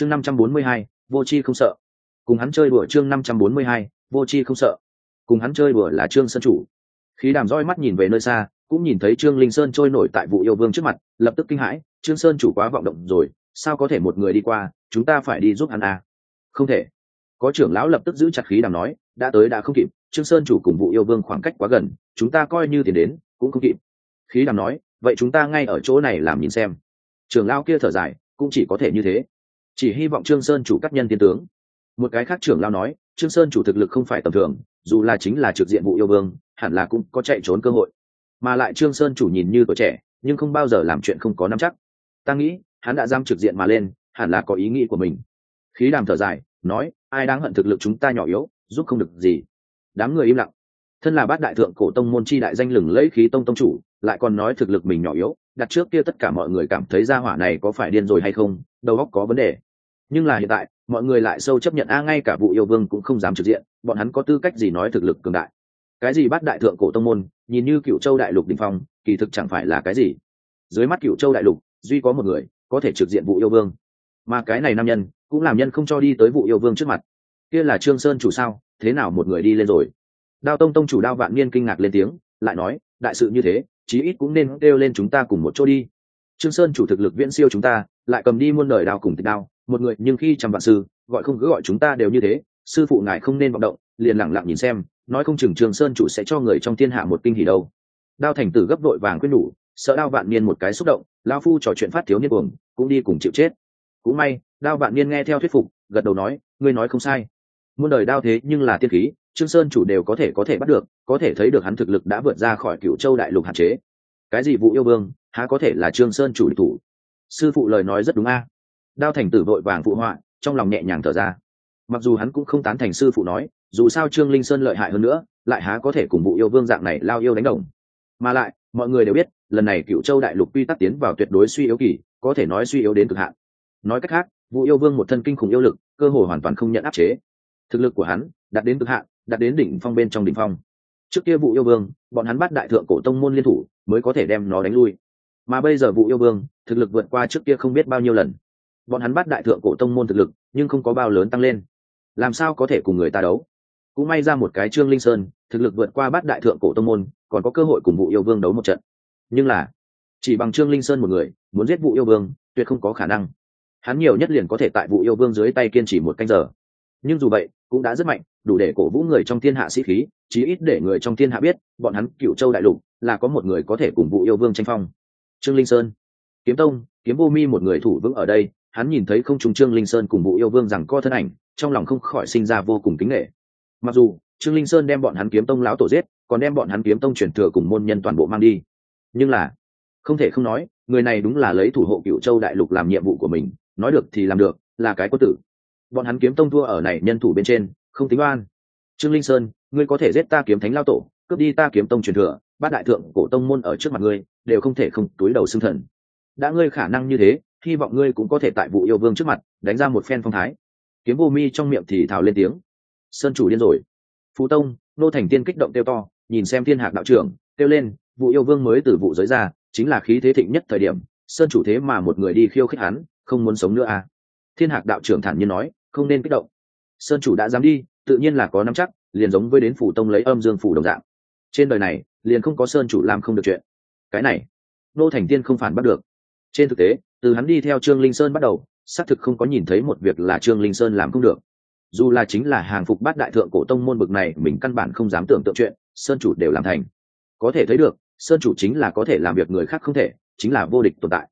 chương năm trăm bốn mươi hai, vô c h i không sợ. Cùng hắn chơi đùa chương năm trăm bốn mươi hai, vô c h i không sợ. Cùng hắn chơi đùa là trương sơn chủ. Khí đàm roi mắt nhìn về nơi xa, cũng nhìn thấy trương linh sơn trôi nổi tại vụ yêu vương trước mặt, lập tức kinh hãi, trương sơn chủ quá vọng động rồi, sao có thể một người đi qua, chúng ta phải đi giúp hắn à? không thể. Có trưởng lão lập tức giữ chặt khí đàm nói, đã tới đã không kịp, trương sơn chủ cùng vụ yêu vương khoảng cách quá gần, chúng ta coi như tiền đến, cũng không kịp. Khí đàm nói, vậy chúng ta ngay ở chỗ này làm nhìn xem. Trưởng lão kia thở dài, cũng chỉ có thể như thế chỉ hy vọng trương sơn chủ các nhân tiên tướng. Một cái khác trưởng lao nói, trương sơn chủ thực lực không phải tầm thường, dù là chính là trực diện vụ yêu vương, hẳn là cũng có chạy trốn cơ hội. Mà lại trương sơn chủ nhìn như tuổi trẻ, nhưng không bao giờ làm chuyện không có nắm chắc. Ta nghĩ, hắn đã giam trực diện mà lên, hẳn là có ý nghĩ của mình. Khí đàm thở dài, nói, ai đang hận thực lực chúng ta nhỏ yếu, giúp không được gì. Đám người im lặng. Thân là bát đại thượng cổ tông môn chi đại danh lừng lẫy khí tông tông chủ, lại còn nói thực lực mình nhỏ yếu, đặt trước kia tất cả mọi người cảm thấy gia hỏa này có phải điên rồi hay không, đầu óc có vấn đề nhưng là hiện tại, mọi người lại sâu chấp nhận a ngay cả vụ yêu vương cũng không dám trực diện, bọn hắn có tư cách gì nói thực lực cường đại? Cái gì bắt đại thượng cổ tông môn, nhìn như cựu châu đại lục đình phong, kỳ thực chẳng phải là cái gì. Dưới mắt cựu châu đại lục, duy có một người, có thể trực diện vụ yêu vương. Mà cái này nam nhân, cũng làm nhân không cho đi tới vụ yêu vương trước mặt. Kia là trương sơn chủ sao? Thế nào một người đi lên rồi? Đao tông tông chủ đao vạn niên kinh ngạc lên tiếng, lại nói, đại sự như thế, chí ít cũng nên kêu lên chúng ta cùng một chỗ đi. Trương sơn chủ thực lực viễn siêu chúng ta, lại cầm đi muôn đời đao cùng tịch đao một người, nhưng khi trăm vạn sư gọi không cứ gọi chúng ta đều như thế, sư phụ ngài không nên vọng động, liền lặng lặng nhìn xem, nói không chừng trường sơn chủ sẽ cho người trong thiên hạ một kinh hỉ đâu. Đao thành tử gấp vội vàng quyết nhủ sợ đao vạn niên một cái xúc động lao phu trò chuyện phát thiếu niên cuồng, cũng đi cùng chịu chết. Cũng may, đao vạn niên nghe theo thuyết phục, gật đầu nói, ngươi nói không sai. Muôn đời đao thế nhưng là tiên khí, trương sơn chủ đều có thể có thể bắt được, có thể thấy được hắn thực lực đã vượt ra khỏi cựu châu đại lục hạn chế. Cái gì vụ yêu vương, há có thể là trương sơn chủ thủ? Sư phụ lời nói rất đúng a đao thành tử vội vàng phụ họa, trong lòng nhẹ nhàng thở ra. Mặc dù hắn cũng không tán thành sư phụ nói, dù sao trương linh sơn lợi hại hơn nữa, lại há có thể cùng vụ yêu vương dạng này lao yêu đánh đồng. Mà lại, mọi người đều biết, lần này cựu châu đại lục quy tắc tiến vào tuyệt đối suy yếu kỳ, có thể nói suy yếu đến cực hạn. Nói cách khác, vụ yêu vương một thân kinh khủng yêu lực, cơ hội hoàn toàn không nhận áp chế. Thực lực của hắn, đạt đến cực hạn, đạt đến đỉnh phong bên trong đỉnh phong. Trước kia vụ yêu vương, bọn hắn bắt đại thượng cổ tông môn liên thủ, mới có thể đem nó đánh lui. Mà bây giờ vụ yêu vương, thực lực vượt qua trước kia không biết bao nhiêu lần bọn hắn bắt đại thượng cổ tông môn thực lực, nhưng không có bao lớn tăng lên. Làm sao có thể cùng người ta đấu? Cũng may ra một cái trương linh sơn, thực lực vượt qua bát đại thượng cổ tông môn, còn có cơ hội cùng vụ yêu vương đấu một trận. Nhưng là, chỉ bằng trương linh sơn một người, muốn giết vụ yêu vương, tuyệt không có khả năng. Hắn nhiều nhất liền có thể tại vụ yêu vương dưới tay kiên trì một canh giờ. Nhưng dù vậy, cũng đã rất mạnh, đủ để cổ vũ người trong thiên hạ sĩ khí, chí ít để người trong thiên hạ biết, bọn hắn cựu châu đại lục là có một người có thể cùng vụ yêu vương tranh phong. Trương linh sơn, kiếm tông, kiếm vô mi một người thủ vững ở đây hắn nhìn thấy không trùng trương linh sơn cùng vụ yêu vương rằng co thân ảnh, trong lòng không khỏi sinh ra vô cùng kính nghệ mặc dù, trương linh sơn đem bọn hắn kiếm tông lão tổ giết, còn đem bọn hắn kiếm tông truyền thừa cùng môn nhân toàn bộ mang đi. Nhưng là, không thể không nói, người này đúng là lấy thủ hộ cựu châu đại lục làm nhiệm vụ của mình, nói được thì làm được, là cái có tử. Bọn hắn kiếm tông thua ở này nhân thủ bên trên, không tính oan. Trương linh sơn, ngươi có thể giết ta kiếm thánh lao tổ, cướp đi ta kiếm tông truyền thừa bát đại thượng cổ tông môn ở trước mặt ngươi, đều không thể không túi đầu xưng thần. Đã ngươi khả năng như thế hy vọng ngươi cũng có thể tại vụ yêu vương trước mặt đánh ra một phen phong thái. Kiếm vô mi trong miệng thì thào lên tiếng. Sơn chủ điên rồi. Phú tông, nô thành tiên kích động kêu to, nhìn xem thiên hạc đạo trưởng, kêu lên, vụ yêu vương mới từ vụ giới ra, chính là khí thế thịnh nhất thời điểm, sơn chủ thế mà một người đi khiêu khích hắn, không muốn sống nữa à. Thiên hạc đạo trưởng thản nhiên nói, không nên kích động. Sơn chủ đã dám đi, tự nhiên là có nắm chắc, liền giống với đến phủ tông lấy âm dương phủ đồng dạng. Trên đời này, liền không có sơn chủ làm không được chuyện. Cái này, nô thành tiên không phản bắt được. Trên thực tế từ hắn đi theo trương linh sơn bắt đầu, xác thực không có nhìn thấy một việc là trương linh sơn làm không được. Dù là chính là hàng phục bát đại thượng cổ tông môn bực này, mình căn bản không dám tưởng tượng chuyện, sơn chủ đều làm thành. Có thể thấy được, sơn chủ chính là có thể làm việc người khác không thể, chính là vô địch tồn tại.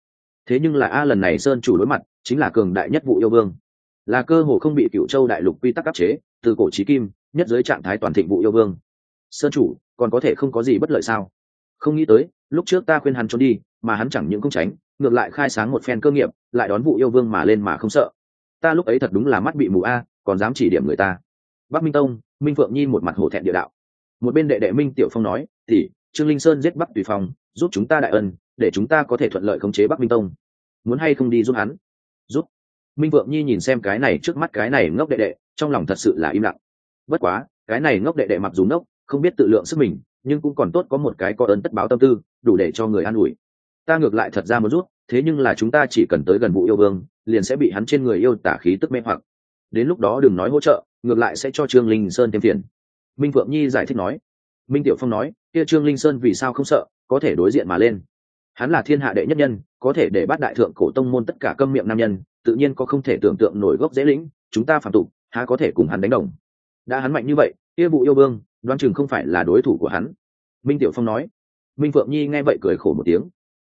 Thế nhưng là a lần này sơn chủ đối mặt, chính là cường đại nhất vụ yêu vương. Là cơ hồ không bị cựu châu đại lục quy tắc áp chế, từ cổ trí kim, nhất giới trạng thái toàn thịnh vụ yêu vương. Sơn chủ, còn có thể không có gì bất lợi sao? Không nghĩ tới, lúc trước ta khuyên hắn trốn đi, mà hắn chẳng những không tránh ngược lại khai sáng một phen cơ nghiệp, lại đón vụ yêu vương mà lên mà không sợ. Ta lúc ấy thật đúng là mắt bị mù a, còn dám chỉ điểm người ta. Bắc minh tông, minh phượng nhi một mặt hổ thẹn địa đạo. Một bên đệ đệ minh tiểu phong nói thì trương linh sơn giết bắc tùy phong, giúp chúng ta đại ân, để chúng ta có thể thuận lợi khống chế bắc minh tông. Muốn hay không đi giúp hắn? Giúp. Minh phượng nhi nhìn xem cái này trước mắt cái này ngốc đệ đệ, trong lòng thật sự là im lặng. Bất quá, cái này ngốc đệ đệ mặc dù ngốc, không biết tự lượng sức mình, nhưng cũng còn tốt có một cái có ơn tất báo tâm tư, đủ để cho người an ủi ta ngược lại thật ra muốn rút, thế nhưng là chúng ta chỉ cần tới gần vụ yêu vương, liền sẽ bị hắn trên người yêu tả khí tức mê hoặc. Đến lúc đó đừng nói hỗ trợ, ngược lại sẽ cho trương linh sơn thêm phiền. Minh phượng nhi giải thích nói. Minh tiểu phong nói, kia trương linh sơn vì sao không sợ, có thể đối diện mà lên. Hắn là thiên hạ đệ nhất nhân, có thể để bắt đại thượng cổ tông môn tất cả câm miệng nam nhân, tự nhiên có không thể tưởng tượng nổi gốc dễ lĩnh, chúng ta phạm tục, há có thể cùng hắn đánh đồng. Đã hắn mạnh như vậy, kia vụ yêu vương đoan chừng không phải là đối thủ của hắn. Minh tiểu phong nói. Minh phượng nhi nghe vậy cười khổ một tiếng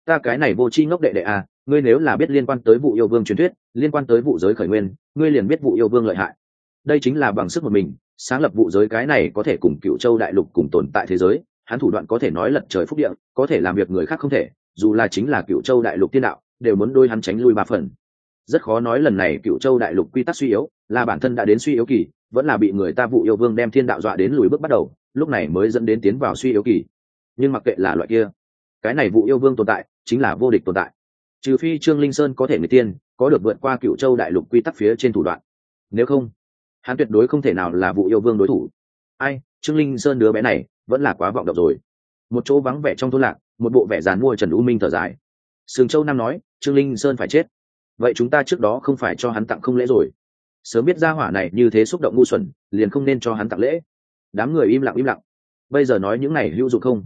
ta cái này vô chi ngốc đệ đệ à ngươi nếu là biết liên quan tới vụ yêu vương truyền thuyết liên quan tới vụ giới khởi nguyên ngươi liền biết vụ yêu vương lợi hại. Đây chính là bằng sức một mình sáng lập vụ giới cái này có thể cùng cựu châu đại lục cùng tồn tại thế giới hắn thủ đoạn có thể nói lật trời phúc địa, có thể làm việc người khác không thể dù là chính là cựu châu đại lục tiên đạo đều muốn đôi hắn tránh lui ba phần. Rất khó nói lần này cựu châu đại lục quy tắc suy yếu là bản thân đã đến suy yếu kỳ vẫn là bị người ta vụ yêu vương đem thiên đạo dọa đến lùi bước bắt đầu lúc này mới dẫn đến tiến vào suy yếu kỳ. Nhưng mặc kệ là loại kia cái này vụ yêu vương tồn tại, chính là vô địch tồn tại. Trừ phi trương linh sơn có thể người tiên, có được vượt qua cựu châu đại lục quy tắc phía trên thủ đoạn. Nếu không, hắn tuyệt đối không thể nào là vụ yêu vương đối thủ. Ai, trương linh sơn đứa bé này, vẫn là quá vọng động rồi. Một chỗ vắng vẻ trong thôn lạc, một bộ vẻ dàn mua trần u minh thở dài. Sừng châu nam nói, trương linh sơn phải chết. Vậy chúng ta trước đó không phải cho hắn tặng không lễ rồi. Sớm biết ra hỏa này như thế xúc động ngu xuẩn, liền không nên cho hắn tặng lễ. Đám người im lặng im lặng. Bây giờ nói những này hữu dụng không?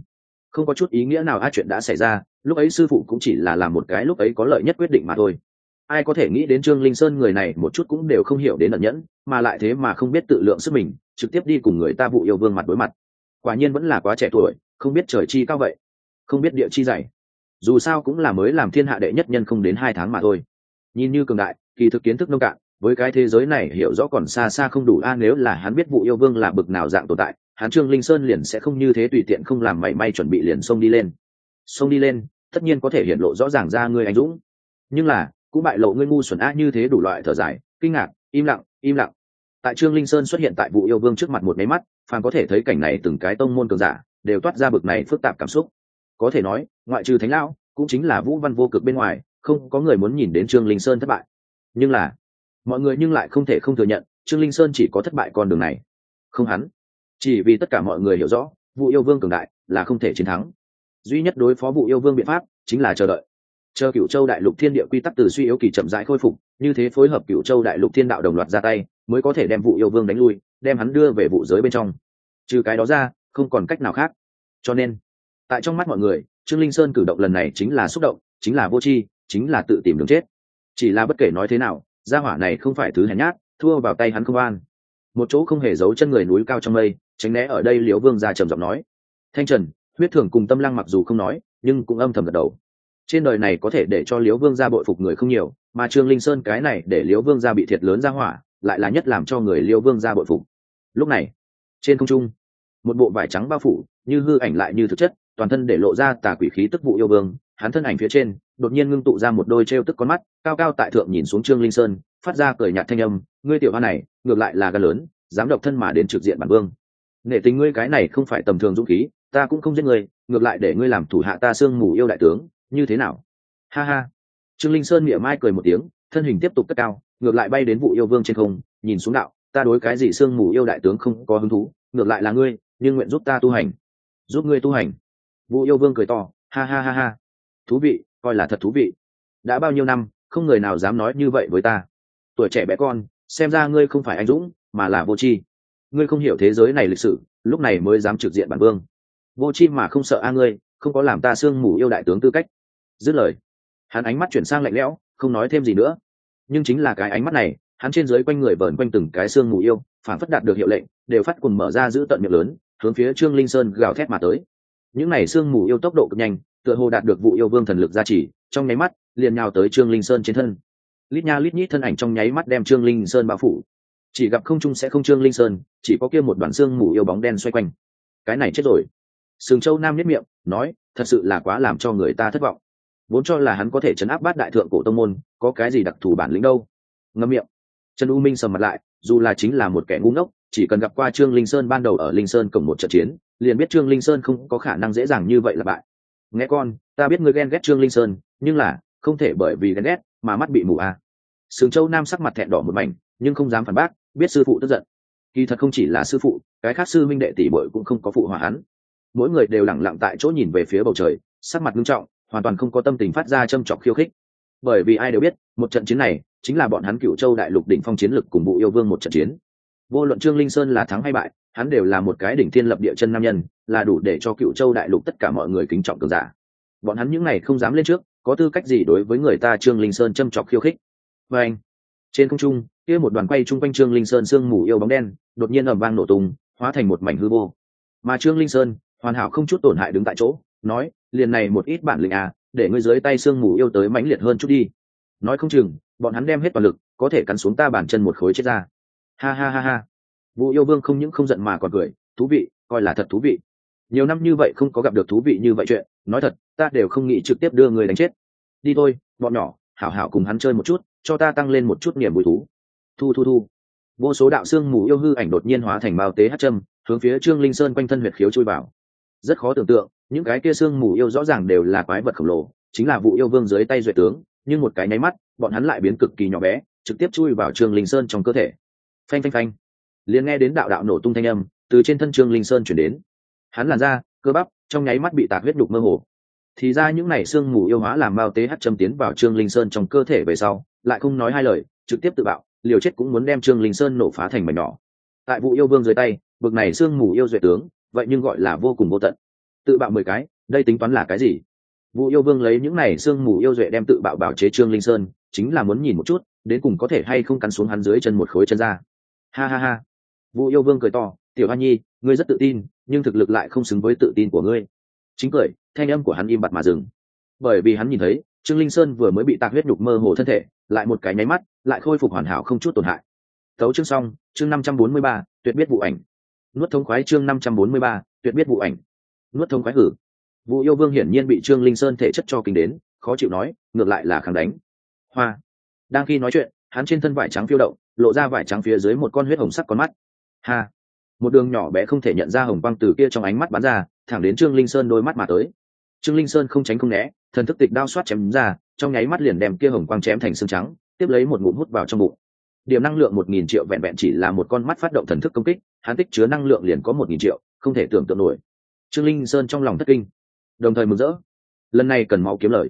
Không có chút ý nghĩa nào, a, chuyện đã xảy ra, lúc ấy sư phụ cũng chỉ là làm một cái lúc ấy có lợi nhất quyết định mà thôi. Ai có thể nghĩ đến trương linh sơn người này một chút cũng đều không hiểu đến ẩn nhẫn, mà lại thế mà không biết tự lượng sức mình, trực tiếp đi cùng người ta vụ yêu vương mặt đối mặt. Quả nhiên vẫn là quá trẻ tuổi, không biết trời chi cao vậy, không biết địa chi dày. Dù sao cũng là mới làm thiên hạ đệ nhất nhân không đến hai tháng mà thôi. Nhìn như cường đại, kỳ thực kiến thức nông cạn, với cái thế giới này hiểu rõ còn xa xa không đủ, a, nếu là hắn biết vụ yêu vương là bực nào dạng tồn tại hắn trương linh sơn liền sẽ không như thế tùy tiện không làm mảy may chuẩn bị liền xông đi lên. Xông đi lên, tất nhiên có thể hiện lộ rõ ràng ra ngươi anh dũng. Nhưng là, cũng bại lộ ngươi ngu xuẩn á như thế đủ loại thở dài, kinh ngạc, im lặng im lặng. Tại trương linh sơn xuất hiện tại vụ yêu vương trước mặt một máy mắt, phàm có thể thấy cảnh này từng cái tông môn cường giả, đều toát ra bực này phức tạp cảm xúc. Có thể nói, ngoại trừ thánh lão, cũng chính là vũ văn vô cực bên ngoài, không có người muốn nhìn đến trương linh sơn thất bại. Nhưng là, mọi người nhưng lại không thể không thừa nhận, trương linh sơn chỉ có thất bại con đường này. Không hắn chỉ vì tất cả mọi người hiểu rõ, vụ yêu vương cường đại là không thể chiến thắng. Duy nhất đối phó vụ yêu vương biện pháp chính là chờ đợi. Chờ cựu châu đại lục thiên địa quy tắc từ suy yếu kỳ chậm rãi khôi phục, như thế phối hợp cựu châu đại lục thiên đạo đồng loạt ra tay, mới có thể đem vụ yêu vương đánh lui, đem hắn đưa về vụ giới bên trong. Trừ cái đó ra, không còn cách nào khác. Cho nên, tại trong mắt mọi người, trương linh sơn cử động lần này chính là xúc động, chính là vô tri, chính là tự tìm đường chết. Chỉ là bất kể nói thế nào, gia hỏa này không phải thứ hèn nhát, thua vào tay hắn không an. Một chỗ không hề giấu chân người núi cao trong mây tránh né ở đây liễu vương ra trầm giọng nói. Thanh trần, huyết thường cùng tâm lăng mặc dù không nói, nhưng cũng âm thầm gật đầu. Trên đời này có thể để cho liễu vương ra bội phục người không nhiều, mà trương linh sơn cái này để liễu vương ra bị thiệt lớn ra hỏa, lại là nhất làm cho người liễu vương ra bội phục. Lúc này, trên không trung, một bộ vải trắng bao phủ, như hư ảnh lại như thực chất, toàn thân để lộ ra tà quỷ khí tức vụ yêu vương. Hắn thân ảnh phía trên, đột nhiên ngưng tụ ra một đôi t tức con mắt, cao cao tại thượng nhìn xuống trương linh sơn, phát ra cười nhạt thanh âm, ngươi tiểu hoa này, ngược lại là gan lớn, dám độc thân mà đến trực diện bản vương nể tình ngươi cái này không phải tầm thường dũng khí, ta cũng không giết ngươi, ngược lại để ngươi làm thủ hạ ta sương mù yêu đại tướng, như thế nào? Ha ha. Trương linh sơn miệng mai cười một tiếng, thân hình tiếp tục cất cao, ngược lại bay đến vụ yêu vương trên không, nhìn xuống đạo, ta đối cái gì sương mù yêu đại tướng không có hứng thú, ngược lại là ngươi, nhưng nguyện giúp ta tu hành. Giúp ngươi tu hành. Vụ yêu vương cười to, ha ha ha ha. Thú vị, coi là thật thú vị. Đã bao nhiêu năm, không người nào dám nói như vậy với ta. Tuổi trẻ bé con, xem ra ngươi không phải anh dũng, mà là vô tri ngươi không hiểu thế giới này lịch sử, lúc này mới dám trực diện bản vương. Vô chi mà không sợ a ngươi, không có làm ta sương mù yêu đại tướng tư cách. Dứt lời, hắn ánh mắt chuyển sang lạnh lẽo, không nói thêm gì nữa. Nhưng chính là cái ánh mắt này, hắn trên dưới quanh người vờn quanh từng cái xương mù yêu, phản phất đạt được hiệu lệnh, đều phát cùng mở ra giữ tận miệng lớn, hướng phía trương linh sơn gào thét mà tới. Những này xương mù yêu tốc độ cực nhanh, tựa hồ đạt được vụ yêu vương thần lực gia trì, trong nháy mắt, liền nhào tới trương linh sơn trên thân. Lít nha lít nhít thân ảnh trong nháy mắt đem trương linh sơn bao phủ chỉ gặp không trung sẽ không trương linh sơn, chỉ có kia một đoàn xương mù yêu bóng đen xoay quanh. Cái này chết rồi. Sừng châu nam nhất miệng, nói, thật sự là quá làm cho người ta thất vọng. Vốn cho là hắn có thể chấn áp bát đại thượng cổ tông môn, có cái gì đặc thù bản lĩnh đâu. Ngâm miệng. Trần u minh sầm mặt lại, dù là chính là một kẻ ngu ngốc, chỉ cần gặp qua trương linh sơn ban đầu ở linh sơn cổng một trận chiến, liền biết trương linh sơn không có khả năng dễ dàng như vậy là bại. Nghe con, ta biết ngươi ghen ghét trương linh sơn, nhưng là, không thể bởi vì ghen ghét mà mắt bị mù à. sừng châu nam sắc mặt thẹn đỏ một mảnh, nhưng không dám phản bác biết sư phụ tức giận. Kỳ thật không chỉ là sư phụ, cái khác sư minh đệ tỷ bội cũng không có phụ hòa hắn. Mỗi người đều lẳng lặng tại chỗ nhìn về phía bầu trời, sắc mặt nghiêm trọng, hoàn toàn không có tâm tình phát ra châm chọc khiêu khích. Bởi vì ai đều biết, một trận chiến này chính là bọn hắn cựu châu đại lục đỉnh phong chiến lực cùng vụ yêu vương một trận chiến. Vô luận trương linh sơn là thắng hay bại, hắn đều là một cái đỉnh thiên lập địa chân nam nhân, là đủ để cho cựu châu đại lục tất cả mọi người kính trọng cường giả. Bọn hắn những n à y không dám lên trước, có tư cách gì đối với người ta trương linh sơn châm chọc khiêu khích? Và anh, trên không trung kia một đoàn quay chung quanh trương linh sơn sương mù yêu bóng đen, đột nhiên ầm vang nổ tung, hóa thành một mảnh hư vô. Mà trương linh sơn, hoàn hảo không chút tổn hại đứng tại chỗ, nói, liền này một ít bản lĩnh à để ngươi dưới tay sương mù yêu tới mãnh liệt hơn chút đi. Nói không chừng, bọn hắn đem hết toàn lực, có thể cắn xuống ta bản chân một khối chết ra. Ha ha ha ha. Vụ yêu vương không những không giận mà còn cười, thú vị, coi là thật thú vị. Nhiều năm như vậy không có gặp được thú vị như vậy chuyện, nói thật, ta đều không nghĩ trực tiếp đưa người đánh chết. Đi thôi, bọn nhỏ, hảo hảo cùng hắn chơi một chút, cho ta tăng lên một chút niềm vui thú thu thu thu. Vô số đạo xương mù yêu hư ảnh đột nhiên hóa thành bao tế hát châm, hướng phía trương linh sơn quanh thân huyệt khiếu chui vào. Rất khó tưởng tượng, những cái kia xương mù yêu rõ ràng đều là quái vật khổng lồ, chính là vụ yêu vương dưới tay duệ tướng, nhưng một cái nháy mắt, bọn hắn lại biến cực kỳ nhỏ bé, trực tiếp chui vào trương linh sơn trong cơ thể. Phanh phanh phanh. Liền nghe đến đạo đạo nổ tung thanh âm, từ trên thân trương linh sơn chuyển đến. Hắn làn ra cơ bắp, trong nháy mắt bị tạc huyết đục mơ hồ. Thì ra những này xương mù yêu hóa làm bao tế hát châm tiến vào trương linh sơn trong cơ thể về sau, lại không nói hai lời, trực tiếp tự bạo liều chết cũng muốn đem trương linh sơn nổ phá thành mảnh nhỏ. Tại vụ yêu vương dưới tay, bực này xương mù yêu duệ tướng, vậy nhưng gọi là vô cùng vô tận. Tự bạo mười cái, đây tính toán là cái gì? Vụ yêu vương lấy những này xương mù yêu duệ đem tự bạo bảo chế trương linh sơn, chính là muốn nhìn một chút, đến cùng có thể hay không cắn xuống hắn dưới chân một khối chân ra ha ha ha. Vụ yêu vương cười to, tiểu hoa nhi, ngươi rất tự tin, nhưng thực lực lại không xứng với tự tin của ngươi. Chính cười, thanh âm của hắn im bặt mà dừng. Bởi vì hắn nhìn thấy trương linh sơn vừa mới bị tạc huyết nhục mơ hồ thân thể, lại một cái nháy mắt, lại khôi phục hoàn hảo không chút tổn hại. Thấu chương xong, chương năm trăm bốn mươi ba, tuyệt biết vụ ảnh. Nuốt thông khoái chương năm trăm bốn mươi ba, tuyệt biết vụ ảnh. Nuốt thông khoái hử. Vụ yêu vương hiển nhiên bị trương linh sơn thể chất cho kinh đến, khó chịu nói, ngược lại là kháng đánh. Hoa. Đang khi nói chuyện, hắn trên thân vải trắng phiêu động, lộ ra vải trắng phía dưới một con huyết hồng sắc con mắt. Ha. Một đường nhỏ bé không thể nhận ra hồng băng từ kia trong ánh mắt bắn ra, thẳng đến trương linh sơn đôi mắt mà tới. Trương linh sơn không tránh không né thần thức tịch đao xoát chém ra, trong nháy mắt liền đem kia hồng quang chém thành xương trắng, tiếp lấy một ngụm hút vào trong bụng. Điểm năng lượng một nghìn triệu vẹn vẹn chỉ là một con mắt phát động thần thức công kích, hắn tích chứa năng lượng liền có một nghìn triệu, không thể tưởng tượng nổi. Trương linh sơn trong lòng thất kinh, đồng thời mừng rỡ. Lần này cần máu kiếm lời.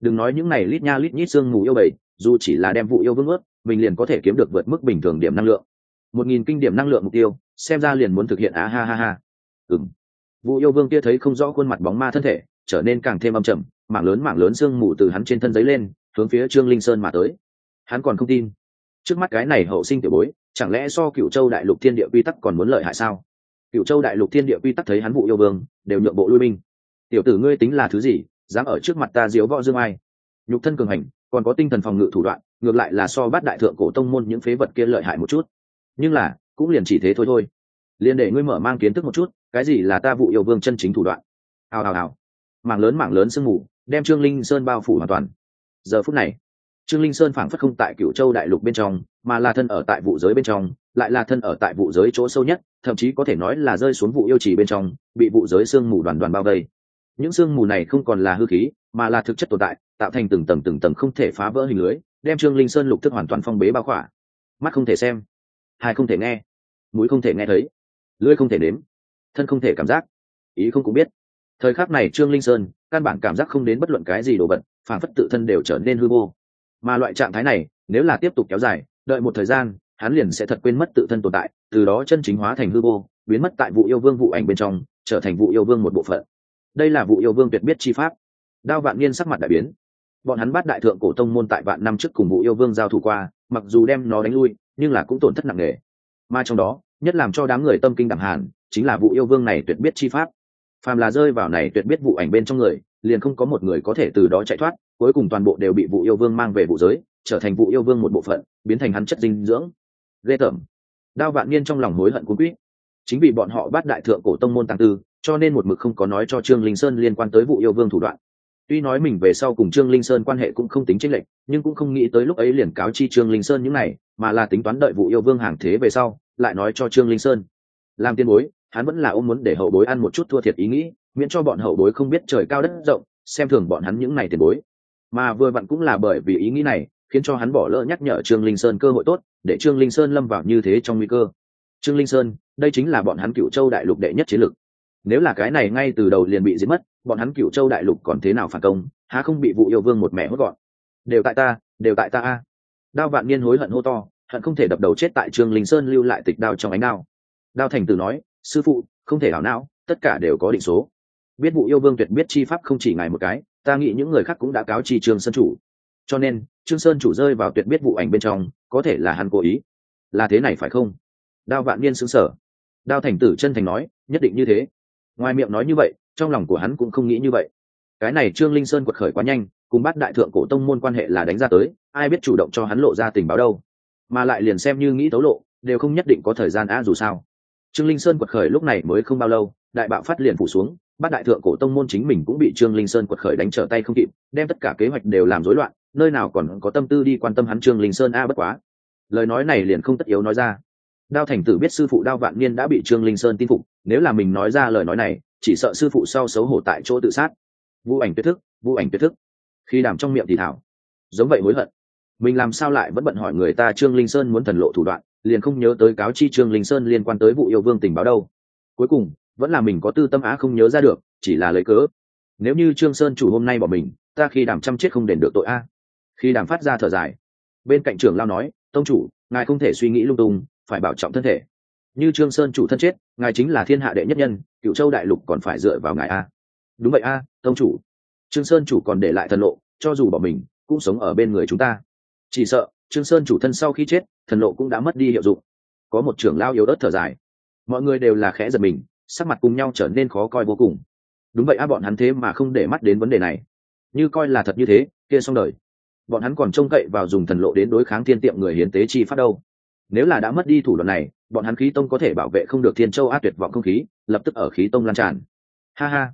Đừng nói những này lít nha lít nhít xương mù yêu bầy, dù chỉ là đem vụ yêu vương ướt, mình liền có thể kiếm được vượt mức bình thường điểm năng lượng. Một nghìn kinh điểm năng lượng mục tiêu, xem ra liền muốn thực hiện á ha ha ha. Ừng vụ yêu vương kia thấy không rõ khuôn mặt bóng ma thân thể, trở nên càng thêm âm trầm mảng lớn mảng lớn sương mù từ hắn trên thân giấy lên, hướng phía trương linh sơn mà tới. Hắn còn không tin. Trước mắt cái này hậu sinh tiểu bối, chẳng lẽ so cựu châu đại lục thiên địa quy tắc còn muốn lợi hại sao? Cựu châu đại lục thiên địa quy tắc thấy hắn vụ yêu vương, đều nhượng bộ lui binh. Tiểu tử ngươi tính là thứ gì, dám ở trước mặt ta diếu võ dương ai? Nhục thân cường hành, còn có tinh thần phòng ngự thủ đoạn, ngược lại là so bát đại thượng cổ tông môn những phế vật kia lợi hại một chút. Nhưng là, cũng liền chỉ thế thôi thôi. Liền để ngươi mở mang kiến thức một chút, cái gì là ta vụ yêu vương chân chính thủ đoạn? Hào hào hào. Mảng lớn mảng lớn sương mù đem trương linh sơn bao phủ hoàn toàn. Giờ phút này, trương linh sơn phảng phất không tại cựu châu đại lục bên trong, mà là thân ở tại vụ giới bên trong, lại là thân ở tại vụ giới chỗ sâu nhất, thậm chí có thể nói là rơi xuống vụ yêu trì bên trong, bị vụ giới sương mù đoàn đoàn bao vây. Những sương mù này không còn là hư khí, mà là thực chất tồn tại, tạo thành từng tầng từng tầng không thể phá vỡ hình lưới, đem trương linh sơn lục thức hoàn toàn phong bế bao khỏa. Mắt không thể xem, hai không thể nghe, mũi không thể nghe thấy, lưỡi không thể nếm, thân không thể cảm giác, ý không cũng biết. Thời khắc này trương linh sơn căn bản cảm giác không đến bất luận cái gì đồ vật phản phất tự thân đều trở nên hư vô. Mà loại trạng thái này, nếu là tiếp tục kéo dài, đợi một thời gian, hắn liền sẽ thật quên mất tự thân tồn tại, từ đó chân chính hóa thành hư vô, biến mất tại vụ yêu vương vụ ảnh bên trong, trở thành vụ yêu vương một bộ phận. Đây là vụ yêu vương tuyệt biết chi pháp. Đao vạn niên sắc mặt đại biến. Bọn hắn bắt đại thượng cổ tông môn tại vạn năm trước cùng vụ yêu vương giao thủ qua, mặc dù đem nó đánh lui, nhưng là cũng tổn thất nặng nề. Mà trong đó, nhất làm cho đám người tâm kinh đẳng hàn chính là vụ yêu vương này tuyệt biết chi pháp phàm là rơi vào này tuyệt biết vụ ảnh bên trong người, liền không có một người có thể từ đó chạy thoát, cuối cùng toàn bộ đều bị vụ yêu vương mang về vụ giới, trở thành vụ yêu vương một bộ phận, biến thành hắn chất dinh dưỡng. Ghê tởm. Đao vạn niên trong lòng hối hận cuốn quýt. Chính vì bọn họ bắt đại thượng cổ tông môn tàng tư, cho nên một mực không có nói cho trương linh sơn liên quan tới vụ yêu vương thủ đoạn. Tuy nói mình về sau cùng trương linh sơn quan hệ cũng không tính chênh lệch, nhưng cũng không nghĩ tới lúc ấy liền cáo chi trương linh sơn những này, mà là tính toán đợi vụ yêu vương hàng thế về sau, lại nói cho trương linh sơn. Làm tiên bối hắn vẫn là ôm muốn để hậu bối ăn một chút thua thiệt ý nghĩ, miễn cho bọn hậu bối không biết trời cao đất rộng, xem thường bọn hắn những này tiền bối. Mà vừa vặn cũng là bởi vì ý nghĩ này, khiến cho hắn bỏ lỡ nhắc nhở trương linh sơn cơ hội tốt, để trương linh sơn lâm vào như thế trong nguy cơ. Trương linh sơn, đây chính là bọn hắn cựu châu đại lục đệ nhất chiến lược. Nếu là cái này ngay từ đầu liền bị giết mất, bọn hắn cựu châu đại lục còn thế nào phản công, há không bị vụ yêu vương một mẹ hốt gọn. Đều tại ta, đều tại ta a. Đao vạn niên hối hận hô to, hận không thể đập đầu chết tại trương linh sơn lưu lại tịch đao trong ánh đao. Đao thành tử nói sư phụ, không thể ảo não, tất cả đều có định số. Biết vụ yêu vương tuyệt biết chi pháp không chỉ ngài một cái, ta nghĩ những người khác cũng đã cáo chi trương sơn chủ. Cho nên, trương sơn chủ rơi vào tuyệt biết vụ ảnh bên trong, có thể là hắn cố ý. Là thế này phải không? Đao vạn niên xứng sở đao thành tử chân thành nói, nhất định như thế. Ngoài miệng nói như vậy, trong lòng của hắn cũng không nghĩ như vậy. Cái này trương linh sơn quật khởi quá nhanh, cùng bắt đại thượng cổ tông môn quan hệ là đánh ra tới, ai biết chủ động cho hắn lộ ra tình báo đâu. Mà lại liền xem như nghĩ tấu lộ, đều không nhất định có thời gian a dù sao trương linh sơn quật khởi lúc này mới không bao lâu, đại bạo phát liền phủ xuống, bát đại thượng cổ tông môn chính mình cũng bị trương linh sơn quật khởi đánh trở tay không kịp, đem tất cả kế hoạch đều làm rối loạn, nơi nào còn có tâm tư đi quan tâm hắn trương linh sơn a bất quá. Lời nói này liền không tất yếu nói ra. Đao thành tử biết sư phụ đao vạn niên đã bị trương linh sơn tin phục, nếu là mình nói ra lời nói này, chỉ sợ sư phụ sau xấu hổ tại chỗ tự sát. Vu ảnh tuyệt thức vu ảnh tuyệt thức. Khi đàm trong miệng thì thảo. Giống vậy hối hận mình làm sao lại vẫn bận hỏi người ta trương linh sơn muốn thần lộ thủ đoạn, liền không nhớ tới cáo chi trương linh sơn liên quan tới vụ yêu vương tình báo đâu. Cuối cùng, vẫn là mình có tư tâm á không nhớ ra được, chỉ là lấy cớ. Nếu như trương sơn chủ hôm nay bỏ mình, ta khi đàm chăm chết không đền được tội a khi đàm phát ra thở dài, bên cạnh trưởng lao nói, tông chủ, ngài không thể suy nghĩ lung tung, phải bảo trọng thân thể. Như trương sơn chủ thân chết, ngài chính là thiên hạ đệ nhất nhân, cựu châu đại lục còn phải dựa vào ngài a đúng vậy a tông chủ. Trương sơn chủ còn để lại thần lộ, cho dù bỏ mình, cũng sống ở bên người chúng ta chỉ sợ, trương sơn chủ thân sau khi chết, thần lộ cũng đã mất đi hiệu dụng. Có một trưởng lao yếu ớt thở dài. Mọi người đều là khẽ giật mình, sắc mặt cùng nhau trở nên khó coi vô cùng. Đúng vậy a bọn hắn thế mà không để mắt đến vấn đề này. Như coi là thật như thế, kia xong đời. Bọn hắn còn trông cậy vào dùng thần lộ đến đối kháng thiên tiệm người hiến tế chi phát đâu. Nếu là đã mất đi thủ đoạn này, bọn hắn khí tông có thể bảo vệ không được thiên châu át tuyệt vọng không khí, lập tức ở khí tông lan tràn. Ha ha.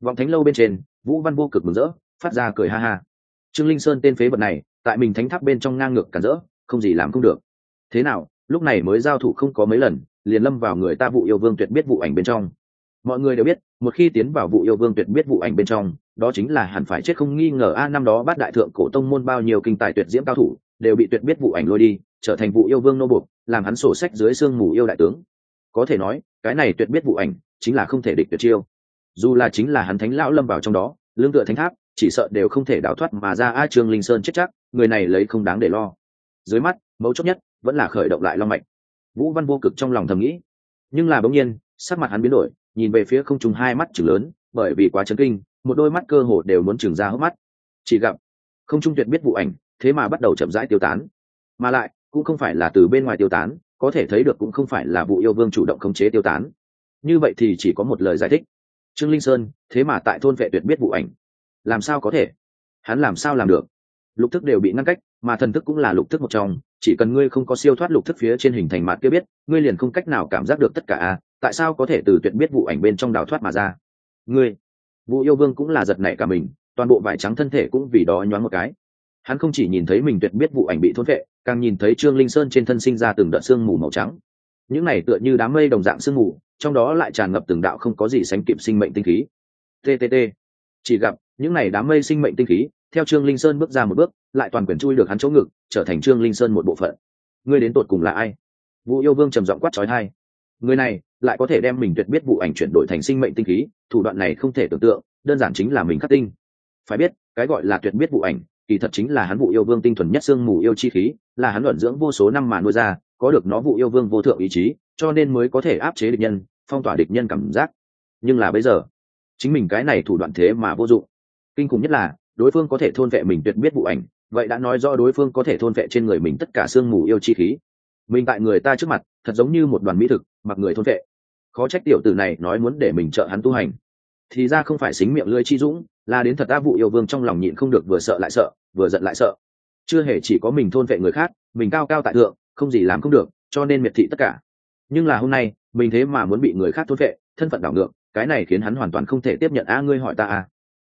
Vọng thánh lâu bên trên, vũ văn vô cực mừng rỡ, phát ra cười ha ha. Trương linh sơn tên phế vật này tại mình thánh tháp bên trong ngang ngược cản rỡ, không gì làm không được. Thế nào, lúc này mới giao thủ không có mấy lần, liền lâm vào người ta vụ yêu vương tuyệt biết vụ ảnh bên trong. Mọi người đều biết, một khi tiến vào vụ yêu vương tuyệt biết vụ ảnh bên trong, đó chính là hẳn phải chết không nghi ngờ a, năm đó bát đại thượng cổ tông môn bao nhiêu kinh tài tuyệt diễm cao thủ, đều bị tuyệt biết vụ ảnh lôi đi, trở thành vụ yêu vương nô buộc, làm hắn sổ sách dưới sương mù yêu đại tướng. Có thể nói, cái này tuyệt biết vụ ảnh, chính là không thể địch tuyệt chiêu. Dù là chính là hắn thánh lão lâm vào trong đó, lương tựa thánh tháp chỉ sợ đều không thể đào thoát mà ra a trương linh sơn chết chắc, người này lấy không đáng để lo. Dưới mắt, mấu chốt nhất, vẫn là khởi động lại long mạch. Vũ văn vô cực trong lòng thầm nghĩ. Nhưng là bỗng nhiên, sắc mặt hắn biến đổi, nhìn về phía không trùng hai mắt chừng lớn, bởi vì quá chấn kinh, một đôi mắt cơ hồ đều muốn chừng ra hốc mắt. Chỉ gặp, không trung tuyệt biết vụ ảnh, thế mà bắt đầu chậm rãi tiêu tán. Mà lại, cũng không phải là từ bên ngoài tiêu tán, có thể thấy được cũng không phải là vụ yêu vương chủ động khống chế tiêu tán. Như vậy thì chỉ có một lời giải thích. Trương linh sơn, thế mà tại thôn vệ tuyệt biết vụ ảnh làm sao có thể? Hắn làm sao làm được? Lục thức đều bị ngăn cách, mà thần thức cũng là lục thức một trong, chỉ cần ngươi không có siêu thoát lục thức phía trên hình thành mạt kia biết, ngươi liền không cách nào cảm giác được tất cả a, tại sao có thể từ tuyệt biết vụ ảnh bên trong đào thoát mà ra? Ngươi vụ yêu vương cũng là giật nảy cả mình, toàn bộ vải trắng thân thể cũng vì đó nhoáng một cái. Hắn không chỉ nhìn thấy mình tuyệt biết vụ ảnh bị thôn vệ, càng nhìn thấy trương linh sơn trên thân sinh ra từng đợt sương mù màu trắng. Những này tựa như đám mây đồng dạng sương mù, trong đó lại tràn ngập từng đạo không có gì sánh kịp sinh mệnh tinh khí. Ttt chỉ gặp những này đám mây sinh mệnh tinh khí, theo trương linh sơn bước ra một bước, lại toàn quyền chui được hắn chỗ ngực, trở thành trương linh sơn một bộ phận. Ngươi đến tột cùng là ai? Vũ yêu vương trầm giọng quát trói hai người này lại có thể đem mình tuyệt biết vụ ảnh chuyển đổi thành sinh mệnh tinh khí, thủ đoạn này không thể tưởng tượng, đơn giản chính là mình khắc tinh. Phải biết, cái gọi là tuyệt biết vụ ảnh, kỳ thật chính là hắn vụ yêu vương tinh thuần nhất xương mù yêu chi khí, là hắn luận dưỡng vô số năm mà nuôi ra, có được nó vụ yêu vương vô thượng ý chí, cho nên mới có thể áp chế địch nhân, phong tỏa địch nhân cảm giác. Nhưng là bây giờ, chính mình cái này thủ đoạn thế mà vô dụng kinh khủng nhất là, đối phương có thể thôn vệ mình tuyệt biết vụ ảnh, vậy đã nói do đối phương có thể thôn vệ trên người mình tất cả xương mù yêu chi khí. Mình tại người ta trước mặt, thật giống như một đoàn mỹ thực, mặc người thôn vệ. Khó trách tiểu tử này nói muốn để mình trợ hắn tu hành. Thì ra không phải xính miệng lưỡi chi dũng, là đến thật ta vụ yêu vương trong lòng nhịn không được vừa sợ lại sợ, vừa giận lại sợ. Chưa hề chỉ có mình thôn vệ người khác, mình cao cao tại thượng, không gì làm không được, cho nên miệt thị tất cả. Nhưng là hôm nay, mình thế mà muốn bị người khác thôn vệ, thân phận đảo ngược, cái này khiến hắn hoàn toàn không thể tiếp nhận a ngươi hỏi ta a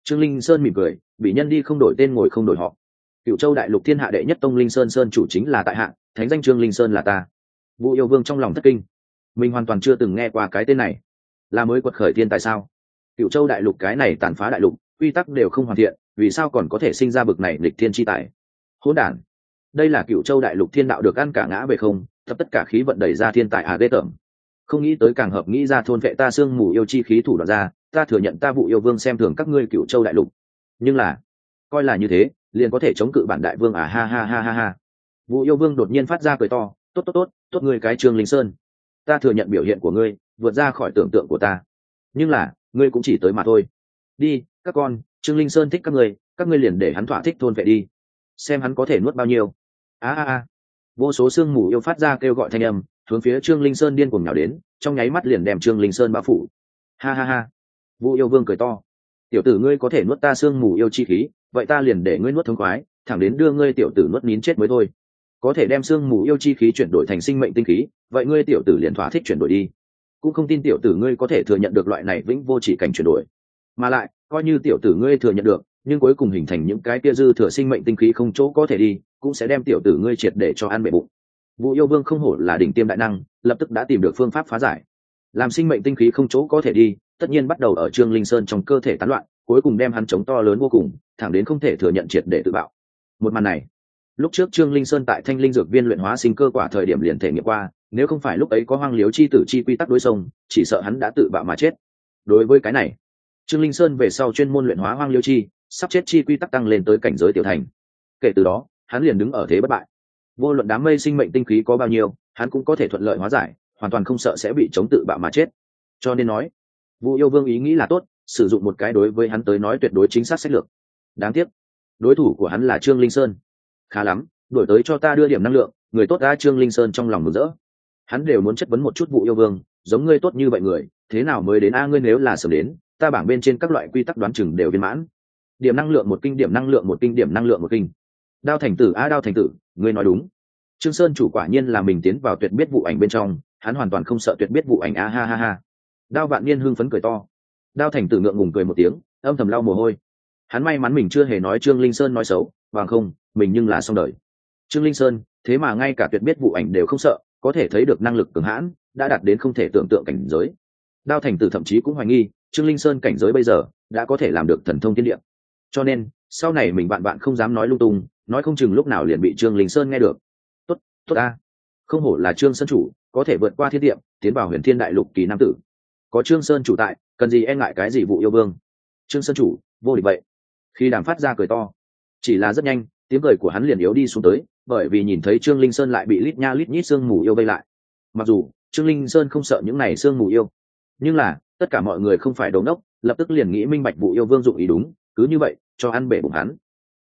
trương linh sơn mỉm cười, bị nhân đi không đổi tên ngồi không đổi họ. Cựu châu đại lục thiên hạ đệ nhất tông linh sơn sơn chủ chính là tại hạ, thánh danh trương linh sơn là ta. Vũ yêu vương trong lòng thất kinh. Mình hoàn toàn chưa từng nghe qua cái tên này. Là mới quật khởi thiên tại sao? Cựu châu đại lục cái này tàn phá đại lục, quy tắc đều không hoàn thiện, vì sao còn có thể sinh ra bực này lịch thiên tri tài? Hỗn đản. Đây là cựu châu đại lục thiên đạo được ăn cả ngã về không, thập tất cả khí vận đẩy ra thiên tài à ghê tởm không nghĩ tới càng hợp nghĩ ra thôn vệ ta xương mù yêu chi khí thủ đoạn ra, ta thừa nhận ta vụ yêu vương xem thường các ngươi cựu châu đại lục. Nhưng là, coi là như thế, liền có thể chống cự bản đại vương à ha ha ha ha ha. Vũ yêu vương đột nhiên phát ra cười to, tốt tốt tốt tốt ngươi cái trương linh sơn. Ta thừa nhận biểu hiện của ngươi, vượt ra khỏi tưởng tượng của ta. Nhưng là, ngươi cũng chỉ tới mà thôi. Đi, các con, trương linh sơn thích các ngươi các ngươi liền để hắn thỏa thích thôn vệ đi. Xem hắn có thể nuốt bao nhiêu. A a a. Vô số sương mù yêu phát ra kêu gọi thanh âm hướng phía trương linh sơn điên cuồng nhào đến, trong nháy mắt liền đem trương linh sơn bao phủ. Ha ha ha. Vũ yêu vương cười to. Tiểu tử ngươi có thể nuốt ta sương mù yêu chi khí, vậy ta liền để ngươi nuốt thống khoái, thẳng đến đưa ngươi tiểu tử nuốt nín chết mới thôi. Có thể đem sương mù yêu chi khí chuyển đổi thành sinh mệnh tinh khí, vậy ngươi tiểu tử liền thỏa thích chuyển đổi đi. Cũng không tin tiểu tử ngươi có thể thừa nhận được loại này vĩnh vô chỉ cảnh chuyển đổi. Mà lại, coi như tiểu tử ngươi thừa nhận được, nhưng cuối cùng hình thành những cái kia dư thừa sinh mệnh tinh khí không chỗ có thể đi, cũng sẽ đem tiểu tử ngươi triệt để cho ăn bệ bụng vũ yêu vương không hổ là đỉnh tiêm đại năng, lập tức đã tìm được phương pháp phá giải. Làm sinh mệnh tinh khí không chỗ có thể đi, tất nhiên bắt đầu ở trương linh sơn trong cơ thể tán loạn, cuối cùng đem hắn chống to lớn vô cùng, thẳng đến không thể thừa nhận triệt để tự bạo. Một màn này, lúc trước trương linh sơn tại thanh linh dược viên luyện hóa sinh cơ quả thời điểm liền thể nghiệm qua, nếu không phải lúc ấy có hoang liếu chi tử chi quy tắc đối sông chỉ sợ hắn đã tự bạo mà chết. Đối với cái này, trương linh sơn về sau chuyên môn luyện hóa hoang liêu chi, sắp chết chi quy tắc tăng lên tới cảnh giới tiểu thành. Kể từ đó, hắn liền đứng ở thế bất bại vô luận đám mây sinh mệnh tinh khí có bao nhiêu, hắn cũng có thể thuận lợi hóa giải, hoàn toàn không sợ sẽ bị chống tự bạo mà chết. Cho nên nói vụ yêu vương ý nghĩ là tốt, sử dụng một cái đối với hắn tới nói tuyệt đối chính xác sách lược. Đáng tiếc, đối thủ của hắn là trương linh sơn. Khá lắm, đổi tới cho ta đưa điểm năng lượng, người tốt đã trương linh sơn trong lòng mừng rỡ. Hắn đều muốn chất vấn một chút vụ yêu vương, giống ngươi tốt như vậy người, thế nào mới đến a ngươi nếu là sớm đến, ta bảng bên trên các loại quy tắc đoán chừng đều viên mãn. Điểm năng lượng một kinh, điểm năng lượng một kinh, điểm năng lượng một kinh đao thành tử a đao thành tử, ngươi nói đúng. Trương sơn chủ quả nhiên là mình tiến vào tuyệt biết vụ ảnh bên trong, hắn hoàn toàn không sợ tuyệt biết vụ ảnh a ha ha ha. Đao vạn niên hưng phấn cười to. Đao thành tử ngượng ngùng cười một tiếng, âm thầm lau mồ hôi. Hắn may mắn mình chưa hề nói trương linh sơn nói xấu, bằng không, mình nhưng là xong đời. Trương linh sơn, thế mà ngay cả tuyệt biết vụ ảnh đều không sợ, có thể thấy được năng lực cường hãn, đã đạt đến không thể tưởng tượng cảnh giới. Đao thành tử thậm chí cũng hoài nghi, trương linh sơn cảnh giới bây giờ, đã có thể làm được thần thông tiên điệm cho nên sau này mình bạn bạn không dám nói lung tung, nói không chừng lúc nào liền bị trương linh sơn nghe được. Tốt tốt ta không hổ là trương sơn chủ, có thể vượt qua thiên tiệm tiến vào huyền thiên đại lục kỳ nam tử. Có trương sơn chủ tại, cần gì e ngại cái gì vụ yêu vương? Trương sơn chủ, vô địch vậy. Khi đàm phát ra cười to, chỉ là rất nhanh, tiếng cười của hắn liền yếu đi xuống tới, bởi vì nhìn thấy trương linh sơn lại bị lít nha lít nhít sương mù yêu vây lại. Mặc dù, trương linh sơn không sợ những này sương mù yêu, nhưng là, tất cả mọi người không phải đầu đốc lập tức liền nghĩ minh bạch vụ yêu vương dụng ý đúng, cứ như vậy cho ăn bể bụng hắn.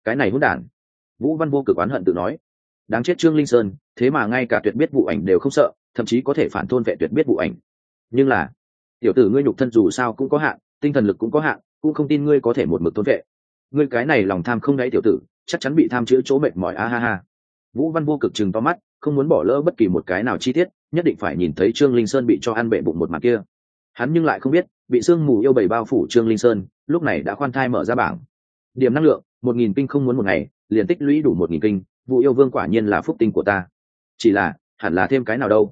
Cái này hỗn đản. Vũ văn vô cực oán hận tự nói. Đáng chết trương linh sơn, thế mà ngay cả tuyệt biết vụ ảnh đều không sợ, thậm chí có thể phản thôn vệ tuyệt biết vụ ảnh. Nhưng là, tiểu tử ngươi nhục thân dù sao cũng có hạn, tinh thần lực cũng có hạn, cũng không tin ngươi có thể một mực thôn vệ. Ngươi cái này lòng tham không đáy tiểu tử, chắc chắn bị tham chữ chỗ mệt mỏi, a ha ha. Vũ văn vô cực chừng to mắt, không muốn bỏ lỡ bất kỳ một cái nào chi tiết, nhất định phải nhìn thấy trương linh sơn bị cho ăn bệ bụng một mặt kia. Hắn nhưng lại không biết, bị sương mù yêu bầy bao phủ trương linh sơn, lúc này đã khoan thai mở ra bảng điểm năng lượng, một nghìn kinh không muốn một ngày, liền tích lũy đủ một nghìn kinh, vụ yêu vương quả nhiên là phúc tinh của ta. Chỉ là, hẳn là thêm cái nào đâu.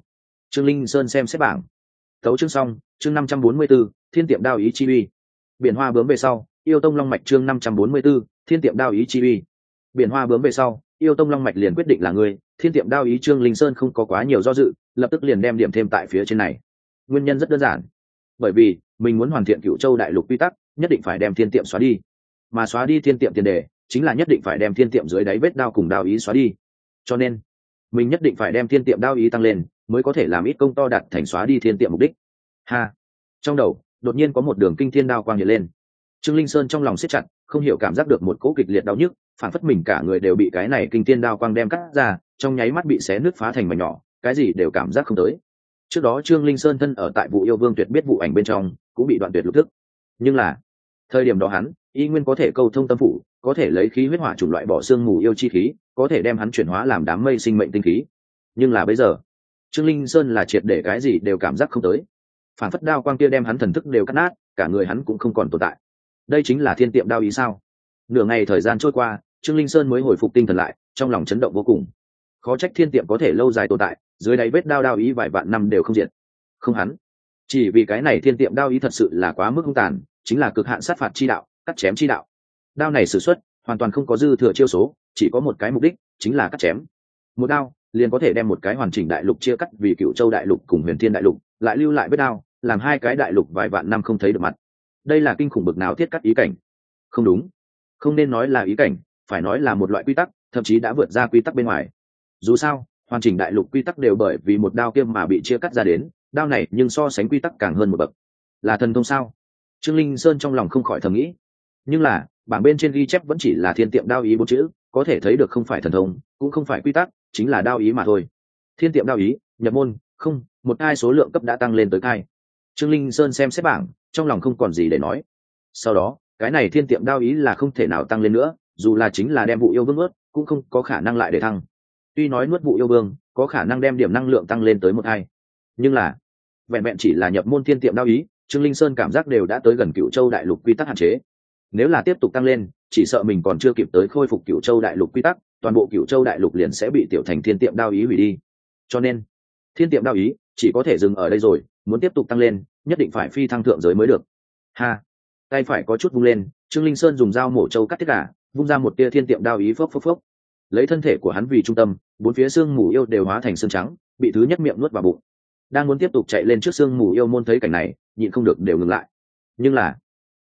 Trương linh sơn xem xét bảng. Thấu chương xong, chương năm trăm bốn mươi b ố thiên tiệm đao ý chi uy. Biển hoa bướm về sau, yêu tông long mạch chương năm trăm bốn mươi b ố thiên tiệm đao ý chi uy. Biển hoa bướm về sau, yêu tông long mạch liền quyết định là người thiên tiệm đao ý trương linh sơn không có quá nhiều do dự, lập tức liền đem điểm thêm tại phía trên này. Nguyên nhân rất đơn giản. Bởi vì, mình muốn hoàn thiện cựu châu đại lục quy tắc, nhất định phải đem thiên tiệm xóa đi mà xóa đi thiên tiệm tiền đề, chính là nhất định phải đem thiên tiệm dưới đáy vết đao cùng đao ý xóa đi. Cho nên, mình nhất định phải đem thiên tiệm đao ý tăng lên, mới có thể làm ít công to đặt thành xóa đi thiên tiệm mục đích. Ha! Trong đầu, đột nhiên có một đường kinh thiên đao quang hiện lên. Trương linh sơn trong lòng siết chặt, không hiểu cảm giác được một cỗ kịch liệt đau nhức, phản phất mình cả người đều bị cái này kinh thiên đao quang đem cắt ra, trong nháy mắt bị xé nứt phá thành mảnh nhỏ, cái gì đều cảm giác không tới. Trước đó trương linh sơn thân ở tại vụ yêu vương tuyệt biết vụ ảnh bên trong, cũng bị đoạn tuyệt lục thức. Nhưng là thời điểm đó hắn, y nguyên có thể câu thông tâm phủ, có thể lấy khí huyết hỏa chủng loại bỏ xương mù yêu chi khí, có thể đem hắn chuyển hóa làm đám mây sinh mệnh tinh khí. Nhưng là bây giờ, trương linh sơn là triệt để cái gì đều cảm giác không tới. Phản phất đao quang kia đem hắn thần thức đều cắt nát, cả người hắn cũng không còn tồn tại. Đây chính là thiên tiệm đao ý sao? Nửa ngày thời gian trôi qua, trương linh sơn mới hồi phục tinh thần lại, trong lòng chấn động vô cùng. Khó trách thiên tiệm có thể lâu dài tồn tại, dưới đáy vết đao đao ý vài vạn năm đều không diệt. Không hắn. Chỉ vì cái này thiên tiệm đao ý thật sự là quá mức hung tàn chính là cực hạn sát phạt chi đạo, cắt chém chi đạo. Đao này s ử x u ấ t hoàn toàn không có dư thừa chiêu số, chỉ có một cái mục đích, chính là cắt chém. Một đao, liền có thể đem một cái hoàn chỉnh đại lục chia cắt vì cựu châu đại lục cùng huyền thiên đại lục, lại lưu lại vết đao, làm hai cái đại lục vài vạn năm không thấy được mặt. Đây là kinh khủng bực nào thiết cắt ý cảnh? Không đúng. Không nên nói là ý cảnh, phải nói là một loại quy tắc, thậm chí đã vượt ra quy tắc bên ngoài. Dù sao, hoàn chỉnh đại lục quy tắc đều bởi vì một đao kiêm mà bị chia cắt ra đến, đao này nhưng so sánh quy tắc càng hơn một bậc. Là thần thông sao? Trương linh sơn trong lòng không khỏi thầm nghĩ. Nhưng là, bảng bên trên ghi chép vẫn chỉ là thiên tiệm đao ý bốn chữ, có thể thấy được không phải thần thông, cũng không phải quy tắc, chính là đao ý mà thôi. Thiên tiệm đao ý, nhập môn, không, một hai số lượng cấp đã tăng lên tới hai trương linh sơn xem xét bảng, trong lòng không còn gì để nói. Sau đó, cái này thiên tiệm đao ý là không thể nào tăng lên nữa, dù là chính là đem vụ yêu vương ướt cũng không có khả năng lại để thăng. Tuy nói nuốt vụ yêu vương, có khả năng đem điểm năng lượng tăng lên tới một hai nhưng là, vẹn vẹn chỉ là nhập môn thiên tiệm đao ý trương linh sơn cảm giác đều đã tới gần cựu châu đại lục quy tắc hạn chế. Nếu là tiếp tục tăng lên, chỉ sợ mình còn chưa kịp tới khôi phục cựu châu đại lục quy tắc, toàn bộ cựu châu đại lục liền sẽ bị tiểu thành thiên tiệm đao ý hủy đi. Cho nên, thiên tiệm đao ý chỉ có thể dừng ở đây rồi, muốn tiếp tục tăng lên, nhất định phải phi thăng thượng giới mới được. Ha! Tay phải có chút vung lên, trương linh sơn dùng dao mổ trâu cắt tất cả vung ra một tia thiên tiệm đao ý phốc phốc phốc. Lấy thân thể của hắn vì trung tâm, bốn phía xương mù yêu đều hóa thành xương trắng, bị thứ nhất miệng nuốt vào bụng đang muốn tiếp tục chạy lên trước xương mù yêu môn thấy cảnh này, nhịn không được đều ngừng lại. Nhưng là,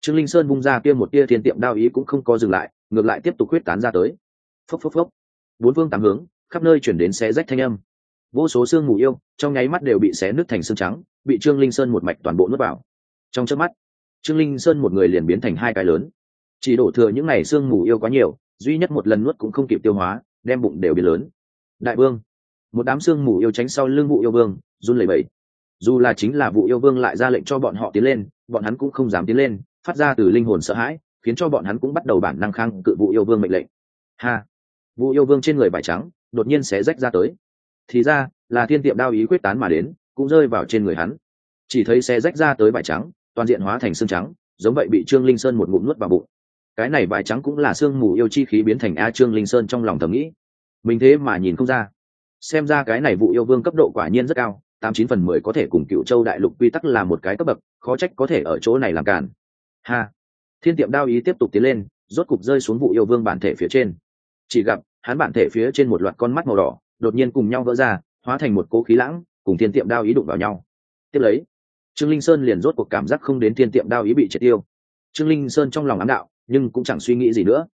trương linh sơn bung ra kia một tia thiên tiệm đao ý cũng không có dừng lại, ngược lại tiếp tục quyết tán ra tới. Phốc phốc phốc. Bốn phương tám hướng, khắp nơi chuyển đến xé rách thanh âm. Vô số xương mù yêu, trong nháy mắt đều bị xé nứt thành xương trắng, bị trương linh sơn một mạch toàn bộ nuốt vào. Trong chớp mắt, trương linh sơn một người liền biến thành hai cái lớn. Chỉ đổ thừa những ngày xương mù yêu quá nhiều, duy nhất một lần nuốt cũng không kịp tiêu hóa, đem bụng đều biến lớn. Đại vương, một đám xương mù yêu tránh sau lưng vụ yêu vương run lẩy bẩy. Dù là chính là vụ yêu vương lại ra lệnh cho bọn họ tiến lên, bọn hắn cũng không dám tiến lên, phát ra từ linh hồn sợ hãi, khiến cho bọn hắn cũng bắt đầu bản năng khang cự vụ yêu vương mệnh lệnh. Ha! Vụ yêu vương trên người vải trắng đột nhiên xé rách ra tới. Thì ra, là thiên tiệm đao ý quyết tán mà đến, cũng rơi vào trên người hắn. Chỉ thấy xe rách ra tới vải trắng, toàn diện hóa thành xương trắng, giống vậy bị trương linh sơn một ngụm nuốt vào bụng. Cái này vải trắng cũng là xương mù yêu chi khí biến thành a trương linh sơn trong lòng thầm nghĩ. Mình thế mà nhìn không ra. Xem ra cái này vụ yêu vương cấp độ quả nhiên rất cao tám chín phần mười có thể cùng cựu châu đại lục quy tắc là một cái cấp bậc, khó trách có thể ở chỗ này làm cản. Ha. Thiên tiệm đao ý tiếp tục tiến lên, rốt cục rơi xuống vụ yêu vương bản thể phía trên. Chỉ gặp, hắn bản thể phía trên một loạt con mắt màu đỏ, đột nhiên cùng nhau vỡ ra, hóa thành một cố khí lãng, cùng thiên tiệm đao ý đụng vào nhau. Tiếp lấy, trương linh sơn liền rốt cuộc cảm giác không đến thiên tiệm đao ý bị triệt tiêu. Trương linh sơn trong lòng ám đạo, nhưng cũng chẳng suy nghĩ gì nữa.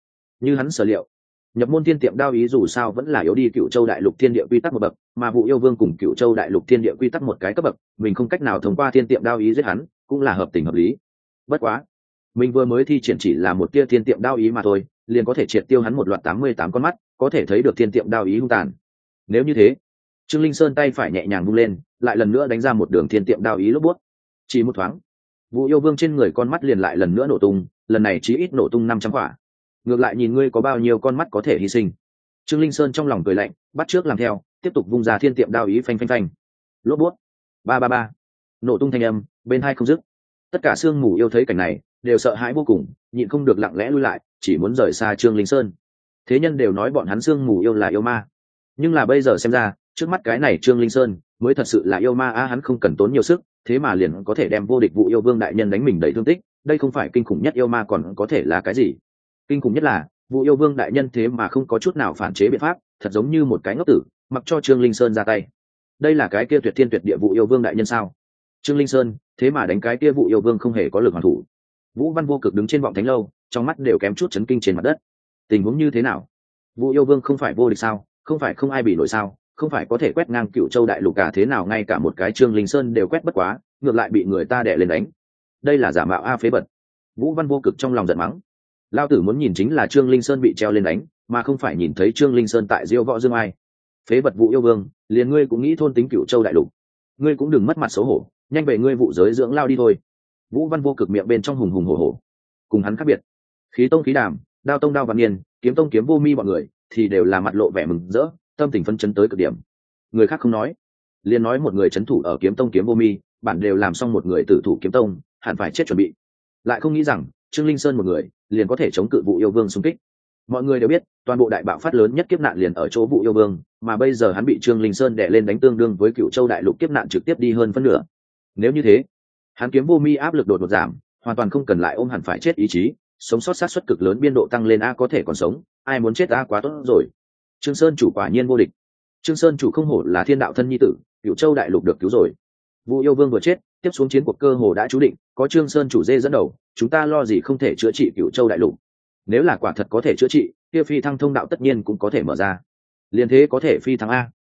Như hắn sở liệu nhập môn thiên tiệm đao ý dù sao vẫn là yếu đi cựu châu đại lục thiên địa quy tắc một bậc, mà vụ yêu vương cùng cựu châu đại lục thiên địa quy tắc một cái cấp bậc, mình không cách nào thông qua thiên tiệm đao ý giết hắn, cũng là hợp tình hợp lý. Bất quá, mình vừa mới thi triển chỉ là một tia thiên tiệm đao ý mà thôi, liền có thể triệt tiêu hắn một loạt tám mươi tám con mắt, có thể thấy được thiên tiệm đao ý hung tàn. Nếu như thế, trương linh sơn tay phải nhẹ nhàng vung lên, lại lần nữa đánh ra một đường thiên tiệm đao ý lốp bút. Chỉ một thoáng, vụ yêu vương trên người con mắt liền lại lần nữa nổ tung, lần này chỉ ít nổ tung năm trăm quả ngược lại nhìn ngươi có bao nhiêu con mắt có thể hy sinh. Trương linh sơn trong lòng cười lạnh, bắt trước làm theo, tiếp tục vung ra thiên tiệm đao ý phanh phanh phanh. Lốp bút. Ba ba ba. Nổ tung thanh âm, bên hai không dứt. Tất cả sương mù yêu thấy cảnh này, đều sợ hãi vô cùng, nhịn không được lặng lẽ lui lại, chỉ muốn rời xa trương linh sơn. Thế nhân đều nói bọn hắn sương mù yêu là yêu ma. Nhưng là bây giờ xem ra, trước mắt cái này trương linh sơn, mới thật sự là yêu ma, a, hắn không cần tốn nhiều sức, thế mà liền có thể đem vô địch vụ yêu vương đại nhân đánh mình đầy thương tích, đây không phải kinh khủng nhất yêu ma còn có thể là cái gì? Kinh khủng nhất là vụ yêu vương đại nhân thế mà không có chút nào phản chế biện pháp, thật giống như một cái ngốc tử, mặc cho trương linh sơn ra tay. Đây là cái kia tuyệt thiên tuyệt địa vụ yêu vương đại nhân sao? Trương linh sơn, thế mà đánh cái kia vụ yêu vương không hề có lực hoàn thủ. Vũ văn vô cực đứng trên vọng thánh lâu, trong mắt đều kém chút chấn kinh trên mặt đất. Tình huống như thế nào? Vụ yêu vương không phải vô địch sao? Không phải không ai bị nổi sao? Không phải có thể quét ngang cựu châu đại lục cả thế nào, ngay cả một cái trương linh sơn đều quét bất quá, ngược lại bị người ta đẻ lên đánh. Đây là giả mạo a phế bật. Vũ văn vô cực trong lòng giận mắng lao tử muốn nhìn chính là trương linh sơn bị treo lên đánh mà không phải nhìn thấy trương linh sơn tại diêu võ dương ai. Phế vật vụ yêu vương liền ngươi cũng nghĩ thôn tính cựu châu đại lục. Ngươi cũng đừng mất mặt xấu hổ nhanh về ngươi vụ giới dưỡng lao đi thôi. Vũ văn vô cực miệng bên trong hùng hùng hổ hổ. Cùng hắn khác biệt. Khí tông khí đàm đao tông đao văn niên, kiếm tông kiếm vô mi bọn người thì đều là mặt lộ vẻ mừng rỡ tâm tình phân chấn tới cực điểm. Người khác không nói. Liền nói một người c h ấ n thủ ở kiếm tông kiếm vô mi bản đều làm xong một người tử thủ kiếm tông hẳn phải chết chuẩn bị. Lại không nghĩ rằng trương linh sơn một người liền có thể chống cự vụ yêu vương xung kích. Mọi người đều biết, toàn bộ đại bạo phát lớn nhất kiếp nạn liền ở chỗ vụ yêu vương, mà bây giờ hắn bị trương linh sơn đè lên đánh tương đương với cựu châu đại lục kiếp nạn trực tiếp đi hơn phân nửa. Nếu như thế, hắn kiếm vô mi áp lực đột ngột giảm, hoàn toàn không cần lại ôm hẳn phải chết ý chí, sống sót sát xuất cực lớn biên độ tăng lên a có thể còn sống, ai muốn chết a quá tốt rồi. Trương sơn chủ quả nhiên vô địch. Trương sơn chủ không hổ là thiên đạo thân nhi tử, cựu châu đại lục được cứu rồi. Vụ yêu vương vừa chết tiếp xuống chiến cuộc cơ hồ đã chú định, có trương sơn chủ dê dẫn đầu, chúng ta lo gì không thể chữa trị cựu châu đại lục. Nếu là quả thật có thể chữa trị, kia phi thăng thông đạo tất nhiên cũng có thể mở ra. Liên thế có thể phi thăng a.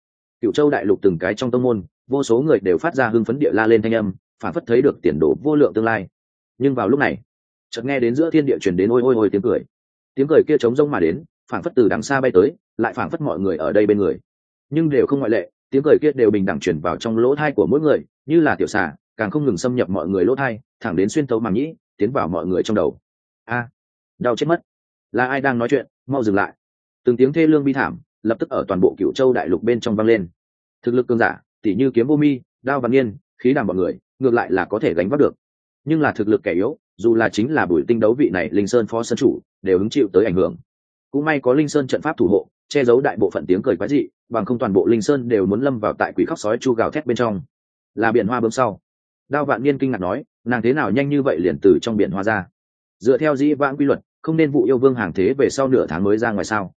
Cựu châu đại lục từng cái trong tông môn, vô số người đều phát ra hưng phấn địa la lên thanh âm, phản phất thấy được tiền đồ vô lượng tương lai. Nhưng vào lúc này, chợt nghe đến giữa thiên địa truyền đến ôi ôi ôi tiếng cười. Tiếng cười kia trống rông mà đến, phản phất từ đằng xa bay tới, lại phản phất mọi người ở đây bên người. Nhưng đều không ngoại lệ, tiếng cười kia đều bình đẳng chuyển vào trong lỗ thai của mỗi người, như là tiểu xà càng không ngừng xâm nhập mọi người lỗ thai thẳng đến xuyên tấu màng nhĩ tiến vào mọi người trong đầu. A đau chết mất. Là ai đang nói chuyện? Mau dừng lại. Từng tiếng thê lương bi thảm lập tức ở toàn bộ cựu châu đại lục bên trong vang lên. Thực lực cương giả tỉ như kiếm vô mi đao văn yên, khí đàm bọn người ngược lại là có thể gánh vác được. Nhưng là thực lực kẻ yếu dù là chính là buổi tinh đấu vị này linh sơn phó sân chủ đều hứng chịu tới ảnh hưởng. Cũng may có linh sơn trận pháp thủ hộ che giấu đại bộ phận tiếng cười quái dị bằng không toàn bộ linh sơn đều muốn lâm vào tại quỷ khóc sói chu gào thét bên trong. Là biển hoa bơm sau đao vạn niên kinh ngạc nói, nàng thế nào nhanh như vậy liền từ trong biển hoa ra? Dựa theo dĩ vãng quy luật, không nên vụ yêu vương hàng thế về sau nửa tháng mới ra ngoài sao?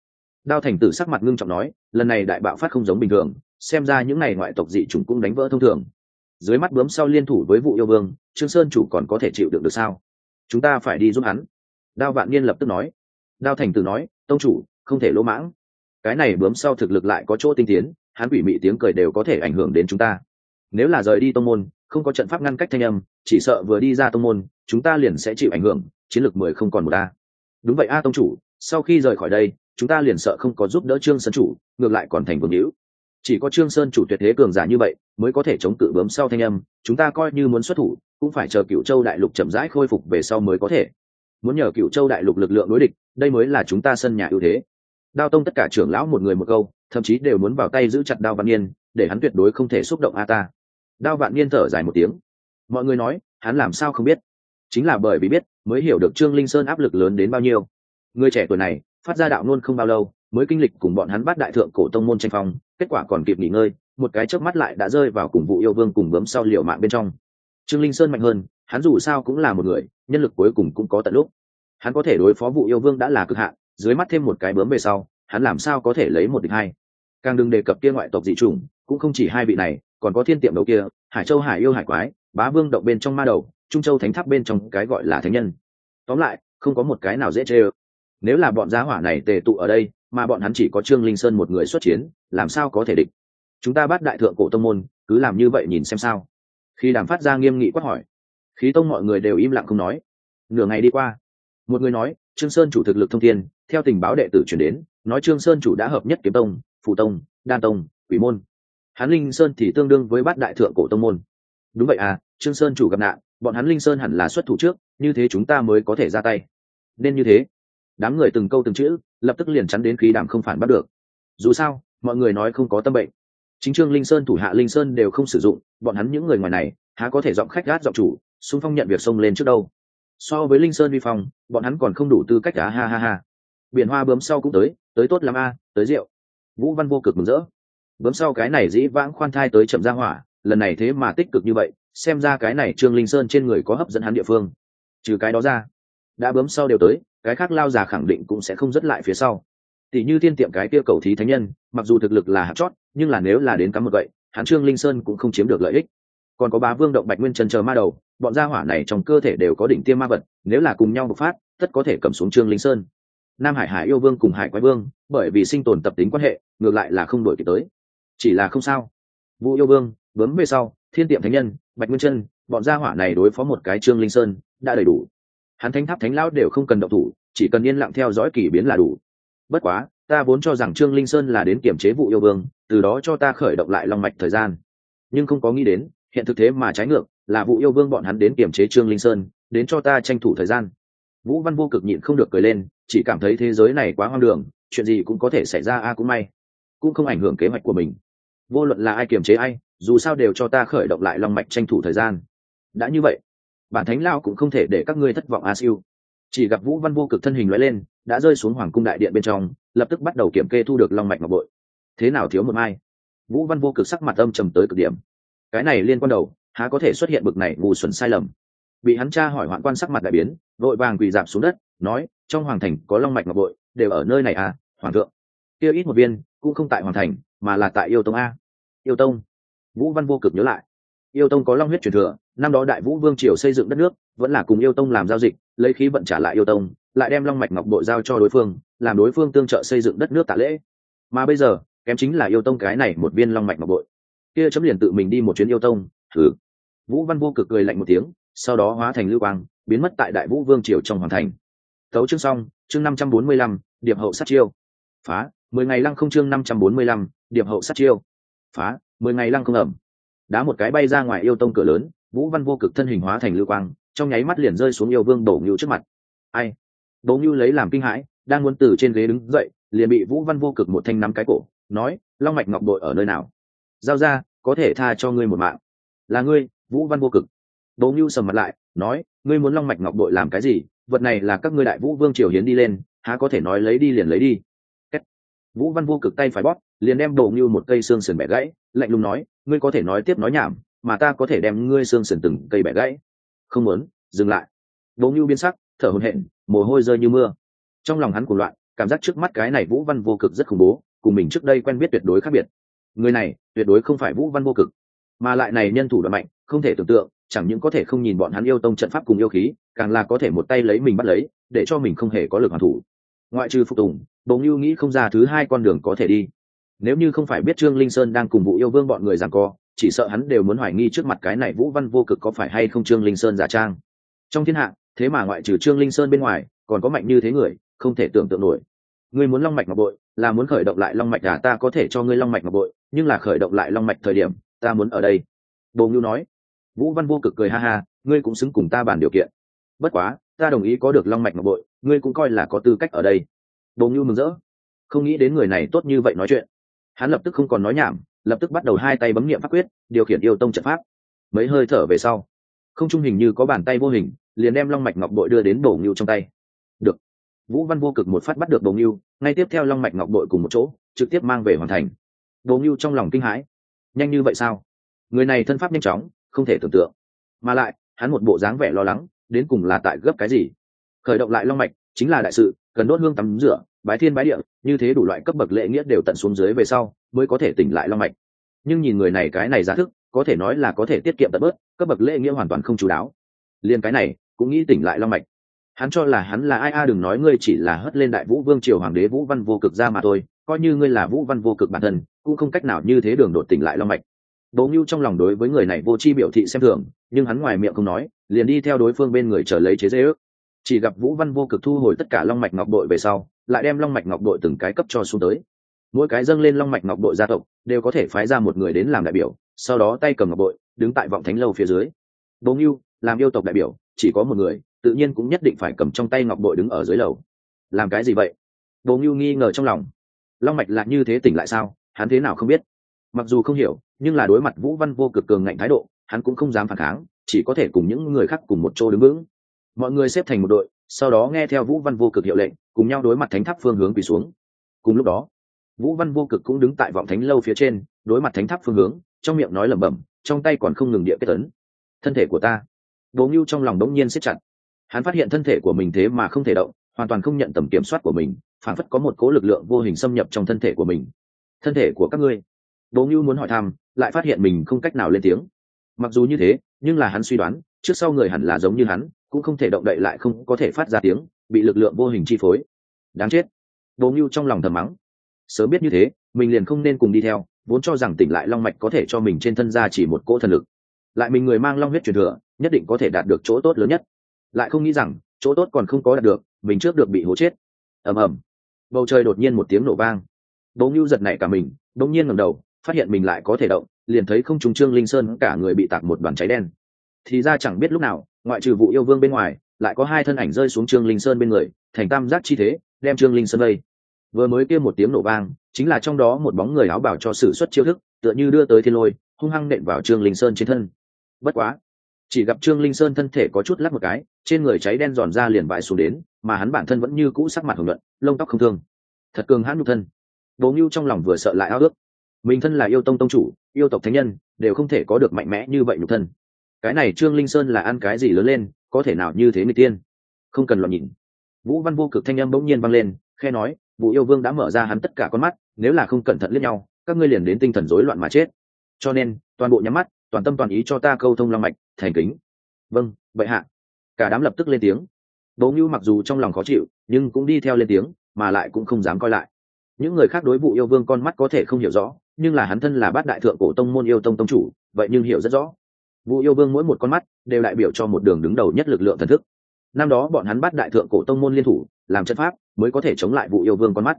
Đao thành tử sắc mặt ngưng trọng nói, lần này đại bạo phát không giống bình thường, xem ra những ngày ngoại tộc dị chúng cũng đánh vỡ thông thường. Dưới mắt bướm sau liên thủ với vụ yêu vương, trương sơn chủ còn có thể chịu được được sao? Chúng ta phải đi giúp hắn. Đao vạn niên lập tức nói. Đao thành tử nói, tông chủ, không thể lỗ mãng. Cái này bướm sau thực lực lại có chỗ tinh tiến, hắn quỷ mị tiếng cười đều có thể ảnh hưởng đến chúng ta. Nếu là rời đi tông môn không có trận pháp ngăn cách thanh âm chỉ sợ vừa đi ra tông môn chúng ta liền sẽ chịu ảnh hưởng chiến lược mười không còn một a. Đúng vậy a tông chủ sau khi rời khỏi đây chúng ta liền sợ không có giúp đỡ trương sơn chủ ngược lại còn thành vương hữu. Chỉ có trương sơn chủ tuyệt thế cường giả như vậy mới có thể chống cự bướm sau thanh âm chúng ta coi như muốn xuất thủ cũng phải chờ cựu châu đại lục chậm rãi khôi phục về sau mới có thể. Muốn nhờ cựu châu đại lục lực lượng đối địch đây mới là chúng ta sân nhà ưu thế. Đao tông tất cả trưởng lão một người một câu thậm chí đều muốn vào tay giữ chặt đao văn yên, để hắn tuyệt đối không thể xúc động a ta đao vạn niên thở dài một tiếng. Mọi người nói, hắn làm sao không biết? Chính là bởi vì biết, mới hiểu được trương linh sơn áp lực lớn đến bao nhiêu. Người trẻ tuổi này, phát ra đạo nôn không bao lâu, mới kinh lịch cùng bọn hắn bắt đại thượng cổ tông môn tranh phong, kết quả còn kịp nghỉ ngơi, một cái chớp mắt lại đã rơi vào cùng vụ yêu vương cùng bấm sau liều mạng bên trong. Trương linh sơn mạnh hơn, hắn dù sao cũng là một người, nhân lực cuối cùng cũng có tận lúc. Hắn có thể đối phó vụ yêu vương đã là cực hạn, dưới mắt thêm một cái bướm về sau, hắn làm sao có thể lấy một địch hai? Càng đừng đề cập kia ngoại tộc dị chủng, cũng không chỉ hai vị này còn có thiên tiệm đầu kia, hải châu hải yêu hải quái, bá vương động bên trong ma đầu, trung châu thánh tháp bên trong cái gọi là thánh nhân. Tóm lại, không có một cái nào dễ chê ơ. Nếu là bọn giá hỏa này tề tụ ở đây, mà bọn hắn chỉ có trương linh sơn một người xuất chiến, làm sao có thể địch? Chúng ta bắt đại thượng cổ tông môn, cứ làm như vậy nhìn xem sao. Khi đàm phát ra nghiêm nghị quát hỏi, khí tông mọi người đều im lặng không nói. Nửa ngày đi qua, một người nói, trương sơn chủ thực lực thông thiên, theo tình báo đệ tử chuyển đến, nói trương sơn chủ đã hợp nhất kiếm tông phụ tông, đan tông, quỷ môn hắn linh sơn thì tương đương với bát đại thượng cổ tông môn. Đúng vậy à trương sơn chủ gặp nạn, bọn hắn linh sơn hẳn là xuất thủ trước, như thế chúng ta mới có thể ra tay. Nên như thế. Đám người từng câu từng chữ, lập tức liền chắn đến khí đàm không phản bắt được. Dù sao, mọi người nói không có tâm bệnh. Chính trương linh sơn thủ hạ linh sơn đều không sử dụng, bọn hắn những người ngoài này, há có thể giọng khách gát giọng chủ, xung phong nhận việc xông lên trước đâu. So với linh sơn vi phong, bọn hắn còn không đủ tư cách cả ha ha ha. Biển hoa bướm sau cũng tới tới tốt lắm a tới rượu. Vũ văn vô cực mừng rỡ bấm sau cái này dĩ vãng khoan thai tới chậm ra hỏa, lần này thế mà tích cực như vậy, xem ra cái này trương linh sơn trên người có hấp dẫn hắn địa phương. Trừ cái đó ra, đã bấm sau đều tới, cái khác lao già khẳng định cũng sẽ không dứt lại phía sau. Tỷ như thiên tiệm cái kia cầu thí thánh nhân, mặc dù thực lực là hạt chót, nhưng là nếu là đến cắm một vậy hắn trương linh sơn cũng không chiếm được lợi ích. Còn có bá vương động bạch nguyên chân chờ ma đầu, bọn gia hỏa này trong cơ thể đều có đỉnh tiêm ma vật, nếu là cùng nhau bộc phát, tất có thể cầm xuống trương linh sơn. Nam hải hải yêu vương cùng hải quái vương, bởi vì sinh tồn tập tính quan hệ, ngược lại là không đổi kịp tới chỉ là không sao. Vũ yêu vương bấm về sau, thiên tiệm thánh nhân, bạch nguyên chân, bọn gia hỏa này đối phó một cái trương linh sơn, đã đầy đủ. Hắn thánh tháp thánh lão đều không cần động thủ, chỉ cần yên lặng theo dõi kỳ biến là đủ. Bất quá, ta vốn cho rằng trương linh sơn là đến kiểm chế vụ yêu vương, từ đó cho ta khởi động lại long mạch thời gian. Nhưng không có nghĩ đến, hiện thực thế mà trái ngược, là vụ yêu vương bọn hắn đến kiểm chế trương linh sơn, đến cho ta tranh thủ thời gian. Vũ văn vô cực nhịn không được cười lên, chỉ cảm thấy thế giới này quá hoang đường, chuyện gì cũng có thể xảy ra a à cũng may. Cũng không ảnh hưởng kế hoạch của mình vô luận là ai kiềm chế ai, dù sao đều cho ta khởi động lại long mạch tranh thủ thời gian. Đã như vậy, bản thánh lao cũng không thể để các ngươi thất vọng a siêu. Chỉ gặp vũ văn vô cực thân hình loại lên, đã rơi xuống hoàng cung đại điện bên trong, lập tức bắt đầu kiểm kê thu được long mạch ngọc bội. Thế nào thiếu một mai? Vũ văn vô cực sắc mặt âm trầm tới cực điểm. Cái này liên quan đầu, há có thể xuất hiện bực này ngu xuẩn sai lầm? Bị hắn tra hỏi hoạn quan sắc mặt đại biến, vội vàng quỳ dạp xuống đất, nói, trong hoàng thành có long mạch ngọc bội, đều ở nơi này à hoàng thượng. Kia ít một viên, cũng không tại hoàng thành, mà là tại yêu tông a yêu tông. Vũ văn vô cực nhớ lại. Yêu tông có long huyết truyền thừa, năm đó đại vũ vương triều xây dựng đất nước, vẫn là cùng yêu tông làm giao dịch, lấy khí vận trả lại yêu tông, lại đem long mạch ngọc bội giao cho đối phương, làm đối phương tương trợ xây dựng đất nước tạ lễ. Mà bây giờ, kém chính là yêu tông cái này một viên long mạch ngọc bội. Kia chấm liền tự mình đi một chuyến yêu tông, thử. Vũ văn vô cực cười lạnh một tiếng, sau đó hóa thành lưu quang, biến mất tại đại vũ vương triều trong hoàng thành. Thấu chương xong, chương năm trăm bốn mươi lăm, điệp hậu sát chiêu. Phá, mười ngày lăng không chương năm trăm bốn mươi lăm, điệp hậu sát chiêu phá, mười ngày lăng không ẩm. Đá một cái bay ra ngoài yêu tông cửa lớn, vũ văn vô cực thân hình hóa thành lưu quang, trong nháy mắt liền rơi xuống yêu vương đổ ngưu trước mặt. Ai? Đổ ngưu lấy làm kinh hãi, đang muốn từ trên ghế đứng dậy, liền bị vũ văn vô cực một thanh nắm cái cổ, nói, long mạch ngọc bội ở nơi nào? Giao ra, có thể tha cho ngươi một mạng. Là ngươi, vũ văn vô cực. Đỗ ngưu sầm mặt lại, nói, ngươi muốn long mạch ngọc bội làm cái gì? Vật này là các ngươi đại vũ vương triều hiến đi lên, há có thể nói lấy đi liền lấy đi vũ văn vô cực tay phải bóp, liền đem đồ như một cây xương sườn bẻ gãy, lạnh lùng nói, ngươi có thể nói tiếp nói nhảm, mà ta có thể đem ngươi xương sườn từng cây bẻ gãy. Không muốn, dừng lại. Đồ như biến sắc, thở hổn hển, mồ hôi rơi như mưa. Trong lòng hắn cuồng loạn, cảm giác trước mắt cái này vũ văn vô cực rất khủng bố, cùng mình trước đây quen biết tuyệt đối khác biệt. Người này, tuyệt đối không phải vũ văn vô cực, mà lại này nhân thủ đoạn mạnh, không thể tưởng tượng, chẳng những có thể không nhìn bọn hắn yêu tông trận pháp cùng yêu khí, càng là có thể một tay lấy mình bắt lấy, để cho mình không hề có lực hoàn thủ ngoại trừ phục tùng bầu như nghĩ không ra thứ hai con đường có thể đi. Nếu như không phải biết trương linh sơn đang cùng vụ yêu vương bọn người rằng co, chỉ sợ hắn đều muốn hoài nghi trước mặt cái này vũ văn vô cực có phải hay không trương linh sơn giả trang. Trong thiên hạ, thế mà ngoại trừ trương linh sơn bên ngoài, còn có mạnh như thế người, không thể tưởng tượng nổi. Ngươi muốn long mạch ngọc bội, là muốn khởi động lại long mạch à ta có thể cho ngươi long mạch ngọc bội, nhưng là khởi động lại long mạch thời điểm, ta muốn ở đây. Bồ ngưu nói. Vũ văn vô cực cười ha ha, ngươi cũng xứng cùng ta bàn điều kiện. Bất quá, ta đồng ý có được long mạch ngọc bội ngươi cũng coi là có tư cách ở đây. Bồ ngưu mừng rỡ. Không nghĩ đến người này tốt như vậy nói chuyện. Hắn lập tức không còn nói nhảm, lập tức bắt đầu hai tay bấm nghiệm pháp quyết, điều khiển yêu tông trận pháp. Mấy hơi thở về sau, không trung hình như có bàn tay vô hình, liền đem long mạch ngọc bội đưa đến bổ ngưu trong tay. Được. Vũ văn vô cực một phát bắt được bổ ngưu, ngay tiếp theo long mạch ngọc bội cùng một chỗ, trực tiếp mang về hoàn thành. Bổ ngưu trong lòng kinh hãi. Nhanh như vậy sao? Người này thân pháp nhanh chóng, không thể tưởng tượng. Mà lại, hắn một bộ dáng vẻ lo lắng, đến cùng là tại gấp cái gì? Khởi động lại long mạch, chính là đại sự, cần đốt hương tắm rửa, bái thiên bái địa, như thế đủ loại cấp bậc lễ nghĩa đều tận xuống dưới về sau, mới có thể tỉnh lại long mạch. Nhưng nhìn người này cái này giá thức, có thể nói là có thể tiết kiệm tận bớt, cấp bậc lễ nghĩa hoàn toàn không chú đáo. Liền cái này, cũng nghĩ tỉnh lại long mạch. Hắn cho là hắn là ai a, đừng nói ngươi chỉ là hất lên đại vũ vương triều hoàng đế vũ văn vô cực ra mà thôi, coi như ngươi là vũ văn vô cực bản thân, cũng không cách nào như thế đường đột tỉnh lại long mạch. Bố ngưu trong lòng đối với người này vô chi biểu thị xem thường, nhưng hắn ngoài miệng không nói, liền đi theo đối phương bên người chờ lấy chế dây ước chỉ gặp vũ văn vô cực thu hồi tất cả long mạch ngọc đội về sau lại đem long mạch ngọc đội từng cái cấp cho xuống tới. Mỗi cái dâng lên long mạch ngọc đội gia tộc đều có thể phái ra một người đến làm đại biểu sau đó tay cầm ngọc Đội, đứng tại vọng thánh lâu phía dưới. Bố ngưu làm yêu tộc đại biểu chỉ có một người tự nhiên cũng nhất định phải cầm trong tay ngọc Đội đứng ở dưới lầu. Làm cái gì vậy? Bố ngưu nghi ngờ trong lòng. Long mạch là như thế tỉnh lại sao? Hắn thế nào không biết? Mặc dù không hiểu nhưng là đối mặt vũ văn vô cực cường ngạnh thái độ hắn cũng không dám phản kháng chỉ có thể cùng những người khác cùng một chỗ đứng vững mọi người xếp thành một đội, sau đó nghe theo vũ văn vô cực hiệu lệnh, cùng nhau đối mặt thánh tháp phương hướng quỳ xuống. Cùng lúc đó, vũ văn vô cực cũng đứng tại vọng thánh lâu phía trên, đối mặt thánh tháp phương hướng, trong miệng nói lẩm bẩm, trong tay còn không ngừng địa kết tấn thân thể của ta Bố ngưu trong lòng đống nhiên siết chặt. Hắn phát hiện thân thể của mình thế mà không thể động, hoàn toàn không nhận tầm kiểm soát của mình, phản phất có một cố lực lượng vô hình xâm nhập trong thân thể của mình. Thân thể của các ngươi? Bố ngưu muốn hỏi thăm, lại phát hiện mình không cách nào lên tiếng. Mặc dù như thế, nhưng là hắn suy đoán, trước sau người hẳn là giống như hắn cũng không thể động đậy lại không có thể phát ra tiếng, bị lực lượng vô hình chi phối. Đáng chết. Bố ngưu trong lòng thầm mắng. Sớm biết như thế, mình liền không nên cùng đi theo, vốn cho rằng tỉnh lại long mạch có thể cho mình trên thân ra chỉ một cỗ thần lực. Lại mình người mang long huyết truyền thừa, nhất định có thể đạt được chỗ tốt lớn nhất. Lại không nghĩ rằng, chỗ tốt còn không có đạt được, mình trước được bị hố chết. Ầm ầm. Bầu trời đột nhiên một tiếng nổ vang. Bố ngưu giật nảy cả mình đ nhiên ngẩng đầu, phát hiện mình lại có thể động, liền thấy không trùng trương linh sơn cả người bị tạc một đoàn cháy đen. Thì ra chẳng biết lúc nào ngoại trừ vụ yêu vương bên ngoài, lại có hai thân ảnh rơi xuống trương linh sơn bên người, thành tam giác chi thế, đem trương linh sơn vây. Vừa mới kia một tiếng nổ vang, chính là trong đó một bóng người áo bảo cho sử xuất chiêu thức, tựa như đưa tới thiên lôi, hung hăng nện vào trương linh sơn trên thân. Bất quá, chỉ gặp trương linh sơn thân thể có chút lắc một cái, trên người cháy đen giòn ra liền vãi xuống đến, mà hắn bản thân vẫn như cũ sắc mặt hồng luận lông tóc không thương. Thật cường hãn nhục thân. Bố ngưu trong lòng vừa sợ lại ao ước. Mình thân là yêu tông tông chủ, yêu tộc thánh nhân, đều không thể có được mạnh mẽ như vậy nhục thân cái này trương linh sơn là ăn cái gì lớn lên, có thể nào như thế người tiên? Không cần lo nhìn. Vũ văn vô cực thanh âm bỗng nhiên vang lên, khe nói, vũ yêu vương đã mở ra hắn tất cả con mắt, nếu là không cẩn thận liếc nhau, các ngươi liền đến tinh thần rối loạn mà chết. Cho nên, toàn bộ nhắm mắt, toàn tâm toàn ý cho ta câu thông long mạch, thành kính. Vâng vậy hạ. Cả đám lập tức lên tiếng. Bố ngưu mặc dù trong lòng khó chịu, nhưng cũng đi theo lên tiếng, mà lại cũng không dám coi lại. Những người khác đối vụ yêu vương con mắt có thể không hiểu rõ, nhưng là hắn thân là bát đại thượng cổ tông môn yêu tông tông chủ, vậy nhưng hiểu rất rõ. Vũ yêu vương mỗi một con mắt đều đại biểu cho một đường đứng đầu nhất lực lượng thần thức. Năm đó bọn hắn bắt đại thượng cổ tông môn liên thủ, làm chất pháp mới có thể chống lại vụ yêu vương con mắt.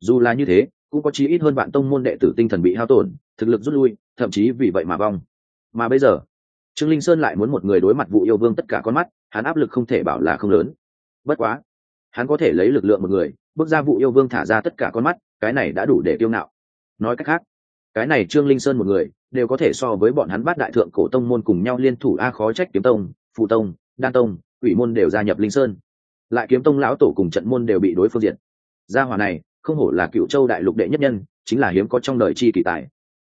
Dù là như thế, cũng có chí ít hơn bạn tông môn đệ tử tinh thần bị hao tổn, thực lực rút lui, thậm chí vì vậy mà vong. Mà bây giờ, trương linh sơn lại muốn một người đối mặt vụ yêu vương tất cả con mắt, hắn áp lực không thể bảo là không lớn. Bất quá, hắn có thể lấy lực lượng một người, bước ra vụ yêu vương thả ra tất cả con mắt, cái này đã đủ để tiêu ngạo. Nói cách khác cái này trương linh sơn một người, đều có thể so với bọn hắn bát đại thượng cổ tông môn cùng nhau liên thủ a khó trách kiếm tông phụ tông, đan tông, quỷ môn đều gia nhập linh sơn. Lại kiếm tông lão tổ cùng trận môn đều bị đối phương diện gia hòa này, không hổ là cựu châu đại lục đệ nhất nhân, chính là hiếm có trong đời chi kỳ tài.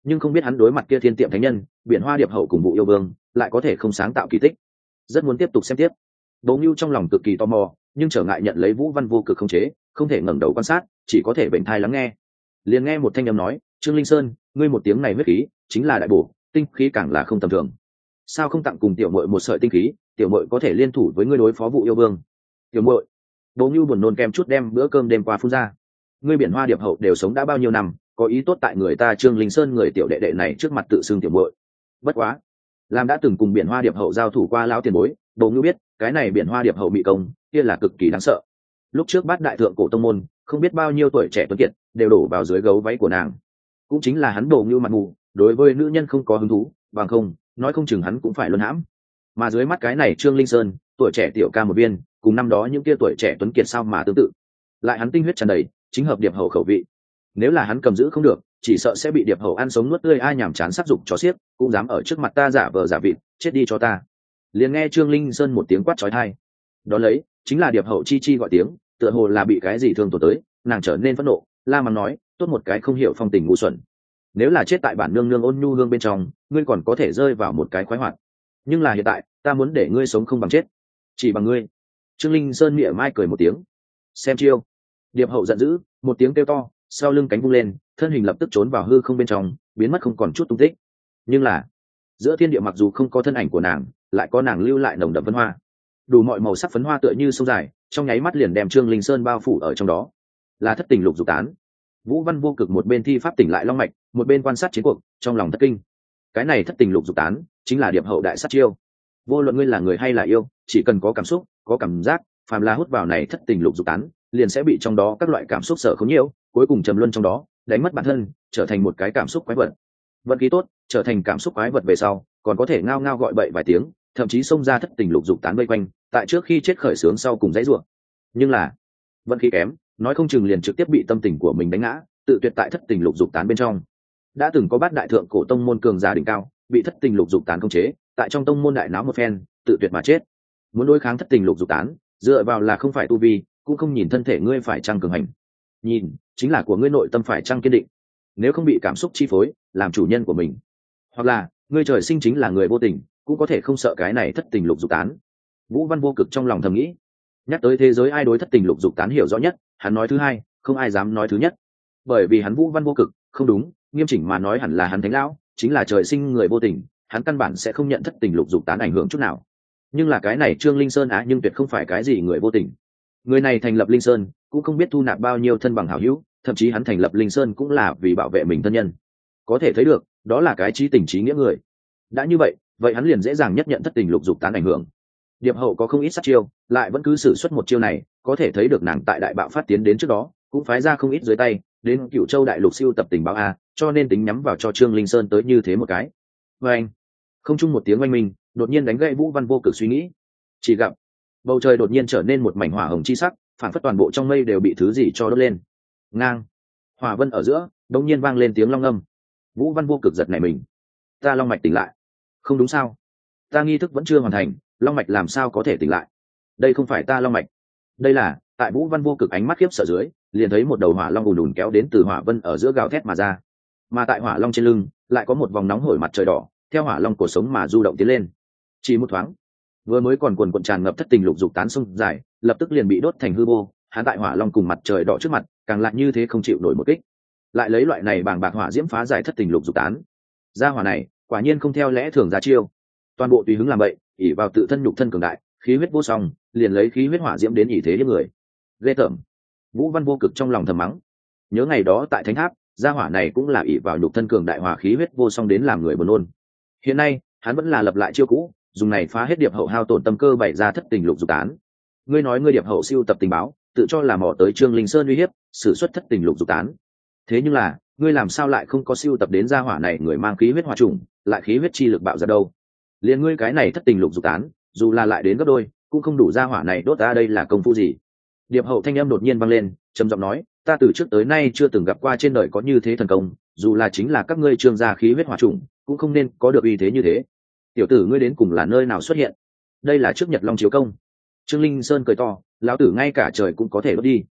Nhưng không biết hắn đối mặt kia thiên tiệm thánh nhân, biển hoa điệp hậu cùng vụ yêu vương, lại có thể không sáng tạo kỳ tích. Rất muốn tiếp tục xem tiếp. Bố ngưu trong lòng cực kỳ tò mò, nhưng trở ngại nhận lấy vũ văn vô cực không chế, không thể ngẩng đầu quan sát, chỉ có thể bệnh thai lắng nghe. Liền nghe một thanh âm nói trương linh sơn, ngươi một tiếng này huyết khí, chính là đại bổ, tinh khí càng là không tầm thường. Sao không tặng cùng tiểu mội một sợi tinh khí, tiểu mội có thể liên thủ với ngươi đối phó vụ yêu vương? Tiểu mội bố như buồn nôn kem chút đem bữa cơm đêm qua phun ra. Ngươi biển hoa điệp hậu đều sống đã bao nhiêu năm, có ý tốt tại người ta trương linh sơn người tiểu đệ đệ này trước mặt tự xưng tiểu mội bất quá làm đã từng cùng biển hoa điệp hậu giao thủ qua lão tiền bối bố như biết, cái này biển hoa điệp hậu bị công, kia là cực kỳ đáng sợ. Lúc trước bắt đại thượng cổ tông môn, không biết bao nhiêu tuổi trẻ tuấn kiệt, đều đổ vào dưới gấu váy của nàng cũng chính là hắn đổ như mặt mù, đối với nữ nhân không có hứng thú, bằng không, nói không chừng hắn cũng phải luân hãm. Mà dưới mắt cái này trương linh sơn, tuổi trẻ tiểu ca một viên, cùng năm đó những kia tuổi trẻ tuấn kiệt sao mà tương tự. Lại hắn tinh huyết tràn đầy, chính hợp điệp hậu khẩu vị. Nếu là hắn cầm giữ không được, chỉ sợ sẽ bị điệp hậu ăn sống nuốt tươi, ai nhàm chán sắc dục cho xiếc, cũng dám ở trước mặt ta giả vờ giả vịt, chết đi cho ta. Liền nghe trương linh sơn một tiếng quát trói thai. Đó lấy, chính là điệp hậu chi chi gọi tiếng, tựa hồ là bị cái gì thương tổ tới, nàng trở nên phẫn nộ, la mắng nói tốt một cái không hiểu phong tình ngu xuẩn. Nếu là chết tại bản nương nương ôn nhu hương bên trong, ngươi còn có thể rơi vào một cái khoái hoạt. Nhưng là hiện tại, ta muốn để ngươi sống không bằng chết. Chỉ bằng ngươi. Trương linh sơn miệng mai cười một tiếng. Xem chiêu. Điệp hậu giận dữ, một tiếng kêu to, sau lưng cánh vung lên, thân hình lập tức trốn vào hư không bên trong, biến mất không còn chút tung tích. Nhưng là, giữa thiên địa mặc dù không có thân ảnh của nàng, lại có nàng lưu lại nồng đậm phấn hoa. Đủ mọi màu sắc phấn hoa tựa như sông dài, trong nháy mắt liền đem trương linh sơn bao phủ ở trong đó. Là thất tình lục dục tán vũ văn vô cực một bên thi pháp tỉnh lại long mạch, một bên quan sát chiến cuộc, trong lòng thất kinh. Cái này thất tình lục dục tán, chính là điệp hậu đại sát chiêu. Vô luận ngươi là người hay là yêu, chỉ cần có cảm xúc, có cảm giác, phàm là hút vào này thất tình lục dục tán, liền sẽ bị trong đó các loại cảm xúc sở không nhiều cuối cùng trầm luân trong đó, đánh mất bản thân, trở thành một cái cảm xúc quái vật. Vận khí tốt, trở thành cảm xúc quái vật về sau, còn có thể ngao ngao gọi bậy vài tiếng, thậm chí xông ra thất tình lục dục tán vây quanh, tại trước khi chết khởi sướng sau cùng dãy ruộng nhưng là, vận khí kém nói không chừng liền trực tiếp bị tâm tình của mình đánh ngã, tự tuyệt tại thất tình lục dục tán bên trong. Đã từng có bát đại thượng cổ tông môn cường gia đỉnh cao, bị thất tình lục dục tán công chế, tại trong tông môn đại náo một phen, tự tuyệt mà chết. Muốn đối kháng thất tình lục dục tán, dựa vào là không phải tu vi, cũng không nhìn thân thể ngươi phải trăng cường hành. Nhìn, chính là của ngươi nội tâm phải trăng kiên định. Nếu không bị cảm xúc chi phối, làm chủ nhân của mình. Hoặc là, ngươi trời sinh chính là người vô tình, cũng có thể không sợ cái này thất tình lục dục tán. Vũ văn vô cực trong lòng thầm nghĩ nhắc tới thế giới ai đối thất tình lục dục tán hiểu rõ nhất, hắn nói thứ hai, không ai dám nói thứ nhất. Bởi vì hắn vũ văn vô cực, không đúng, nghiêm chỉnh mà nói hẳn là hắn thánh lão, chính là trời sinh người vô tình, hắn căn bản sẽ không nhận thất tình lục dục tán ảnh hưởng chút nào. Nhưng là cái này trương linh sơn á, nhưng tuyệt không phải cái gì người vô tình. Người này thành lập linh sơn, cũng không biết thu nạp bao nhiêu thân bằng hảo hữu, thậm chí hắn thành lập linh sơn cũng là vì bảo vệ mình thân nhân. Có thể thấy được, đó là cái trí tình trí nghĩa người. Đã như vậy vậy hắn liền dễ dàng nhất nhận thất tình lục dục tán ảnh hưởng điệp hậu có không ít sát chiêu, lại vẫn cứ xử suất một chiêu này, có thể thấy được nàng tại đại bạo phát tiến đến trước đó, cũng phái ra không ít dưới tay, đến cựu châu đại lục siêu tập tình báo a, cho nên tính nhắm vào cho trương linh sơn tới như thế một cái. Và anh, không chung một tiếng oanh minh, đột nhiên đánh gậy vũ văn vô cực suy nghĩ. Chỉ gặp, bầu trời đột nhiên trở nên một mảnh hỏa hồng chi sắc, phản phất toàn bộ trong mây đều bị thứ gì cho đốt lên. Ngang, hỏa vân ở giữa đông nhiên vang lên tiếng long âm. Vũ văn vô cực giật này mình. Ta long mạch tỉnh lại. Không đúng sao? Ta nghi thức vẫn chưa hoàn thành long mạch làm sao có thể tỉnh lại? Đây không phải ta long mạch. Đây là, tại vũ văn vô cực ánh mắt khiếp sợ dưới, liền thấy một đầu hỏa long ùn ùn kéo đến từ hỏa vân ở giữa gào thét mà ra. Mà tại hỏa long trên lưng, lại có một vòng nóng hổi mặt trời đỏ, theo hỏa long cổ sống mà du động tiến lên. Chỉ một thoáng, vừa mới còn quần quần tràn ngập thất tình lục dục tán sông dài, lập tức liền bị đốt thành hư vô, hắn tại hỏa long cùng mặt trời đỏ trước mặt, càng lại như thế không chịu nổi một kích. Lại lấy loại này bàng bạc hỏa diễm phá giải thất tình lục dục tán. Ra hỏa này, quả nhiên không theo lẽ thường giá chiêu. Toàn bộ tùy hứng làm vậy ỉ vào tự thân nhục thân cường đại, khí huyết vô song, liền lấy khí huyết hỏa diễm đến ỉ thế hiếp người. Ghê tởm. Vũ văn vô cực trong lòng thầm mắng. Nhớ ngày đó tại thánh tháp, gia hỏa này cũng là ỉ vào nhục thân cường đại hỏa khí huyết vô song đến làm người buồn nôn. Hiện nay, hắn vẫn là lập lại chiêu cũ, dùng này phá hết điệp hậu hao tổn tâm cơ bày ra thất tình lục dục tán. Ngươi nói ngươi điệp hậu siêu tập tình báo, tự cho là mò tới trương linh sơn uy hiếp, xử xuất thất tình lục dục tán. Thế nhưng là, ngươi làm sao lại không có siêu tập đến gia hỏa này người mang khí huyết hòa trùng, lại khí huyết chi lực bạo ra đâu? Liền ngươi cái này thất tình lục dục tán, dù là lại đến gấp đôi, cũng không đủ gia hỏa này đốt ra đây là công phu gì. Điệp hậu thanh âm đột nhiên vang lên, trầm giọng nói, ta từ trước tới nay chưa từng gặp qua trên đời có như thế thần công, dù là chính là các ngươi trương gia khí huyết hòa trùng, cũng không nên có được uy thế như thế. Tiểu tử ngươi đến cùng là nơi nào xuất hiện? Đây là trước nhật long chiếu công. Trương linh sơn cười to, lão tử ngay cả trời cũng có thể đốt đi.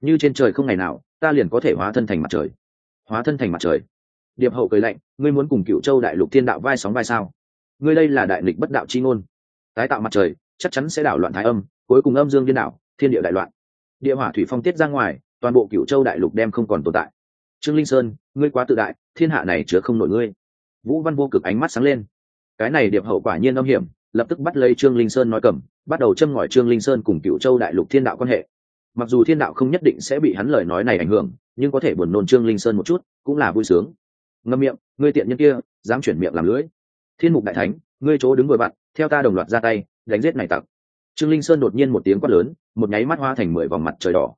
Như trên trời không ngày nào, ta liền có thể hóa thân thành mặt trời. Hóa thân thành mặt trời. Điệp hậu cười lạnh, ngươi muốn cùng cựu châu đại lục thiên đạo vai sóng vai sao? Ngươi đây là đại nghịch bất đạo chi ngôn. Tái tạo mặt trời, chắc chắn sẽ đảo loạn thái âm, cuối cùng âm dương điên đảo, thiên địa đại loạn. Địa hỏa thủy phong tiết ra ngoài, toàn bộ cửu châu đại lục đem không còn tồn tại. Trương linh sơn, ngươi quá tự đại, thiên hạ này chứa không nổi ngươi. Vũ văn vô cực ánh mắt sáng lên. Cái này điệp hậu quả nhiên âm hiểm, lập tức bắt lấy trương linh sơn nói cầm, bắt đầu châm ngòi trương linh sơn cùng cựu châu đại lục thiên đạo quan hệ. Mặc dù thiên đạo không nhất định sẽ bị hắn lời nói này ảnh hưởng, nhưng có thể buồn nôn trương linh sơn một chút, cũng là vui sướng. Ngâm miệng, ngươi tiện nhân kia, dám chuyển miệng làm lưỡi thiên mục đại thánh ngươi chỗ đứng vừa bạn, theo ta đồng loạt ra tay đánh giết này tặc. Trương linh sơn đột nhiên một tiếng quát lớn một nháy mắt hoa thành mười vòng mặt trời đỏ.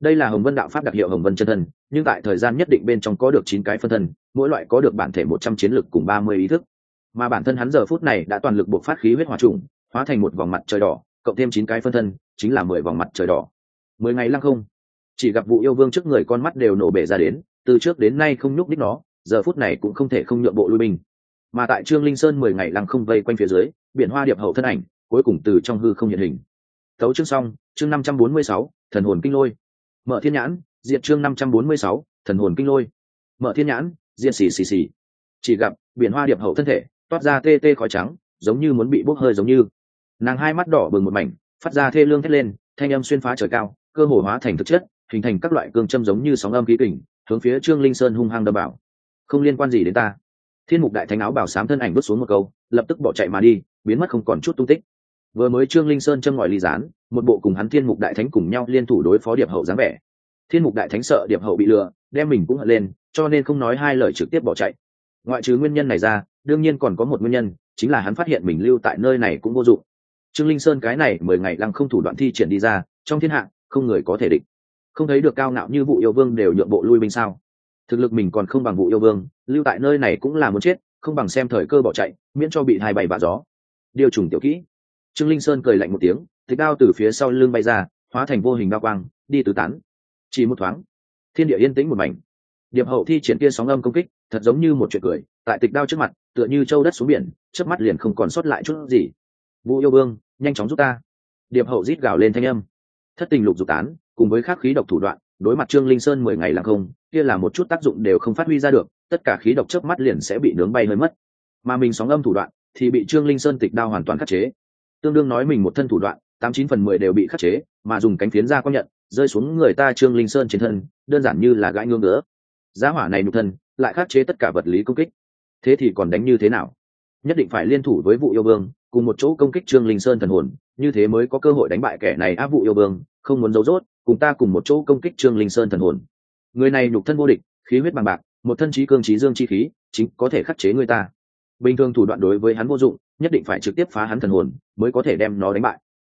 Đây là hồng vân đạo pháp đặc hiệu hồng vân chân thân nhưng tại thời gian nhất định bên trong có được chín cái phân thân mỗi loại có được bản thể một trăm chiến lực cùng ba mươi ý thức. Mà bản thân hắn giờ phút này đã toàn lực buộc phát khí huyết hòa trùng hóa thành một vòng mặt trời đỏ cộng thêm chín cái phân thân chính là mười vòng mặt trời đỏ. Mười ngày lăng không chỉ gặp vụ yêu vương trước người con mắt đều nổ bể ra đến từ trước đến nay không nhúc đích nó giờ phút này cũng không thể không nhượng bộ lui binh mà tại trương linh sơn mười ngày lăng không vây quanh phía dưới, biển hoa điệp hậu thân ảnh cuối cùng từ trong hư không hiện hình. Tấu chương xong, chương năm trăm bốn mươi sáu, thần hồn kinh lôi. Mở thiên nhãn, diện chương năm trăm bốn mươi sáu, thần hồn kinh lôi. Mở thiên nhãn, diện xì xì xì. Chỉ gặp, biển hoa điệp hậu thân thể, toát ra tê tê khói trắng, giống như muốn bị bốc hơi giống như. Nàng hai mắt đỏ bừng một mảnh, phát ra thê lương thét lên, thanh âm xuyên phá trời cao, cơ hồ hóa thành thực chất, hình thành các loại cương châm giống như sóng âm khí kình, hướng phía trương linh sơn hung hăng đâm bảo không liên quan gì đến ta thiên mục đại thánh áo bảo sám thân ảnh bước xuống một câu, lập tức bỏ chạy mà đi, biến mất không còn chút tung tích. Vừa mới trương linh sơn châm ngòi ly gián, một bộ cùng hắn thiên mục đại thánh cùng nhau liên thủ đối phó điệp hậu dáng vẻ. Thiên mục đại thánh sợ điệp hậu bị lừa, đem mình cũng hận lên, cho nên không nói hai lời trực tiếp bỏ chạy. Ngoại trừ nguyên nhân này ra, đương nhiên còn có một nguyên nhân, chính là hắn phát hiện mình lưu tại nơi này cũng vô dụng. Trương linh sơn cái này mười ngày lăng không thủ đoạn thi triển đi ra, trong thiên hạ, không người có thể địch. Không thấy được cao ngạo như vụ yêu vương đều nhượng bộ lui binh sao? Thực lực mình còn không bằng vụ yêu vương, lưu tại nơi này cũng là muốn chết, không bằng xem thời cơ bỏ chạy, miễn cho bị hai bày bạ gió. Điều trùng tiểu kỹ. Trương linh sơn cười lạnh một tiếng, thịt đao từ phía sau lưng bay ra, hóa thành vô hình bao quang, đi tứ tán. Chỉ một thoáng, thiên địa yên tĩnh một mảnh. Điệp hậu thi triển kia sóng âm công kích, thật giống như một chuyện cười, tại tịch đao trước mặt, tựa như châu đất xuống biển trước mắt liền không còn sót lại chút gì. Vũ yêu vương, nhanh chóng giúp ta. Điệp hậu rít gào lên thanh âm. Thất tình lục dục tán, cùng với khắc khí độc thủ đoạn, đối mặt trương linh sơn mười ngày làm không kia là một chút tác dụng đều không phát huy ra được, tất cả khí độc chớp mắt liền sẽ bị nướng bay hơi mất. Mà mình sóng âm thủ đoạn thì bị trương linh sơn tịch đao hoàn toàn khắc chế. Tương đương nói mình một thân thủ đoạn, tám chín phần mười đều bị khắc chế, mà dùng cánh phiến ra có nhận, rơi xuống người ta trương linh sơn trên thân, đơn giản như là gãi ngưỡng nữa giá hỏa này nhục thân, lại khắc chế tất cả vật lý công kích. Thế thì còn đánh như thế nào? Nhất định phải liên thủ với vụ yêu vương, cùng một chỗ công kích trương linh sơn thần hồn, như thế mới có cơ hội đánh bại kẻ này áp vụ yêu vương, không muốn giấu rốt, cùng ta cùng một chỗ công kích trương linh sơn thần hồn người này nhục thân vô địch, khí huyết bằng bạc, một thân trí cương trí dương chi khí, chính có thể khắc chế người ta. Bình thường thủ đoạn đối với hắn vô dụng, nhất định phải trực tiếp phá hắn thần hồn, mới có thể đem nó đánh bại.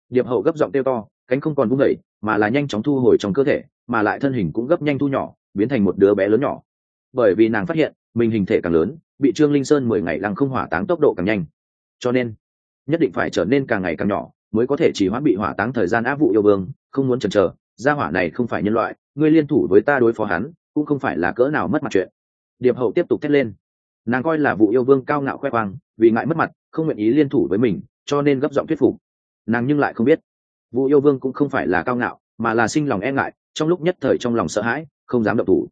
Điệp hậu gấp giọng tiêu to, cánh không còn vung đẩy mà là nhanh chóng thu hồi trong cơ thể, mà lại thân hình cũng gấp nhanh thu nhỏ, biến thành một đứa bé lớn nhỏ. Bởi vì nàng phát hiện, mình hình thể càng lớn, bị trương linh sơn mười ngày lăng không hỏa táng tốc độ càng nhanh. Cho nên, nhất định phải trở nên càng ngày càng nhỏ, mới có thể chỉ hoãn bị hỏa táng thời gian áp vụ yêu vương, không muốn chần chờ, gia hỏa này không phải nhân loại ngươi liên thủ với ta đối phó hắn, cũng không phải là cỡ nào mất mặt chuyện. Điệp hậu tiếp tục thét lên. Nàng coi là vụ yêu vương cao ngạo khoe khoang, vì ngại mất mặt, không nguyện ý liên thủ với mình, cho nên gấp giọng thuyết phục. Nàng nhưng lại không biết. Vụ yêu vương cũng không phải là cao ngạo, mà là sinh lòng e ngại, trong lúc nhất thời trong lòng sợ hãi, không dám động thủ.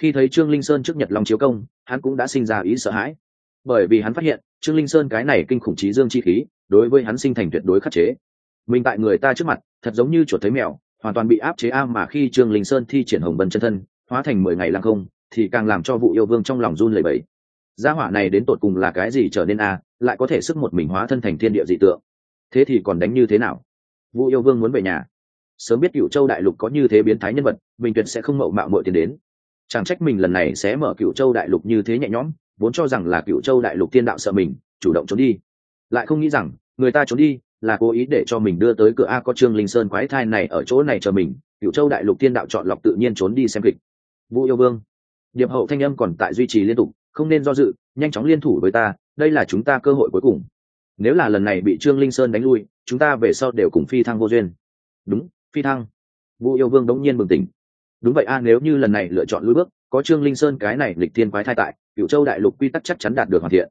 Khi thấy trương linh sơn trước nhật long chiếu công, hắn cũng đã sinh ra ý sợ hãi. Bởi vì hắn phát hiện, trương linh sơn cái này kinh khủng trí dương chi khí, đối với hắn sinh thành tuyệt đối khắc chế. Mình tại người ta trước mặt, thật giống như chuột thấy mèo hoàn toàn bị áp chế a mà khi trương linh sơn thi triển hồng bần chân thân, hóa thành mười ngày lăng không, thì càng làm cho vụ yêu vương trong lòng run lẩy bẩy. Gia hỏa này đến tột cùng là cái gì trở nên a, lại có thể sức một mình hóa thân thành thiên địa dị tượng? Thế thì còn đánh như thế nào? Vụ yêu vương muốn về nhà. Sớm biết cựu châu đại lục có như thế biến thái nhân vật mình tuyệt sẽ không mậu mạo mội tiền đến. Chẳng trách mình lần này sẽ mở cựu châu đại lục như thế nhẹ nhõm, vốn cho rằng là cựu châu đại lục tiên đạo sợ mình, chủ động trốn đi. Lại không nghĩ rằng, người ta trốn đi là cố ý để cho mình đưa tới cửa a có trương linh sơn quái thai này ở chỗ này chờ mình cựu châu đại lục thiên đạo chọn lọc tự nhiên trốn đi xem kịch. Vũ yêu vương. Điệp hậu thanh âm còn tại duy trì liên tục, không nên do dự, nhanh chóng liên thủ với ta, đây là chúng ta cơ hội cuối cùng. Nếu là lần này bị trương linh sơn đánh lui, chúng ta về sau đều cùng phi thăng vô duyên. Đúng, phi thăng. Vũ yêu vương đống nhiên bừng tỉnh. Đúng vậy a, nếu như lần này lựa chọn lui bước, có trương linh sơn cái này lịch thiên quái thai tại cựu châu đại lục quy tắc chắc chắn đạt được hoàn thiện.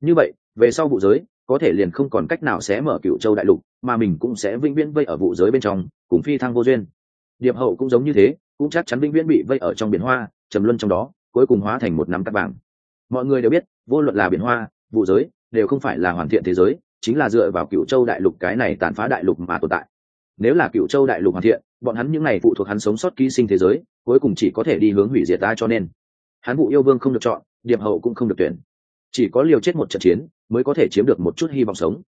Như vậy, về sau vụ giới có thể liền không còn cách nào sẽ mở cựu châu đại lục, mà mình cũng sẽ vĩnh viễn vây ở vụ giới bên trong, cùng phi thăng vô duyên. Điệp hậu cũng giống như thế, cũng chắc chắn vĩnh viễn bị vây ở trong biển hoa, trầm luân trong đó, cuối cùng hóa thành một nắm cắt vàng. Mọi người đều biết, vô luận là biển hoa, vụ giới, đều không phải là hoàn thiện thế giới, chính là dựa vào cựu châu đại lục cái này tàn phá đại lục mà tồn tại. Nếu là cựu châu đại lục hoàn thiện, bọn hắn những n à y phụ thuộc hắn sống sót ký sinh thế giới, cuối cùng chỉ có thể đi hướng hủy diệt ta cho nên. Hắn vụ yêu vương không được chọn, điệp hậu cũng không được tuyển chỉ có liều chết một trận chiến mới có thể chiếm được một chút hy vọng sống.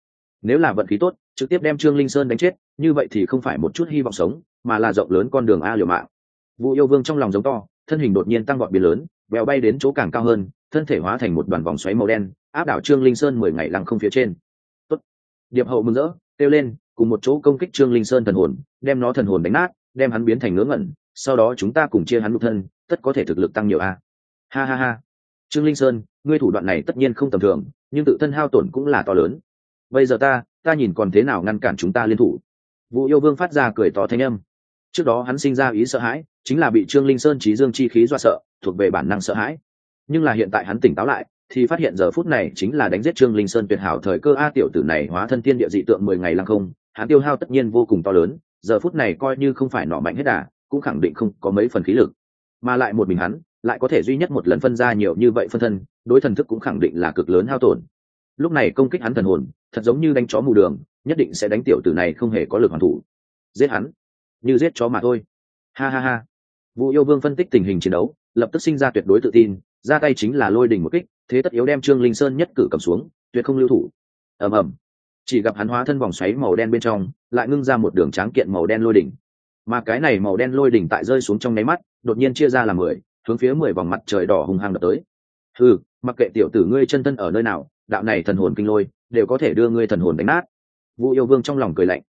Nếu là vận khí tốt, trực tiếp đem trương linh sơn đánh chết, như vậy thì không phải một chút hy vọng sống, mà là rộng lớn con đường a liều mạng. Vụ yêu vương trong lòng giống to, thân hình đột nhiên tăng gọn biến lớn, vèo bay đến chỗ càng cao hơn, thân thể hóa thành một đoàn vòng xoáy màu đen, áp đảo trương linh sơn mười ngày lăng không phía trên. Tốt. điệp hậu mừng rỡ, kêu lên, cùng một chỗ công kích trương linh sơn thần hồn, đem nó thần hồn đánh nát, đem hắn biến thành ngớ ngẩn, sau đó chúng ta cùng chia hắn lục thân, tất có thể thực lực tăng nhiều a. Ha ha ha. Trương linh sơn ngươi thủ đoạn này tất nhiên không tầm thường, nhưng tự thân hao tổn cũng là to lớn. Bây giờ ta ta nhìn còn thế nào ngăn cản chúng ta liên thủ. Vũ yêu vương phát ra cười to thanh âm. Trước đó hắn sinh ra ý sợ hãi, chính là bị trương linh sơn trí dương chi khí do sợ, thuộc về bản năng sợ hãi. Nhưng là hiện tại hắn tỉnh táo lại, thì phát hiện giờ phút này chính là đánh giết trương linh sơn tuyệt hảo thời cơ a tiểu tử này hóa thân thiên địa dị tượng mười ngày lăng không, hắn tiêu hao tất nhiên vô cùng to lớn, giờ phút này coi như không phải nọ mạnh hết đà, cũng khẳng định không có mấy phần khí lực. Mà lại một mình hắn lại có thể duy nhất một lần phân ra nhiều như vậy phân thân, đối thần thức cũng khẳng định là cực lớn hao tổn. Lúc này công kích hắn thần hồn, thật giống như đánh chó mù đường, nhất định sẽ đánh tiểu tử này không hề có lực hoàn thủ. Giết hắn. Như giết chó mà thôi. Ha ha ha. Vũ yêu vương phân tích tình hình chiến đấu, lập tức sinh ra tuyệt đối tự tin, ra tay chính là lôi đình một kích, thế tất yếu đem trương linh sơn nhất cử cầm xuống, tuyệt không lưu thủ. Ầm ầm. Chỉ gặp hắn hóa thân vòng xoáy màu đen bên trong, lại ngưng ra một đường tráng kiện màu đen lôi đỉnh mà cái này màu đen lôi đỉnh tại rơi xuống trong nháy mắt, đột nhiên chia ra làm mười hướng phía mười vòng mặt trời đỏ hùng hăng đập tới. Ừ mặc kệ tiểu tử ngươi chân thân ở nơi nào, đạo này thần hồn kinh lôi, đều có thể đưa ngươi thần hồn đánh nát. Vũ yêu vương trong lòng cười lạnh.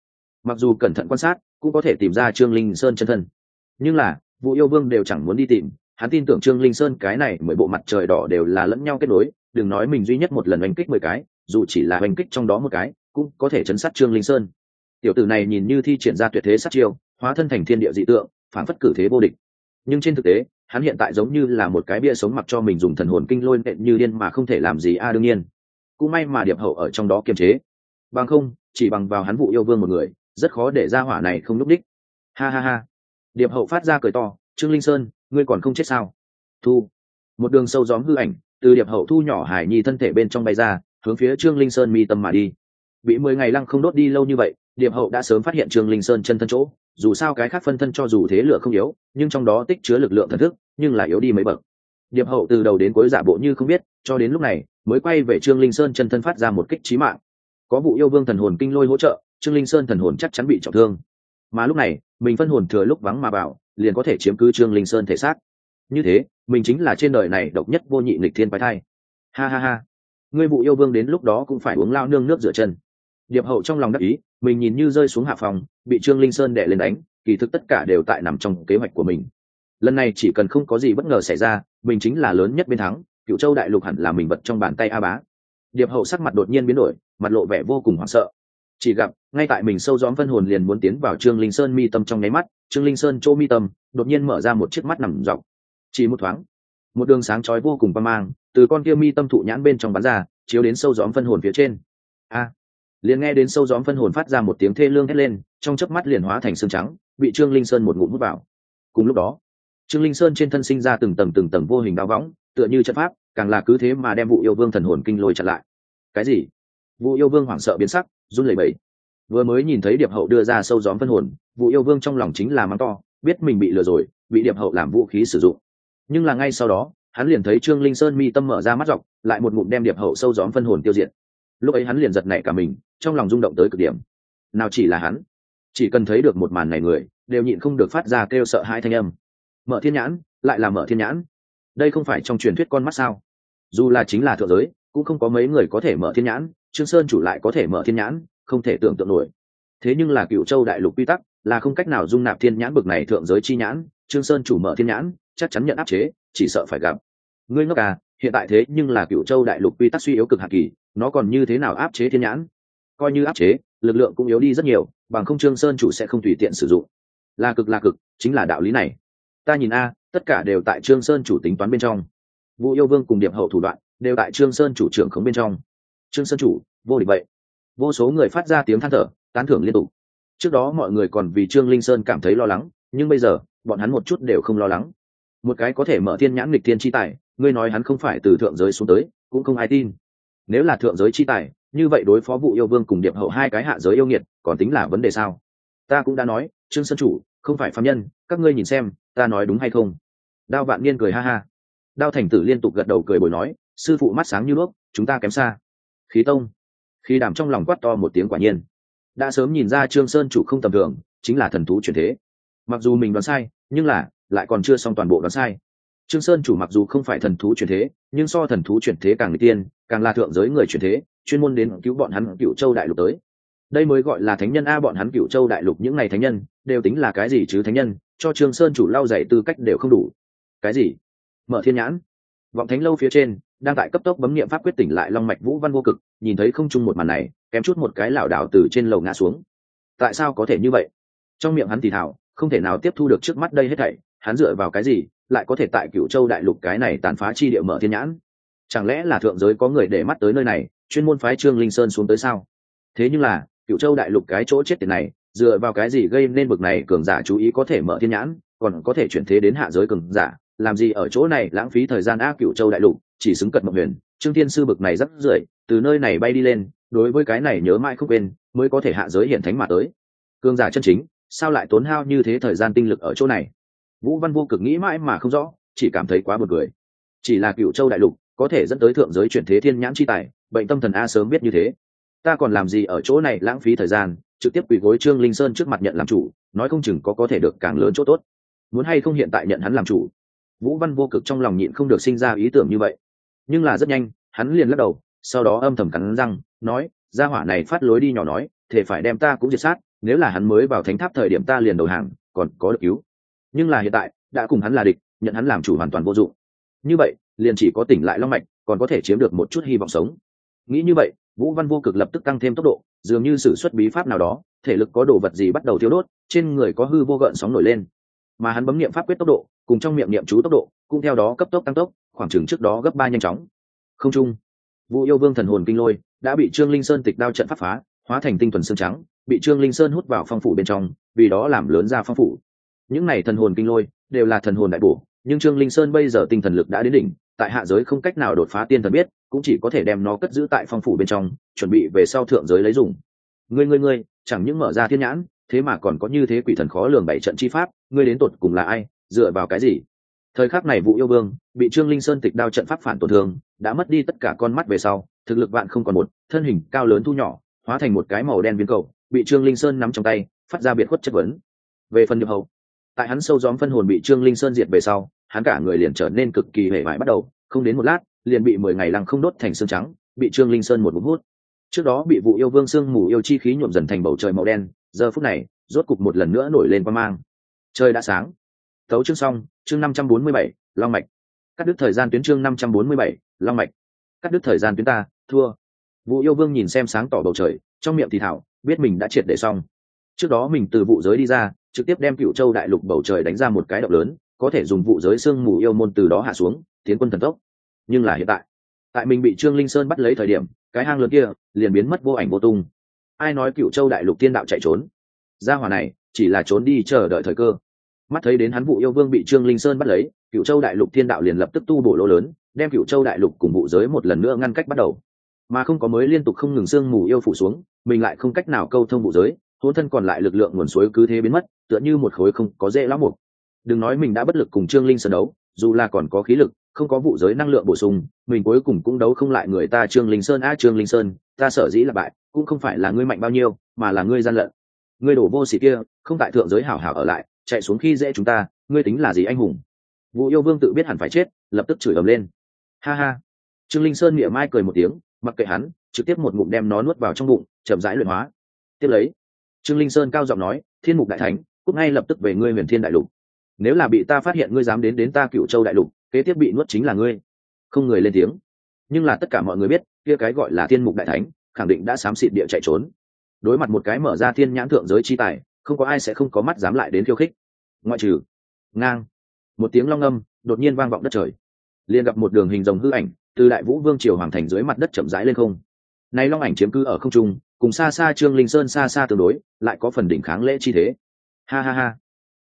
Mặc dù cẩn thận quan sát, cũng có thể tìm ra trương linh sơn chân thân. Nhưng là, vũ yêu vương đều chẳng muốn đi tìm. Hắn tin tưởng trương linh sơn cái này mười bộ mặt trời đỏ đều là lẫn nhau kết nối, đừng nói mình duy nhất một lần oanh kích mười cái, dù chỉ là oanh kích trong đó một cái, cũng có thể chấn sát trương linh sơn. Tiểu tử này nhìn như thi triển ra tuyệt thế sát chiêu, hóa thân thành thiên địa dị tượng, phản phất cử thế vô địch. Nhưng trên thực tế hắn hiện tại giống như là một cái bia sống mặc cho mình dùng thần hồn kinh lôi nện như điên mà không thể làm gì a à, đương nhiên. Cũng may mà điệp hậu ở trong đó kiềm chế. Bằng không, chỉ bằng vào hắn vụ yêu vương một người, rất khó để ra hỏa này không lúc đích ha ha ha. Điệp hậu phát ra cười to, trương linh sơn, ngươi còn không chết sao? Thu. Một đường sâu gióm hư ảnh, từ điệp hậu thu nhỏ hải nhi thân thể bên trong bay ra, hướng phía trương linh sơn mi tâm mà đi. Bị mười ngày lăng không đốt đi lâu như vậy, điệp hậu đã sớm phát hiện trương linh sơn chân thân chỗ dù sao cái khác phân thân cho dù thế lửa không yếu, nhưng trong đó tích chứa lực lượng thần thức, nhưng là yếu đi mấy bậc. Điệp hậu từ đầu đến cuối giả bộ như không biết, cho đến lúc này, mới quay về trương linh sơn chân thân phát ra một kích trí mạng. Có vụ yêu vương thần hồn kinh lôi hỗ trợ, trương linh sơn thần hồn chắc chắn bị trọng thương. Mà lúc này, mình phân hồn thừa lúc vắng mà bảo, liền có thể chiếm cứ trương linh sơn thể xác. Như thế, mình chính là trên đời này độc nhất vô nhị nghịch thiên quái thai. Ha ha ha. Ngươi vụ yêu vương đến lúc đó cũng phải uống lao nương nước rửa chân điệp hậu trong lòng đắc ý, mình nhìn như rơi xuống hạ phòng, bị trương linh sơn đẻ lên đánh, kỳ thực tất cả đều tại nằm trong kế hoạch của mình. Lần này chỉ cần không có gì bất ngờ xảy ra, mình chính là lớn nhất bên thắng, cựu châu đại lục hẳn là mình vật trong bàn tay a bá. Điệp hậu sắc mặt đột nhiên biến đổi, mặt lộ vẻ vô cùng hoảng sợ. Chỉ gặp, ngay tại mình sâu dóm phân hồn liền muốn tiến vào trương linh sơn mi tâm trong nháy mắt, trương linh sơn chỗ mi tâm, đột nhiên mở ra một chiếc mắt nằm dọc. Chỉ một thoáng, một đường sáng chói vô cùng băng mang, từ con kia mi tâm thụ nhãn bên trong bắn ra, chiếu đến sâu dóm phân hồn phía trên. A! Liền nghe đến sâu gióm phân hồn phát ra một tiếng thê lương hét lên, trong chớp mắt liền hóa thành xương trắng, bị trương linh sơn một ngụm hút vào. Cùng lúc đó, trương linh sơn trên thân sinh ra từng tầng từng tầng vô hình đao võng, tựa như chất pháp, càng là cứ thế mà đem vụ yêu vương thần hồn kinh lôi chặn lại. Cái gì? Vụ yêu vương hoảng sợ biến sắc, run lẩy bẩy. Vừa mới nhìn thấy điệp hậu đưa ra sâu gióm phân hồn vụ yêu vương trong lòng chính là mắng to, biết mình bị lừa rồi, bị điệp hậu làm vũ khí sử dụng. Nhưng là ngay sau đó, hắn liền thấy trương linh sơn mi tâm mở ra mắt dọc, lại một ngụm đem điệp hậu sâu gióm phân hồn tiêu diệt lúc ấy hắn liền giật nảy cả mình, trong lòng rung động tới cực điểm. Nào chỉ là hắn, chỉ cần thấy được một màn này người, đều nhịn không được phát ra kêu sợ hai thanh âm. Mở thiên nhãn, lại là mở thiên nhãn. Đây không phải trong truyền thuyết con mắt sao? Dù là chính là thượng giới, cũng không có mấy người có thể mở thiên nhãn, trương sơn chủ lại có thể mở thiên nhãn, không thể tưởng tượng nổi. Thế nhưng là cựu châu đại lục quy tắc, là không cách nào dung nạp thiên nhãn bực này thượng giới chi nhãn, trương sơn chủ mở thiên nhãn, chắc chắn nhận áp chế, chỉ sợ phải gặp. Ngươi ngốc à hiện tại thế nhưng là cựu châu đại lục quy tắc suy yếu cực hạ kỳ, nó còn như thế nào áp chế thiên nhãn? Coi như áp chế, lực lượng cũng yếu đi rất nhiều, bằng không trương sơn chủ sẽ không tùy tiện sử dụng. Là cực là cực, chính là đạo lý này. Ta nhìn a, tất cả đều tại trương sơn chủ tính toán bên trong. Vũ yêu vương cùng điệp hậu thủ đoạn, đều tại trương sơn chủ trưởng khống bên trong. Trương sơn chủ, vô địch vậy. Vô số người phát ra tiếng than thở, tán thưởng liên tục. Trước đó mọi người còn vì trương linh sơn cảm thấy lo lắng, nhưng bây giờ, bọn hắn một chút đều không lo lắng. Một cái có thể mở thiên nhãn nghịch thiên chi tài ngươi nói hắn không phải từ thượng giới xuống tới, cũng không ai tin. Nếu là thượng giới chi tài, như vậy đối phó vụ yêu vương cùng điệp hậu hai cái hạ giới yêu nghiệt, còn tính là vấn đề sao? Ta cũng đã nói, trương sơn chủ, không phải phạm nhân, các ngươi nhìn xem, ta nói đúng hay không? Đao vạn niên cười ha ha. Đao thành tử liên tục gật đầu cười bồi nói, sư phụ mắt sáng như nước, chúng ta kém xa. Khí tông. Khi đảm trong lòng quát to một tiếng quả nhiên. Đã sớm nhìn ra trương sơn chủ không tầm thường, chính là thần thú chuyển thế. Mặc dù mình đoán sai, nhưng là, lại còn chưa xong toàn bộ đoán sai trương sơn chủ mặc dù không phải thần thú chuyển thế, nhưng so thần thú chuyển thế càng người tiên, càng là thượng giới người chuyển thế, chuyên môn đến cứu bọn hắn cựu châu đại lục tới. Đây mới gọi là thánh nhân a, bọn hắn cựu châu đại lục những ngày thánh nhân, đều tính là cái gì chứ thánh nhân, cho trương sơn chủ lau dày tư cách đều không đủ. Cái gì? Mở thiên nhãn. Vọng thánh lâu phía trên, đang tại cấp tốc bấm nghiệm pháp quyết tỉnh lại long mạch vũ văn vô cực, nhìn thấy không chung một màn này, kém chút một cái lảo đảo từ trên lầu ngã xuống. Tại sao có thể như vậy? Trong miệng hắn thì thảo không thể nào tiếp thu được trước mắt đây hết thảy, hắn dựa vào cái gì? Lại có thể tại cựu châu đại lục cái này tàn phá chi địa mở thiên nhãn. Chẳng lẽ là thượng giới có người để mắt tới nơi này, chuyên môn phái trương linh sơn xuống tới sao? Thế nhưng là cựu châu đại lục cái chỗ chết tiền này, dựa vào cái gì gây nên bực này cường giả chú ý có thể mở thiên nhãn, còn có thể chuyển thế đến hạ giới cường giả? Làm gì ở chỗ này lãng phí thời gian ác cựu châu đại lục, chỉ xứng cận mộng huyền. Trương thiên sư bực này rất rưỡi từ nơi này bay đi lên, đối với cái này nhớ mãi không quên, mới có thể hạ giới hiện thánh mà tới. Cường giả chân chính, sao lại tốn hao như thế thời gian tinh lực ở chỗ này? Vũ văn vô cực nghĩ mãi mà không rõ, chỉ cảm thấy quá buồn cười. Chỉ là cựu châu đại lục, có thể dẫn tới thượng giới chuyển thế thiên nhãn chi tài, bệnh tâm thần a sớm biết như thế. Ta còn làm gì ở chỗ này lãng phí thời gian, trực tiếp quỳ gối trương linh sơn trước mặt nhận làm chủ, nói không chừng có có thể được càng lớn chỗ tốt. Muốn hay không hiện tại nhận hắn làm chủ? Vũ văn vô cực trong lòng nhịn không được sinh ra ý tưởng như vậy. Nhưng là rất nhanh, hắn liền lắc đầu, sau đó âm thầm cắn răng, nói Ra hỏa này phát lối đi nhỏ nói thể phải đem ta cũng diệt sát, nếu là hắn mới vào thánh tháp thời điểm ta liền đầu hàng, còn có được cứu nhưng là hiện tại, đã cùng hắn là địch, nhận hắn làm chủ hoàn toàn vô dụng. Như vậy, liền chỉ có tỉnh lại long mạch, còn có thể chiếm được một chút hy vọng sống. Nghĩ như vậy, vũ văn vô cực lập tức tăng thêm tốc độ, dường như s ử suất bí pháp nào đó, thể lực có đồ vật gì bắt đầu thiếu đốt, trên người có hư vô gợn sóng nổi lên. Mà hắn bấm n i ệ m pháp quyết tốc độ, cùng trong miệng niệm chú tốc độ, cũng theo đó cấp tốc tăng tốc, khoảng chừng trước đó gấp ba nhanh chóng. Không trung, vũ yêu vương thần hồn kinh lôi, đã bị trương linh sơn tịch đao trận pháp phá, hóa thành tinh thuần xương trắng, bị trương linh sơn hút vào phong phủ bên trong, vì đó làm lớn ra phong phủ những này thần hồn kinh lôi đều là thần hồn đại bổ, nhưng trương linh sơn bây giờ tinh thần lực đã đến đỉnh, tại hạ giới không cách nào đột phá tiên thần biết, cũng chỉ có thể đem nó cất giữ tại phong phủ bên trong, chuẩn bị về sau thượng giới lấy dùng. Ngươi ngươi ngươi, chẳng những mở ra thiên nhãn, thế mà còn có như thế quỷ thần khó lường bảy trận chi pháp, ngươi đến tột cùng là ai, dựa vào cái gì? Thời khắc này vũ yêu vương bị trương linh sơn tịch đao trận pháp phản tổn thương, đã mất đi tất cả con mắt về sau, thực lực bạn không còn một, thân hình cao lớn thu nhỏ, hóa thành một cái màu đen viên cầu, bị trương linh sơn nắm trong tay, phát ra biệt khuất chất vấn. Về phần nhập hậu tại hắn sâu gióm phân hồn bị trương linh sơn diệt về sau, hắn cả người liền trở nên cực kỳ hể vải bắt đầu, không đến một lát, liền bị mười ngày lăng không đốt thành xương trắng, bị trương linh sơn một bút hút. Trước đó bị vụ yêu vương sương mù yêu chi khí nhuộm dần thành bầu trời màu đen, giờ phút này, rốt cục một lần nữa nổi lên quan mang. Trời đã sáng. Tấu chương xong, chương năm trăm bốn mươi bảy, long mạch. Cắt đứt thời gian tuyến chương năm trăm bốn mươi bảy, long mạch. Cắt đứt thời gian tuyến ta, thua. Vụ yêu vương nhìn xem sáng tỏ bầu trời, trong miệng thì thảo, biết mình đã triệt để xong. Trước đó mình từ vụ giới đi ra trực tiếp đem cựu châu đại lục bầu trời đánh ra một cái động lớn, có thể dùng vụ giới sương mù yêu môn từ đó hạ xuống, tiến quân thần tốc. Nhưng là hiện tại tại mình bị trương linh sơn bắt lấy thời điểm, cái hang lớn kia liền biến mất vô ảnh vô tung. Ai nói cựu châu đại lục tiên đạo chạy trốn? Gia hỏa này, chỉ là trốn đi chờ đợi thời cơ. Mắt thấy đến hắn vụ yêu vương bị trương linh sơn bắt lấy, cựu châu đại lục thiên đạo liền lập tức tu bổ lỗ lớn, đem cựu châu đại lục cùng vụ giới một lần nữa ngăn cách bắt đầu. Mà không có mới liên tục không ngừng sương mù yêu phủ xuống, mình lại không cách nào câu thông vụ giới hôn thân còn lại lực lượng nguồn suối cứ thế biến mất, tựa như một khối không có dễ lắm một đừng nói mình đã bất lực cùng trương linh sơn đấu, dù là còn có khí lực, không có vụ giới năng lượng bổ sung, mình cuối cùng cũng đấu không lại người ta trương linh sơn. A, trương linh sơn, ta sở dĩ là bại, cũng không phải là ngươi mạnh bao nhiêu, mà là ngươi gian lận. Ngươi đổ vô xỉ kia, không tại thượng giới hảo hảo ở lại, chạy xuống khi dễ chúng ta, ngươi tính là gì anh hùng? Vũ yêu vương tự biết hẳn phải chết, lập tức chửi ầm lên. Ha ha. Trương linh sơn miệng mai cười một tiếng, mặc kệ hắn, trực tiếp một ngụm đem nó nuốt vào trong bụng, chậm rãi luyện hóa. Tiếp lấy trương linh sơn cao giọng nói, thiên mục đại thánh cúc ngay lập tức về ngươi huyền thiên đại lục. Nếu là bị ta phát hiện ngươi dám đến đến ta cựu châu đại lục, kế tiếp bị nuốt chính là ngươi. Không người lên tiếng. Nhưng là tất cả mọi người biết, kia cái gọi là thiên mục đại thánh, khẳng định đã xám xịt địa chạy trốn. Đối mặt một cái mở ra thiên nhãn thượng giới chi tài, không có ai sẽ không có mắt dám lại đến khiêu khích. Ngoại trừ ngang. Một tiếng long âm, đột nhiên vang vọng đất trời. Liền gặp một đường hình rồng hư ảnh, từ đại vũ vương triều hoàng thành dưới mặt đất chậm rãi lên không. Nay long ảnh chiếm cứ ở không trung cùng xa xa trương linh sơn xa xa tương đối, lại có phần đỉnh kháng lễ chi thế. Ha ha ha.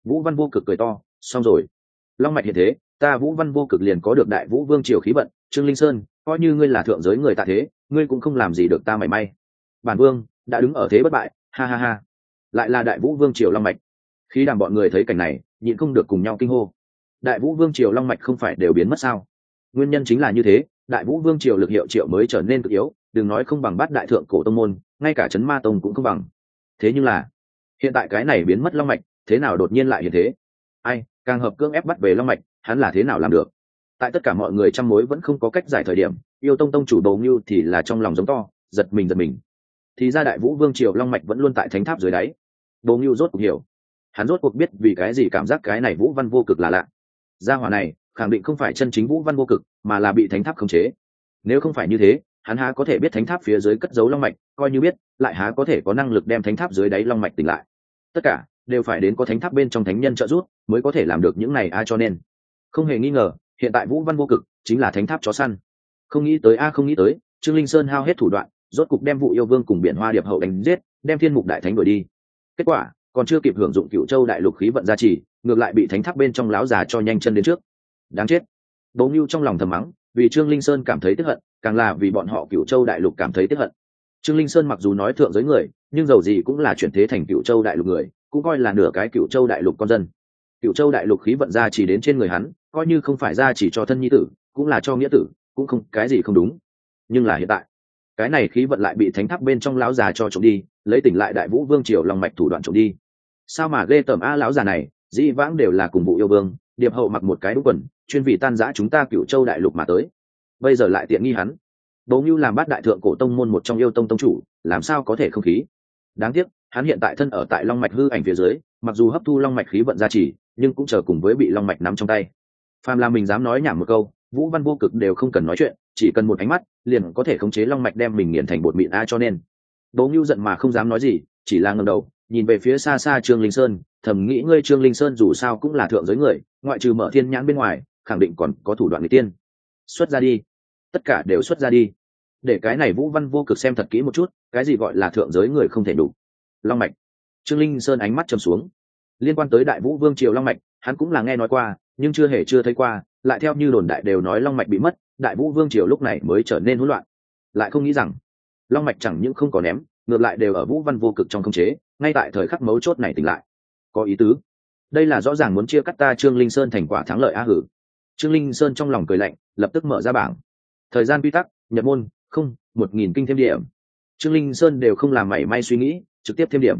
Vũ văn vô cực cười to, xong rồi. Long mạch hiện thế, ta vũ văn vô cực liền có được đại vũ vương triều khí vận, trương linh sơn, coi như ngươi là thượng giới người tạ thế, ngươi cũng không làm gì được ta mảy may. Bản vương, đã đứng ở thế bất bại, ha ha ha. Lại là đại vũ vương triều long mạch. Khi đàm bọn người thấy cảnh này, nhịn không được cùng nhau kinh hô. Đại vũ vương triều long mạch không phải đều biến mất sao? Nguyên nhân chính là như thế, đại vũ vương triều lực hiệu triệu mới trở nên cực yếu, đừng nói không bằng bát đại thượng cổ tông môn ngay cả chấn ma tông cũng không bằng. Thế nhưng là, hiện tại cái này biến mất long mạch, thế nào đột nhiên lại như thế? Ai, càng hợp cưỡng ép bắt về long mạch, hắn là thế nào làm được? Tại tất cả mọi người trong mối vẫn không có cách giải thời điểm, yêu tông tông chủ bầu như thì là trong lòng giống to, giật mình giật mình. Thì ra đại vũ vương triều long mạch vẫn luôn tại thánh tháp dưới đáy. Bầu như rốt cuộc hiểu. Hắn rốt cuộc biết vì cái gì cảm giác cái này vũ văn vô cực là lạ. Gia hỏa này, khẳng định không phải chân chính vũ văn vô cực, mà là bị thánh tháp khống chế. Nếu không phải như thế hắn há có thể biết thánh tháp phía dưới cất giấu long mạch, coi như biết, lại há có thể có năng lực đem thánh tháp dưới đáy long mạch tỉnh lại. Tất cả đều phải đến có thánh tháp bên trong thánh nhân trợ giúp mới có thể làm được những này, a cho nên, không hề nghi ngờ, hiện tại vũ văn vô cực chính là thánh tháp chó săn. Không nghĩ tới, a, không nghĩ tới, trương linh sơn hao hết thủ đoạn, rốt cục đem vụ yêu vương cùng biển hoa điệp hậu đánh giết, đem thiên mục đại thánh đuổi đi. Kết quả, còn chưa kịp hưởng dụng cựu châu đại lục khí vận gia trì, ngược lại bị thánh tháp bên trong láo già cho nhanh chân đến trước. Đáng chết. Bố mưu trong lòng thầm mắng, vì trương linh sơn cảm thấy tức hận càng là vì bọn họ cựu châu đại lục cảm thấy tiếc hận. Trương linh sơn mặc dù nói thượng giới người, nhưng dầu gì cũng là chuyển thế thành cựu châu đại lục người, cũng coi là nửa cái cựu châu đại lục con dân. Cựu châu đại lục khí vận ra chỉ đến trên người hắn, coi như không phải ra chỉ cho thân nhi tử, cũng là cho nghĩa tử, cũng không, cái gì không đúng. Nhưng là hiện tại, cái này khí vận lại bị thánh tháp bên trong lão già cho trộm đi, lấy tỉnh lại đại vũ vương triều lòng mạch thủ đoạn trộm đi. Sao mà ghê tởm a à, lão già này, dĩ vãng đều là cùng vụ yêu vương, điệp hậu mặc một cái đúng quần, chuyên vị tan giã chúng ta cựu châu đại lục mà tới bây giờ lại tiện nghi hắn. Bố ngưu làm bát đại thượng cổ tông môn một trong yêu tông tông chủ, làm sao có thể không khí? Đáng tiếc, hắn hiện tại thân ở tại long mạch hư ảnh phía dưới, mặc dù hấp thu long mạch khí vận gia trì, nhưng cũng chờ cùng với bị long mạch nắm trong tay. Phàm là mình dám nói nhảm một câu, vũ văn vô cực đều không cần nói chuyện, chỉ cần một ánh mắt, liền có thể khống chế long mạch đem mình nghiền thành bột mịn a cho nên. Đỗ ngưu giận mà không dám nói gì, chỉ là ngầm đầu, nhìn về phía xa xa trương linh sơn, thầm nghĩ ngươi trương linh sơn dù sao cũng là thượng giới người, ngoại trừ mở thiên nhãn bên ngoài, khẳng định còn có thủ đoạn người tiên. Xuất ra đi tất cả đều xuất ra đi. Để cái này vũ văn vô cực xem thật kỹ một chút, cái gì gọi là thượng giới người không thể đủ. Long mạch. Trương linh sơn ánh mắt trầm xuống. Liên quan tới đại vũ vương triều long mạch, hắn cũng là nghe nói qua, nhưng chưa hề chưa thấy qua, lại theo như đồn đại đều nói long mạch bị mất, đại vũ vương triều lúc này mới trở nên hỗn loạn. Lại không nghĩ rằng, long mạch chẳng những không có ném, ngược lại đều ở vũ văn vô cực trong không chế, ngay tại thời khắc mấu chốt này tỉnh lại. Có ý tứ. Đây là rõ ràng muốn chia cắt ta trương linh sơn thành quả thắng lợi a hử. Trương linh sơn trong lòng cười lạnh, lập tức mở ra bảng thời gian quy tắc, nhập môn, không, một nghìn kinh thêm điểm. Trương linh sơn đều không làm mảy may suy nghĩ, trực tiếp thêm điểm.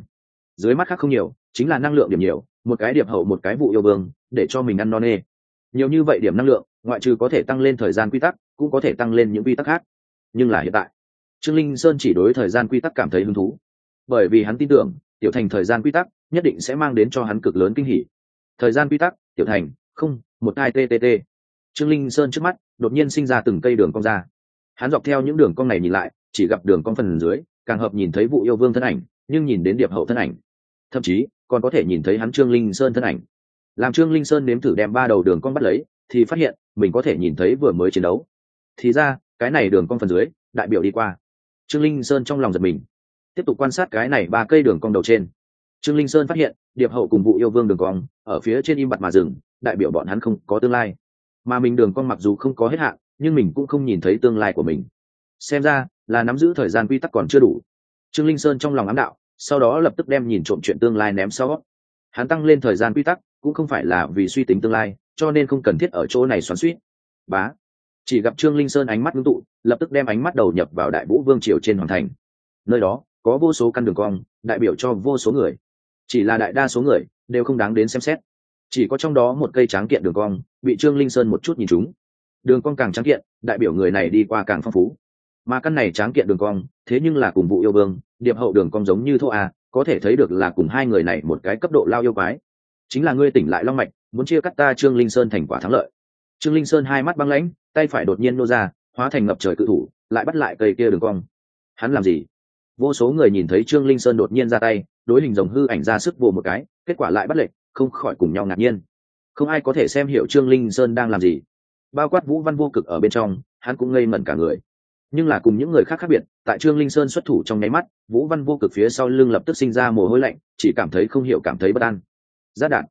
Dưới mắt khác không nhiều, chính là năng lượng điểm nhiều, một cái điểm hậu, một cái vụ yêu vương, để cho mình ăn no nê. Nhiều như vậy điểm năng lượng, ngoại trừ có thể tăng lên thời gian quy tắc, cũng có thể tăng lên những quy tắc khác. Nhưng là hiện tại, trương linh sơn chỉ đối thời gian quy tắc cảm thấy hứng thú. Bởi vì hắn tin tưởng, tiểu thành thời gian quy tắc nhất định sẽ mang đến cho hắn cực lớn kinh hỉ. Thời gian quy tắc, tiểu thành, không, một hai ttt trương linh sơn trước mắt đột nhiên sinh ra từng cây đường cong ra. Hắn dọc theo những đường cong này nhìn lại, chỉ gặp đường cong phần dưới, càng hợp nhìn thấy vụ yêu vương thân ảnh, nhưng nhìn đến điệp hậu thân ảnh. Thậm chí, còn có thể nhìn thấy hắn trương linh sơn thân ảnh. Làm trương linh sơn nếm thử đem ba đầu đường cong bắt lấy, thì phát hiện, mình có thể nhìn thấy vừa mới chiến đấu. Thì ra, cái này đường cong phần dưới, đại biểu đi qua. Trương linh sơn trong lòng giật mình. Tiếp tục quan sát cái này ba cây đường cong đầu trên. Trương linh sơn phát hiện, điệp hậu cùng vụ yêu vương đường cong, ở phía trên im bặt mà dừng, đại biểu bọn hắn không có tương lai mà mình đường con mặc dù không có hết hạn, nhưng mình cũng không nhìn thấy tương lai của mình. Xem ra, là nắm giữ thời gian quy tắc còn chưa đủ. Trương linh sơn trong lòng ám đạo, sau đó lập tức đem nhìn trộm chuyện tương lai ném sau. Hắn tăng lên thời gian quy tắc, cũng không phải là vì suy tính tương lai, cho nên không cần thiết ở chỗ này xoắn suýt bá. Chỉ gặp trương linh sơn ánh mắt ngưng tụ, lập tức đem ánh mắt đầu nhập vào đại vũ vương triều trên hoàng thành. Nơi đó, có vô số căn đường cong, đại biểu cho vô số người. Chỉ là đại đa số người, đều không đáng đến xem xét chỉ có trong đó một cây tráng kiện đường cong, bị trương linh sơn một chút nhìn chúng. Đường cong càng tráng kiện, đại biểu người này đi qua càng phong phú. Mà căn này tráng kiện đường cong, thế nhưng là cùng vụ yêu vương, điệp hậu đường cong giống như thô a, có thể thấy được là cùng hai người này một cái cấp độ lao yêu quái. Chính là ngươi tỉnh lại long mạch, muốn chia cắt ta trương linh sơn thành quả thắng lợi. Trương linh sơn hai mắt băng lãnh, tay phải đột nhiên nô ra, hóa thành ngập trời cự thủ, lại bắt lại cây kia đường cong. Hắn làm gì? Vô số người nhìn thấy trương linh sơn đột nhiên ra tay, đối hình rồng hư ảnh ra sức vồ một cái, kết quả lại bắt lệch không khỏi cùng nhau ngạc nhiên. Không ai có thể xem hiểu trương linh sơn đang làm gì. Bao quát vũ văn vô cực ở bên trong, hắn cũng ngây mẩn cả người. Nhưng là cùng những người khác khác biệt, tại trương linh sơn xuất thủ trong nháy mắt, vũ văn vô cực phía sau lưng lập tức sinh ra mồ hôi lạnh, chỉ cảm thấy không hiểu cảm thấy bất an. Giáp đạn.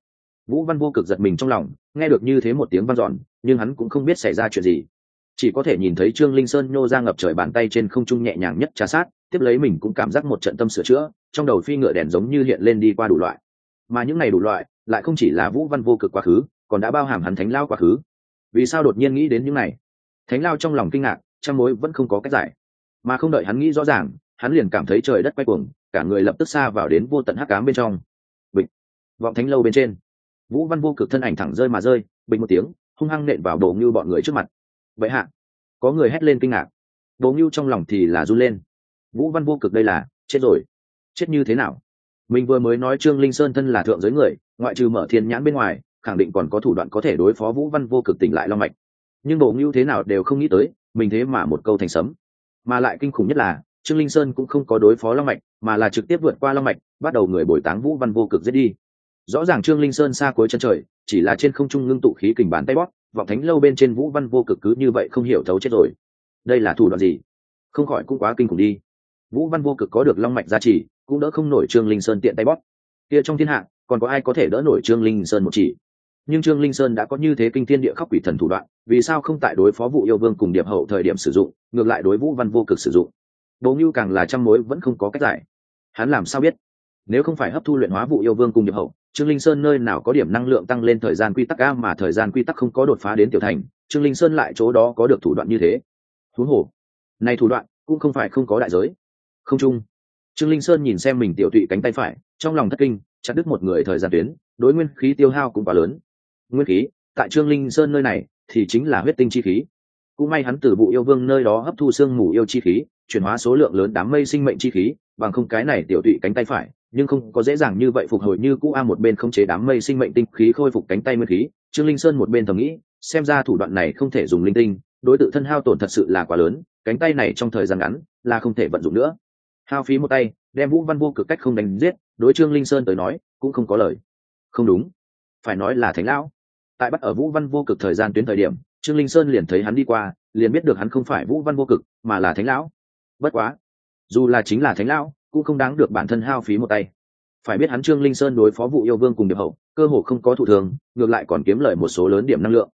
Vũ văn vô cực giật mình trong lòng, nghe được như thế một tiếng vang dọn, nhưng hắn cũng không biết xảy ra chuyện gì. Chỉ có thể nhìn thấy trương linh sơn nhô ra ngập trời bàn tay trên không trung nhẹ nhàng nhất trà sát, tiếp lấy mình cũng cảm giác một trận tâm sửa chữa, trong đầu phi ngựa đèn giống như hiện lên đi qua đủ loại mà những này đủ loại lại không chỉ là vũ văn vô cực quá khứ, còn đã bao hàm hắn thánh lao quá khứ. Vì sao đột nhiên nghĩ đến những này? Thánh lao trong lòng kinh ngạc trong mối vẫn không có cách giải. Mà không đợi hắn nghĩ rõ ràng, hắn liền cảm thấy trời đất quay cuồng, cả người lập tức xa vào đến vô tận hắc cám bên trong. Bịch! Vọng thánh lâu bên trên, vũ văn vô cực thân ảnh thẳng rơi mà rơi, bình một tiếng, hung hăng nện vào đồ ngưu bọn người trước mặt. Vậy hạ, có người hét lên kinh ngạc. Đồ ngưu trong lòng thì là run lên. Vũ văn vô cực đây là, chết rồi. Chết như thế nào? Mình vừa mới nói trương linh sơn thân là thượng giới người, ngoại trừ mở thiên nhãn bên ngoài, khẳng định còn có thủ đoạn có thể đối phó vũ văn vô cực tỉnh lại long mạch. Nhưng bộ ngưu thế nào đều không nghĩ tới, mình thế mà một câu thành sấm. Mà lại kinh khủng nhất là, trương linh sơn cũng không có đối phó long mạch, mà là trực tiếp vượt qua long mạch, bắt đầu người bồi táng vũ văn vô cực giết đi. Rõ ràng trương linh sơn xa cuối chân trời, chỉ là trên không trung ngưng tụ khí kình bàn tay bóp, vọng thánh lâu bên trên vũ văn vô cực cứ như vậy không hiểu thấu chết rồi. Đây là thủ đoạn gì? Không khỏi cũng quá kinh khủng đi. Vũ văn vô cực có được long mạch gia trì cũng đỡ không nổi trương linh sơn tiện tay bóp. Kia trong thiên hạ, còn có ai có thể đỡ nổi trương linh sơn một chỉ? Nhưng trương linh sơn đã có như thế kinh thiên địa khóc quỷ thần thủ đoạn, vì sao không tại đối phó vụ yêu vương cùng điệp hậu thời điểm sử dụng, ngược lại đối vũ văn vô cực sử dụng? Bầu như càng là trăm mối vẫn không có cách giải. Hắn làm sao biết? Nếu không phải hấp thu luyện hóa vụ yêu vương cùng điệp hậu, trương linh sơn nơi nào có điểm năng lượng tăng lên thời gian quy tắc a mà thời gian quy tắc không có đột phá đến tiểu thành, trương linh sơn lại chỗ đó có được thủ đoạn như thế. Thú hổ. Này thủ đoạn cũng không phải không có đại giới. Không chung trương linh sơn nhìn xem mình tiểu tụy cánh tay phải, trong lòng thất kinh, chặt đứt một người thời gian tuyến, đối nguyên khí tiêu hao cũng quá lớn. Nguyên khí, tại trương linh sơn nơi này, thì chính là huyết tinh chi khí. Cũng may hắn từ vụ yêu vương nơi đó hấp thu xương mù yêu chi khí, chuyển hóa số lượng lớn đám mây sinh mệnh chi khí, bằng không cái này tiểu tụy cánh tay phải, nhưng không có dễ dàng như vậy phục hồi như cũ a một bên không chế đám mây sinh mệnh tinh khí khôi phục cánh tay nguyên khí, trương linh sơn một bên thầm nghĩ, xem ra thủ đoạn này không thể dùng linh tinh, đối tượng thân hao tổn thật sự là quá lớn, cánh tay này trong thời gian ngắn là không thể vận dụng nữa hao phí một tay, đem vũ văn vô cực cách không đánh giết, đối trương linh sơn tới nói, cũng không có lời. Không đúng. Phải nói là thánh lão. Tại bắt ở vũ văn vô cực thời gian tuyến thời điểm, trương linh sơn liền thấy hắn đi qua, liền biết được hắn không phải vũ văn vô cực, mà là thánh lão. Bất quá, dù là chính là thánh lão, cũng không đáng được bản thân hao phí một tay. Phải biết hắn trương linh sơn đối phó vụ yêu vương cùng điệp hậu, cơ hồ không có thủ thường, ngược lại còn kiếm lợi một số lớn điểm năng lượng.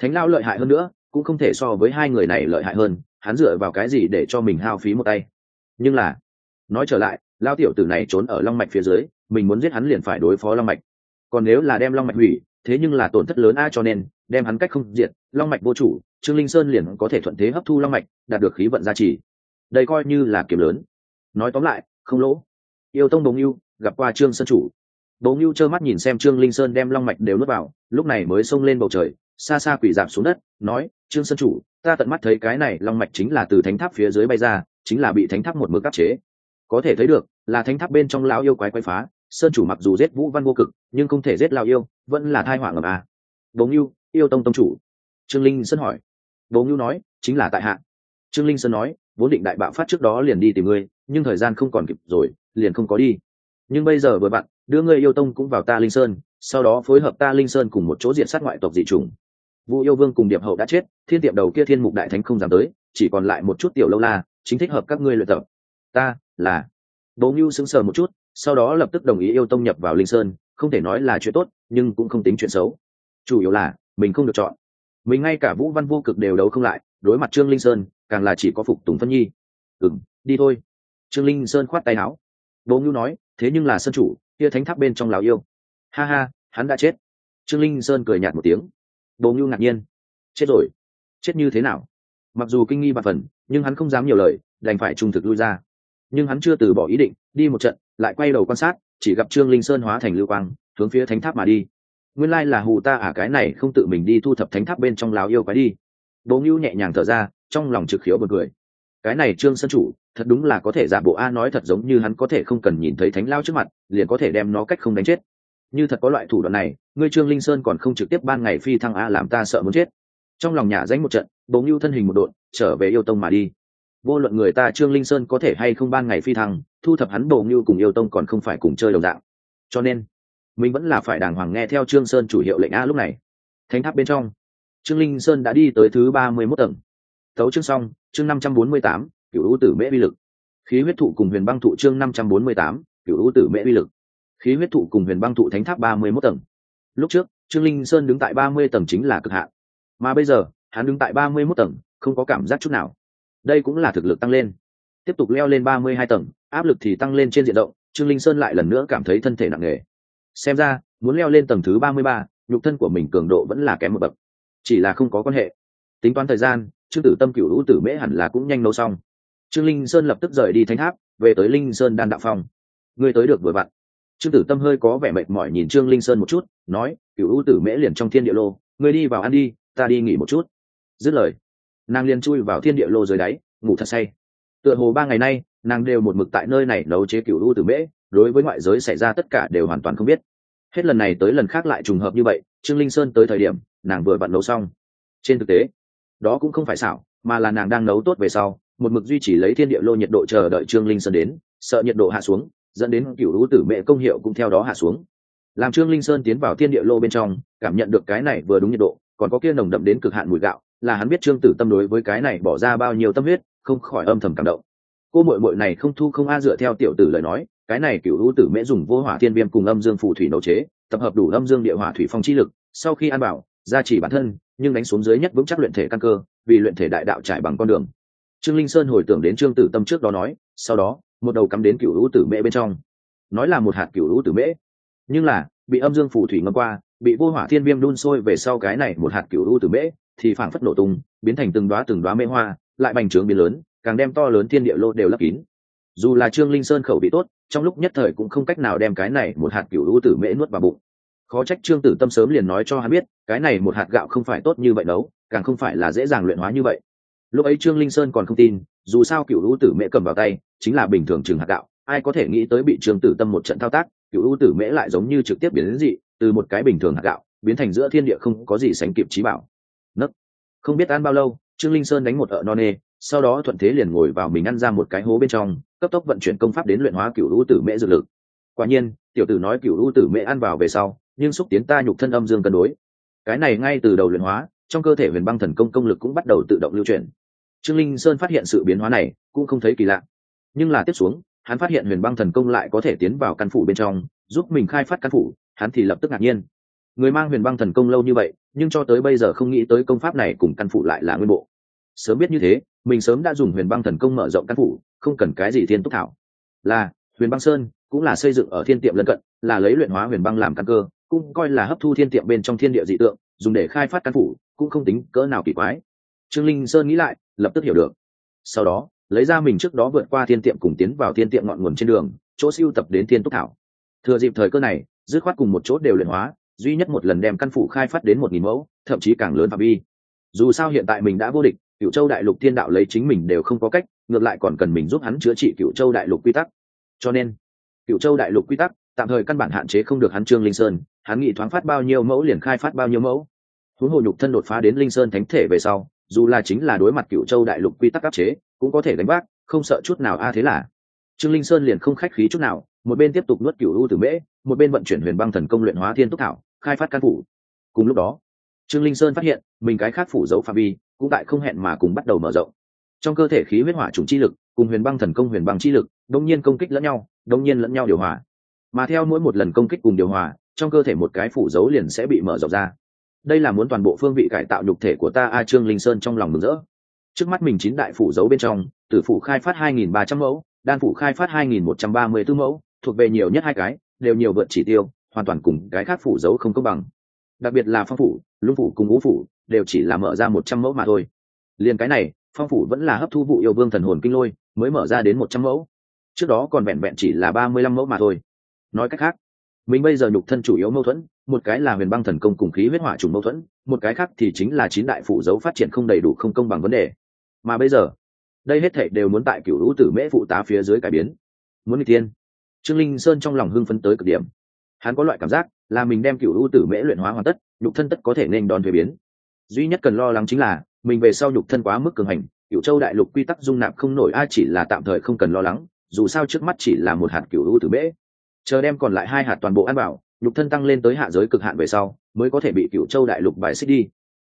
Thánh lão lợi hại hơn nữa, cũng không thể so với hai người này lợi hại hơn, hắn dựa vào cái gì để cho mình hao phí một tay? Nhưng là nói trở lại, lao tiểu tử này trốn ở long mạch phía dưới, mình muốn giết hắn liền phải đối phó long mạch. Còn nếu là đem long mạch hủy, thế nhưng là tổn thất lớn a cho nên, đem hắn cách không diệt, long mạch vô chủ, trương linh sơn liền có thể thuận thế hấp thu long mạch, đạt được khí vận gia trì. Đây coi như là kiếm lớn. Nói tóm lại, không lỗ. Yêu tông bồng yêu gặp qua trương sơn chủ. Bồng yêu trơ mắt nhìn xem trương linh sơn đem long mạch đều nuốt vào, lúc này mới xông lên bầu trời, xa xa quỷ giảm xuống đất, nói, trương sơn chủ, ta tận mắt thấy cái này long mạch chính là từ thánh tháp phía dưới bay ra, chính là bị thánh tháp một mực áp chế có thể thấy được, là thánh tháp bên trong lão yêu quái quái phá, sơn chủ mặc dù giết vũ văn vô cực, nhưng không thể giết lão yêu, vẫn là thai họa ngầm à. bố ngưu yêu tông tông chủ. Trương linh sơn hỏi. Bố ngưu nói, chính là tại hạ. Trương linh sơn nói, vốn định đại bạo phát trước đó liền đi tìm ngươi, nhưng thời gian không còn kịp rồi, liền không có đi. Nhưng bây giờ vừa bạn, đưa ngươi yêu tông cũng vào ta linh sơn, sau đó phối hợp ta linh sơn cùng một chỗ diện sát ngoại tộc dị chủng. Vũ yêu vương cùng điệp hậu đã chết, thiên tiệm đầu kia thiên mục đại thánh không dám tới, chỉ còn lại một chút tiểu lâu la, chính thích hợp các ngươi luyện tập. Ta là bố ngưu sững sờ một chút, sau đó lập tức đồng ý yêu tông nhập vào linh sơn, không thể nói là chuyện tốt, nhưng cũng không tính chuyện xấu. Chủ yếu là, mình không được chọn. Mình ngay cả vũ văn vô cực đều đấu không lại, đối mặt trương linh sơn, càng là chỉ có phục tùng phân nhi. Ừng đi thôi. Trương linh sơn khoát tay áo. Bố ngưu nói, thế nhưng là sân chủ, kia thánh tháp bên trong lào yêu. Ha ha, hắn đã chết. Trương linh sơn cười nhạt một tiếng. Bố ngưu ngạc nhiên. Chết rồi. Chết như thế nào? Mặc dù kinh nghi và phần, nhưng hắn không dám nhiều lời, đành phải trung thực lui ra nhưng hắn chưa từ bỏ ý định, đi một trận, lại quay đầu quan sát, chỉ gặp trương linh sơn hóa thành lưu quang, hướng phía thánh tháp mà đi. Nguyên lai là hù ta à cái này không tự mình đi thu thập thánh tháp bên trong láo yêu quái đi. Bố ngưu nhẹ nhàng thở ra, trong lòng trực khiếu bật cười. Cái này trương sân chủ, thật đúng là có thể giả bộ a nói thật giống như hắn có thể không cần nhìn thấy thánh lao trước mặt, liền có thể đem nó cách không đánh chết. Như thật có loại thủ đoạn này, ngươi trương linh sơn còn không trực tiếp ban ngày phi thăng a làm ta sợ muốn chết. Trong lòng nhà danh một trận bố ngưu thân hình một đội trở về yêu tông mà đi vô luận người ta trương linh sơn có thể hay không ban ngày phi thăng, thu thập hắn đồ ngưu cùng yêu tông còn không phải cùng chơi đồng dạng. Cho nên, mình vẫn là phải đàng hoàng nghe theo trương sơn chủ hiệu lệnh a lúc này. Thánh tháp bên trong, trương linh sơn đã đi tới thứ ba mươi mốt tầng. Tấu chương xong, chương năm trăm bốn mươi tám cựu ưu tử mễ vi lực. Khí huyết thụ cùng huyền băng thụ chương năm trăm bốn mươi tám cựu ưu tử mễ vi lực. Khí huyết thụ cùng huyền băng thụ thánh tháp ba mươi mốt tầng. Lúc trước, trương linh sơn đứng tại ba mươi tầng chính là cực hạn. Mà bây giờ, hắn đứng tại ba mươi mốt tầng, không có cảm giác chút nào đây cũng là thực lực tăng lên. Tiếp tục leo lên ba mươi hai tầng, áp lực thì tăng lên trên diện rộng, trương linh sơn lại lần nữa cảm thấy thân thể nặng nề. Xem ra, muốn leo lên tầng thứ ba mươi ba, nhục thân của mình cường độ vẫn là kém một bậc. Chỉ là không có quan hệ. Tính toán thời gian, trương tử tâm cựu lũ tử mễ hẳn là cũng nhanh nấu xong. Trương linh sơn lập tức rời đi thánh tháp, về tới linh sơn đan đạo phong. Ngươi tới được vừa vặn. Trương tử tâm hơi có vẻ mệt mỏi nhìn trương linh sơn một chút, nói cựu lũ tử mễ liền trong thiên địa lô, ngươi đi vào ăn đi, ta đi nghỉ một chút. Dứt lời nàng liền chui vào thiên địa lô dưới đáy, ngủ thật say. Tựa hồ ba ngày nay, nàng đều một mực tại nơi này nấu chế cựu hữu tử mễ, đối với ngoại giới xảy ra tất cả đều hoàn toàn không biết. Hết lần này tới lần khác lại trùng hợp như vậy, trương linh sơn tới thời điểm, nàng vừa vặn nấu xong. Trên thực tế, đó cũng không phải xảo, mà là nàng đang nấu tốt về sau, một mực duy trì lấy thiên địa lô nhiệt độ chờ đợi trương linh sơn đến, sợ nhiệt độ hạ xuống, dẫn đến cựu lũ tử mệ công hiệu cũng theo đó hạ xuống. Làm trương linh sơn tiến vào thiên địa lô bên trong, cảm nhận được cái này vừa đúng nhiệt độ, còn có kia nồng đậm đến cực hạn mùi gạo là hắn biết trương tử tâm đối với cái này bỏ ra bao nhiêu tâm huyết, không khỏi âm thầm cảm động. Cô mội mội này không thu không a dựa theo tiểu tử lời nói, cái này cựu lũ tử mễ dùng vô hỏa thiên viêm cùng âm dương phù thủy nấu chế, tập hợp đủ âm dương địa hỏa thủy phong chi lực, sau khi ăn bảo, gia trì bản thân, nhưng đánh xuống dưới nhất vững chắc luyện thể căn cơ, vì luyện thể đại đạo trải bằng con đường. Trương linh sơn hồi tưởng đến trương tử tâm trước đó nói, sau đó, một đầu cắm đến cựu lũ tử mễ bên trong. Nói là một hạt cựu lũ tử mễ. Nhưng là, bị âm dương phù thủy ngâm qua, bị vô hỏa thiên viêm đun sôi về sau cái này một hạt cựu lũ tử mễ thì phảng phất nổ tung, biến thành từng đoá từng đoá mê hoa, lại bành trướng biến lớn, càng đem to lớn thiên địa lô đều lấp kín. Dù là trương linh sơn khẩu bị tốt, trong lúc nhất thời cũng không cách nào đem cái này một hạt cựu lũ tử mễ nuốt vào bụng. Khó trách trương tử tâm sớm liền nói cho hắn biết, cái này một hạt gạo không phải tốt như vậy đâu càng không phải là dễ dàng luyện hóa như vậy. Lúc ấy trương linh sơn còn không tin, dù sao cựu lũ tử mễ cầm vào tay, chính là bình thường chừng hạt gạo, ai có thể nghĩ tới bị trương tử tâm một trận thao tác cựu lũ tử mễ lại giống như trực tiếp biến đến dị, từ một cái bình thường hạt gạo, biến thành giữa thiên địa không có gì sánh kịp trí bảo nấc. Không biết ăn bao lâu, trương linh sơn đánh một ợ non nê sau đó thuận thế liền ngồi vào mình ăn ra một cái hố bên trong, cấp tốc vận chuyển công pháp đến luyện hóa cựu lũ tử mễ dược lực. Quả nhiên, tiểu tử nói cựu lũ tử mễ ăn vào về sau, nhưng xúc tiến ta nhục thân âm dương cân đối. Cái này ngay từ đầu luyện hóa, trong cơ thể huyền băng thần công công lực cũng bắt đầu tự động lưu chuyển. Trương linh sơn phát hiện sự biến hóa này, cũng không thấy kỳ lạ. Nhưng là tiếp xuống, hắn phát hiện huyền băng thần công lại có thể tiến vào căn phủ bên trong, giúp mình khai phát căn phủ, hắn thì lập tức ngạc nhiên người mang huyền băng thần công lâu như vậy, nhưng cho tới bây giờ không nghĩ tới công pháp này cùng căn phụ lại là nguyên bộ. Sớm biết như thế, mình sớm đã dùng huyền băng thần công mở rộng căn phủ, không cần cái gì thiên túc thảo. Là, huyền băng sơn cũng là xây dựng ở thiên tiệm lân cận, là lấy luyện hóa huyền băng làm căn cơ, cũng coi là hấp thu thiên tiệm bên trong thiên địa dị tượng, dùng để khai phát căn phủ, cũng không tính cỡ nào kỳ quái. Trương linh sơn nghĩ lại, lập tức hiểu được. Sau đó, lấy ra mình trước đó vượt qua thiên tiệm cùng tiến vào thiên tiệm ngọn nguồn trên đường, chỗ siêu tập đến thiên túc thảo. Thừa dịp thời cơ này, dứt khoát cùng một chỗ đều luyện hóa duy nhất một lần đem căn phủ khai phát đến một nghìn mẫu, thậm chí càng lớn phạm vi. Dù sao hiện tại mình đã vô địch cựu châu đại lục tiên đạo lấy chính mình đều không có cách, ngược lại còn cần mình giúp hắn chữa trị cựu châu đại lục quy tắc. Cho nên cựu châu đại lục quy tắc, tạm thời căn bản hạn chế không được hắn trương linh sơn, hắn nghĩ thoáng phát bao nhiêu mẫu liền khai phát bao nhiêu mẫu. Huống hồ nhục thân đột phá đến linh sơn thánh thể về sau, dù là chính là đối mặt cựu châu đại lục quy tắc áp chế, cũng có thể đánh bác không sợ chút nào a à thế là. Trương linh sơn liền không khách khí chút nào, một bên tiếp tục nuốt cựu u tử mễ, một bên vận chuyển huyền băng thần công luyện hóa thiên túc thảo khai phát căn phủ. Cùng lúc đó, trương linh sơn phát hiện mình cái khác phủ dấu phạm vi cũng tại không hẹn mà cùng bắt đầu mở rộng. Trong cơ thể khí huyết hỏa trùng chi lực cùng huyền băng thần công huyền băng chi lực đông nhiên công kích lẫn nhau đông nhiên lẫn nhau điều hòa. Mà theo mỗi một lần công kích cùng điều hòa, trong cơ thể một cái phủ dấu liền sẽ bị mở rộng ra. Đây là muốn toàn bộ phương vị cải tạo nhục thể của ta, a, trương linh sơn trong lòng mừng rỡ. Trước mắt mình chín đại phủ dấu bên trong tử phủ khai phát hai nghìn ba trăm mẫu, đan phủ khai phát hai nghìn một trăm ba mươi 2 mẫu, thuộc về nhiều nhất hai cái, đều nhiều vượt chỉ tiêu hoàn toàn cùng cái khác phủ giấu không công bằng. Đặc biệt là phong phủ, lung phủ cùng ngũ phủ đều chỉ là mở ra một trăm mẫu mà thôi. Liền cái này, phong phủ vẫn là hấp thu vụ yêu vương thần hồn kinh lôi mới mở ra đến một trăm mẫu. Trước đó còn vẹn vẹn chỉ là ba mươi lăm mẫu mà thôi. Nói cách khác, mình bây giờ nhục thân chủ yếu mâu thuẫn, một cái là huyền băng thần công cùng khí huyết hỏa trùng mâu thuẫn, một cái khác thì chính là chín đại phủ dấu phát triển không đầy đủ không công bằng vấn đề. Mà bây giờ, đây hết thệ đều muốn tại cựu lũ tử mễ phụ tá phía dưới cải biến. Muốn n tiên trương linh sơn trong lòng hưng phấn tới cực điểm hắn có loại cảm giác là mình đem cựu u tử mễ luyện hóa hoàn tất, nhục thân tất có thể nên đòn thuế biến. Duy nhất cần lo lắng chính là, mình về sau nhục thân quá mức cường hành, cựu châu đại lục quy tắc dung nạp không nổi, ai chỉ là tạm thời không cần lo lắng, dù sao trước mắt chỉ là một hạt cựu u tử mễ. Chờ đem còn lại hai hạt toàn bộ ăn bảo nhục thân tăng lên tới hạ giới cực hạn về sau, mới có thể bị cựu châu đại lục bài xích đi.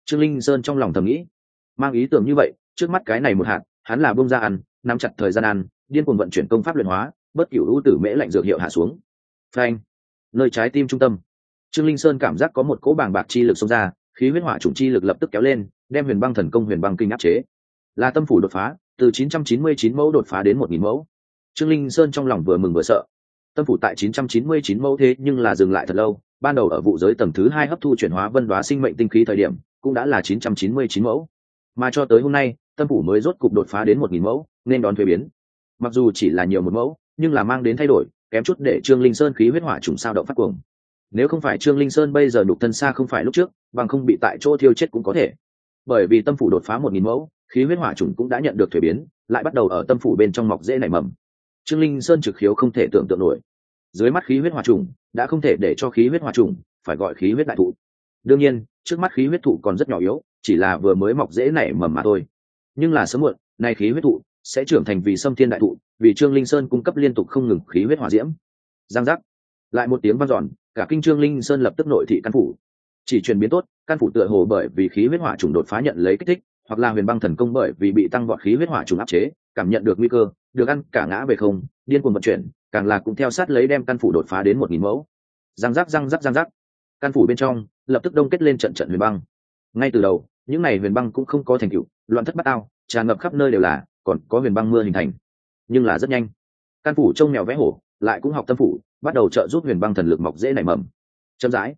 Trương linh sơn trong lòng thầm nghĩ, mang ý tưởng như vậy, trước mắt cái này một hạt, hắn là bông ra ăn, nắm chặt thời gian ăn, điên cuồng vận chuyển công pháp luyện hóa bất cựu ưu tử mễ lạnh dược hiệu hạ xuống. Phanh nơi trái tim trung tâm. Trương linh sơn cảm giác có một cỗ bàng bạc chi lực xông ra, khí huyết hỏa chủng chi lực lập tức kéo lên, đem huyền băng thần công, huyền băng kinh áp chế. Là tâm phủ đột phá, từ 999 mẫu đột phá đến 1.000 mẫu. Trương linh sơn trong lòng vừa mừng vừa sợ. Tâm phủ tại 999 mẫu thế nhưng là dừng lại thật lâu, ban đầu ở vụ giới tầng thứ hai hấp thu chuyển hóa vân đoá sinh mệnh tinh khí thời điểm, cũng đã là 999 mẫu. Mà cho tới hôm nay, tâm phủ mới rốt cục đột phá đến 1.000 mẫu, nên đón thuế biến. Mặc dù chỉ là nhiều một mẫu, nhưng là mang đến thay đổi kém chút để trương linh sơn khí huyết hỏa trùng sao động phát cuồng. Nếu không phải trương linh sơn bây giờ đục thân xa không phải lúc trước, bằng không bị tại chỗ thiêu chết cũng có thể. Bởi vì tâm phủ đột phá một nghìn mẫu, khí huyết hỏa trùng cũng đã nhận được thuế biến, lại bắt đầu ở tâm phủ bên trong mọc dễ nảy mầm. Trương linh sơn trực khiếu không thể tưởng tượng nổi. Dưới mắt khí huyết hỏa trùng đã không thể để cho khí huyết hỏa trùng phải gọi khí huyết đại thụ. Đương nhiên, trước mắt khí huyết thụ còn rất nhỏ yếu, chỉ là vừa mới mọc dễ nảy mầm mà thôi. Nhưng là sớm muộn, nay khí huyết thụ sẽ trưởng thành vì sâm thiên đại thụ vì trương linh sơn cung cấp liên tục không ngừng khí huyết hỏa diễm. Giang giác. Lại một tiếng vang giòn cả kinh trương linh sơn lập tức nội thị căn phủ. Chỉ chuyển biến tốt, căn phủ tựa hồ bởi vì khí huyết hỏa trùng đột phá nhận lấy kích thích, hoặc là huyền băng thần công bởi vì bị tăng vọt khí huyết hỏa trùng áp chế, cảm nhận được nguy cơ, được ăn cả ngã về không, điên cuồng vận chuyển, càng là cũng theo sát lấy đem căn phủ đột phá đến một nghìn mẫu. Răng rắc răng rắc răng rắc căn phủ bên trong, lập tức đông kết lên trận trận huyền băng. Ngay từ đầu, những n à y huyền băng cũng không có thành tựu, loạn thất bát ao, tràn ngập khắp nơi đều là, còn có huyền băng mưa hình thành nhưng là rất nhanh. Căn phủ trông mèo vẽ hổ, lại cũng học tâm phủ, bắt đầu trợ giúp huyền băng thần lực mọc dễ nảy mầm. Chậm rãi,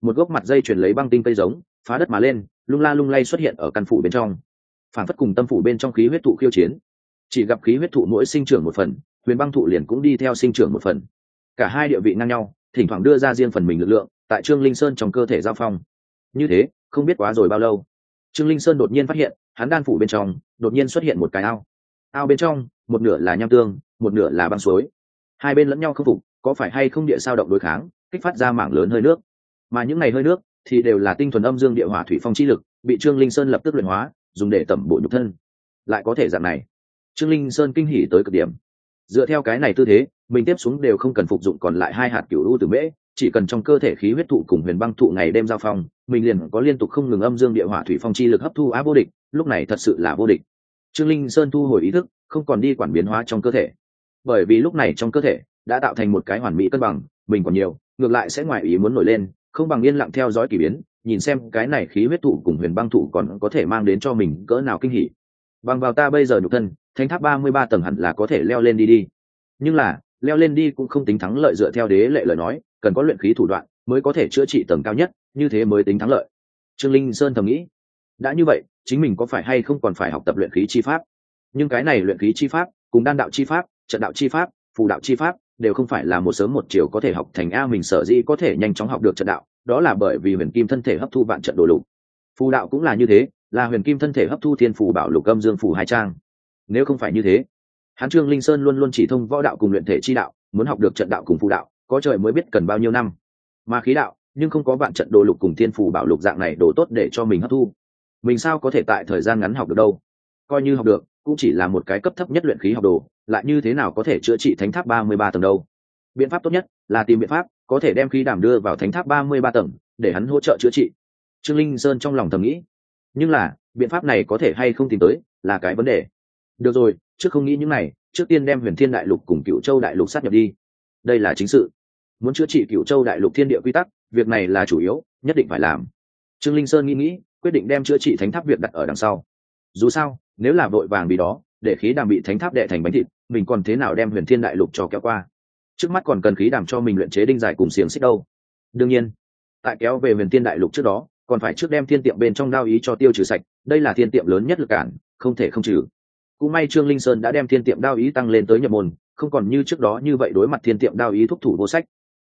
một gốc mặt dây chuyển lấy băng tinh cây giống, phá đất mà lên, lung la lung lay xuất hiện ở căn phủ bên trong. Phản phất cùng tâm phủ bên trong khí huyết thụ khiêu chiến. Chỉ gặp khí huyết thụ mỗi sinh trưởng một phần, huyền băng thụ liền cũng đi theo sinh trưởng một phần. Cả hai địa vị ngang nhau, thỉnh thoảng đưa ra riêng phần mình lực lượng, tại trương linh sơn trong cơ thể giao phong. Như thế, không biết quá rồi bao lâu. Trương linh sơn đột nhiên phát hiện, hắn đan phủ bên trong, đột nhiên xuất hiện một cái ao ao bên trong, một nửa là nham tương, một nửa là băng suối. Hai bên lẫn nhau không phục, có phải hay không địa sao động đối kháng, kích phát ra mảng lớn hơi nước. Mà những ngày hơi nước thì đều là tinh thuần âm dương địa hỏa thủy phong chi lực, bị trương linh sơn lập tức luyện hóa, dùng để tẩm bổ nhục thân. Lại có thể dạng này. Trương linh sơn kinh hỉ tới cực điểm. Dựa theo cái này tư thế, mình tiếp xuống đều không cần phục dụng còn lại hai hạt cửu u tử mễ, chỉ cần trong cơ thể khí huyết thụ cùng huyền băng thụ ngày đêm giao phong, mình liền có liên tục không ngừng âm dương địa hỏa thủy phong chi lực hấp thu á vô địch, lúc này thật sự là vô địch trương linh sơn thu hồi ý thức, không còn đi quản biến hóa trong cơ thể. Bởi vì lúc này trong cơ thể đã tạo thành một cái hoàn mỹ cân bằng, mình còn nhiều, ngược lại sẽ ngoài ý muốn nổi lên, không bằng yên lặng theo dõi k ỳ biến, nhìn xem cái này khí huyết thụ cùng huyền băng thụ còn có thể mang đến cho mình cỡ nào kinh hỉ. Bằng vào ta bây giờ nhục thân, thánh tháp ba mươi ba tầng hẳn là có thể leo lên đi đi. Nhưng là, leo lên đi cũng không tính thắng lợi dựa theo đế lệ lời nói, cần có luyện khí thủ đoạn mới có thể chữa trị tầng cao nhất, như thế mới tính thắng lợi. Trương linh sơn thầm nghĩ. Đã như vậy chính mình có phải hay không còn phải học tập luyện khí chi pháp. Nhưng cái này luyện khí chi pháp, cùng đan đạo chi pháp, trận đạo chi pháp, phù đạo chi pháp đều không phải là một sớm một chiều có thể học thành a mình sở dĩ có thể nhanh chóng học được trận đạo, đó là bởi vì huyền kim thân thể hấp thu vạn trận đồ lục. Phù đạo cũng là như thế, là huyền kim thân thể hấp thu thiên phù bảo lục âm dương phù hai trang. Nếu không phải như thế, hán trương linh sơn luôn luôn chỉ thông võ đạo cùng luyện thể chi đạo, muốn học được trận đạo cùng phù đạo, có trời mới biết cần bao nhiêu năm. Mà khí đạo, nhưng không có vạn trận đồ lục cùng thiên phù bảo lục dạng này đồ tốt để cho mình hấp thu mình sao có thể tại thời gian ngắn học được đâu? Coi như học được, cũng chỉ là một cái cấp thấp nhất luyện khí học đồ, lại như thế nào có thể chữa trị thánh tháp ba mươi ba tầng đâu? Biện pháp tốt nhất là tìm biện pháp, có thể đem khí đảm đưa vào thánh tháp ba mươi ba tầng, để hắn hỗ trợ chữa trị. Trương linh sơn trong lòng thầm nghĩ. Nhưng là, biện pháp này có thể hay không tìm tới, là cái vấn đề. Được rồi, trước không nghĩ những này, trước tiên đem huyền thiên đại lục cùng cựu châu đại lục sát nhập đi. Đây là chính sự. Muốn chữa trị cựu châu đại lục thiên địa quy tắc, việc này là chủ yếu, nhất định phải làm. Trương linh sơn nghĩ nghĩ quyết định đem chữa trị thánh tháp việc đặt ở đằng sau. Dù sao, nếu là vội vàng vì đó, để khí đàm bị thánh tháp đệ thành bánh thịt, mình còn thế nào đem huyền thiên đại lục cho kéo qua? Trước mắt còn cần khí đàm cho mình luyện chế đinh giải cùng xiềng xích đâu. Đương nhiên, tại kéo về huyền thiên đại lục trước đó, còn phải trước đem thiên tiệm bên trong đao ý cho tiêu trừ sạch, đây là thiên tiệm lớn nhất lực cản, không thể không trừ. Cũng may trương linh sơn đã đem thiên tiệm đao ý tăng lên tới nhập môn, không còn như trước đó như vậy đối mặt thiên tiệm đao ý thúc thủ vô sách.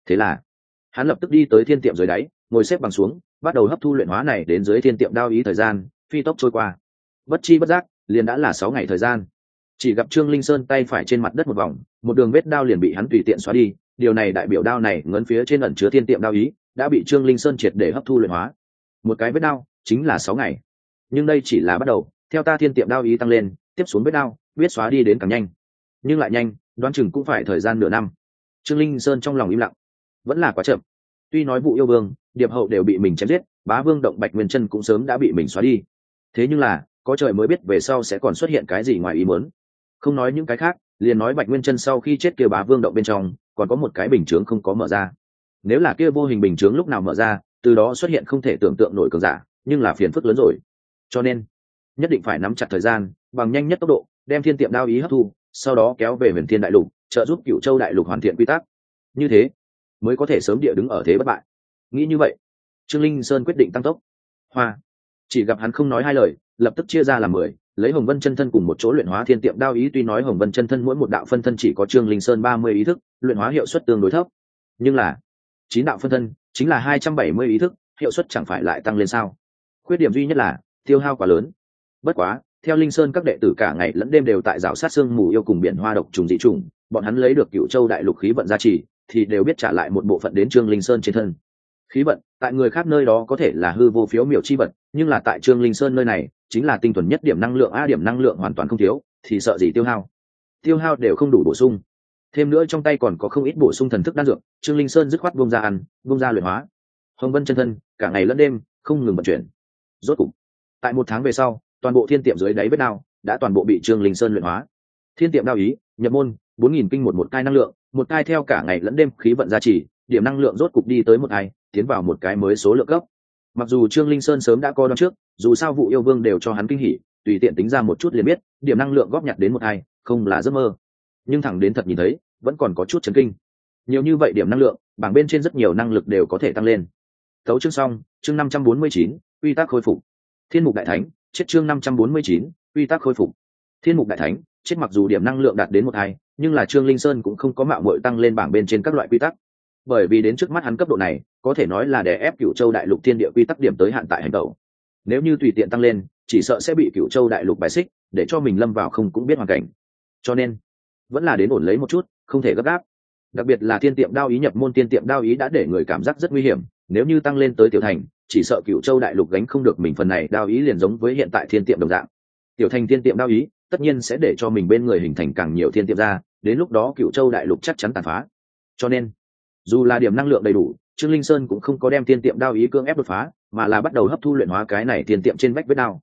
Thế là, hắn lập tức đi tới thiên tiệm dưới đáy, ngồi xếp bằng xuống bắt đầu hấp thu luyện hóa này đến dưới thiên tiệm đao ý thời gian, phi tốc trôi qua. Bất chi bất giác, liền đã là sáu ngày thời gian. Chỉ gặp trương linh sơn tay phải trên mặt đất một vòng, một đường vết đao liền bị hắn tùy tiện xóa đi, điều này đại biểu đao này ngấn phía trên ẩn chứa thiên tiệm đao ý, đã bị trương linh sơn triệt để hấp thu luyện hóa. Một cái vết đao, chính là sáu ngày. Nhưng đây chỉ là bắt đầu, theo ta thiên tiệm đao ý tăng lên, tiếp xuống vết đao biết xóa đi đến càng nhanh. Nhưng lại nhanh, đoán chừng cũng phải thời gian nửa năm. Trương linh sơn trong lòng im lặng. Vẫn là quá chậm. Tuy nói vụ yêu vương điệp hậu đều bị mình chém giết, bá vương động bạch nguyên chân cũng sớm đã bị mình xóa đi. Thế nhưng là, có trời mới biết về sau sẽ còn xuất hiện cái gì ngoài ý muốn. Không nói những cái khác, liền nói bạch nguyên chân sau khi chết kia bá vương động bên trong, còn có một cái bình chướng không có mở ra. Nếu là kia vô hình bình chướng lúc nào mở ra, từ đó xuất hiện không thể tưởng tượng nổi cường giả, nhưng là phiền phức lớn rồi. Cho nên, nhất định phải nắm chặt thời gian, bằng nhanh nhất tốc độ, đem thiên tiệm đao ý hấp thu, sau đó kéo về huyền thiên đại lục, trợ giúp cựu châu đại lục hoàn thiện quy tắc. Như thế, mới có thể sớm địa đứng ở thế bất bại nghĩ như vậy, trương linh sơn quyết định tăng tốc. Hoa. Chỉ gặp hắn không nói hai lời, lập tức chia ra làm mười, lấy hồng vân chân thân cùng một chỗ luyện hóa thiên tiệm đao ý, tuy nói hồng vân chân thân mỗi một đạo phân thân chỉ có trương linh sơn ba mươi ý thức, luyện hóa hiệu suất tương đối thấp. Nhưng là, chín đạo phân thân chính là hai trăm bảy mươi ý thức, hiệu suất chẳng phải lại tăng lên sao? Khuyết điểm duy nhất là, tiêu hao quá lớn. Bất quá, theo linh sơn các đệ tử cả ngày lẫn đêm đều tại rào sát xương mù yêu cùng biển hoa độc trùng dị trùng, bọn hắn lấy được cựu châu đại lục khí vận gia trì, thì đều biết trả lại một bộ phận đến trương linh sơn trên thân khí vận, tại người khác nơi đó có thể là hư vô phiếu miểu chi vật, nhưng là tại trương linh sơn nơi này, chính là tinh thuần nhất điểm năng lượng, a điểm năng lượng hoàn toàn không thiếu, thì sợ gì tiêu hao? Tiêu hao đều không đủ bổ sung. Thêm nữa trong tay còn có không ít bổ sung thần thức đan dược, trương linh sơn dứt khoát bông ra ăn bông ra luyện hóa. Hồng vân chân thân, cả ngày lẫn đêm, không ngừng vận chuyển. Rốt cục, tại một tháng về sau, toàn bộ thiên tiệm dưới đáy vết đao đã toàn bộ bị trương linh sơn luyện hóa. Thiên tiệm đao ý, nhập môn, bốn nghìn kinh một một cai năng lượng, một cai theo cả ngày lẫn đêm khí vận gia trì, điểm năng lượng rốt cục đi tới một ai tiến vào một cái mới số lượng cấp mặc dù trương linh sơn sớm đã coi đó trước dù sao vụ yêu vương đều cho hắn kinh hỉ tùy tiện tính ra một chút liền biết điểm năng lượng góp nhặt đến một hai, không là giấc mơ. Nhưng thẳng đến thật nhìn thấy vẫn còn có chút chấn kinh. Nhiều như vậy điểm năng lượng bảng bên trên rất nhiều năng lực đều có thể tăng lên. Thấu chương xong chương năm trăm bốn mươi chín quy tắc khôi phục. Thiên mục đại thánh chết chương năm trăm bốn mươi chín quy tắc khôi phục. Thiên mục đại thánh chết mặc dù điểm năng lượng đạt đến một hai nhưng là trương linh sơn cũng không có mạo mội tăng lên bảng bên trên các loại quy tắc bởi vì đến trước mắt hắn cấp độ này, có thể nói là để ép cựu châu đại lục thiên địa quy tắc điểm tới hạn tại hành tẩu nếu như tùy tiện tăng lên, chỉ sợ sẽ bị cựu châu đại lục bài xích, để cho mình lâm vào không cũng biết hoàn cảnh. Cho nên, vẫn là đến ổn lấy một chút, không thể gấp gáp. Đặc biệt là thiên tiệm đao ý nhập môn, thiên tiệm đao ý đã để người cảm giác rất nguy hiểm. Nếu như tăng lên tới tiểu thành, chỉ sợ cựu châu đại lục gánh không được mình phần này đao ý liền giống với hiện tại thiên tiệm đồng dạng. Tiểu thành thiên tiệm đao ý, tất nhiên sẽ để cho mình bên người hình thành càng nhiều thiên tiệm ra, đến lúc đó cựu châu đại lục chắc chắn tàn phá. Cho nên dù là điểm năng lượng đầy đủ, trương linh sơn cũng không có đem thiên tiệm đao ý cương ép đột phá, mà là bắt đầu hấp thu luyện hóa cái này thiên tiệm trên vách vết đao.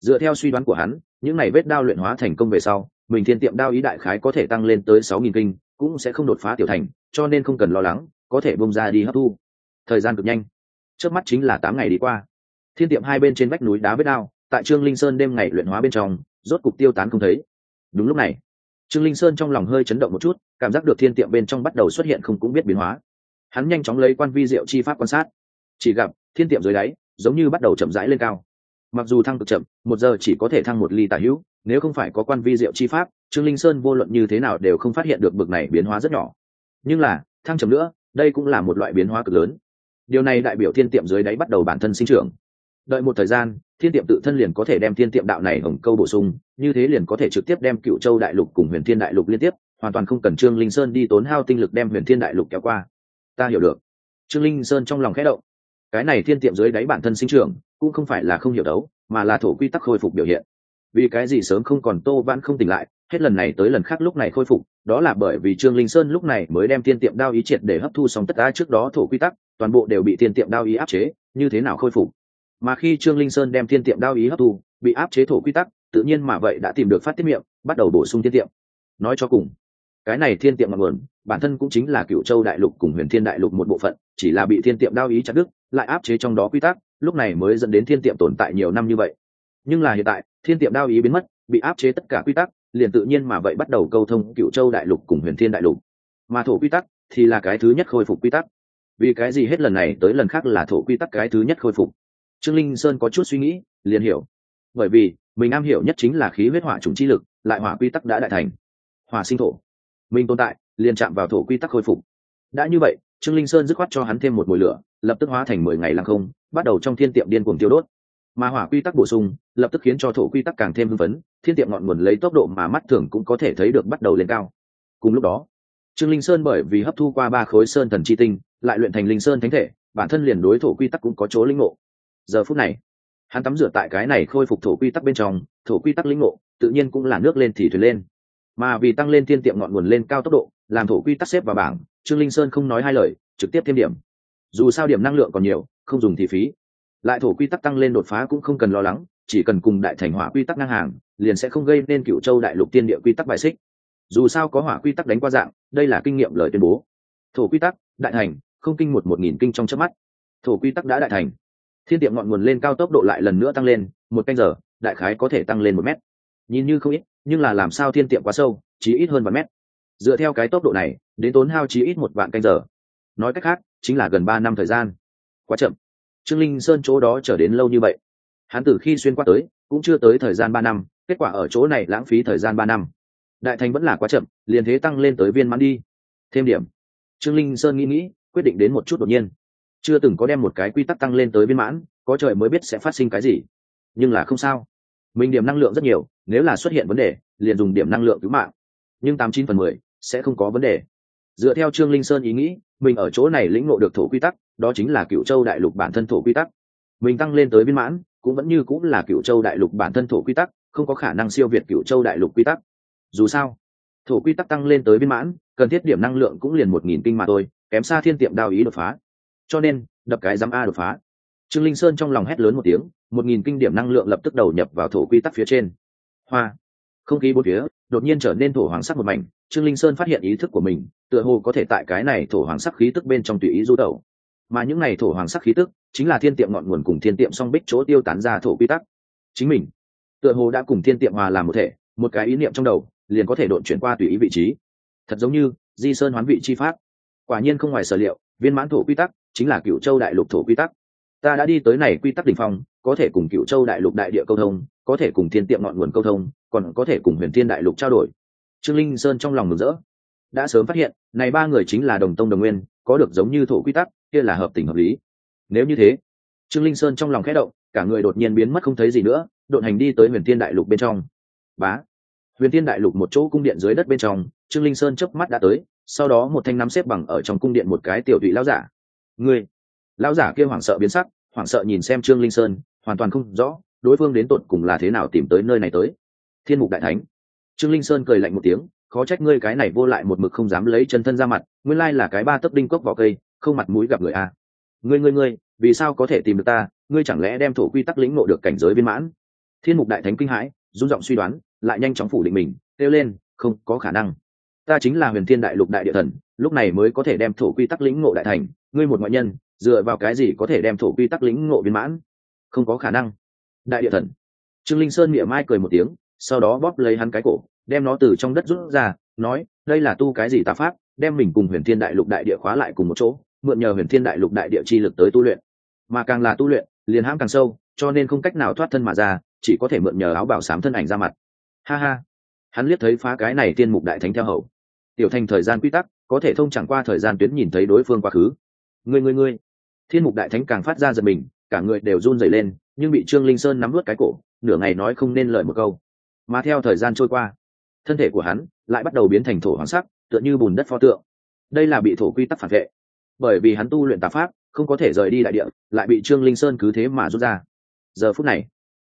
Dựa theo suy đoán của hắn, những này vết đao luyện hóa thành công về sau, mình thiên tiệm đao ý đại khái có thể tăng lên tới sáu nghìn kinh, cũng sẽ không đột phá tiểu thành, cho nên không cần lo lắng, có thể bông ra đi hấp thu. Thời gian cực nhanh. Trước mắt chính là tám ngày đi qua. Thiên tiệm hai bên trên vách núi đá vết đao, tại trương linh sơn đêm ngày luyện hóa bên trong, rốt cục tiêu tán không thấy. Đúng lúc này, trương linh sơn trong lòng hơi chấn động một chút, cảm giác được thiên tiệm bên trong bắt đầu xuất hiện không cũng biết biến hóa hắn nhanh chóng lấy quan vi diệu chi pháp quan sát. Chỉ gặp, thiên tiệm dưới đáy, giống như bắt đầu chậm rãi lên cao. Mặc dù thăng cực chậm, một giờ chỉ có thể thăng một ly tả hữu, nếu không phải có quan vi diệu chi pháp, trương linh sơn vô luận như thế nào đều không phát hiện được bực này biến hóa rất nhỏ. Nhưng là, thăng chậm nữa, đây cũng là một loại biến hóa cực lớn. Điều này đại biểu thiên tiệm dưới đáy bắt đầu bản thân sinh trưởng. Đợi một thời gian, thiên tiệm tự thân liền có thể đem thiên tiệm đạo này hồng câu bổ sung, như thế liền có thể trực tiếp đem cựu châu đại lục cùng huyền thiên đại lục liên tiếp, hoàn toàn không cần trương linh sơn đi tốn hao tinh lực đem huyền thiên đại lục kéo qua ta hiểu được. Trương linh sơn trong lòng khẽ động. Cái này thiên tiệm dưới đáy bản thân sinh trưởng, cũng không phải là không hiểu đấu, mà là thổ quy tắc khôi phục biểu hiện. Vì cái gì sớm không còn tô vãn không tỉnh lại, hết lần này tới lần khác lúc này khôi phục, đó là bởi vì trương linh sơn lúc này mới đem thiên tiệm đao ý triệt để hấp thu xong tất cả trước đó thổ quy tắc, toàn bộ đều bị thiên tiệm đao ý áp chế, như thế nào khôi phục? Mà khi trương linh sơn đem thiên tiệm đao ý hấp thu, bị áp chế thổ quy tắc, tự nhiên mà vậy đã tìm được phát tiết miệng, bắt đầu bổ sung thiên tiệm. Nói cho cùng cái này thiên tiệm ngọn nguồn, bản thân cũng chính là cựu châu đại lục cùng huyền thiên đại lục một bộ phận, chỉ là bị thiên tiệm đao ý chặt đứt, lại áp chế trong đó quy tắc, lúc này mới dẫn đến thiên tiệm tồn tại nhiều năm như vậy. Nhưng là hiện tại, thiên tiệm đao ý biến mất, bị áp chế tất cả quy tắc, liền tự nhiên mà vậy bắt đầu câu thông cựu châu đại lục cùng huyền thiên đại lục. Mà thổ quy tắc thì là cái thứ nhất khôi phục quy tắc. Vì cái gì hết lần này tới lần khác là thổ quy tắc cái thứ nhất khôi phục? Trương linh sơn có chút suy nghĩ, liền hiểu. Bởi vì, mình am hiểu nhất chính là khí huyết hỏa chủng chi lực, lại hỏa quy tắc đã đại thành. Hỏa sinh thổ mình tồn tại, liền chạm vào thổ quy tắc khôi phục. Đã như vậy, trương linh sơn dứt khoát cho hắn thêm một mùi lửa, lập tức hóa thành mười ngày lăng không, bắt đầu trong thiên tiệm điên cuồng tiêu đốt. Mà hỏa quy tắc bổ sung, lập tức khiến cho thổ quy tắc càng thêm hưng phấn, thiên tiệm ngọn nguồn lấy tốc độ mà mắt thường cũng có thể thấy được bắt đầu lên cao. Cùng lúc đó, trương linh sơn bởi vì hấp thu qua ba khối sơn thần chi tinh, lại luyện thành linh sơn thánh thể, bản thân liền đối thổ quy tắc cũng có chỗ linh ngộ. Giờ phút này, hắn tắm rửa tại cái này khôi phục thổ quy tắc bên trong, thổ quy tắc linh ngộ, tự nhiên cũng là nước lên thì thuyền lên mà vì tăng lên thiên tiệm ngọn nguồn lên cao tốc độ, làm thổ quy tắc xếp vào bảng, trương linh sơn không nói hai lời, trực tiếp thêm điểm. Dù sao điểm năng lượng còn nhiều, không dùng thì phí. Lại thổ quy tắc tăng lên đột phá cũng không cần lo lắng, chỉ cần cùng đại thành hỏa quy tắc ngang hàng, liền sẽ không gây nên cựu châu đại lục tiên địa quy tắc bài xích. Dù sao có hỏa quy tắc đánh qua dạng, đây là kinh nghiệm lời tuyên bố. Thổ quy tắc, đại thành, không kinh một một nghìn kinh trong chớp mắt. Thổ quy tắc đã đại thành. Thiên tiệm ngọn nguồn lên cao tốc độ lại lần nữa tăng lên, một canh giờ, đại khái có thể tăng lên một mét. Nhìn như không ít nhưng là làm sao thiên tiệm quá sâu chỉ ít hơn vài mét. Dựa theo cái tốc độ này, đến tốn hao chỉ ít một vạn canh giờ. Nói cách khác, chính là gần ba năm thời gian. Quá chậm. Trương linh sơn chỗ đó trở đến lâu như vậy. Hắn từ khi xuyên qua tới, cũng chưa tới thời gian ba năm, kết quả ở chỗ này lãng phí thời gian ba năm. Đại thành vẫn là quá chậm, liền thế tăng lên tới viên mãn đi. Thêm điểm. Trương linh sơn nghĩ nghĩ, quyết định đến một chút đột nhiên. Chưa từng có đem một cái quy tắc tăng lên tới viên mãn, có trời mới biết sẽ phát sinh cái gì. Nhưng là không sao mình điểm năng lượng rất nhiều, nếu là xuất hiện vấn đề, liền dùng điểm năng lượng cứu mạng. Nhưng tám chín phần mười sẽ không có vấn đề. Dựa theo trương linh sơn ý nghĩ, mình ở chỗ này lĩnh ngộ được thổ quy tắc, đó chính là cựu châu đại lục bản thân thổ quy tắc. Mình tăng lên tới viên mãn, cũng vẫn như cũng là cựu châu đại lục bản thân thổ quy tắc, không có khả năng siêu việt cựu châu đại lục quy tắc. Dù sao, thổ quy tắc tăng lên tới viên mãn, cần thiết điểm năng lượng cũng liền một nghìn kinh mà thôi, kém xa thiên tiệm đao ý đột phá. Cho nên, đập cái giám a đột phá trương linh sơn trong lòng hét lớn một tiếng, một nghìn kinh điểm năng lượng lập tức đầu nhập vào thổ quy tắc phía trên. Hoa! Không khí bốn phía, đột nhiên trở nên thổ hoàng sắc một mảnh, trương linh sơn phát hiện ý thức của mình, tựa hồ có thể tại cái này thổ hoàng sắc khí tức bên trong tùy ý du tẩu. Mà những này thổ hoàng sắc khí tức, chính là thiên tiệm ngọn nguồn cùng thiên tiệm song bích chỗ tiêu tán ra thổ quy tắc. Chính mình, tựa hồ đã cùng thiên tiệm hòa làm một thể, một cái ý niệm trong đầu, liền có thể độn chuyển qua tùy ý vị trí. Thật giống như, di sơn hoán vị chi pháp. Quả nhiên không ngoài sở liệu, viên mãn thổ quy tắc, chính là cựu châu đại lục thổ quy tắc ta đã đi tới này quy tắc đỉnh phong, có thể cùng cựu châu đại lục đại địa câu thông, có thể cùng thiên tiệm ngọn nguồn câu thông, còn có thể cùng huyền thiên đại lục trao đổi. Trương linh sơn trong lòng mừng rỡ. Đã sớm phát hiện, này ba người chính là đồng tông đồng nguyên, có được giống như thổ quy tắc, kia là hợp tình hợp lý. Nếu như thế, trương linh sơn trong lòng khẽ động, cả người đột nhiên biến mất không thấy gì nữa, đột hành đi tới huyền thiên đại lục bên trong. Bá! Huyền thiên đại lục một chỗ cung điện dưới đất bên trong, trương linh sơn chớp mắt đã tới, sau đó một thanh nắm xếp bằng ở trong cung điện một cái tiểu tụy lão giả. Ngươi lão giả kia hoảng sợ biến sắc, hoảng sợ nhìn xem trương linh sơn, hoàn toàn không rõ đối phương đến tột cùng là thế nào tìm tới nơi này tới. Thiên mục đại thánh. Trương linh sơn cười lạnh một tiếng, khó trách ngươi cái này vô lại một mực không dám lấy chân thân ra mặt, nguyên lai là cái ba tấc đinh cốc vỏ cây, không mặt mũi gặp người a. Ngươi ngươi ngươi, vì sao có thể tìm được ta, ngươi chẳng lẽ đem thổ quy tắc lĩnh ngộ được cảnh giới viên mãn? Thiên mục đại thánh kinh hãi rung giọng suy đoán, lại nhanh chóng phủ định mình, kêu lên, không có khả năng. Ta chính là huyền thiên đại lục đại địa thần, lúc này mới có thể đem thổ quy tắc lĩnh ngộ đại thành, ngươi một ngoại nhân dựa vào cái gì có thể đem thổ quy tắc lĩnh ngộ viên mãn? Không có khả năng. Đại địa thần. Trương linh sơn miệng mai cười một tiếng, sau đó bóp lấy hắn cái cổ, đem nó từ trong đất rút ra, nói, đây là tu cái gì tà pháp, đem mình cùng huyền thiên đại lục đại địa khóa lại cùng một chỗ, mượn nhờ huyền thiên đại lục đại địa chi lực tới tu luyện. Mà càng là tu luyện, liền hãm càng sâu, cho nên không cách nào thoát thân mà ra, chỉ có thể mượn nhờ áo bảo sám thân ảnh ra mặt. Ha ha. Hắn liếc thấy phá cái này tiên mục đại thánh theo hậu tiểu thành thời gian quy tắc, có thể thông chẳng qua thời gian tuyến nhìn thấy đối phương quá khứ. Người người người thiên mục đại thánh càng phát ra giật mình, cả người đều run rẩy lên, nhưng bị trương linh sơn nắm vớt cái cổ, nửa ngày nói không nên lời một câu. Mà theo thời gian trôi qua, thân thể của hắn lại bắt đầu biến thành thổ hoàng sắc, tựa như bùn đất pho tượng. Đây là bị thổ quy tắc phản vệ. Bởi vì hắn tu luyện tà pháp, không có thể rời đi đại địa, lại bị trương linh sơn cứ thế mà rút ra. Giờ phút này,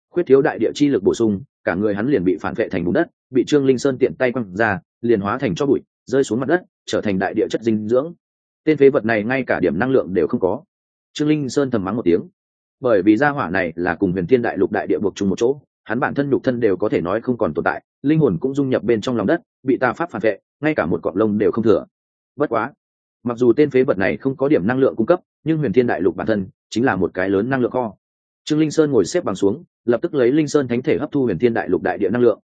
khuyết thiếu đại địa chi lực bổ sung, cả người hắn liền bị phản vệ thành bùn đất, bị trương linh sơn tiện tay quăng ra, liền hóa thành cho bụi, rơi xuống mặt đất, trở thành đại địa chất dinh dưỡng. Tên phế vật này ngay cả điểm năng lượng đều không có trương linh sơn thầm mắng một tiếng. Bởi vì gia hỏa này là cùng huyền thiên đại lục đại địa buộc chung một chỗ, hắn bản thân nhục thân đều có thể nói không còn tồn tại, linh hồn cũng dung nhập bên trong lòng đất, bị ta pháp phản vệ, ngay cả một cọng lông đều không thừa. Bất quá, mặc dù tên phế vật này không có điểm năng lượng cung cấp, nhưng huyền thiên đại lục bản thân chính là một cái lớn năng lượng kho. Trương linh sơn ngồi xếp bằng xuống, lập tức lấy linh sơn thánh thể hấp thu huyền thiên đại lục đại địa năng lượng.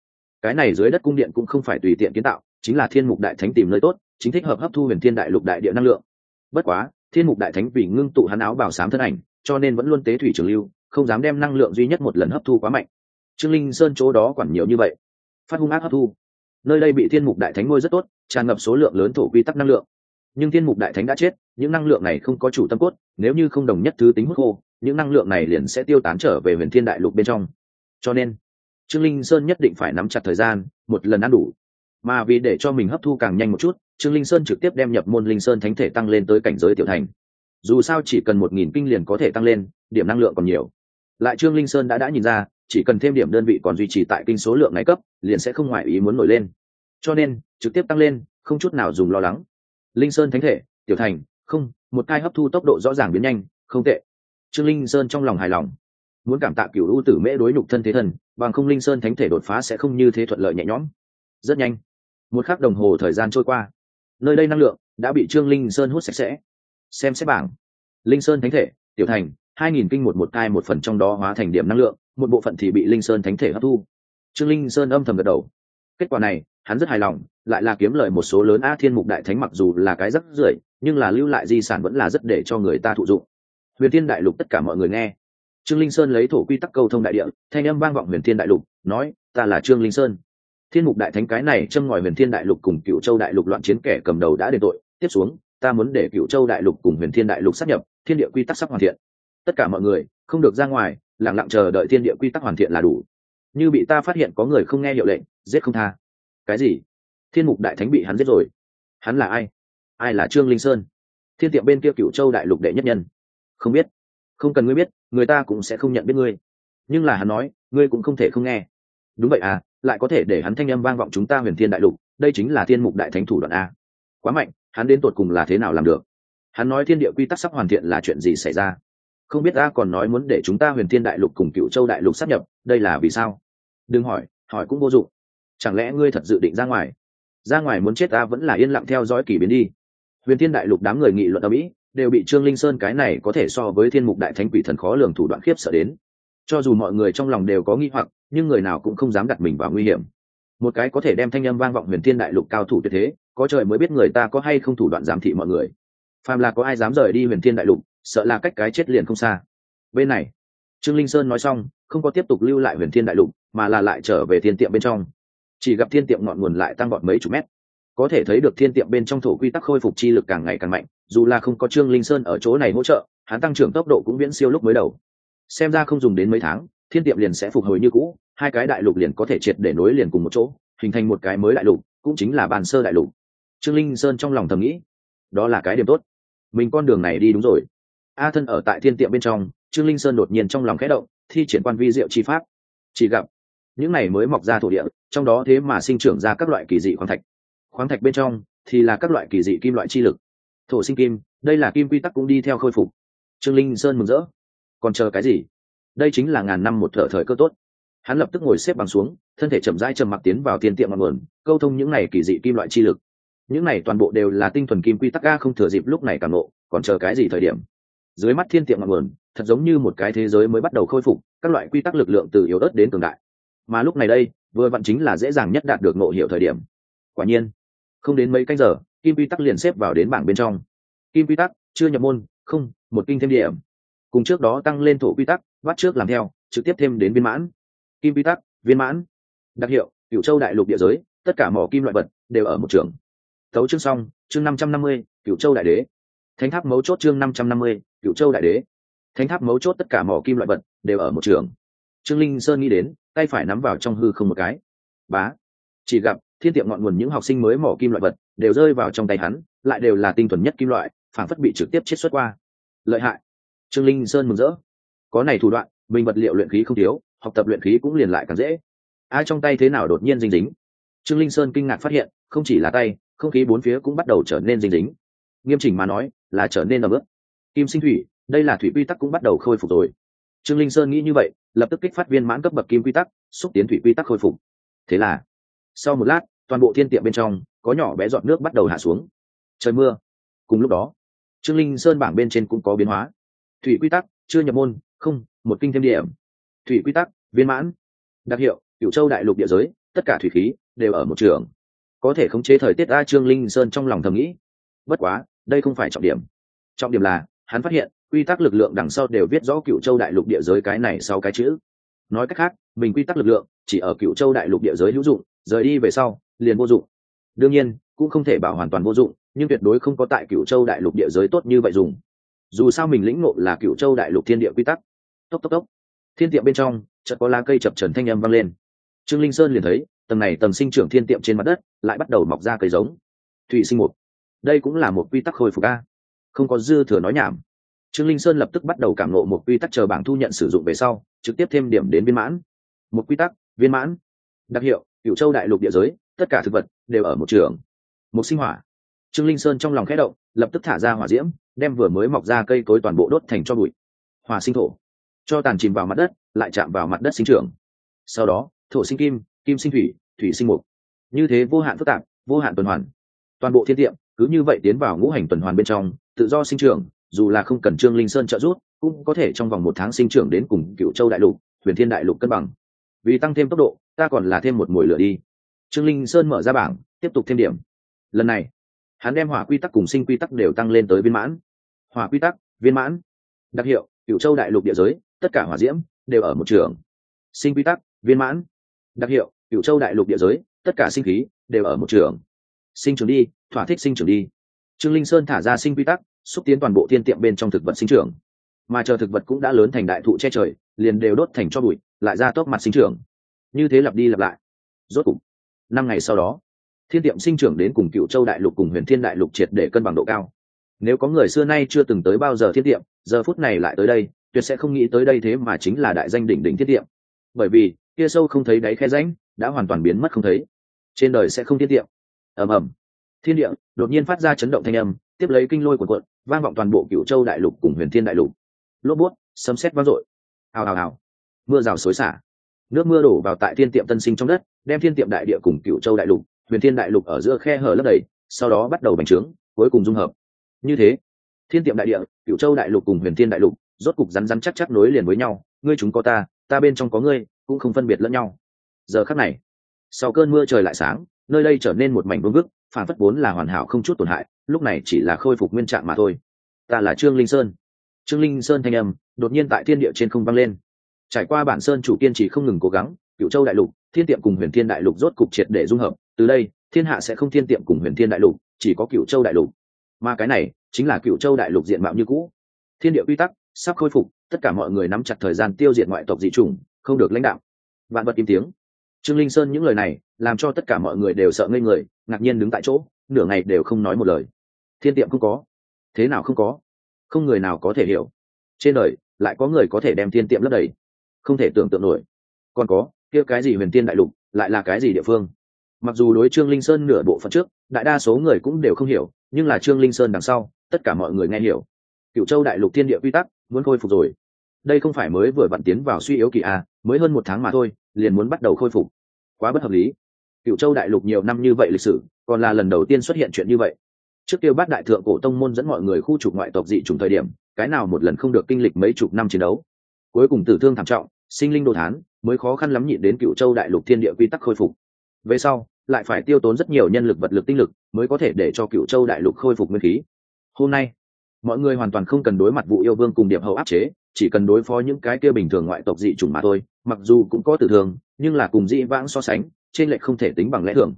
Cái này dưới đất cung điện cũng không phải tùy tiện kiến tạo, chính là thiên mục đại thánh tìm nơi tốt, chính thích hợp hấp thu huyền thiên đại lục đại địa năng lượng. Bất quá thiên mục đại thánh vì ngưng tụ hắn áo bảo sám thân ảnh, cho nên vẫn luôn tế thủy trường lưu, không dám đem năng lượng duy nhất một lần hấp thu quá mạnh. Trương linh sơn chỗ đó quản nhiều như vậy, phát hung ác hấp thu. Nơi đây bị thiên mục đại thánh ngôi rất tốt, tràn ngập số lượng lớn thổ quy tắc năng lượng. Nhưng thiên mục đại thánh đã chết, những năng lượng này không có chủ tâm cốt, nếu như không đồng nhất thứ tính hút khô, những năng lượng này liền sẽ tiêu tán trở về huyền thiên đại lục bên trong. Cho nên, trương linh sơn nhất định phải nắm chặt thời gian, một lần ăn đủ. Mà vì để cho mình hấp thu càng nhanh một chút trương linh sơn trực tiếp đem nhập môn linh sơn thánh thể tăng lên tới cảnh giới tiểu thành. Dù sao chỉ cần một nghìn kinh liền có thể tăng lên, điểm năng lượng còn nhiều. Lại trương linh sơn đã đã nhìn ra, chỉ cần thêm điểm đơn vị còn duy trì tại kinh số lượng ngày cấp, liền sẽ không ngoại ý muốn nổi lên. Cho nên, trực tiếp tăng lên, không chút nào dùng lo lắng. Linh sơn thánh thể, tiểu thành, không, một cai hấp thu tốc độ rõ ràng biến nhanh, không tệ. Trương linh sơn trong lòng hài lòng. Muốn cảm tạ cựu ưu tử mễ đối nhục thân thế thần, bằng không linh sơn thánh thể đột phá sẽ không như thế thuận lợi nhẹ nhõm. Rất nhanh. Một khắc đồng hồ thời gian trôi qua nơi đây năng lượng đã bị trương linh sơn hút sạch sẽ. Xem xét bảng. Linh sơn thánh thể, tiểu thành, hai nghìn kinh một một cai một phần trong đó hóa thành điểm năng lượng, một bộ phận thì bị linh sơn thánh thể hấp thu. Trương linh sơn âm thầm gật đầu. Kết quả này, hắn rất hài lòng, lại là kiếm lời một số lớn a thiên mục đại thánh mặc dù là cái rất rưởi, nhưng là lưu lại di sản vẫn là rất để cho người ta thụ dụng. Huyền thiên đại lục tất cả mọi người nghe. Trương linh sơn lấy thổ quy tắc câu thông đại địa, thanh âm vang vọng huyền thiên đại lục, nói, ta là trương linh sơn thiên mục đại thánh cái này châm ngòi huyền thiên đại lục cùng cựu châu đại lục loạn chiến kẻ cầm đầu đã đền tội. Tiếp xuống, ta muốn để cựu châu đại lục cùng huyền thiên đại lục sắp nhập, thiên địa quy tắc sắp hoàn thiện. Tất cả mọi người, không được ra ngoài lẳng lặng chờ đợi thiên địa quy tắc hoàn thiện là đủ. Như bị ta phát hiện có người không nghe hiệu lệnh, giết không tha. Cái gì? Thiên mục đại thánh bị hắn giết rồi. Hắn là ai? Ai là trương linh sơn? Thiên tiệm bên kia cựu châu đại lục đệ nhất nhân. Không biết. Không cần ngươi biết, người ta cũng sẽ không nhận biết ngươi. Nhưng là hắn nói, ngươi cũng không thể không nghe. Đúng vậy à lại có thể để hắn thanh âm vang vọng chúng ta huyền thiên đại lục, đây chính là thiên mục đại thánh thủ đoạn a. Quá mạnh, hắn đến tột cùng là thế nào làm được? Hắn nói thiên địa quy tắc sắp hoàn thiện là chuyện gì xảy ra? Không biết a còn nói muốn để chúng ta huyền thiên đại lục cùng cựu châu đại lục sắp nhập, đây là vì sao? Đừng hỏi hỏi cũng vô dụng. Chẳng lẽ ngươi thật dự định ra ngoài? Ra ngoài muốn chết ta vẫn là yên lặng theo dõi kỷ biến đi. Huyền thiên đại lục đám người nghị luận ở mỹ, đều bị trương linh sơn cái này có thể so với thiên mục đại thánh quỷ thần khó lường thủ đoạn khiếp sợ đến cho dù mọi người trong lòng đều có nghi hoặc, nhưng người nào cũng không dám đặt mình vào nguy hiểm. Một cái có thể đem thanh âm vang vọng huyền thiên đại lục cao thủ tuyệt thế, có trời mới biết người ta có hay không thủ đoạn giám thị mọi người. Phàm là có ai dám rời đi huyền thiên đại lục, sợ là cách cái chết liền không xa. Bên này, trương linh sơn nói xong, không có tiếp tục lưu lại huyền thiên đại lục, mà là lại trở về thiên tiệm bên trong. Chỉ gặp thiên tiệm ngọn nguồn lại tăng gọn mấy chục mét. Có thể thấy được thiên tiệm bên trong thổ quy tắc khôi phục chi lực càng ngày càng mạnh, dù là không có trương linh sơn ở chỗ này hỗ trợ, hắn tăng trưởng tốc độ cũng viễn siêu lúc mới đầu xem ra không dùng đến mấy tháng, thiên tiệm liền sẽ phục hồi như cũ, hai cái đại lục liền có thể triệt để nối liền cùng một chỗ, hình thành một cái mới đại lục, cũng chính là bàn sơ đại lục. Trương linh sơn trong lòng thầm nghĩ, đó là cái điểm tốt. Mình con đường này đi đúng rồi. A thân ở tại thiên tiệm bên trong, trương linh sơn đột nhiên trong lòng khẽ động, thi triển quan vi diệu chi pháp. Chỉ gặp, những này mới mọc ra thổ địa, trong đó thế mà sinh trưởng ra các loại kỳ dị khoáng thạch. Khoáng thạch bên trong thì là các loại kỳ dị kim loại chi lực. Thổ sinh kim, đây là kim quy tắc cũng đi theo khôi phục. Trương linh sơn mừng rỡ còn chờ cái gì? Đây chính là ngàn năm một thợ thời cơ tốt. Hắn lập tức ngồi xếp bằng xuống, thân thể chậm rãi trầm mặc tiến vào tiền tiệm ngọn nguồn câu thông những này kỳ dị kim loại chi lực. Những này toàn bộ đều là tinh thuần kim quy tắc ga không thừa dịp lúc này càng nộ, còn chờ cái gì thời điểm? Dưới mắt thiên tiệm ngọn nguồn thật giống như một cái thế giới mới bắt đầu khôi phục, các loại quy tắc lực lượng từ yếu ớt đến cường đại. Mà lúc này đây, vừa vặn chính là dễ dàng nhất đạt được ngộ hiểu thời điểm. Quả nhiên, không đến mấy canh giờ, kim quy tắc liền xếp vào đến bảng bên trong. Kim quy tắc, chưa nhập môn, không, một kinh thêm điểm cùng trước đó tăng lên thổ quy tắc, bắt trước làm theo, trực tiếp thêm đến viên mãn. Kim quy tắc, viên mãn. Đặc hiệu cựu châu đại lục địa giới, tất cả mỏ kim loại vật đều ở một trường. Thấu chương xong, chương năm trăm năm mươi cựu châu đại đế. Thánh tháp mấu chốt chương năm trăm năm mươi cựu châu đại đế. Thánh tháp mấu chốt tất cả mỏ kim loại vật đều ở một trường. Trương linh sơn nghĩ đến, tay phải nắm vào trong hư không một cái. Bá. Chỉ gặp, thiên tiệm ngọn nguồn những học sinh mới mỏ kim loại vật đều rơi vào trong tay hắn, lại đều là tinh thuần nhất kim loại phản phất bị trực tiếp chiết xuất qua. Lợi hại trương linh sơn mừng rỡ. Có này thủ đoạn mình vật liệu luyện khí không thiếu, học tập luyện khí cũng liền lại càng dễ. Ai trong tay thế nào đột nhiên dinh dính. Trương linh sơn kinh ngạc phát hiện, không chỉ là tay, không khí bốn phía cũng bắt đầu trở nên dinh dính. Nghiêm chỉnh mà nói, là trở nên ấm ướt. Kim sinh thủy, đây là thủy quy tắc cũng bắt đầu khôi phục rồi. Trương linh sơn nghĩ như vậy, lập tức kích phát viên mãn cấp bậc kim quy tắc, xúc tiến thủy quy tắc khôi phục. Thế là, sau một lát, toàn bộ thiên tiệm bên trong, có nhỏ bé giọt nước bắt đầu hạ xuống. Trời mưa. Cùng lúc đó, trương linh sơn bảng bên trên cũng có biến hóa thủy quy tắc, chưa nhập môn, không, một kinh thêm điểm. Thủy quy tắc, viên mãn. Đặc hiệu cựu châu đại lục địa giới, tất cả thủy khí đều ở một trường. Có thể khống chế thời tiết a trương linh sơn trong lòng thầm nghĩ. Bất quá, đây không phải trọng điểm. Trọng điểm là, hắn phát hiện, quy tắc lực lượng đằng sau đều viết rõ cựu châu đại lục địa giới cái này sau cái chữ. Nói cách khác, mình quy tắc lực lượng, chỉ ở cựu châu đại lục địa giới hữu dụng, rời đi về sau, liền vô dụng. Đương nhiên, cũng không thể bảo hoàn toàn vô dụng, nhưng tuyệt đối không có tại cựu châu đại lục địa giới tốt như vậy dùng dù sao mình lĩnh ngộ là cựu châu đại lục thiên địa quy tắc. Tốc tốc tốc. Thiên tiệm bên trong, chợt có lá cây chập trần thanh âm vang lên. Trương linh sơn liền thấy, tầng này tầng sinh trưởng thiên tiệm trên mặt đất, lại bắt đầu mọc ra cây giống. Thủy sinh một. Đây cũng là một quy tắc khôi phục a. Không có dư thừa nói nhảm. Trương linh sơn lập tức bắt đầu cảm nộ một quy tắc chờ bảng thu nhận sử dụng về sau, trực tiếp thêm điểm đến viên mãn. Một quy tắc, viên mãn. Đặc hiệu, cựu châu đại lục địa giới, tất cả thực vật đều ở một trường. Một sinh hỏa. Trương linh sơn trong lòng khẽ động lập tức thả ra hỏa diễm, đem vừa mới mọc ra cây cối toàn bộ đốt thành cho bụi. Hỏa sinh thổ. Cho tàn chìm vào mặt đất, lại chạm vào mặt đất sinh trưởng. Sau đó, thổ sinh kim kim sinh thủy thủy sinh mục. Như thế vô hạn phức tạp, vô hạn tuần hoàn. Toàn bộ thiên tiệm cứ như vậy tiến vào ngũ hành tuần hoàn bên trong, tự do sinh trưởng, dù là không cần trương linh sơn trợ giúp, cũng có thể trong vòng một tháng sinh trưởng đến cùng cựu châu đại lục, huyền thiên đại lục cân bằng. Vì tăng thêm tốc độ, ta còn là thêm một mùi lửa đi. Trương linh sơn mở ra bảng, tiếp tục thêm điểm. Lần này hắn đem hỏa quy tắc cùng sinh quy tắc đều tăng lên tới viên mãn. Hỏa quy tắc, viên mãn. Đặc hiệu cựu châu đại lục địa giới, tất cả hỏa diễm đều ở một trường. Sinh quy tắc, viên mãn. Đặc hiệu cựu châu đại lục địa giới, tất cả sinh khí đều ở một trường. Sinh trưởng đi, thỏa thích sinh trưởng đi. Trương linh sơn thả ra sinh quy tắc, xúc tiến toàn bộ thiên tiệm bên trong thực vật sinh trưởng. Mà chờ thực vật cũng đã lớn thành đại thụ che trời, liền đều đốt thành cho bụi, lại ra tốc mặt sinh trưởng. Như thế lặp đi lặp lại. Rốt cục, năm ngày sau đó thiên tiệm sinh trưởng đến cùng cựu châu đại lục cùng huyền thiên đại lục triệt để cân bằng độ cao. Nếu có người xưa nay chưa từng tới bao giờ thiên tiệm, giờ phút này lại tới đây, tuyệt sẽ không nghĩ tới đây thế mà chính là đại danh đỉnh đỉnh thiên tiệm. Bởi vì, kia sâu không thấy đáy khe ránh đã hoàn toàn biến mất không thấy. Trên đời sẽ không thiên tiệm. Ầm ầm. Thiên địa đột nhiên phát ra chấn động thanh âm, tiếp lấy kinh lôi của quận vang vọng toàn bộ cựu châu đại lục cùng huyền thiên đại lục. Lốp bút, sấm sét vang dội. Hào hào hào. Mưa rào xối xả. Nước mưa đổ vào tại thiên tiệm tân sinh trong đất, đem thiên tiệm đại địa cùng cựu châu đại lục huyền thiên đại lục ở giữa khe hở lấp đầy, sau đó bắt đầu bành trướng, cuối cùng dung hợp. Như thế, thiên tiệm đại địa cựu châu đại lục cùng huyền thiên đại lục, rốt cục rắn rắn chắc chắc nối liền với nhau, ngươi chúng có ta ta bên trong có ngươi, cũng không phân biệt lẫn nhau. Giờ khắc này, sau cơn mưa trời lại sáng, nơi đây trở nên một mảnh vương vức phản phất vốn là hoàn hảo không chút tổn hại, lúc này chỉ là khôi phục nguyên trạng mà thôi. Ta là trương linh sơn. Trương linh sơn thanh âm đột nhiên tại thiên địa trên không vang lên. Trải qua bản sơn chủ kiên trì không ngừng cố gắng cựu châu đại lục, thiên tiệm cùng huyền thiên đại lục rốt cục triệt để dung hợp từ đây, thiên hạ sẽ không thiên tiệm cùng huyền thiên đại lục, chỉ có cựu châu đại lục. Mà cái này, chính là cựu châu đại lục diện mạo như cũ. Thiên địa quy tắc sắp khôi phục, tất cả mọi người nắm chặt thời gian tiêu diệt ngoại tộc dị chủng, không được lãnh đạo. Vạn vật im tiếng. Trương linh sơn những lời này, làm cho tất cả mọi người đều sợ ngây người, ngạc nhiên đứng tại chỗ, nửa ngày đều không nói một lời. Thiên tiệm không có. Thế nào không có? Không người nào có thể hiểu. Trên đời, lại có người có thể đem thiên tiệm lấp đầy. Không thể tưởng tượng nổi. Còn có, kia cái gì huyền tiên đại lục, lại là cái gì địa phương? Mặc dù đối trương linh sơn nửa bộ phận trước, đại đa số người cũng đều không hiểu, nhưng là trương linh sơn đằng sau, tất cả mọi người nghe hiểu. Cựu châu đại lục thiên địa quy tắc, muốn khôi phục rồi. Đây không phải mới vừa vặn tiến vào suy yếu kỳ a mới hơn một tháng mà thôi, liền muốn bắt đầu khôi phục. Quá bất hợp lý. Cựu châu đại lục nhiều năm như vậy lịch sử, còn là lần đầu tiên xuất hiện chuyện như vậy. Trước tiêu bát đại thượng cổ tông môn dẫn mọi người khu trục ngoại tộc dị trùng thời điểm, cái nào một lần không được kinh lịch mấy chục năm chiến đấu. Cuối cùng tử thương thảm trọng, sinh linh đồ thán, mới khó khăn lắm nhịn đến cựu châu đại lục thiên địa quy tắc khôi phục. Về sau lại phải tiêu tốn rất nhiều nhân lực vật lực tinh lực mới có thể để cho cựu châu đại lục khôi phục nguyên khí. Hôm nay mọi người hoàn toàn không cần đối mặt vụ yêu vương cùng điệp hậu áp chế chỉ cần đối phó những cái kia bình thường ngoại tộc dị chủng mà thôi mặc dù cũng có tử thường, nhưng là cùng dĩ vãng so sánh trên lệch không thể tính bằng lẽ thường.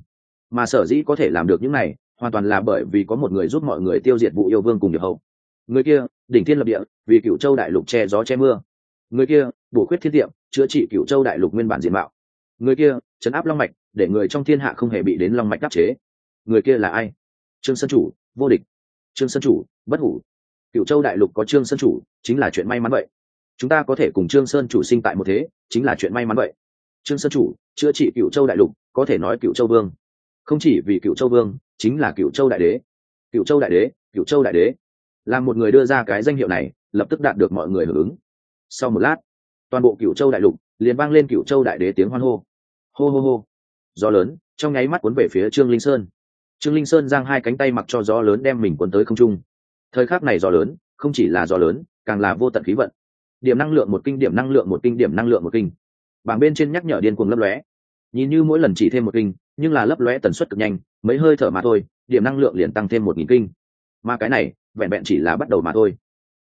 Mà sở dĩ có thể làm được những này hoàn toàn là bởi vì có một người giúp mọi người tiêu diệt vụ yêu vương cùng điệp hậu người kia đỉnh thiên lập địa vì cựu châu đại lục che gió che mưa. Người kia bổ khuyết thiên tiệm chữa trị cựu châu đại lục nguyên bản diện mạo. Người kia chấn áp long mạch để người trong thiên hạ không hề bị đến long mạch đắc chế. Người kia là ai? Trương sơn chủ, vô địch. Trương sơn chủ, bất hủ. Cựu châu đại lục có trương sơn chủ, chính là chuyện may mắn vậy. Chúng ta có thể cùng trương sơn chủ sinh tại một thế, chính là chuyện may mắn vậy. Trương sơn chủ, chữa trị cựu châu đại lục, có thể nói cựu châu vương. Không chỉ vì cựu châu vương, chính là cựu châu đại đế. Cựu châu đại đế, cựu châu đại đế. Là một người đưa ra cái danh hiệu này, lập tức đạt được mọi người hưởng ứng. Sau một lát, toàn bộ cựu châu đại lục liền vang lên cựu châu đại đế tiếng hoan hô. Hô hô hô gió lớn, trong nháy mắt cuốn về phía trương linh sơn. Trương linh sơn giang hai cánh tay mặc cho gió lớn đem mình cuốn tới không trung. Thời khắc này gió lớn, không chỉ là gió lớn, càng là vô tận khí vận. Điểm năng lượng một kinh, điểm năng lượng một kinh, điểm năng lượng một kinh. Bảng bên trên nhắc nhở điên cuồng lấp lóe. Nhìn như mỗi lần chỉ thêm một kinh, nhưng là lấp lóe tần suất cực nhanh, mấy hơi thở mà thôi, điểm năng lượng liền tăng thêm một nghìn kinh. Mà cái này, vẹn vẹn chỉ là bắt đầu mà thôi.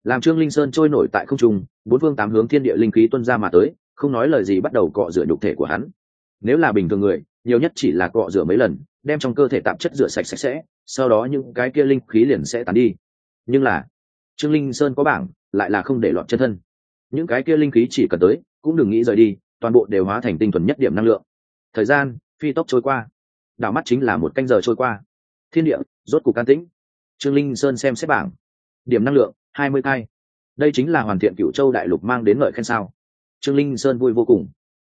Làm trương linh sơn trôi nổi tại không trung, bốn phương tám hướng thiên địa linh khí tuân ra mà tới, không nói lời gì bắt đầu cọ rửa nhục thể của hắn. Nếu là bình thường người nhiều nhất chỉ là cọ rửa mấy lần, đem trong cơ thể tạp chất rửa sạch sạch sẽ, sau đó những cái kia linh khí liền sẽ tàn đi. Nhưng là, trương linh sơn có bảng, lại là không để lọt chân thân. Những cái kia linh khí chỉ cần tới, cũng đừng nghĩ rời đi, toàn bộ đều hóa thành tinh thuần nhất điểm năng lượng. Thời gian, phi tốc trôi qua. Đảo mắt chính là một canh giờ trôi qua. Thiên địa, rốt cục can tĩnh. Trương linh sơn xem xét bảng. Điểm năng lượng, hai mươi hai. đây chính là hoàn thiện cựu châu đại lục mang đến lợi khen sao. Trương linh sơn vui vô cùng.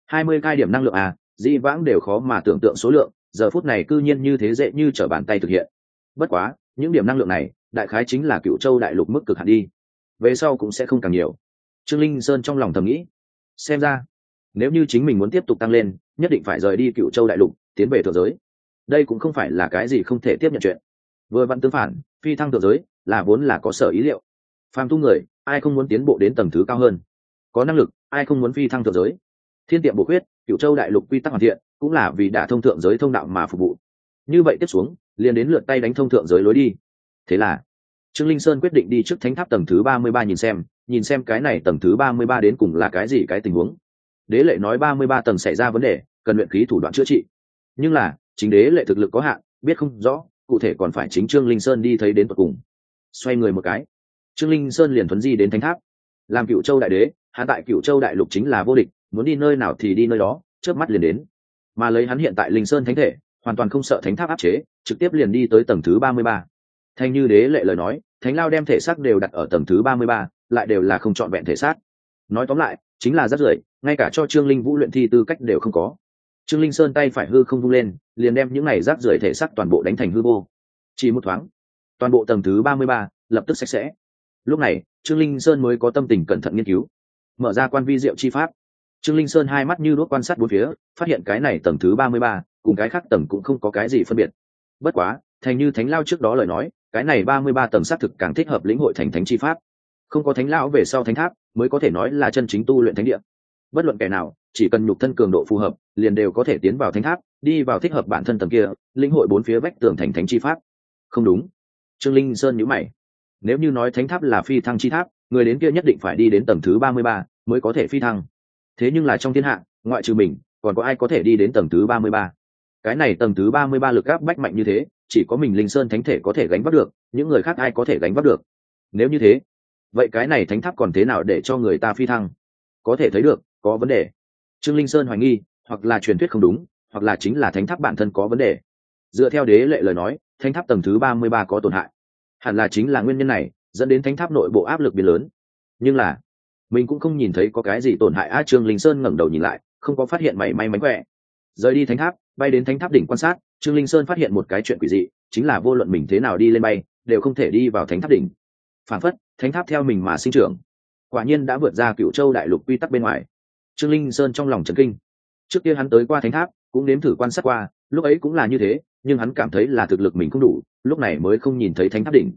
hai mươi cai điểm năng lượng à dĩ vãng đều khó mà tưởng tượng số lượng, giờ phút này cư nhiên như thế dễ như trở bàn tay thực hiện. Bất quá, những điểm năng lượng này, đại khái chính là cựu châu đại lục mức cực hạn đi. Về sau cũng sẽ không càng nhiều. Trương linh sơn trong lòng thầm nghĩ. Xem ra, nếu như chính mình muốn tiếp tục tăng lên, nhất định phải rời đi cựu châu đại lục, tiến về thượng giới. Đây cũng không phải là cái gì không thể tiếp nhận chuyện. Vừa vặn tương phản, phi thăng thượng giới là vốn là có sở ý liệu. Phàm tu người, ai không muốn tiến bộ đến tầng thứ cao hơn? Có năng lực, ai không muốn phi thăng thượng giới? Thiên tiệm bổ khuyết cựu châu đại lục quy tắc hoàn thiện, cũng là vì đã thông thượng giới thông đạo mà phục vụ. Như vậy tiếp xuống, liền đến lượt tay đánh thông thượng giới lối đi. Thế là, trương linh sơn quyết định đi trước thánh tháp tầng thứ ba mươi ba nhìn xem nhìn xem cái này tầng thứ ba mươi ba đến cùng là cái gì cái tình huống. Đế lệ nói ba mươi ba tầng xảy ra vấn đề, cần luyện khí thủ đoạn chữa trị. Nhưng là, chính đế lệ thực lực có hạn, biết không rõ, cụ thể còn phải chính trương linh sơn đi thấy đến tận cùng. Xoay người một cái, trương linh sơn liền thuấn di đến thánh tháp. Làm cựu châu đại đế, hạ tại cựu châu đại lục chính là vô địch muốn đi nơi nào thì đi nơi đó trước mắt liền đến. Mà lấy hắn hiện tại linh sơn thánh thể, hoàn toàn không sợ thánh tháp áp chế, trực tiếp liền đi tới tầng thứ ba mươi ba. Thanh như đế lệ lời nói, thánh lao đem thể xác đều đặt ở tầng thứ ba mươi ba, lại đều là không trọn vẹn thể xác. Nói tóm lại, chính là rất rưởi, ngay cả cho trương linh vũ luyện thi tư cách đều không có. Trương linh sơn tay phải hư không vung lên, liền đem những này rác rưởi thể xác toàn bộ đánh thành hư vô. Chỉ một thoáng, toàn bộ tầng thứ ba mươi ba lập tức sạch sẽ. Lúc này, trương linh sơn mới có tâm tình cẩn thận nghiên cứu, mở ra quan vi diệu chi pháp trương linh sơn hai mắt như đuốc quan sát bốn phía, phát hiện cái này tầng thứ ba mươi ba, cùng cái khác tầng cũng không có cái gì phân biệt. Bất quá, thành như thánh lao trước đó lời nói, cái này ba mươi ba tầng xác thực càng thích hợp lĩnh hội thành thánh chi pháp. Không có thánh lão về sau thánh tháp, mới có thể nói là chân chính tu luyện thánh địa. Bất luận kẻ nào, chỉ cần nhục thân cường độ phù hợp, liền đều có thể tiến vào thánh tháp, đi vào thích hợp bản thân tầng kia, lĩnh hội bốn phía vách tường thành thánh chi pháp. Không đúng. Trương linh sơn nhữ mày. Nếu như nói thánh tháp là phi thăng chi tháp, người đến kia nhất định phải đi đến tầng thứ ba mươi ba, mới có thể phi thăng thế nhưng là trong thiên hạ, ngoại trừ mình, còn có ai có thể đi đến tầng thứ ba mươi ba? Cái này tầng thứ ba mươi ba lực áp bách mạnh như thế, chỉ có mình linh sơn thánh thể có thể gánh vác được, những người khác ai có thể gánh vác được? Nếu như thế, vậy cái này thánh tháp còn thế nào để cho người ta phi thăng? Có thể thấy được, có vấn đề. Trương linh sơn hoài nghi, hoặc là truyền thuyết không đúng, hoặc là chính là thánh tháp bản thân có vấn đề. Dựa theo đế lệ lời nói, thánh tháp tầng thứ ba mươi ba có tổn hại. Hẳn là chính là nguyên nhân này, dẫn đến thánh tháp nội bộ áp lực biến lớn. Nhưng là mình cũng không nhìn thấy có cái gì tổn hại. A trương linh sơn ngẩng đầu nhìn lại, không có phát hiện mảy may mánh khỏe. Rời đi thánh tháp, bay đến thánh tháp đỉnh quan sát, trương linh sơn phát hiện một cái chuyện quỷ dị, chính là vô luận mình thế nào đi lên bay, đều không thể đi vào thánh tháp đỉnh. Phản phất, thánh tháp theo mình mà sinh trưởng. Quả nhiên đã vượt ra cựu châu đại lục quy tắc bên ngoài. Trương linh sơn trong lòng trấn kinh. Trước kia hắn tới qua thánh tháp, cũng nếm thử quan sát qua, lúc ấy cũng là như thế, nhưng hắn cảm thấy là thực lực mình không đủ, lúc này mới không nhìn thấy thánh tháp đỉnh.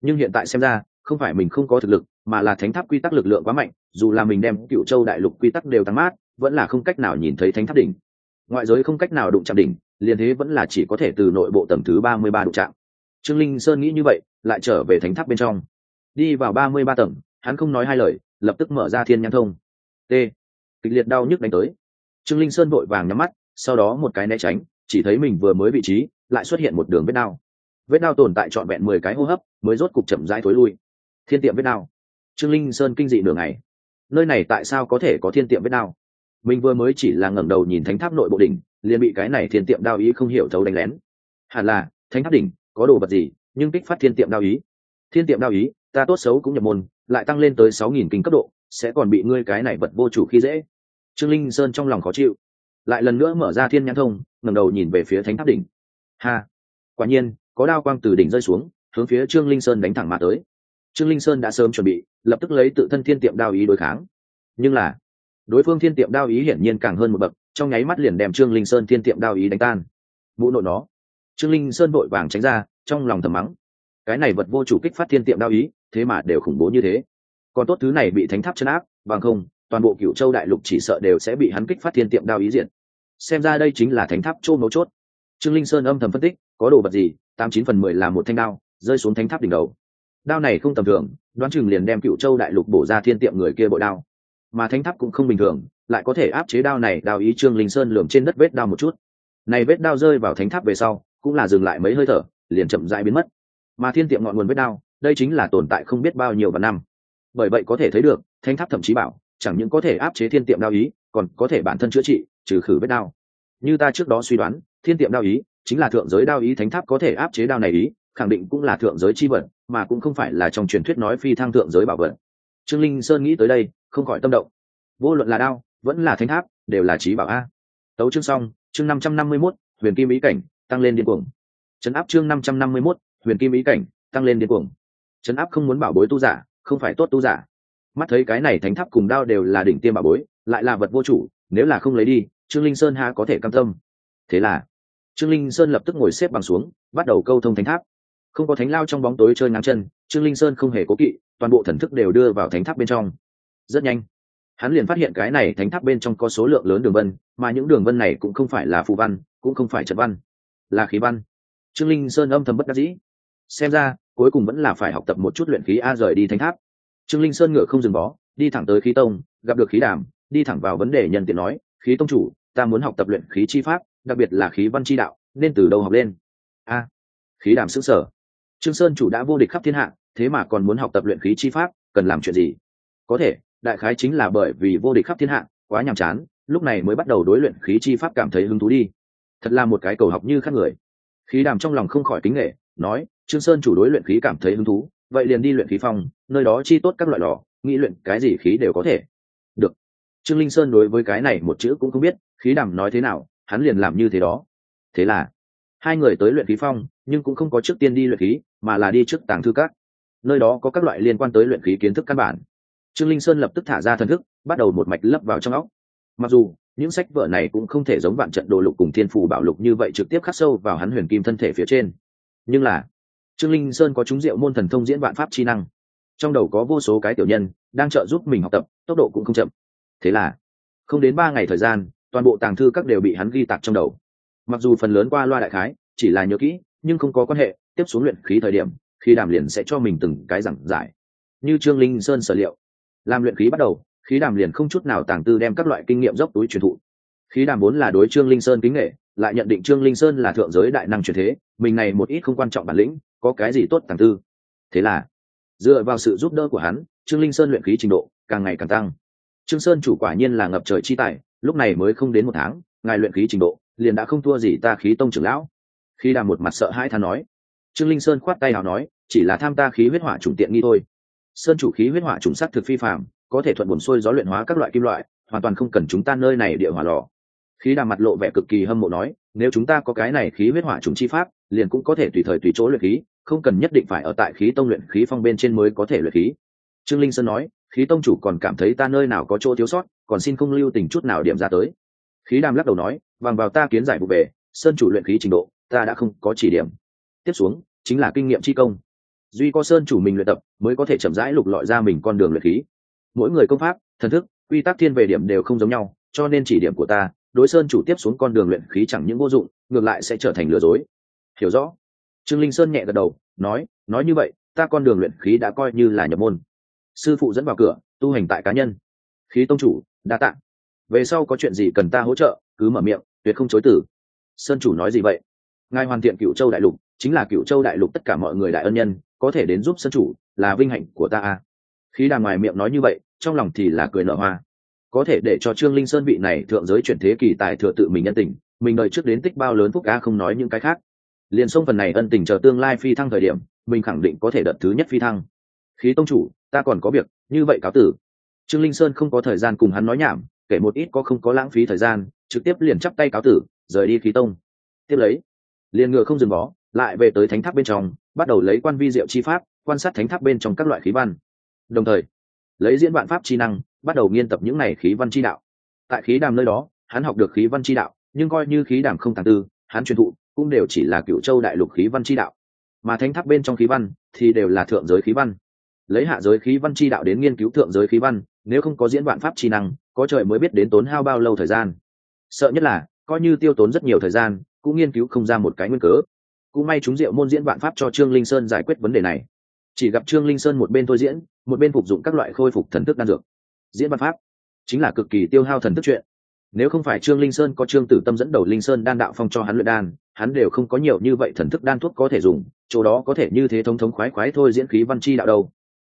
Nhưng hiện tại xem ra, không phải mình không có thực lực mà là thánh tháp quy tắc lực lượng quá mạnh, dù là mình đem cựu châu đại lục quy tắc đều tăng mát, vẫn là không cách nào nhìn thấy thánh tháp đỉnh. Ngoại giới không cách nào đụng chạm đỉnh, liền thế vẫn là chỉ có thể từ nội bộ tầng thứ ba mươi ba đụng chạm. Trương linh sơn nghĩ như vậy, lại trở về thánh tháp bên trong. Đi vào ba mươi ba tầng, hắn không nói hai lời, lập tức mở ra thiên nhãn thông. T. Kịch liệt đau nhức đánh tới. Trương linh sơn vội vàng nhắm mắt, sau đó một cái né tránh, chỉ thấy mình vừa mới vị trí, lại xuất hiện một đường vết đao vết đao tồn tại trọn vẹn mười cái hô hấp, mới rốt cục chậm rãi thối lui. Thiên tiệm vết đao trương linh sơn kinh dị nửa ngày. Nơi này tại sao có thể có thiên tiệm vết đao? Mình vừa mới chỉ là ngẩng đầu nhìn thánh tháp nội bộ đỉnh, liền bị cái này thiên tiệm đao ý không hiểu thấu đánh lén. Hẳn là, thánh tháp đỉnh, có đồ vật gì, nhưng kích phát thiên tiệm đao ý. Thiên tiệm đao ý, ta tốt xấu cũng nhập môn, lại tăng lên tới sáu nghìn kinh cấp độ, sẽ còn bị ngươi cái này vật vô chủ khi dễ. Trương linh sơn trong lòng khó chịu, lại lần nữa mở ra thiên nhãn thông, ngẩng đầu nhìn về phía thánh tháp đỉnh. Ha! Quả nhiên, có đao quang từ đỉnh rơi xuống, hướng phía trương linh sơn đánh thẳng mà tới trương linh sơn đã sớm chuẩn bị, lập tức lấy tự thân thiên tiệm đao ý đối kháng. Nhưng là, đối phương thiên tiệm đao ý hiển nhiên càng hơn một bậc, trong nháy mắt liền đem trương linh sơn thiên tiệm đao ý đánh tan. Mũ nội nó. Trương linh sơn vội vàng tránh ra, trong lòng thầm mắng. Cái này vật vô chủ kích phát thiên tiệm đao ý, thế mà đều khủng bố như thế. Còn tốt thứ này bị thánh tháp chấn áp, bằng không, toàn bộ cựu châu đại lục chỉ sợ đều sẽ bị hắn kích phát thiên tiệm đao ý diện. Xem ra đây chính là thánh tháp châu mấu chốt. Trương linh sơn âm thầm phân tích, có đồ vật gì, tám chín phần mười là một thanh đao, rơi xuống thánh tháp đỉnh đầu đao này không tầm thường, đoán chừng liền đem cựu châu đại lục bổ ra thiên tiệm người kia bội đao. Mà thánh tháp cũng không bình thường, lại có thể áp chế đao này, đao ý trương linh sơn lường trên đất vết đao một chút. Này vết đao rơi vào thánh tháp về sau, cũng là dừng lại mấy hơi thở, liền chậm rãi biến mất. Mà thiên tiệm ngọn nguồn vết đao, đây chính là tồn tại không biết bao nhiêu và năm. Bởi vậy có thể thấy được, thánh tháp thậm chí bảo, chẳng những có thể áp chế thiên tiệm đao ý, còn có thể bản thân chữa trị, trừ khử vết đao. Như ta trước đó suy đoán, thiên tiệm đao ý chính là thượng giới đao ý thánh tháp có thể áp chế đao này ý khẳng định cũng là thượng giới chi vật, mà cũng không phải là trong truyền thuyết nói phi thăng thượng giới bảo vật. Trương linh sơn nghĩ tới đây, không khỏi tâm động. Vô luận là đao, vẫn là thánh tháp, đều là trí bảo a. Tấu chương xong, chương năm trăm năm mươi mốt, huyền kim ý cảnh, tăng lên điên cuồng. Trấn áp chương năm trăm năm mươi mốt, huyền kim ý cảnh, tăng lên điên cuồng. Trấn áp không muốn bảo bối tu giả, không phải tốt tu giả. Mắt thấy cái này thánh tháp cùng đao đều là đỉnh tiêm bảo bối, lại là vật vô chủ, nếu là không lấy đi, trương linh sơn ha có thể cam tâm. Thế là, trương linh sơn lập tức ngồi xếp bằng xuống, bắt đầu câu thông thánh tháp không có thánh lao trong bóng tối chơi ngắn chân, trương linh sơn không hề cố kỵ, toàn bộ thần thức đều đưa vào thánh tháp bên trong. Rất nhanh, hắn liền phát hiện cái này thánh tháp bên trong có số lượng lớn đường vân, mà những đường vân này cũng không phải là phù văn, cũng không phải trận văn, là khí văn. Trương linh sơn âm thầm bất đắc dĩ. Xem ra, cuối cùng vẫn là phải học tập một chút luyện khí a rời đi thánh tháp. Trương linh sơn ngựa không dừng bó, đi thẳng tới khí tông, gặp được khí đàm, đi thẳng vào vấn đề nhân tiện nói, khí tông chủ, ta muốn học tập luyện khí chi pháp, đặc biệt là khí văn chi đạo, nên từ đâu học lên? A. Khí đàm xứng sở trương sơn chủ đã vô địch khắp thiên hạ, thế mà còn muốn học tập luyện khí chi pháp, cần làm chuyện gì? Có thể, đại khái chính là bởi vì vô địch khắp thiên hạ, quá nhàm chán, lúc này mới bắt đầu đối luyện khí chi pháp cảm thấy hứng thú đi. Thật là một cái cầu học như khác người. Khí đàm trong lòng không khỏi kính nghệ nói, trương sơn chủ đối luyện khí cảm thấy hứng thú, vậy liền đi luyện khí phong, nơi đó chi tốt các loại lò, nghĩ luyện cái gì khí đều có thể. Được. Trương linh sơn đối với cái này một chữ cũng không biết, khí đàm nói thế nào, hắn liền làm như thế đó. Thế là hai người tới luyện khí phong, nhưng cũng không có trước tiên đi luyện khí, mà là đi trước tàng thư các. Nơi đó có các loại liên quan tới luyện khí kiến thức căn bản. Trương linh sơn lập tức thả ra thần thức, bắt đầu một mạch lấp vào trong óc. Mặc dù, những sách vở này cũng không thể giống vạn trận đồ lục cùng thiên phù bảo lục như vậy trực tiếp khắc sâu vào hắn huyền kim thân thể phía trên. Nhưng là, trương linh sơn có chúng diệu môn thần thông diễn vạn pháp chi năng. Trong đầu có vô số cái tiểu nhân, đang trợ giúp mình học tập, tốc độ cũng không chậm. Thế là, không đến ba ngày thời gian, toàn bộ tàng thư các đều bị hắn ghi tạc trong đầu mặc dù phần lớn qua loa đại khái, chỉ là nhớ kỹ, nhưng không có quan hệ, tiếp xuống luyện khí thời điểm, khi đàm liền sẽ cho mình từng cái giảng giải. Như trương linh sơn sở liệu, làm luyện khí bắt đầu, khí đàm liền không chút nào tàng tư đem các loại kinh nghiệm dốc túi truyền thụ. Khí đàm vốn là đối trương linh sơn kính nghệ, lại nhận định trương linh sơn là thượng giới đại năng truyền thế, mình này một ít không quan trọng bản lĩnh, có cái gì tốt tàng tư. Thế là, dựa vào sự giúp đỡ của hắn, trương linh sơn luyện khí trình độ càng ngày càng tăng. Trương sơn chủ quả nhiên là ngập trời chi tài, lúc này mới không đến một tháng, ngài luyện khí trình độ liền đã không thua gì ta khí tông trưởng lão. Khi đàm một mặt sợ hãi than nói, trương linh sơn khoát tay nào nói, chỉ là tham ta khí huyết hỏa trùng tiện nghi thôi. Sơn chủ khí huyết hỏa trùng sắc thực phi phạm có thể thuận buồn xuôi gió luyện hóa các loại kim loại, hoàn toàn không cần chúng ta nơi này địa hỏa lò. Khí đàm mặt lộ vẻ cực kỳ hâm mộ nói, nếu chúng ta có cái này khí huyết hỏa trùng chi pháp, liền cũng có thể tùy thời tùy chỗ luyện khí, không cần nhất định phải ở tại khí tông luyện khí phong bên trên mới có thể luyện khí. Trương linh sơn nói, khí tông chủ còn cảm thấy ta nơi nào có chỗ thiếu sót, còn xin không lưu tình chút nào điểm ra tới khí đàm lắc đầu nói bằng vào ta kiến giải vụ về, sơn chủ luyện khí trình độ, ta đã không có chỉ điểm. Tiếp xuống, chính là kinh nghiệm chi công. Duy có sơn chủ mình luyện tập, mới có thể chậm rãi lục lọi ra mình con đường luyện khí. Mỗi người công pháp, thần thức, quy tắc thiên về điểm đều không giống nhau, cho nên chỉ điểm của ta, đối sơn chủ tiếp xuống con đường luyện khí chẳng những vô dụng, ngược lại sẽ trở thành lừa dối. Hiểu rõ? Trương linh sơn nhẹ gật đầu, nói nói như vậy, ta con đường luyện khí đã coi như là nhập môn. Sư phụ dẫn vào cửa, tu hành tại cá nhân. Khí tông chủ, đa tạng về sau có chuyện gì cần ta hỗ trợ, cứ mở miệng, tuyệt không chối tử sơn chủ nói gì vậy? Ngài hoàn thiện cựu châu đại lục, chính là cựu châu đại lục tất cả mọi người đại ân nhân, có thể đến giúp sơn chủ, là vinh hạnh của ta a. Khí đà ngoài miệng nói như vậy, trong lòng thì là cười nở hoa. Có thể để cho trương linh sơn vị này thượng giới chuyển thế kỳ tài thừa tự mình nhân tình, mình đợi trước đến tích bao lớn phúc ca không nói những cái khác. Liền xông phần này ân tình chờ tương lai phi thăng thời điểm, mình khẳng định có thể đợt thứ nhất phi thăng. Khí tông chủ, ta còn có việc, như vậy cáo tử. Trương linh sơn không có thời gian cùng hắn nói nhảm kể một ít có không có lãng phí thời gian, trực tiếp liền chắp tay cáo tử, rời đi khí tông. Tiếp lấy, liền ngựa không dừng bó, lại về tới thánh tháp bên trong, bắt đầu lấy quan vi diệu chi pháp, quan sát thánh tháp bên trong các loại khí văn. Đồng thời, lấy diễn vạn pháp chi năng, bắt đầu nghiên tập những này khí văn chi đạo. Tại khí đàm nơi đó, hắn học được khí văn chi đạo, nhưng coi như khí đàm không tháng tư, hắn truyền thụ cũng đều chỉ là cựu châu đại lục khí văn chi đạo. Mà thánh tháp bên trong khí văn thì đều là thượng giới khí văn. Lấy hạ giới khí văn chi đạo đến nghiên cứu thượng giới khí văn, nếu không có diễn vạn pháp chi năng có trời mới biết đến tốn hao bao lâu thời gian. Sợ nhất là, coi như tiêu tốn rất nhiều thời gian, cũng nghiên cứu không ra một cái nguyên cớ. Cũng may chúng diệu môn diễn vạn pháp cho trương linh sơn giải quyết vấn đề này. Chỉ gặp trương linh sơn một bên thôi diễn, một bên phục dụng các loại khôi phục thần thức đan dược. Diễn vạn pháp chính là cực kỳ tiêu hao thần thức chuyện. Nếu không phải trương linh sơn có trương tử tâm dẫn đầu linh sơn đan đạo phong cho hắn luyện đan, hắn đều không có nhiều như vậy thần thức đan thuốc có thể dùng, chỗ đó có thể như thế thống thống khoái khoái thôi diễn khí văn chi đạo đâu.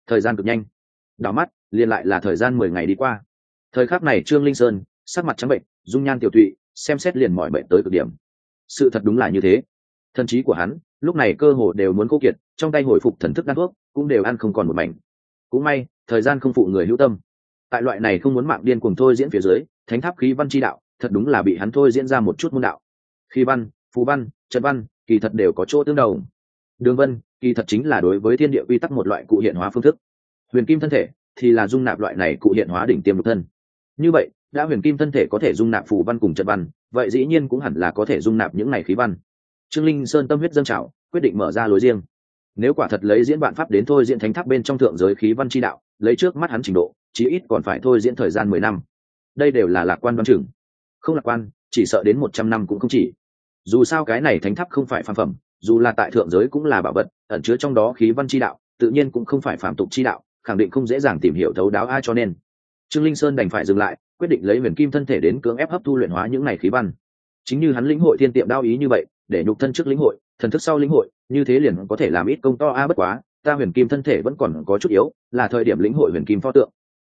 Thời gian cực nhanh. Đảo mắt, liền lại là thời gian mười ngày đi qua thời khắc này trương linh sơn, sắc mặt trắng bệnh, dung nhan tiểu tụy, xem xét liền mọi bệnh tới cực điểm. Sự thật đúng là như thế. Thần trí của hắn, lúc này cơ hồ đều muốn cố kiệt, trong tay hồi phục thần thức đan thuốc, cũng đều ăn không còn một mảnh. Cũng may, thời gian không phụ người hữu tâm. Tại loại này không muốn mạng điên cuồng thôi diễn phía dưới, thánh tháp khí văn chi đạo, thật đúng là bị hắn thôi diễn ra một chút môn đạo. Khi văn phú văn, trận văn, kỳ thật đều có chỗ tương đồng. Đường vân, kỳ thật chính là đối với thiên địa quy tắc một loại cụ hiện hóa phương thức. Huyền kim thân thể thì là dung nạp loại này cụ hiện hóa đỉnh tiêm lục thân như vậy, đã huyền kim thân thể có thể dung nạp phù văn cùng trận văn, vậy dĩ nhiên cũng hẳn là có thể dung nạp những này khí văn. Trương linh sơn tâm huyết dâng trào, quyết định mở ra lối riêng. Nếu quả thật lấy diễn bạn pháp đến thôi diễn thánh tháp bên trong thượng giới khí văn chi đạo, lấy trước mắt hắn trình độ, chí ít còn phải thôi diễn thời gian mười năm. Đây đều là lạc quan đoan chừng. Không lạc quan, chỉ sợ đến một trăm năm cũng không chỉ. Dù sao cái này thánh tháp không phải phàm phẩm, dù là tại thượng giới cũng là bảo vật, ẩn chứa trong đó khí văn chi đạo, tự nhiên cũng không phải phạm tục chi đạo, khẳng định không dễ dàng tìm hiểu thấu đáo ai cho nên trương linh sơn đành phải dừng lại, quyết định lấy huyền kim thân thể đến cưỡng ép hấp thu luyện hóa những này khí văn. Chính như hắn lĩnh hội thiên tiệm đao ý như vậy, để nhục thân trước lĩnh hội, thần thức sau lĩnh hội, như thế liền có thể làm ít công to a à bất quá, ta huyền kim thân thể vẫn còn có chút yếu, là thời điểm lĩnh hội huyền kim pho tượng.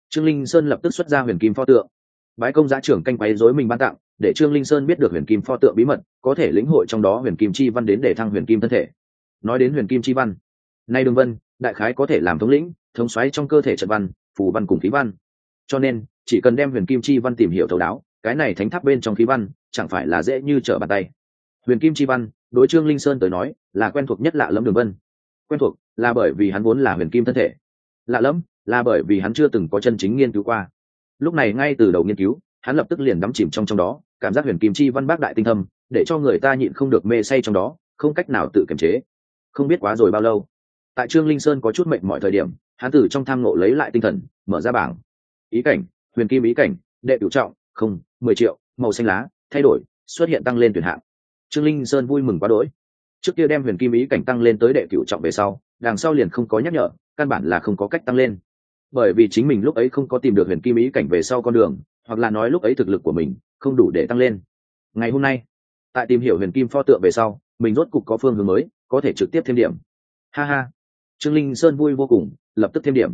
Trương linh sơn lập tức xuất ra huyền kim pho tượng. Bái công giá trưởng canh quấy dối mình ban tặng, để trương linh sơn biết được huyền kim pho tượng bí mật, có thể lĩnh hội trong đó huyền kim chi văn đến để thăng huyền kim thân thể. Nói đến huyền kim chi văn, nay đường vân, đại khái có thể làm thống lĩnh, thống xoáy trong cơ thể trận văn, phù văn cùng khí văn cho nên, chỉ cần đem huyền kim chi văn tìm hiểu thấu đáo, cái này thánh tháp bên trong khí văn, chẳng phải là dễ như trở bàn tay. Huyền kim chi văn, đối trương linh sơn tới nói, là quen thuộc nhất lạ lẫm đường vân. Quen thuộc là bởi vì hắn vốn là huyền kim thân thể. Lạ lẫm là bởi vì hắn chưa từng có chân chính nghiên cứu qua. Lúc này ngay từ đầu nghiên cứu, hắn lập tức liền đắm chìm trong trong đó, cảm giác huyền kim chi văn bác đại tinh thâm, để cho người ta nhịn không được mê say trong đó, không cách nào tự kiềm chế. Không biết quá rồi bao lâu. Tại trương linh sơn có chút mệnh mọi thời điểm, hắn từ trong tham ngộ lấy lại tinh thần, mở ra bảng ý cảnh, huyền kim ý cảnh, đệ cửu trọng, không, mười triệu, màu xanh lá, thay đổi, xuất hiện tăng lên tuyển hạng. Trương linh sơn vui mừng quá đỗi. Trước kia đem huyền kim ý cảnh tăng lên tới đệ cửu trọng về sau, đằng sau liền không có nhắc nhở, căn bản là không có cách tăng lên. Bởi vì chính mình lúc ấy không có tìm được huyền kim ý cảnh về sau con đường, hoặc là nói lúc ấy thực lực của mình không đủ để tăng lên. Ngày hôm nay, tại tìm hiểu huyền kim pho tượng về sau, mình rốt cục có phương hướng mới, có thể trực tiếp thêm điểm. Ha ha. Trương linh sơn vui vô cùng, lập tức thêm điểm.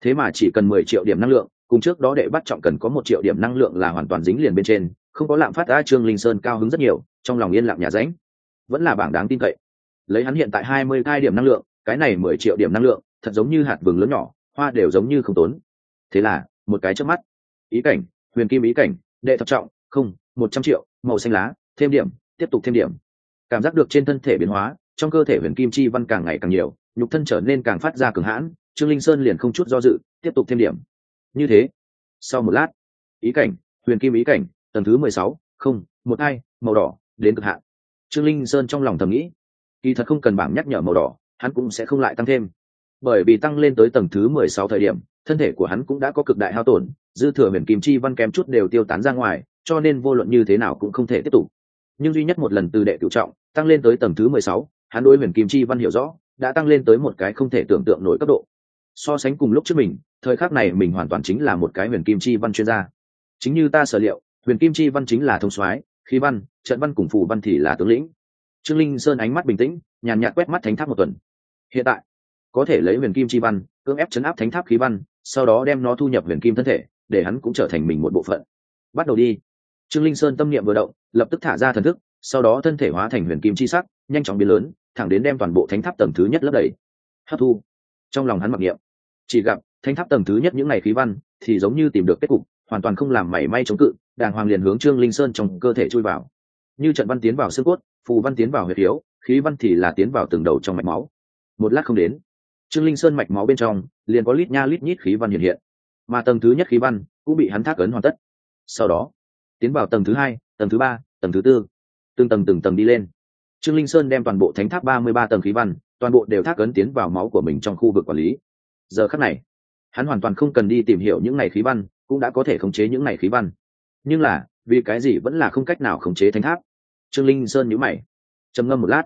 Thế mà chỉ cần mười triệu điểm năng lượng cùng trước đó đệ bắt trọng cần có một triệu điểm năng lượng là hoàn toàn dính liền bên trên, không có lạm phát a trương linh sơn cao hứng rất nhiều, trong lòng yên lặng nhà ránh. Vẫn là bảng đáng tin cậy. Lấy hắn hiện tại hai mươi hai điểm năng lượng, cái này mười triệu điểm năng lượng, thật giống như hạt vừng lớn nhỏ, hoa đều giống như không tốn. Thế là, một cái trước mắt. Ý cảnh, huyền kim ý cảnh, đệ thập trọng, không, một trăm triệu, màu xanh lá, thêm điểm, tiếp tục thêm điểm. Cảm giác được trên thân thể biến hóa, trong cơ thể huyền kim chi văn càng ngày càng nhiều, nhục thân trở nên càng phát ra cường hãn, trương linh sơn liền không chút do dự, tiếp tục thêm điểm như thế. Sau một lát, ý cảnh, huyền kim ý cảnh, tầng thứ mười sáu, không, một hai, màu đỏ, đến cực hạn. Trương linh sơn trong lòng thầm nghĩ, kỳ thật không cần bảng nhắc nhở màu đỏ, hắn cũng sẽ không lại tăng thêm. Bởi vì tăng lên tới tầng thứ mười sáu thời điểm, thân thể của hắn cũng đã có cực đại hao tổn, dư thừa huyền kim chi văn kém chút đều tiêu tán ra ngoài, cho nên vô luận như thế nào cũng không thể tiếp tục. Nhưng duy nhất một lần từ đệ cựu trọng, tăng lên tới tầng thứ mười sáu, hắn đối huyền kim chi văn hiểu rõ, đã tăng lên tới một cái không thể tưởng tượng nổi cấp độ so sánh cùng lúc trước mình, thời khắc này mình hoàn toàn chính là một cái huyền kim chi văn chuyên gia. Chính như ta sở liệu, huyền kim chi văn chính là thông soái, khí văn, trận văn cùng phù văn thì là tướng lĩnh. Trương linh sơn ánh mắt bình tĩnh, nhàn nhạt quét mắt thánh tháp một tuần. Hiện tại, có thể lấy huyền kim chi văn, cưỡng ép chấn áp thánh tháp khí văn, sau đó đem nó thu nhập huyền kim thân thể, để hắn cũng trở thành mình một bộ phận. Bắt đầu đi. Trương linh sơn tâm niệm vừa động, lập tức thả ra thần thức, sau đó thân thể hóa thành huyền kim chi sắc, nhanh chóng biến lớn, thẳng đến đem toàn bộ thánh tháp tầng thứ nhất lấp đầy. Hấp thu trong lòng hắn mặc niệm. Chỉ gặp, thánh tháp tầng thứ nhất những ngày khí văn thì giống như tìm được kết cục, hoàn toàn không làm mảy may chống cự, đàng hoàng liền hướng trương linh sơn trong cơ thể chui vào. Như trận văn tiến vào xương cốt, phù văn tiến vào huyệt yếu khí văn thì là tiến vào từng đầu trong mạch máu. Một lát không đến, trương linh sơn mạch máu bên trong liền có lít nha lít nhít khí văn hiện hiện. Mà tầng thứ nhất khí văn cũng bị hắn thác ấn hoàn tất. Sau đó, tiến vào tầng thứ hai, tầng thứ ba, tầng thứ tư, từng tầng từng tầng đi lên. Trương linh sơn đem toàn bộ thánh tháp ba mươi ba tầng khí văn toàn bộ đều thác ấn tiến vào máu của mình trong khu vực quản lý. Giờ khắc này, hắn hoàn toàn không cần đi tìm hiểu những ngày khí văn, cũng đã có thể khống chế những ngày khí văn. Nhưng là, vì cái gì vẫn là không cách nào khống chế thánh tháp? Trương linh sơn nhíu mày, trầm ngâm một lát.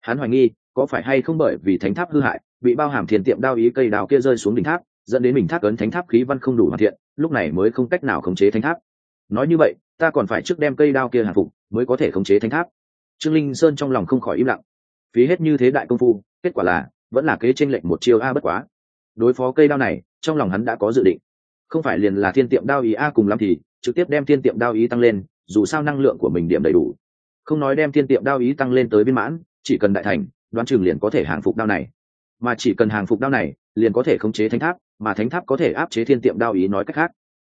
Hắn hoài nghi, có phải hay không bởi vì thánh tháp hư hại, bị bao hàm thiền tiệm đao ý cây đào kia rơi xuống đỉnh tháp, dẫn đến mình tháp ấn thánh tháp khí văn không đủ hoàn thiện, lúc này mới không cách nào khống chế thánh tháp. Nói như vậy, ta còn phải trước đem cây đao kia hạ phục, mới có thể khống chế thánh tháp. Trương linh sơn trong lòng không khỏi im lặng. Phí hết như thế đại công phu kết quả là, vẫn là kế tranh lệnh một chiêu a bất quá. Đối phó cây đao này, trong lòng hắn đã có dự định. Không phải liền là thiên tiệm đao ý a cùng lắm thì, trực tiếp đem thiên tiệm đao ý tăng lên, dù sao năng lượng của mình điểm đầy đủ. Không nói đem thiên tiệm đao ý tăng lên tới viên mãn, chỉ cần đại thành, đoán chừng liền có thể hàng phục đao này. Mà chỉ cần hàng phục đao này, liền có thể khống chế thánh tháp, mà thánh tháp có thể áp chế thiên tiệm đao ý nói cách khác.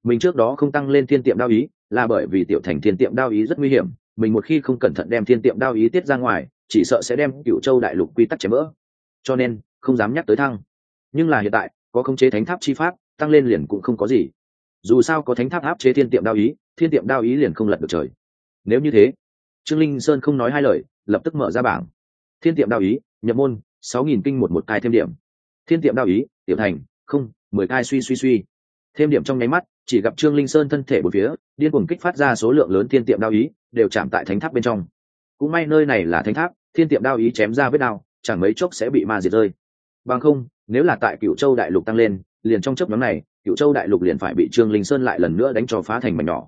Mình trước đó không tăng lên thiên tiệm đao ý, là bởi vì tiểu thành thiên tiệm đao ý rất nguy hiểm, mình một khi không cẩn thận đem thiên tiệm đao ý tiết ra ngoài chỉ sợ sẽ đem cựu châu đại lục quy tắc chém vỡ. Cho nên, không dám nhắc tới thăng. Nhưng là hiện tại, có khống chế thánh tháp chi pháp, tăng lên liền cũng không có gì. Dù sao có thánh tháp áp chế thiên tiệm đao ý, thiên tiệm đao ý liền không lật được trời. Nếu như thế, trương linh sơn không nói hai lời, lập tức mở ra bảng. Thiên tiệm đao ý, nhập môn, sáu nghìn kinh một một cai thêm điểm. Thiên tiệm đao ý, tiểu thành, không, mười cai suy suy suy. Thêm điểm trong nháy mắt, chỉ gặp trương linh sơn thân thể một phía, điên cuồng kích phát ra số lượng lớn thiên tiệm đao ý, đều chạm tại thánh tháp bên trong cũng may nơi này là thánh tháp, thiên tiệm đao ý chém ra vết đao, chẳng mấy chốc sẽ bị ma diệt rơi. Bằng không, nếu là tại cựu châu đại lục tăng lên, liền trong chấp nhóm này cựu châu đại lục liền phải bị trương linh sơn lại lần nữa đánh cho phá thành mảnh nhỏ.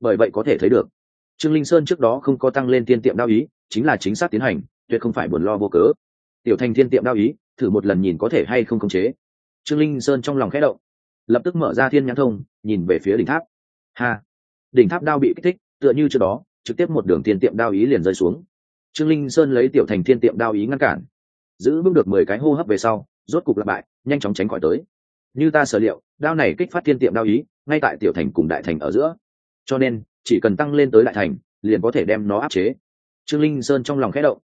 Bởi vậy có thể thấy được, trương linh sơn trước đó không có tăng lên thiên tiệm đao ý, chính là chính xác tiến hành, tuyệt không phải buồn lo vô cớ. Tiểu thành thiên tiệm đao ý, thử một lần nhìn có thể hay không khống chế. Trương linh sơn trong lòng khẽ động, lập tức mở ra thiên nhãn thông, nhìn về phía đỉnh tháp. Ha! Đỉnh tháp đao bị kích thích, tựa như trước đó trực tiếp một đường thiên tiệm đao ý liền rơi xuống. Trương linh sơn lấy tiểu thành thiên tiệm đao ý ngăn cản. Giữ vững được mười cái hô hấp về sau, rốt cục lặp bại nhanh chóng tránh khỏi tới. Như ta sở liệu, đao này kích phát thiên tiệm đao ý, ngay tại tiểu thành cùng đại thành ở giữa. Cho nên, chỉ cần tăng lên tới đại thành, liền có thể đem nó áp chế. Trương linh sơn trong lòng khẽ động.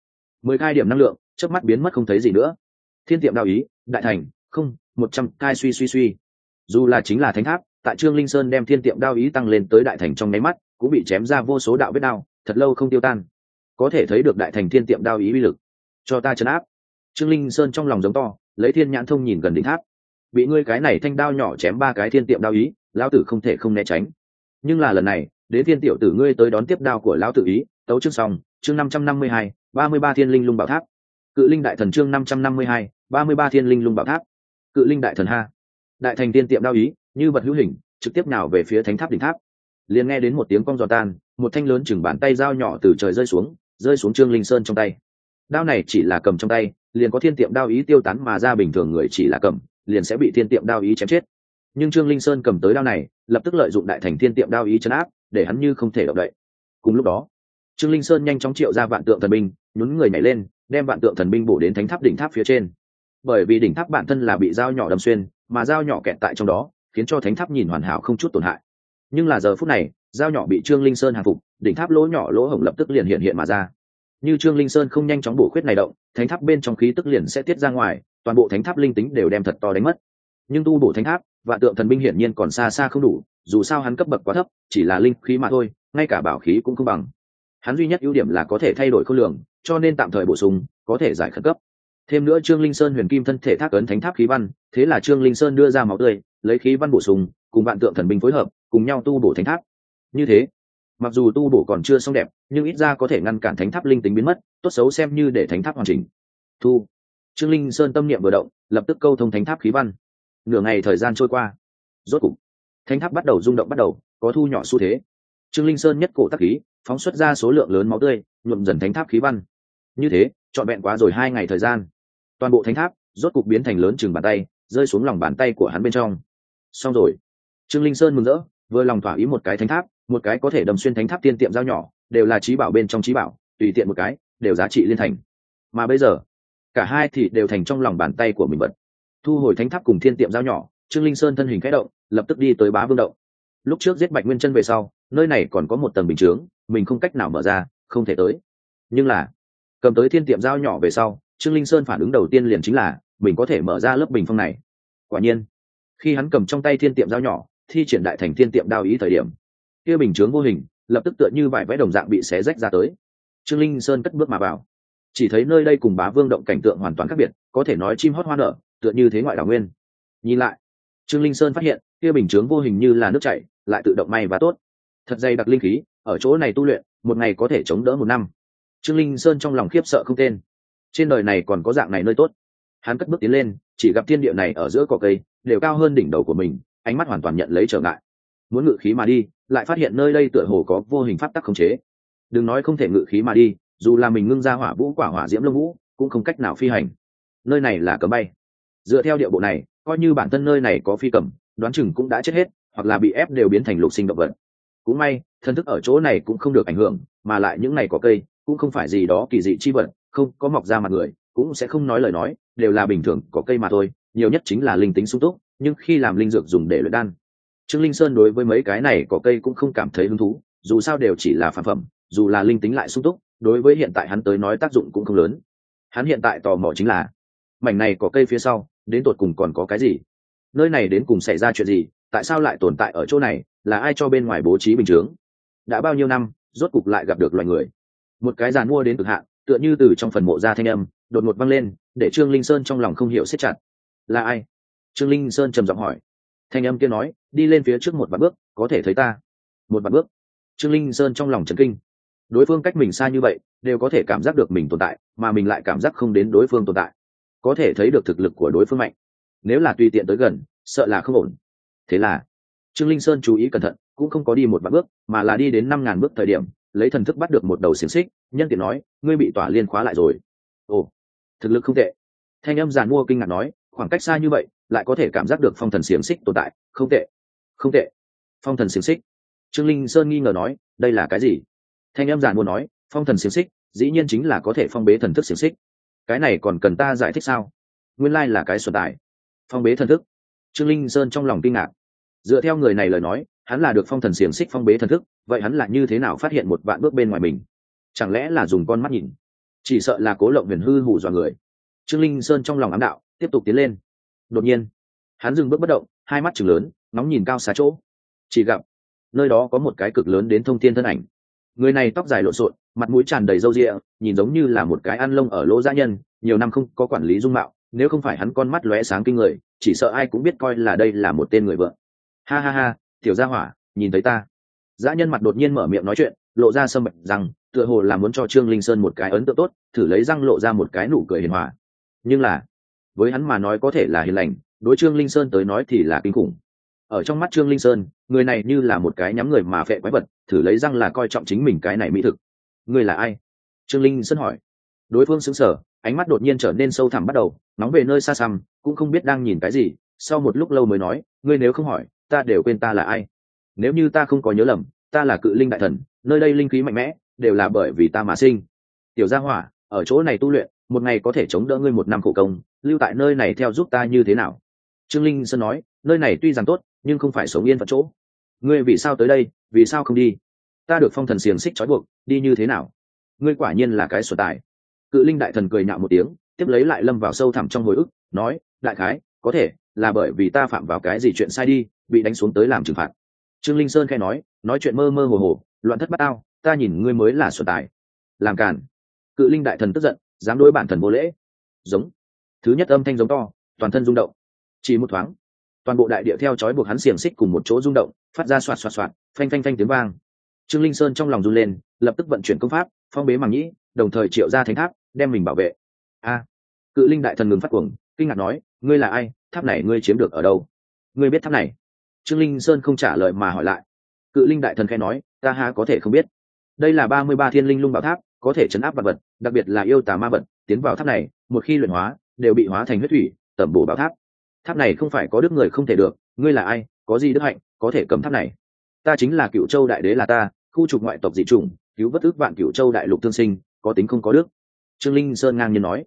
Mười hai điểm năng lượng trước mắt biến mất không thấy gì nữa. Thiên tiệm đao ý, đại thành, không, một trăm cai suy suy suy. Dù là chính là thánh tháp, tại trương linh sơn đem thiên tiệm đao ý tăng lên tới đại thành trong nháy mắt cũng bị chém ra vô số đạo vết đao, thật lâu không tiêu tan. Có thể thấy được đại thành thiên tiệm đao ý uy lực. Cho ta chấn áp. Trương linh sơn trong lòng giống to, lấy thiên nhãn thông nhìn gần đỉnh tháp. Bị ngươi cái này thanh đao nhỏ chém ba cái thiên tiệm đao ý, lão tử không thể không né tránh. Nhưng là lần này, đến thiên tiểu tử ngươi tới đón tiếp đao của lão tử ý, tấu chương xong, chương năm trăm năm mươi hai, ba mươi ba thiên linh lung bảo tháp. Cự linh đại thần chương năm trăm năm mươi hai, ba mươi ba thiên linh lung bảo tháp. Cự linh đại thần ha. Đại thành tiên tiệm đao ý, như vật hữu hình, trực tiếp nào về phía thánh tháp đỉnh tháp liền nghe đến một tiếng cong giò tan, một thanh lớn chừng bàn tay dao nhỏ từ trời rơi xuống rơi xuống trương linh sơn trong tay. Đao này chỉ là cầm trong tay, liền có thiên tiệm đao ý tiêu tán mà ra bình thường người chỉ là cầm, liền sẽ bị thiên tiệm đao ý chém chết. Nhưng trương linh sơn cầm tới đao này, lập tức lợi dụng đại thành thiên tiệm đao ý chấn áp, để hắn như không thể động đậy. Cùng lúc đó, trương linh sơn nhanh chóng triệu ra vạn tượng thần binh, nhún người nhảy lên, đem vạn tượng thần binh bổ đến thánh tháp đỉnh tháp phía trên. Bởi vì đỉnh tháp bản thân là bị dao nhỏ đâm xuyên, mà dao nhỏ kẹt tại trong đó, khiến cho thánh tháp nhìn hoàn hảo không chút tổn hại nhưng là giờ phút này, dao nhỏ bị trương linh sơn hàng phục, đỉnh tháp lỗ nhỏ lỗ hổng lập tức liền hiện hiện mà ra. Như trương linh sơn không nhanh chóng bổ khuyết này động, thánh tháp bên trong khí tức liền sẽ tiết ra ngoài, toàn bộ thánh tháp linh tính đều đem thật to đánh mất. Nhưng tu bổ thánh tháp và tượng thần binh hiển nhiên còn xa xa không đủ, dù sao hắn cấp bậc quá thấp, chỉ là linh khí mà thôi, ngay cả bảo khí cũng không bằng. Hắn duy nhất ưu điểm là có thể thay đổi khối lượng, cho nên tạm thời bổ sung, có thể giải khẩn cấp. Thêm nữa trương linh sơn huyền kim thân thể thác ấn thánh tháp khí văn, thế là trương linh sơn đưa ra máu tươi, lấy khí văn bổ sung, cùng vạn tượng thần binh phối hợp cùng nhau tu bổ thánh tháp. Như thế, mặc dù tu bổ còn chưa xong đẹp, nhưng ít ra có thể ngăn cản thánh tháp linh tính biến mất, tốt xấu xem như để thánh tháp hoàn chỉnh. Thu. Trương linh sơn tâm niệm vừa động, lập tức câu thông thánh tháp khí văn. Nửa ngày thời gian trôi qua. Rốt cục, thánh tháp bắt đầu rung động bắt đầu, có thu nhỏ xu thế. Trương linh sơn nhất cổ tắc khí, phóng xuất ra số lượng lớn máu tươi, nhuộm dần thánh tháp khí văn. Như thế, trọn vẹn quá rồi hai ngày thời gian. Toàn bộ thánh tháp, rốt cục biến thành lớn chừng bàn tay, rơi xuống lòng bàn tay của hắn bên trong. Xong rồi. Trương linh sơn mừng rỡ vừa lòng thỏa ý một cái thánh tháp, một cái có thể đâm xuyên thánh tháp tiên tiệm dao nhỏ, đều là trí bảo bên trong trí bảo, tùy tiện một cái, đều giá trị liên thành. Mà bây giờ, cả hai thì đều thành trong lòng bàn tay của mình vật thu hồi thánh tháp cùng thiên tiệm dao nhỏ, trương linh sơn thân hình khẽ động, lập tức đi tới bá vương động. Lúc trước giết bạch nguyên chân về sau, nơi này còn có một tầng bình chướng, mình không cách nào mở ra, không thể tới. Nhưng là, cầm tới thiên tiệm dao nhỏ về sau, trương linh sơn phản ứng đầu tiên liền chính là, mình có thể mở ra lớp bình phong này. Quả nhiên, khi hắn cầm trong tay thiên tiệm dao nhỏ thi triển đại thành thiên tiệm đao ý thời điểm. Kia bình chướng vô hình, lập tức tựa như vải vẽ đồng dạng bị xé rách ra tới. Trương linh sơn cất bước mà vào. Chỉ thấy nơi đây cùng bá vương động cảnh tượng hoàn toàn khác biệt, có thể nói chim hót hoa nở, tựa như thế ngoại đảo nguyên. Nhìn lại, trương linh sơn phát hiện, kia bình chướng vô hình như là nước chảy, lại tự động may và tốt. Thật dày đặc linh khí, ở chỗ này tu luyện, một ngày có thể chống đỡ một năm. Trương linh sơn trong lòng khiếp sợ không tên. Trên đời này còn có dạng này nơi tốt. Hắn cất bước tiến lên, chỉ gặp thiên địa này ở giữa cỏ cây, đều cao hơn đỉnh đầu của mình ánh mắt hoàn toàn nhận lấy trở ngại. Muốn ngự khí mà đi, lại phát hiện nơi đây tựa hồ có vô hình pháp tắc khống chế. Đừng nói không thể ngự khí mà đi, dù là mình ngưng ra hỏa vũ quả hỏa diễm lông vũ, cũng không cách nào phi hành. Nơi này là cấm bay. Dựa theo địa bộ này, coi như bản thân nơi này có phi cầm, đoán chừng cũng đã chết hết, hoặc là bị ép đều biến thành lục sinh động vật. Cũng may, thân thức ở chỗ này cũng không được ảnh hưởng, mà lại những này có cây, cũng không phải gì đó kỳ dị chi vật, không có mọc ra mặt người, cũng sẽ không nói lời nói, đều là bình thường có cây mà thôi, nhiều nhất chính là linh tính sung túc nhưng khi làm linh dược dùng để luyện đan, trương linh sơn đối với mấy cái này có cây cũng không cảm thấy hứng thú, dù sao đều chỉ là phản phẩm, dù là linh tính lại sung túc, đối với hiện tại hắn tới nói tác dụng cũng không lớn. Hắn hiện tại tò mò chính là, mảnh này có cây phía sau, đến tột cùng còn có cái gì? Nơi này đến cùng xảy ra chuyện gì? Tại sao lại tồn tại ở chỗ này? Là ai cho bên ngoài bố trí bình chướng? Đã bao nhiêu năm, rốt cục lại gặp được loài người? Một cái giàn mua đến cực hạn, tựa như từ trong phần mộ ra thanh âm, đột ngột văng lên, để trương linh sơn trong lòng không hiểu siết chặt. Là ai? Trương linh sơn trầm giọng hỏi. Thanh âm kia nói, đi lên phía trước một vạn bước, có thể thấy ta. Một vạn bước. Trương linh sơn trong lòng trấn kinh. Đối phương cách mình xa như vậy, đều có thể cảm giác được mình tồn tại, mà mình lại cảm giác không đến đối phương tồn tại. Có thể thấy được thực lực của đối phương mạnh. Nếu là tùy tiện tới gần, sợ là không ổn. Thế là, trương linh sơn chú ý cẩn thận, cũng không có đi một vạn bước, mà là đi đến năm ngàn bước thời điểm, lấy thần thức bắt được một đầu xiềng xích, nhân tiện nói, ngươi bị tỏa liên khóa lại rồi. Ồ, thực lực không tệ. Thanh âm giàn mua kinh ngạc nói, khoảng cách xa như vậy lại có thể cảm giác được phong thần xiềng xích tồn tại. Không tệ không tệ. Phong thần xiềng xích. Trương linh sơn nghi ngờ nói, đây là cái gì? Thanh em giản muốn nói, phong thần xiềng xích, dĩ nhiên chính là có thể phong bế thần thức xiềng xích. Cái này còn cần ta giải thích sao? Nguyên lai là cái xuân tài. Phong bế thần thức. Trương linh sơn trong lòng kinh ngạc. Dựa theo người này lời nói, hắn là được phong thần xiềng xích phong bế thần thức, vậy hắn là như thế nào phát hiện một vạn bước bên ngoài mình? Chẳng lẽ là dùng con mắt nhìn? Chỉ sợ là cố lộng huyền hư hù dọa người. Trương linh sơn trong lòng ám đạo, tiếp tục tiến lên đột nhiên, hắn dừng bước bất động, hai mắt chừng lớn nóng nhìn cao xa chỗ. Chỉ gặp, nơi đó có một cái cực lớn đến thông thiên thân ảnh. Người này tóc dài lộn xộn, mặt mũi tràn đầy râu rịa nhìn giống như là một cái ăn lông ở lỗ gia nhân, nhiều năm không có quản lý dung mạo, nếu không phải hắn con mắt lóe sáng kinh người, chỉ sợ ai cũng biết coi là đây là một tên người vợ. Ha ha ha, tiểu gia hỏa, nhìn thấy ta. Dã nhân mặt đột nhiên mở miệng nói chuyện, lộ ra sâm bệnh rằng, tựa hồ là muốn cho trương linh sơn một cái ấn tượng tốt, thử lấy răng lộ ra một cái nụ cười hiền hòa. Nhưng là với hắn mà nói có thể là hiền lành, đối trương linh sơn tới nói thì là kinh khủng. Ở trong mắt trương linh sơn, người này như là một cái nhắm người mà phệ quái vật, thử lấy răng là coi trọng chính mình cái này mỹ thực. Người là ai? Trương linh sơn hỏi. Đối phương xứng sở ánh mắt đột nhiên trở nên sâu thẳm bắt đầu, nóng về nơi xa xăm, cũng không biết đang nhìn cái gì, sau một lúc lâu mới nói, ngươi nếu không hỏi, ta đều quên ta là ai. Nếu như ta không có nhớ lầm, ta là cự linh đại thần, nơi đây linh khí mạnh mẽ, đều là bởi vì ta mà sinh. Tiểu gia hỏa, ở chỗ này tu luyện, một ngày có thể chống đỡ ngươi một năm khổ công lưu tại nơi này theo giúp ta như thế nào? Trương linh sơn nói, nơi này tuy rằng tốt, nhưng không phải sống yên phận chỗ. Ngươi vì sao tới đây, vì sao không đi? Ta được phong thần xiềng xích trói buộc, đi như thế nào? Ngươi quả nhiên là cái sổ tài. Cự linh đại thần cười nhạo một tiếng, tiếp lấy lại lâm vào sâu thẳm trong hồi ức, nói, đại khái, có thể, là bởi vì ta phạm vào cái gì chuyện sai đi, bị đánh xuống tới làm trừng phạt. Trương linh sơn khai nói nói chuyện mơ mơ hồ hồ, loạn thất bát ao ta nhìn ngươi mới là xuân tài. Làm càn. Cự linh đại thần tức giận, dám đối bản thần vô lễ. Giống thứ nhất âm thanh giống to, toàn thân rung động. Chỉ một thoáng, toàn bộ đại địa theo chói buộc hắn xiềng xích cùng một chỗ rung động, phát ra xoạt xoạt xoạt, phanh phanh phanh tiếng vang. Trương linh sơn trong lòng run lên, lập tức vận chuyển công pháp, phong bế màng nhĩ, đồng thời triệu ra thánh tháp, đem mình bảo vệ. A, cự linh đại thần ngừng phát cuồng, kinh ngạc nói, ngươi là ai? Tháp này ngươi chiếm được ở đâu? Ngươi biết tháp này? Trương linh sơn không trả lời mà hỏi lại. Cự linh đại thần khai nói, ta ha có thể không biết. Đây là ba mươi ba thiên linh lung bảo tháp, có thể chấn áp vật vật, đặc biệt là yêu tà ma vật, tiến vào tháp này, một khi luyện hóa đều bị hóa thành huyết thủy, tẩm bổ bảo tháp. Tháp này không phải có đức người không thể được, ngươi là ai, có gì đức hạnh, có thể cầm tháp này? Ta chính là cựu châu đại đế là ta, khu trục ngoại tộc dị chủng, cứu vất ước vạn cựu châu đại lục thương sinh, có tính không có đức. Trương linh sơn ngang nhiên nói.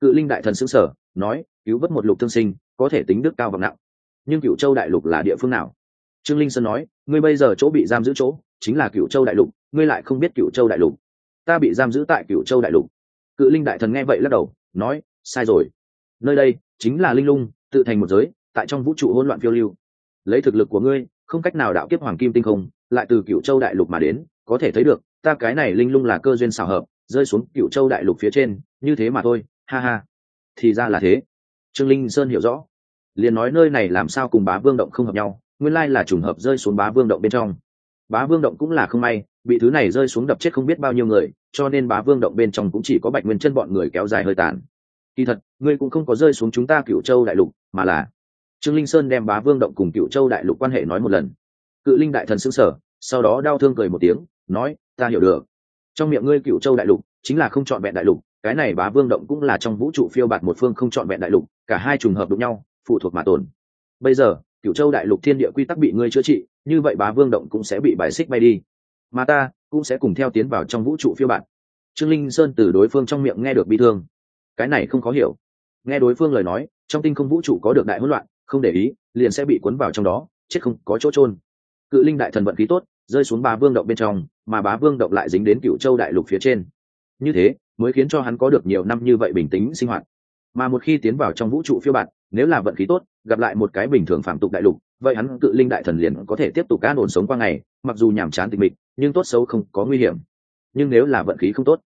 Cự linh đại thần xứng sở nói, cứu bất một lục thương sinh, có thể tính đức cao và nặng. Nhưng cựu châu đại lục là địa phương nào? Trương linh sơn nói, ngươi bây giờ chỗ bị giam giữ chỗ, chính là cựu châu đại lục, ngươi lại không biết cựu châu đại lục. Ta bị giam giữ tại cựu châu đại lục. Cự linh đại thần nghe vậy lắc đầu, nói sai rồi. Nơi đây chính là linh lung, tự thành một giới, tại trong vũ trụ hỗn loạn phiêu lưu. Lấy thực lực của ngươi, không cách nào đạo kiếp hoàng kim tinh không, lại từ cựu châu đại lục mà đến, có thể thấy được, ta cái này linh lung là cơ duyên xào hợp, rơi xuống cựu châu đại lục phía trên, như thế mà thôi, ha ha. Thì ra là thế. Trương linh sơn hiểu rõ. Liền nói nơi này làm sao cùng bá vương động không hợp nhau, nguyên lai là trùng hợp rơi xuống bá vương động bên trong. Bá vương động cũng là không may, bị thứ này rơi xuống đập chết không biết bao nhiêu người, cho nên bá vương động bên trong cũng chỉ có bạch nguyên chân bọn người kéo dài hơi tàn kỳ thật, ngươi cũng không có rơi xuống chúng ta cựu châu đại lục, mà là trương linh sơn đem bá vương động cùng cựu châu đại lục quan hệ nói một lần. Cự linh đại thần xứng sở sau đó đau thương cười một tiếng, nói, ta hiểu được. Trong miệng ngươi cựu châu đại lục chính là không chọn vẹn đại lục, cái này bá vương động cũng là trong vũ trụ phiêu bạt một phương không chọn vẹn đại lục, cả hai trùng hợp đụng nhau, phụ thuộc mà tồn. Bây giờ cựu châu đại lục thiên địa quy tắc bị ngươi chữa trị, như vậy bá vương động cũng sẽ bị bài xích bay đi. Mà ta cũng sẽ cùng theo tiến vào trong vũ trụ phiêu bạt. Trương linh sơn từ đối phương trong miệng nghe được bi thương cái này không khó hiểu. Nghe đối phương lời nói, trong tinh không vũ trụ có được đại hỗn loạn, không để ý, liền sẽ bị cuốn vào trong đó, chết không có chỗ trôn cự linh đại thần vận khí tốt, rơi xuống bá vương động bên trong, mà bá vương động lại dính đến cựu châu đại lục phía trên. Như thế, mới khiến cho hắn có được nhiều năm như vậy bình tĩnh sinh hoạt. Mà một khi tiến vào trong vũ trụ phiêu bạt, nếu là vận khí tốt, gặp lại một cái bình thường phạm tục đại lục, vậy hắn cự linh đại thần liền có thể tiếp tục cá ổn sống qua ngày, mặc dù nhàm chán tịch mịch, nhưng tốt xấu không có nguy hiểm. Nhưng nếu là vận khí không tốt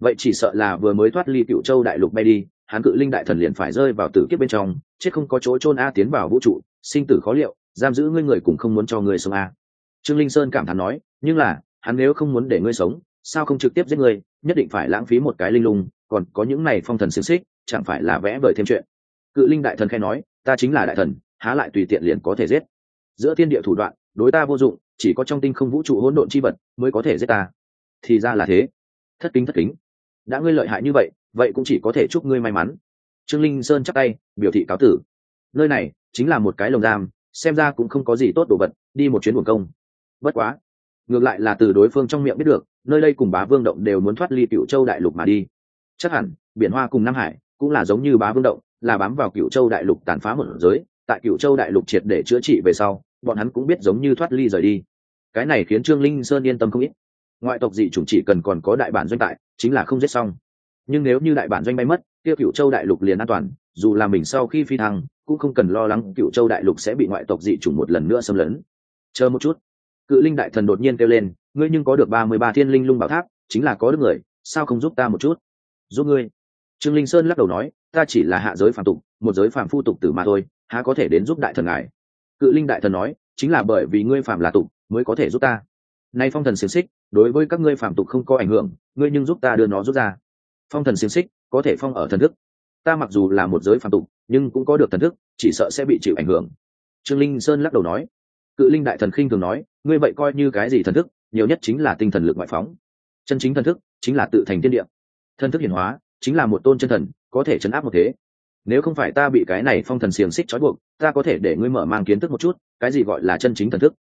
vậy chỉ sợ là vừa mới thoát ly cựu châu đại lục bay đi, hắn cự linh đại thần liền phải rơi vào tử kiếp bên trong, chết không có chỗ chôn a tiến vào vũ trụ, sinh tử khó liệu, giam giữ ngươi người cũng không muốn cho ngươi sống a. Trương linh sơn cảm thán nói, nhưng là, hắn nếu không muốn để ngươi sống, sao không trực tiếp giết ngươi, nhất định phải lãng phí một cái linh lung, còn có những này phong thần xiềng xích, chẳng phải là vẽ vời thêm chuyện. Cự linh đại thần khai nói, ta chính là đại thần, há lại tùy tiện liền có thể giết. Giữa thiên địa thủ đoạn, đối ta vô dụng, chỉ có trong tinh không vũ trụ hỗn độn chi vật mới có thể giết ta. Thì ra là thế. Thất kính thất kính đã ngươi lợi hại như vậy vậy cũng chỉ có thể chúc ngươi may mắn. Trương linh sơn chắc tay, biểu thị cáo tử. Nơi này chính là một cái lồng giam, xem ra cũng không có gì tốt đồ vật, đi một chuyến buồn công. Bất quá, ngược lại là từ đối phương trong miệng biết được, nơi đây cùng bá vương động đều muốn thoát ly cựu châu đại lục mà đi. Chắc hẳn, biển hoa cùng nam hải cũng là giống như bá vương động, là bám vào cựu châu đại lục tàn phá một giới, tại cựu châu đại lục triệt để chữa trị về sau, bọn hắn cũng biết giống như thoát ly rời đi. Cái này khiến trương linh sơn yên tâm không ít ngoại tộc dị chủng chỉ cần còn có đại bản doanh tại, chính là không giết xong. Nhưng nếu như đại bản doanh bay mất tiêu cựu châu đại lục liền an toàn, dù là mình sau khi phi thăng, cũng không cần lo lắng cựu châu đại lục sẽ bị ngoại tộc dị chủng một lần nữa xâm lấn. Chờ một chút. Cự linh đại thần đột nhiên kêu lên, ngươi nhưng có được ba mươi ba thiên linh lung bảo tháp, chính là có được người, sao không giúp ta một chút? Giúp ngươi? Trương linh sơn lắc đầu nói, ta chỉ là hạ giới phàm tục, một giới phàm phu tục tử mà thôi, há có thể đến giúp đại thần ngài? Cự linh đại thần nói, chính là bởi vì ngươi phàm là tục, mới có thể giúp ta nay phong thần xiềng xích, đối với các ngươi phạm tục không có ảnh hưởng, ngươi nhưng giúp ta đưa nó rút ra. Phong thần xiềng xích, có thể phong ở thần thức. Ta mặc dù là một giới phạm tục, nhưng cũng có được thần thức, chỉ sợ sẽ bị chịu ảnh hưởng. Trương linh sơn lắc đầu nói. Cự linh đại thần khinh thường nói, ngươi vậy coi như cái gì thần thức, nhiều nhất chính là tinh thần lực ngoại phóng. Chân chính thần thức, chính là tự thành tiên địa. Thần thức hiển hóa, chính là một tôn chân thần, có thể chấn áp một thế. Nếu không phải ta bị cái này phong thần xiềng xích trói buộc, ta có thể để ngươi mở mang kiến thức một chút, cái gì gọi là chân chính thần thức?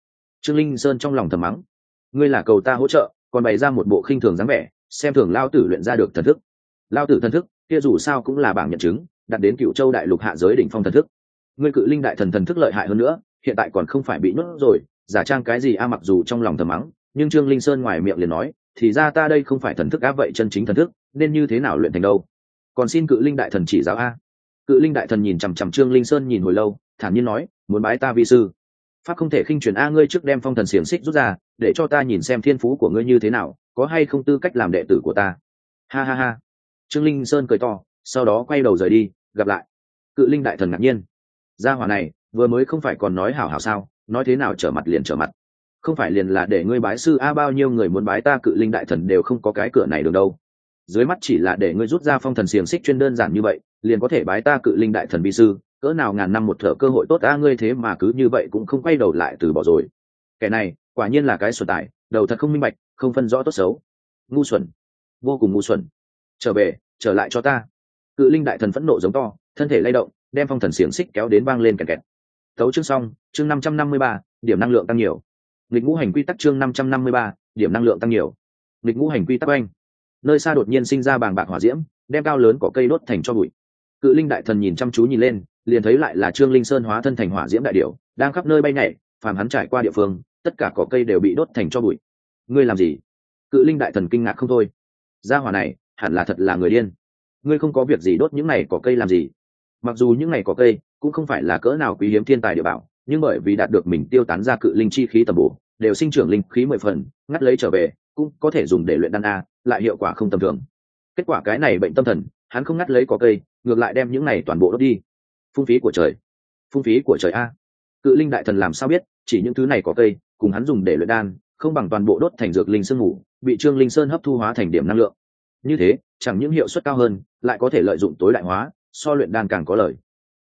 Trương linh sơn trong lòng thầm mắng ngươi là cầu ta hỗ trợ, còn bày ra một bộ khinh thường dáng vẻ, xem thường lao tử luyện ra được thần thức. Lao tử thần thức, kia dù sao cũng là bảng nhận chứng đặt đến cựu châu đại lục hạ giới đỉnh phong thần thức. Ngươi cự linh đại thần thần thức lợi hại hơn nữa, hiện tại còn không phải bị nuốt rồi, giả trang cái gì a, mặc dù trong lòng thầm mắng, nhưng trương linh sơn ngoài miệng liền nói, thì ra ta đây không phải thần thức á, vậy chân chính thần thức, nên như thế nào luyện thành đâu? Còn xin cự linh đại thần chỉ giáo a. Cự linh đại thần nhìn chằm chằm trương linh sơn nhìn hồi lâu, thản nhiên nói, muốn bái ta vi sư pháp không thể khinh truyền a ngươi trước đem phong thần xiềng xích rút ra, để cho ta nhìn xem thiên phú của ngươi như thế nào, có hay không tư cách làm đệ tử của ta. Ha ha ha. Trương linh sơn cười to, sau đó quay đầu rời đi, gặp lại. Cự linh đại thần ngạc nhiên. Gia hỏa này, vừa mới không phải còn nói hảo hảo sao, nói thế nào trở mặt liền trở mặt. Không phải liền là để ngươi bái sư a bao nhiêu người muốn bái ta cự linh đại thần đều không có cái cửa này được đâu dưới mắt chỉ là để ngươi rút ra phong thần xiềng xích chuyên đơn giản như vậy liền có thể bái ta cự linh đại thần vi sư cỡ nào ngàn năm một thở cơ hội tốt ta ngươi thế mà cứ như vậy cũng không quay đầu lại từ bỏ rồi. Kẻ này quả nhiên là cái xuẩn tài, đầu thật không minh bạch không phân rõ tốt xấu. Ngu xuẩn. Vô cùng ngu xuẩn. Trở về trở lại cho ta. Cự linh đại thần phẫn nộ giống to thân thể lay động đem phong thần xiềng xích kéo đến vang lên kẹt kẹt. Tấu chương xong chương năm trăm năm mươi ba điểm năng lượng tăng nhiều. Nghịch ngũ hành quy tắc chương năm trăm năm mươi ba điểm năng lượng tăng nhiều. Nghịch ngũ hành quy tắc anh nơi xa đột nhiên sinh ra bàng bạc hỏa diễm, đem cao lớn có cây đốt thành cho bụi. Cự linh đại thần nhìn chăm chú nhìn lên, liền thấy lại là trương linh sơn hóa thân thành hỏa diễm đại điệu đang khắp nơi bay nhảy, phàm hắn trải qua địa phương, tất cả cỏ cây đều bị đốt thành cho bụi. Ngươi làm gì? Cự linh đại thần kinh ngạc không thôi. Gia hỏa này, hẳn là thật là người điên. Ngươi không có việc gì đốt những này cỏ cây làm gì? Mặc dù những này cỏ cây cũng không phải là cỡ nào quý hiếm thiên tài địa bảo, nhưng bởi vì đạt được mình tiêu tán ra cự linh chi khí tầm bổ, đều sinh trưởng linh khí mười phần, ngắt lấy trở về, cũng có thể dùng để luyện đan a lại hiệu quả không tầm thường. Kết quả cái này bệnh tâm thần, hắn không ngắt lấy cỏ cây, ngược lại đem những này toàn bộ đốt đi. Phung phí của trời. Phung phí của trời a. Cự linh đại thần làm sao biết, chỉ những thứ này có cây, cùng hắn dùng để luyện đan, không bằng toàn bộ đốt thành dược linh sương ngủ, bị trương linh sơn hấp thu hóa thành điểm năng lượng. Như thế, chẳng những hiệu suất cao hơn, lại có thể lợi dụng tối đại hóa, so luyện đan càng có lời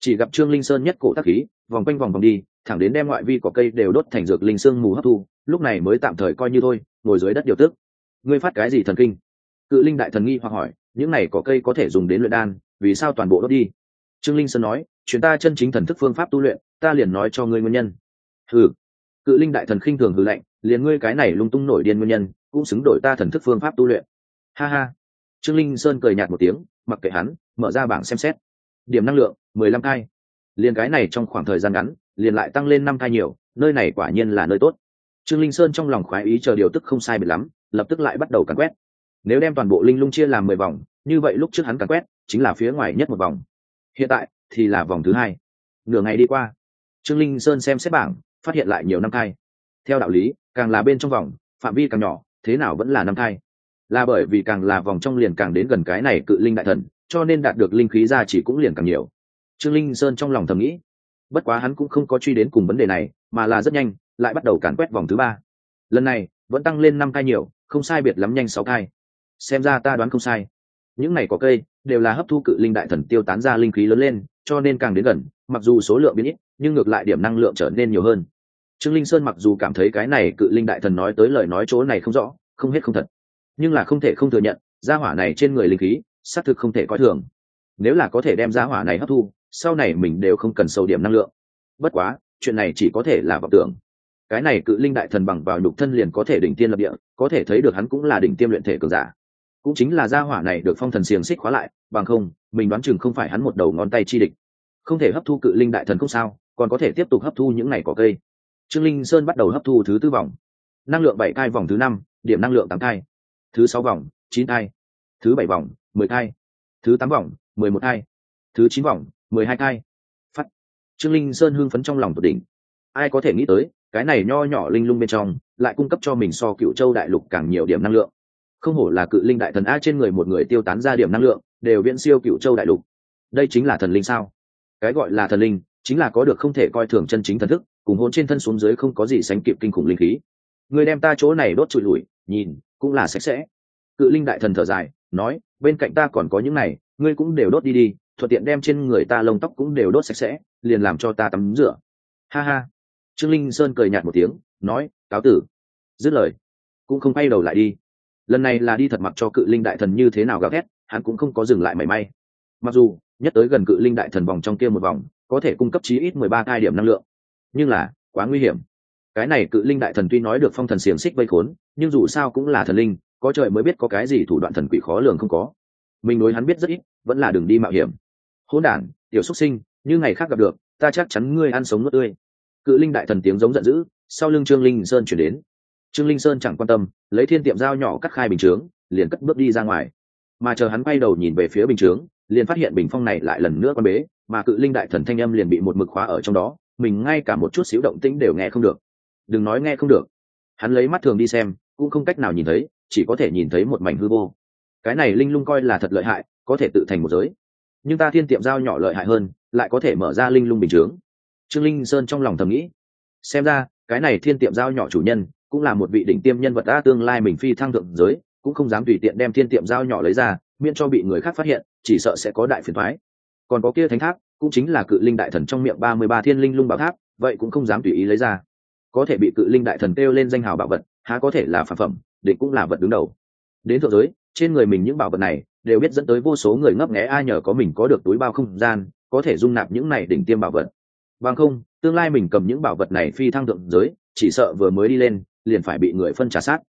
chỉ gặp trương linh sơn nhất cổ tác khí, vòng quanh vòng vòng đi, thẳng đến đem ngoại vi cỏ cây đều đốt thành dược linh xương mù hấp thu, lúc này mới tạm thời coi như thôi, ngồi dưới đất điều tức ngươi phát cái gì thần kinh? Cự linh đại thần nghi hoặc hỏi, những này cỏ cây có thể dùng đến luyện đan, vì sao toàn bộ đốt đi? Trương linh sơn nói, chuyện ta chân chính thần thức phương pháp tu luyện, ta liền nói cho ngươi nguyên nhân. Hừ. Cự linh đại thần khinh thường hừ lạnh, liền ngươi cái này lung tung nổi điên nguyên nhân, cũng xứng đổi ta thần thức phương pháp tu luyện. Ha ha. Trương linh sơn cười nhạt một tiếng, mặc kệ hắn, mở ra bảng xem xét. Điểm năng lượng, mười lăm thai. Liền cái này trong khoảng thời gian ngắn, liền lại tăng lên năm thai nhiều, nơi này quả nhiên là nơi tốt. Trương linh sơn trong lòng khoái ý chờ điều tức không sai biệt lắm lập tức lại bắt đầu càn quét. Nếu đem toàn bộ linh lung chia làm mười vòng, như vậy lúc trước hắn càn quét chính là phía ngoài nhất một vòng. Hiện tại thì là vòng thứ hai. Nửa ngày đi qua, trương linh sơn xem xét bảng, phát hiện lại nhiều năm thai. Theo đạo lý, càng là bên trong vòng, phạm vi càng nhỏ, thế nào vẫn là năm thai. Là bởi vì càng là vòng trong liền càng đến gần cái này cự linh đại thần, cho nên đạt được linh khí ra chỉ cũng liền càng nhiều. Trương linh sơn trong lòng thầm nghĩ, bất quá hắn cũng không có truy đến cùng vấn đề này, mà là rất nhanh, lại bắt đầu càn quét vòng thứ ba. Lần này, vẫn tăng lên năm thai nhiều không sai biệt lắm nhanh sáu thai xem ra ta đoán không sai. Những này có cây đều là hấp thu cự linh đại thần tiêu tán ra linh khí lớn lên, cho nên càng đến gần, mặc dù số lượng biến ít, nhưng ngược lại điểm năng lượng trở nên nhiều hơn. Trương linh sơn mặc dù cảm thấy cái này cự linh đại thần nói tới lời nói chỗ này không rõ, không hết không thật. Nhưng là không thể không thừa nhận, gia hỏa này trên người linh khí, xác thực không thể coi thường. Nếu là có thể đem gia hỏa này hấp thu, sau này mình đều không cần sâu điểm năng lượng. Bất quá, chuyện này chỉ có thể là vọng tưởng cái này cự linh đại thần bằng vào nhục thân liền có thể đỉnh tiên lập địa, có thể thấy được hắn cũng là đỉnh tiêm luyện thể cường giả. Cũng chính là gia hỏa này được phong thần xiềng xích khóa lại, bằng không, mình đoán chừng không phải hắn một đầu ngón tay chi địch. Không thể hấp thu cự linh đại thần không sao, còn có thể tiếp tục hấp thu những này có cây. Trương linh sơn bắt đầu hấp thu thứ tư vòng. Năng lượng bảy cai vòng thứ năm, điểm năng lượng tám cai. Thứ sáu vòng, chín cai. Thứ bảy vòng, mười cai. Thứ tám vòng, mười một cai. Thứ chín vòng, mười hai cai. Phát trương linh sơn hưng phấn trong lòng tột đỉnh. Ai có thể nghĩ tới cái này nho nhỏ linh lung bên trong lại cung cấp cho mình so cựu châu đại lục càng nhiều điểm năng lượng. Không hổ là cự linh đại thần a trên người một người tiêu tán ra điểm năng lượng đều viễn siêu cựu châu đại lục. Đây chính là thần linh sao? Cái gọi là thần linh chính là có được không thể coi thường chân chính thần thức cùng hôn trên thân xuống dưới không có gì sánh kịp kinh khủng linh khí. Người đem ta chỗ này đốt trụi lủi, nhìn cũng là sạch sẽ. Cự linh đại thần thở dài nói bên cạnh ta còn có những này ngươi cũng đều đốt đi đi thuận tiện đem trên người ta lông tóc cũng đều đốt sạch sẽ liền làm cho ta tắm rửa. Ha ha trương linh sơn cười nhạt một tiếng, nói, cáo tử, dứt lời, cũng không quay đầu lại đi. Lần này là đi thật mặc cho cự linh đại thần như thế nào gào thét, hắn cũng không có dừng lại mảy may. Mặc dù nhất tới gần cự linh đại thần vòng trong kia một vòng, có thể cung cấp chí ít mười ba hai điểm năng lượng, nhưng là, quá nguy hiểm. Cái này cự linh đại thần tuy nói được phong thần xiềng xích vây khốn, nhưng dù sao cũng là thần linh, có trời mới biết có cái gì thủ đoạn thần quỷ khó lường không có. Mình đối hắn biết rất ít, vẫn là đường đi mạo hiểm. Hỗn đản, tiểu xuất sinh, như ngày khác gặp được, ta chắc chắn ngươi ăn sống nuốt tươi cự linh đại thần tiếng giống giận dữ, sau lưng trương linh sơn chuyển đến. Trương linh sơn chẳng quan tâm, lấy thiên tiệm dao nhỏ cắt khai bình chướng, liền cất bước đi ra ngoài. Mà chờ hắn quay đầu nhìn về phía bình chướng, liền phát hiện bình phong này lại lần nữa quan bế, mà cự linh đại thần thanh âm liền bị một mực khóa ở trong đó, mình ngay cả một chút xíu động tĩnh đều nghe không được. Đừng nói nghe không được. Hắn lấy mắt thường đi xem, cũng không cách nào nhìn thấy, chỉ có thể nhìn thấy một mảnh hư vô. Cái này linh lung coi là thật lợi hại, có thể tự thành một giới. Nhưng ta thiên tiệm dao nhỏ lợi hại hơn, lại có thể mở ra linh lung bình chướng trương linh sơn trong lòng thầm nghĩ. Xem ra, cái này thiên tiệm Giao nhỏ chủ nhân, cũng là một vị đỉnh tiêm nhân vật đã tương lai mình phi thăng thượng giới, cũng không dám tùy tiện đem thiên tiệm Giao nhỏ lấy ra, miễn cho bị người khác phát hiện, chỉ sợ sẽ có đại phiền thoái còn có kia thánh tháp, cũng chính là cự linh đại thần trong miệng ba mươi ba thiên linh lung bảo tháp, vậy cũng không dám tùy ý lấy ra. Có thể bị cự linh đại thần kêu lên danh hào bảo vật, há có thể là phản phẩm định cũng là vật đứng đầu. Đến thượng giới, trên người mình những bảo vật này, đều biết dẫn tới vô số người ngấp nghé, ai nhờ có mình có được túi bao không gian, có thể dung nạp những này đỉnh tiêm bảo vật bằng không, tương lai mình cầm những bảo vật này phi thăng thượng giới, chỉ sợ vừa mới đi lên, liền phải bị người phân trả sát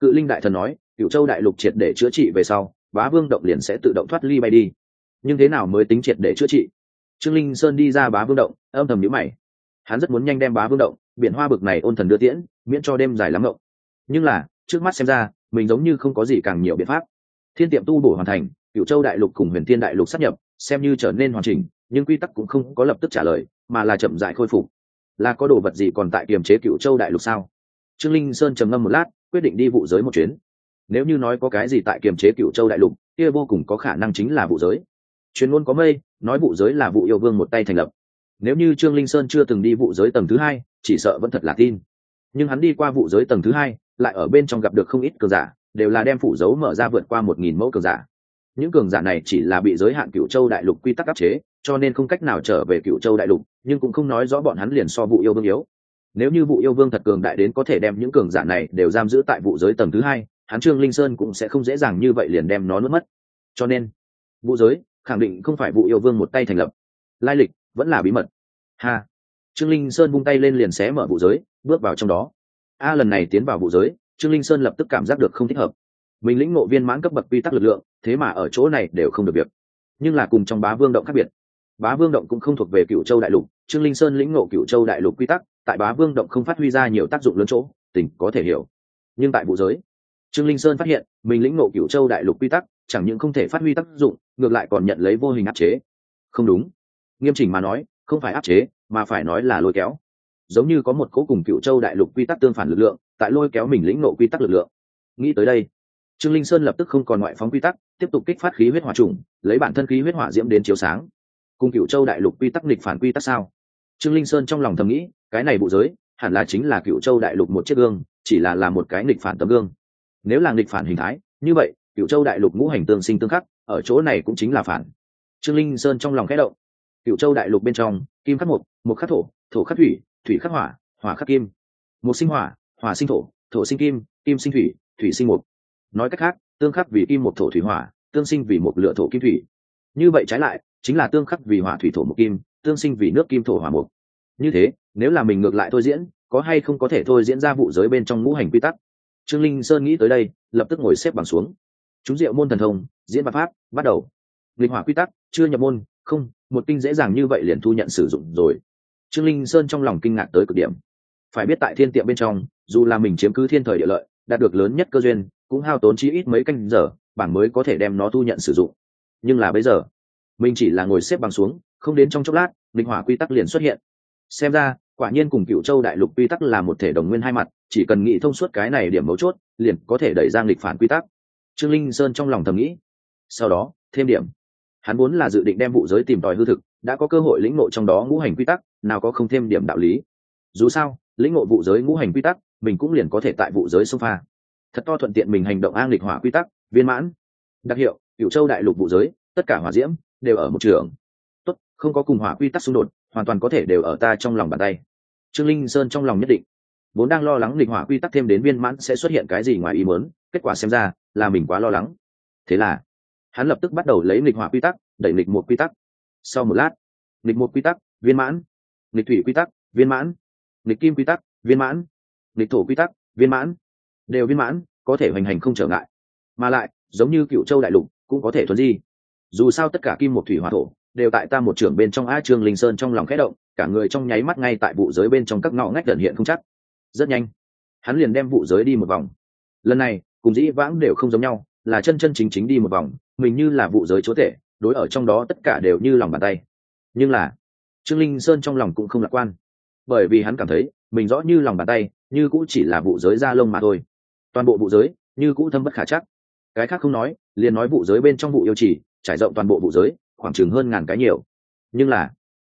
cự linh đại thần nói cựu châu đại lục triệt để chữa trị về sau, bá vương động liền sẽ tự động thoát ly bay đi. Nhưng thế nào mới tính triệt để chữa trị? Trương linh sơn đi ra bá vương động, âm thầm nhữ mày. Hắn rất muốn nhanh đem bá vương động, biển hoa bực này ôn thần đưa tiễn, miễn cho đêm dài lắm động nhưng là, trước mắt xem ra, mình giống như không có gì càng nhiều biện pháp. Thiên tiệm tu bổ hoàn thành cựu châu đại lục cùng huyền thiên đại lục sắp nhập, xem như trở nên hoàn chỉnh nhưng quy tắc cũng không có lập tức trả lời, mà là chậm dại khôi phục. Là có đồ vật gì còn tại kiềm chế cựu châu đại lục sao? Trương linh sơn trầm ngâm một lát, quyết định đi vụ giới một chuyến. Nếu như nói có cái gì tại kiềm chế cựu châu đại lục, kia vô cùng có khả năng chính là vụ giới. Chuyên môn có mây, nói vụ giới là vụ yêu vương một tay thành lập. Nếu như trương linh sơn chưa từng đi vụ giới tầng thứ hai, chỉ sợ vẫn thật là tin. Nhưng hắn đi qua vụ giới tầng thứ hai, lại ở bên trong gặp được không ít cường giả, đều là đem phủ dấu mở ra vượt qua một nghìn mẫu cường giả. Những cường giả này chỉ là bị giới hạn cựu châu đại lục quy tắc áp chế cho nên không cách nào trở về cựu châu đại lục, nhưng cũng không nói rõ bọn hắn liền so vụ yêu vương yếu. Nếu như vụ yêu vương thật cường đại đến có thể đem những cường giả này đều giam giữ tại vụ giới tầng thứ hai, hắn trương linh sơn cũng sẽ không dễ dàng như vậy liền đem nó nuốt mất. Cho nên, vụ giới khẳng định không phải vụ yêu vương một tay thành lập. Lai lịch vẫn là bí mật. Ha! Trương linh sơn vung tay lên liền xé mở vụ giới, bước vào trong đó. A, lần này tiến vào vụ giới, trương linh sơn lập tức cảm giác được không thích hợp. Mình lĩnh ngộ viên mãn cấp bậc quy tắc lực lượng, thế mà ở chỗ này đều không được việc. Nhưng là cùng trong bá vương động khác biệt bá vương động cũng không thuộc về cựu châu đại lục, trương linh sơn lĩnh ngộ cựu châu đại lục quy tắc, tại bá vương động không phát huy ra nhiều tác dụng lớn chỗ tỉnh có thể hiểu. Nhưng tại vụ giới, trương linh sơn phát hiện, mình lĩnh ngộ cựu châu đại lục quy tắc, chẳng những không thể phát huy tác dụng, ngược lại còn nhận lấy vô hình áp chế. Không đúng. Nghiêm chỉnh mà nói, không phải áp chế, mà phải nói là lôi kéo. Giống như có một cố cùng cựu châu đại lục quy tắc tương phản lực lượng, tại lôi kéo mình lĩnh ngộ quy tắc lực lượng. Nghĩ tới đây, trương linh sơn lập tức không còn ngoại phóng quy tắc, tiếp tục kích phát khí huyết hỏa trùng, lấy bản thân khí huyết hỏa diễm đến chiếu sáng cùng cựu châu đại lục quy tắc nghịch phản quy tắc sao? Trương linh sơn trong lòng thầm nghĩ, cái này bộ giới hẳn là chính là cựu châu đại lục một chiếc gương, chỉ là là một cái nghịch phản tấm gương. Nếu là nghịch phản hình thái, như vậy, cựu châu đại lục ngũ hành tương sinh tương khắc, ở chỗ này cũng chính là phản. Trương linh sơn trong lòng khẽ động. Cựu châu đại lục bên trong, kim khắc mục mục khắc thổ thổ khắc thủy thủy khắc hỏa hỏa khắc kim. Mục sinh hỏa hỏa sinh thổ thổ sinh kim kim sinh thủy thủy sinh mục. Nói cách khác, tương khắc vì kim một thổ thủy hỏa, tương sinh vì một lựa thổ kim thủy. Như vậy trái lại chính là tương khắc vì hỏa thủy thổ mục kim, tương sinh vì nước kim thổ hỏa mục như thế, nếu là mình ngược lại thôi diễn, có hay không có thể thôi diễn ra vụ giới bên trong ngũ hành quy tắc? Trương linh sơn nghĩ tới đây, lập tức ngồi xếp bằng xuống. Chúng diệu môn thần thông, diễn văn pháp, bắt đầu. Linh hỏa quy tắc, chưa nhập môn, không, một kinh dễ dàng như vậy liền thu nhận sử dụng rồi. Trương linh sơn trong lòng kinh ngạc tới cực điểm. Phải biết tại thiên tiệm bên trong, dù là mình chiếm cứ thiên thời địa lợi, đạt được lớn nhất cơ duyên, cũng hao tốn chi ít mấy canh giờ, bảng mới có thể đem nó thu nhận sử dụng. Nhưng là bây giờ mình chỉ là ngồi xếp bằng xuống, không đến trong chốc lát linh hỏa quy tắc liền xuất hiện. Xem ra, quả nhiên cùng cựu châu đại lục quy tắc là một thể đồng nguyên hai mặt, chỉ cần nghĩ thông suốt cái này điểm mấu chốt, liền có thể đẩy ra lịch phản quy tắc. Trương linh sơn trong lòng thầm nghĩ. Sau đó, thêm điểm. Hắn muốn là dự định đem vụ giới tìm tòi hư thực, đã có cơ hội lĩnh ngộ trong đó ngũ hành quy tắc, nào có không thêm điểm đạo lý. Dù sao, lĩnh ngộ vụ giới ngũ hành quy tắc, mình cũng liền có thể tại vụ giới sông pha. Thật to thuận tiện mình hành động an lịch hỏa quy tắc, viên mãn. Đặc hiệu cựu châu đại lục vụ giới, tất cả hỏa diễm đều ở một trường. Tốt, không có cùng hỏa quy tắc xung đột, hoàn toàn có thể đều ở ta trong lòng bàn tay. Trương linh sơn trong lòng nhất định. Vốn đang lo lắng lịch hỏa quy tắc thêm đến viên mãn sẽ xuất hiện cái gì ngoài ý mớn kết quả xem ra là mình quá lo lắng. Thế là, hắn lập tức bắt đầu lấy lịch hỏa quy tắc, đẩy lịch một quy tắc. Sau một lát, lịch một quy tắc, viên mãn. Lịch thủy quy tắc, viên mãn. Lịch kim quy tắc, viên mãn. Lịch thổ quy tắc, viên mãn. Đều viên mãn, có thể hoành hành không trở ngại. Mà lại, giống như cựu châu đại lục, cũng có thể thuần di dù sao tất cả kim một thủy hỏa thổ đều tại ta một trưởng bên trong a trương linh sơn trong lòng khẽ động, cả người trong nháy mắt ngay tại vụ giới bên trong các ngõ ngách gần hiện không chắc. Rất nhanh, hắn liền đem vụ giới đi một vòng. Lần này, cùng dĩ vãng đều không giống nhau, là chân chân chính chính đi một vòng, mình như là vụ giới chúa tể, đối ở trong đó tất cả đều như lòng bàn tay. Nhưng là, trương linh sơn trong lòng cũng không lạc quan, bởi vì hắn cảm thấy, mình rõ như lòng bàn tay, như cũng chỉ là vụ giới da lông mà thôi. Toàn bộ vụ giới, như cũ thâm bất khả chắc. Cái khác không nói, liền nói vụ giới bên trong vụ yêu chỉ trải rộng toàn bộ vụ giới, khoảng chừng hơn ngàn cái nhiều. Nhưng là,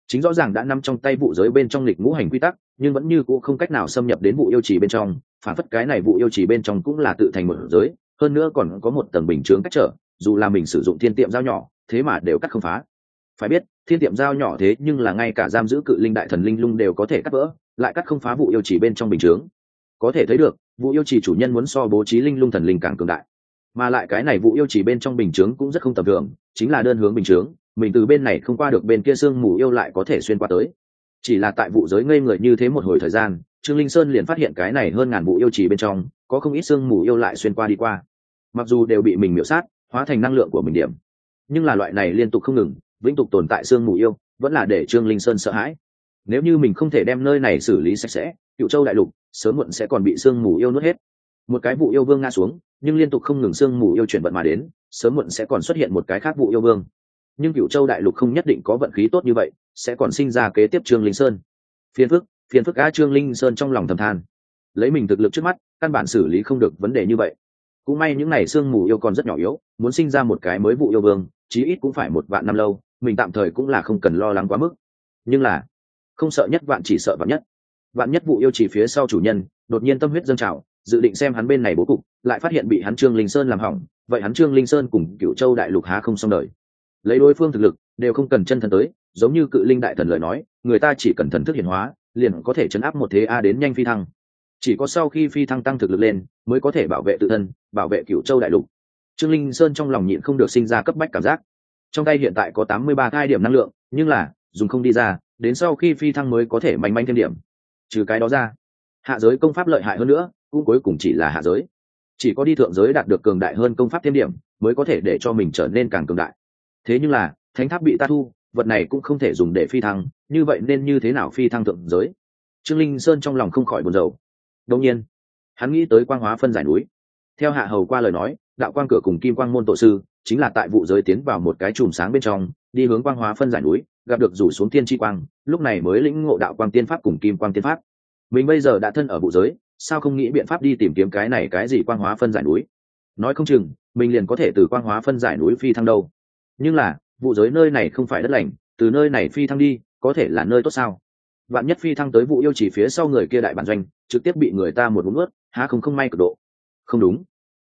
chính rõ ràng đã nằm trong tay vụ giới bên trong lịch ngũ hành quy tắc, nhưng vẫn như cũng không cách nào xâm nhập đến vụ yêu trì bên trong, phản phất cái này vụ yêu trì bên trong cũng là tự thành một giới, hơn nữa còn có một tầng bình chướng cách trở, dù là mình sử dụng thiên tiệm dao nhỏ, thế mà đều cắt không phá. Phải biết, thiên tiệm dao nhỏ thế nhưng là ngay cả giam giữ cự linh đại thần linh lung đều có thể cắt vỡ, lại cắt không phá vụ yêu trì bên trong bình chướng. Có thể thấy được, vụ yêu trì chủ nhân muốn so bố trí linh lung thần linh càng cường đại mà lại cái này vụ yêu chỉ bên trong bình chướng cũng rất không tầm thường, chính là đơn hướng bình chướng, mình từ bên này không qua được bên kia sương mù yêu lại có thể xuyên qua tới. Chỉ là tại vụ giới ngây người như thế một hồi thời gian, trương linh sơn liền phát hiện cái này hơn ngàn vụ yêu chỉ bên trong, có không ít sương mù yêu lại xuyên qua đi qua. Mặc dù đều bị mình miễu sát, hóa thành năng lượng của mình điểm, nhưng là loại này liên tục không ngừng, vĩnh tục tồn tại sương mù yêu, vẫn là để trương linh sơn sợ hãi. Nếu như mình không thể đem nơi này xử lý sạch sẽ, cựu châu đại lục sớm muộn sẽ còn bị sương mù yêu nuốt hết một cái vụ yêu vương nga xuống, nhưng liên tục không ngừng sương mù yêu chuyển vận mà đến, sớm muộn sẽ còn xuất hiện một cái khác vụ yêu vương. Nhưng cựu châu đại lục không nhất định có vận khí tốt như vậy, sẽ còn sinh ra kế tiếp trương linh sơn. Phiền phức phiền phức a trương linh sơn trong lòng thầm than. Lấy mình thực lực trước mắt, căn bản xử lý không được vấn đề như vậy. Cũng may những n à y sương mù yêu còn rất nhỏ yếu, muốn sinh ra một cái mới vụ yêu vương, chí ít cũng phải một vạn năm lâu, mình tạm thời cũng là không cần lo lắng quá mức. Nhưng là, không sợ nhất vạn chỉ sợ vạn nhất. Vạn nhất vụ yêu chỉ phía sau chủ nhân, đột nhiên tâm huyết dâng trào dự định xem hắn bên này bố cục, lại phát hiện bị hắn trương linh sơn làm hỏng, vậy hắn trương linh sơn cùng cựu châu đại lục há không xong đời. Lấy đối phương thực lực, đều không cần chân thần tới, giống như cự linh đại thần lời nói, người ta chỉ cần thần thức hiển hóa, liền có thể chấn áp một thế a đến nhanh phi thăng. Chỉ có sau khi phi thăng tăng thực lực lên, mới có thể bảo vệ tự thân, bảo vệ cựu châu đại lục. Trương linh sơn trong lòng nhịn không được sinh ra cấp bách cảm giác. Trong tay hiện tại có tám mươi ba hai điểm năng lượng, nhưng là, dùng không đi ra, đến sau khi phi thăng mới có thể manh manh thêm điểm. Trừ cái đó ra, hạ giới công pháp lợi hại hơn nữa cũng cuối cùng chỉ là hạ giới. Chỉ có đi thượng giới đạt được cường đại hơn công pháp thêm điểm, mới có thể để cho mình trở nên càng cường đại. Thế nhưng là, thánh tháp bị ta thu, vật này cũng không thể dùng để phi thăng, như vậy nên như thế nào phi thăng thượng giới? Trương linh sơn trong lòng không khỏi buồn rầu. Đông nhiên, hắn nghĩ tới quang hóa phân giải núi. Theo hạ hầu qua lời nói, đạo quang cửa cùng kim quang môn tổ sư, chính là tại vụ giới tiến vào một cái chùm sáng bên trong, đi hướng quang hóa phân giải núi, gặp được rủ xuống tiên tri quang, lúc này mới lĩnh ngộ đạo quang tiên pháp cùng kim quang tiên pháp. Mình bây giờ đã thân ở vụ giới sao không nghĩ biện pháp đi tìm kiếm cái này cái gì quang hóa phân giải núi? Nói không chừng, mình liền có thể từ quang hóa phân giải núi phi thăng đâu. Nhưng là, vụ giới nơi này không phải đất lành, từ nơi này phi thăng đi, có thể là nơi tốt sao? Bạn nhất phi thăng tới vụ yêu chỉ phía sau người kia đại bản doanh, trực tiếp bị người ta một vũng ướt há không không may cực độ. Không đúng.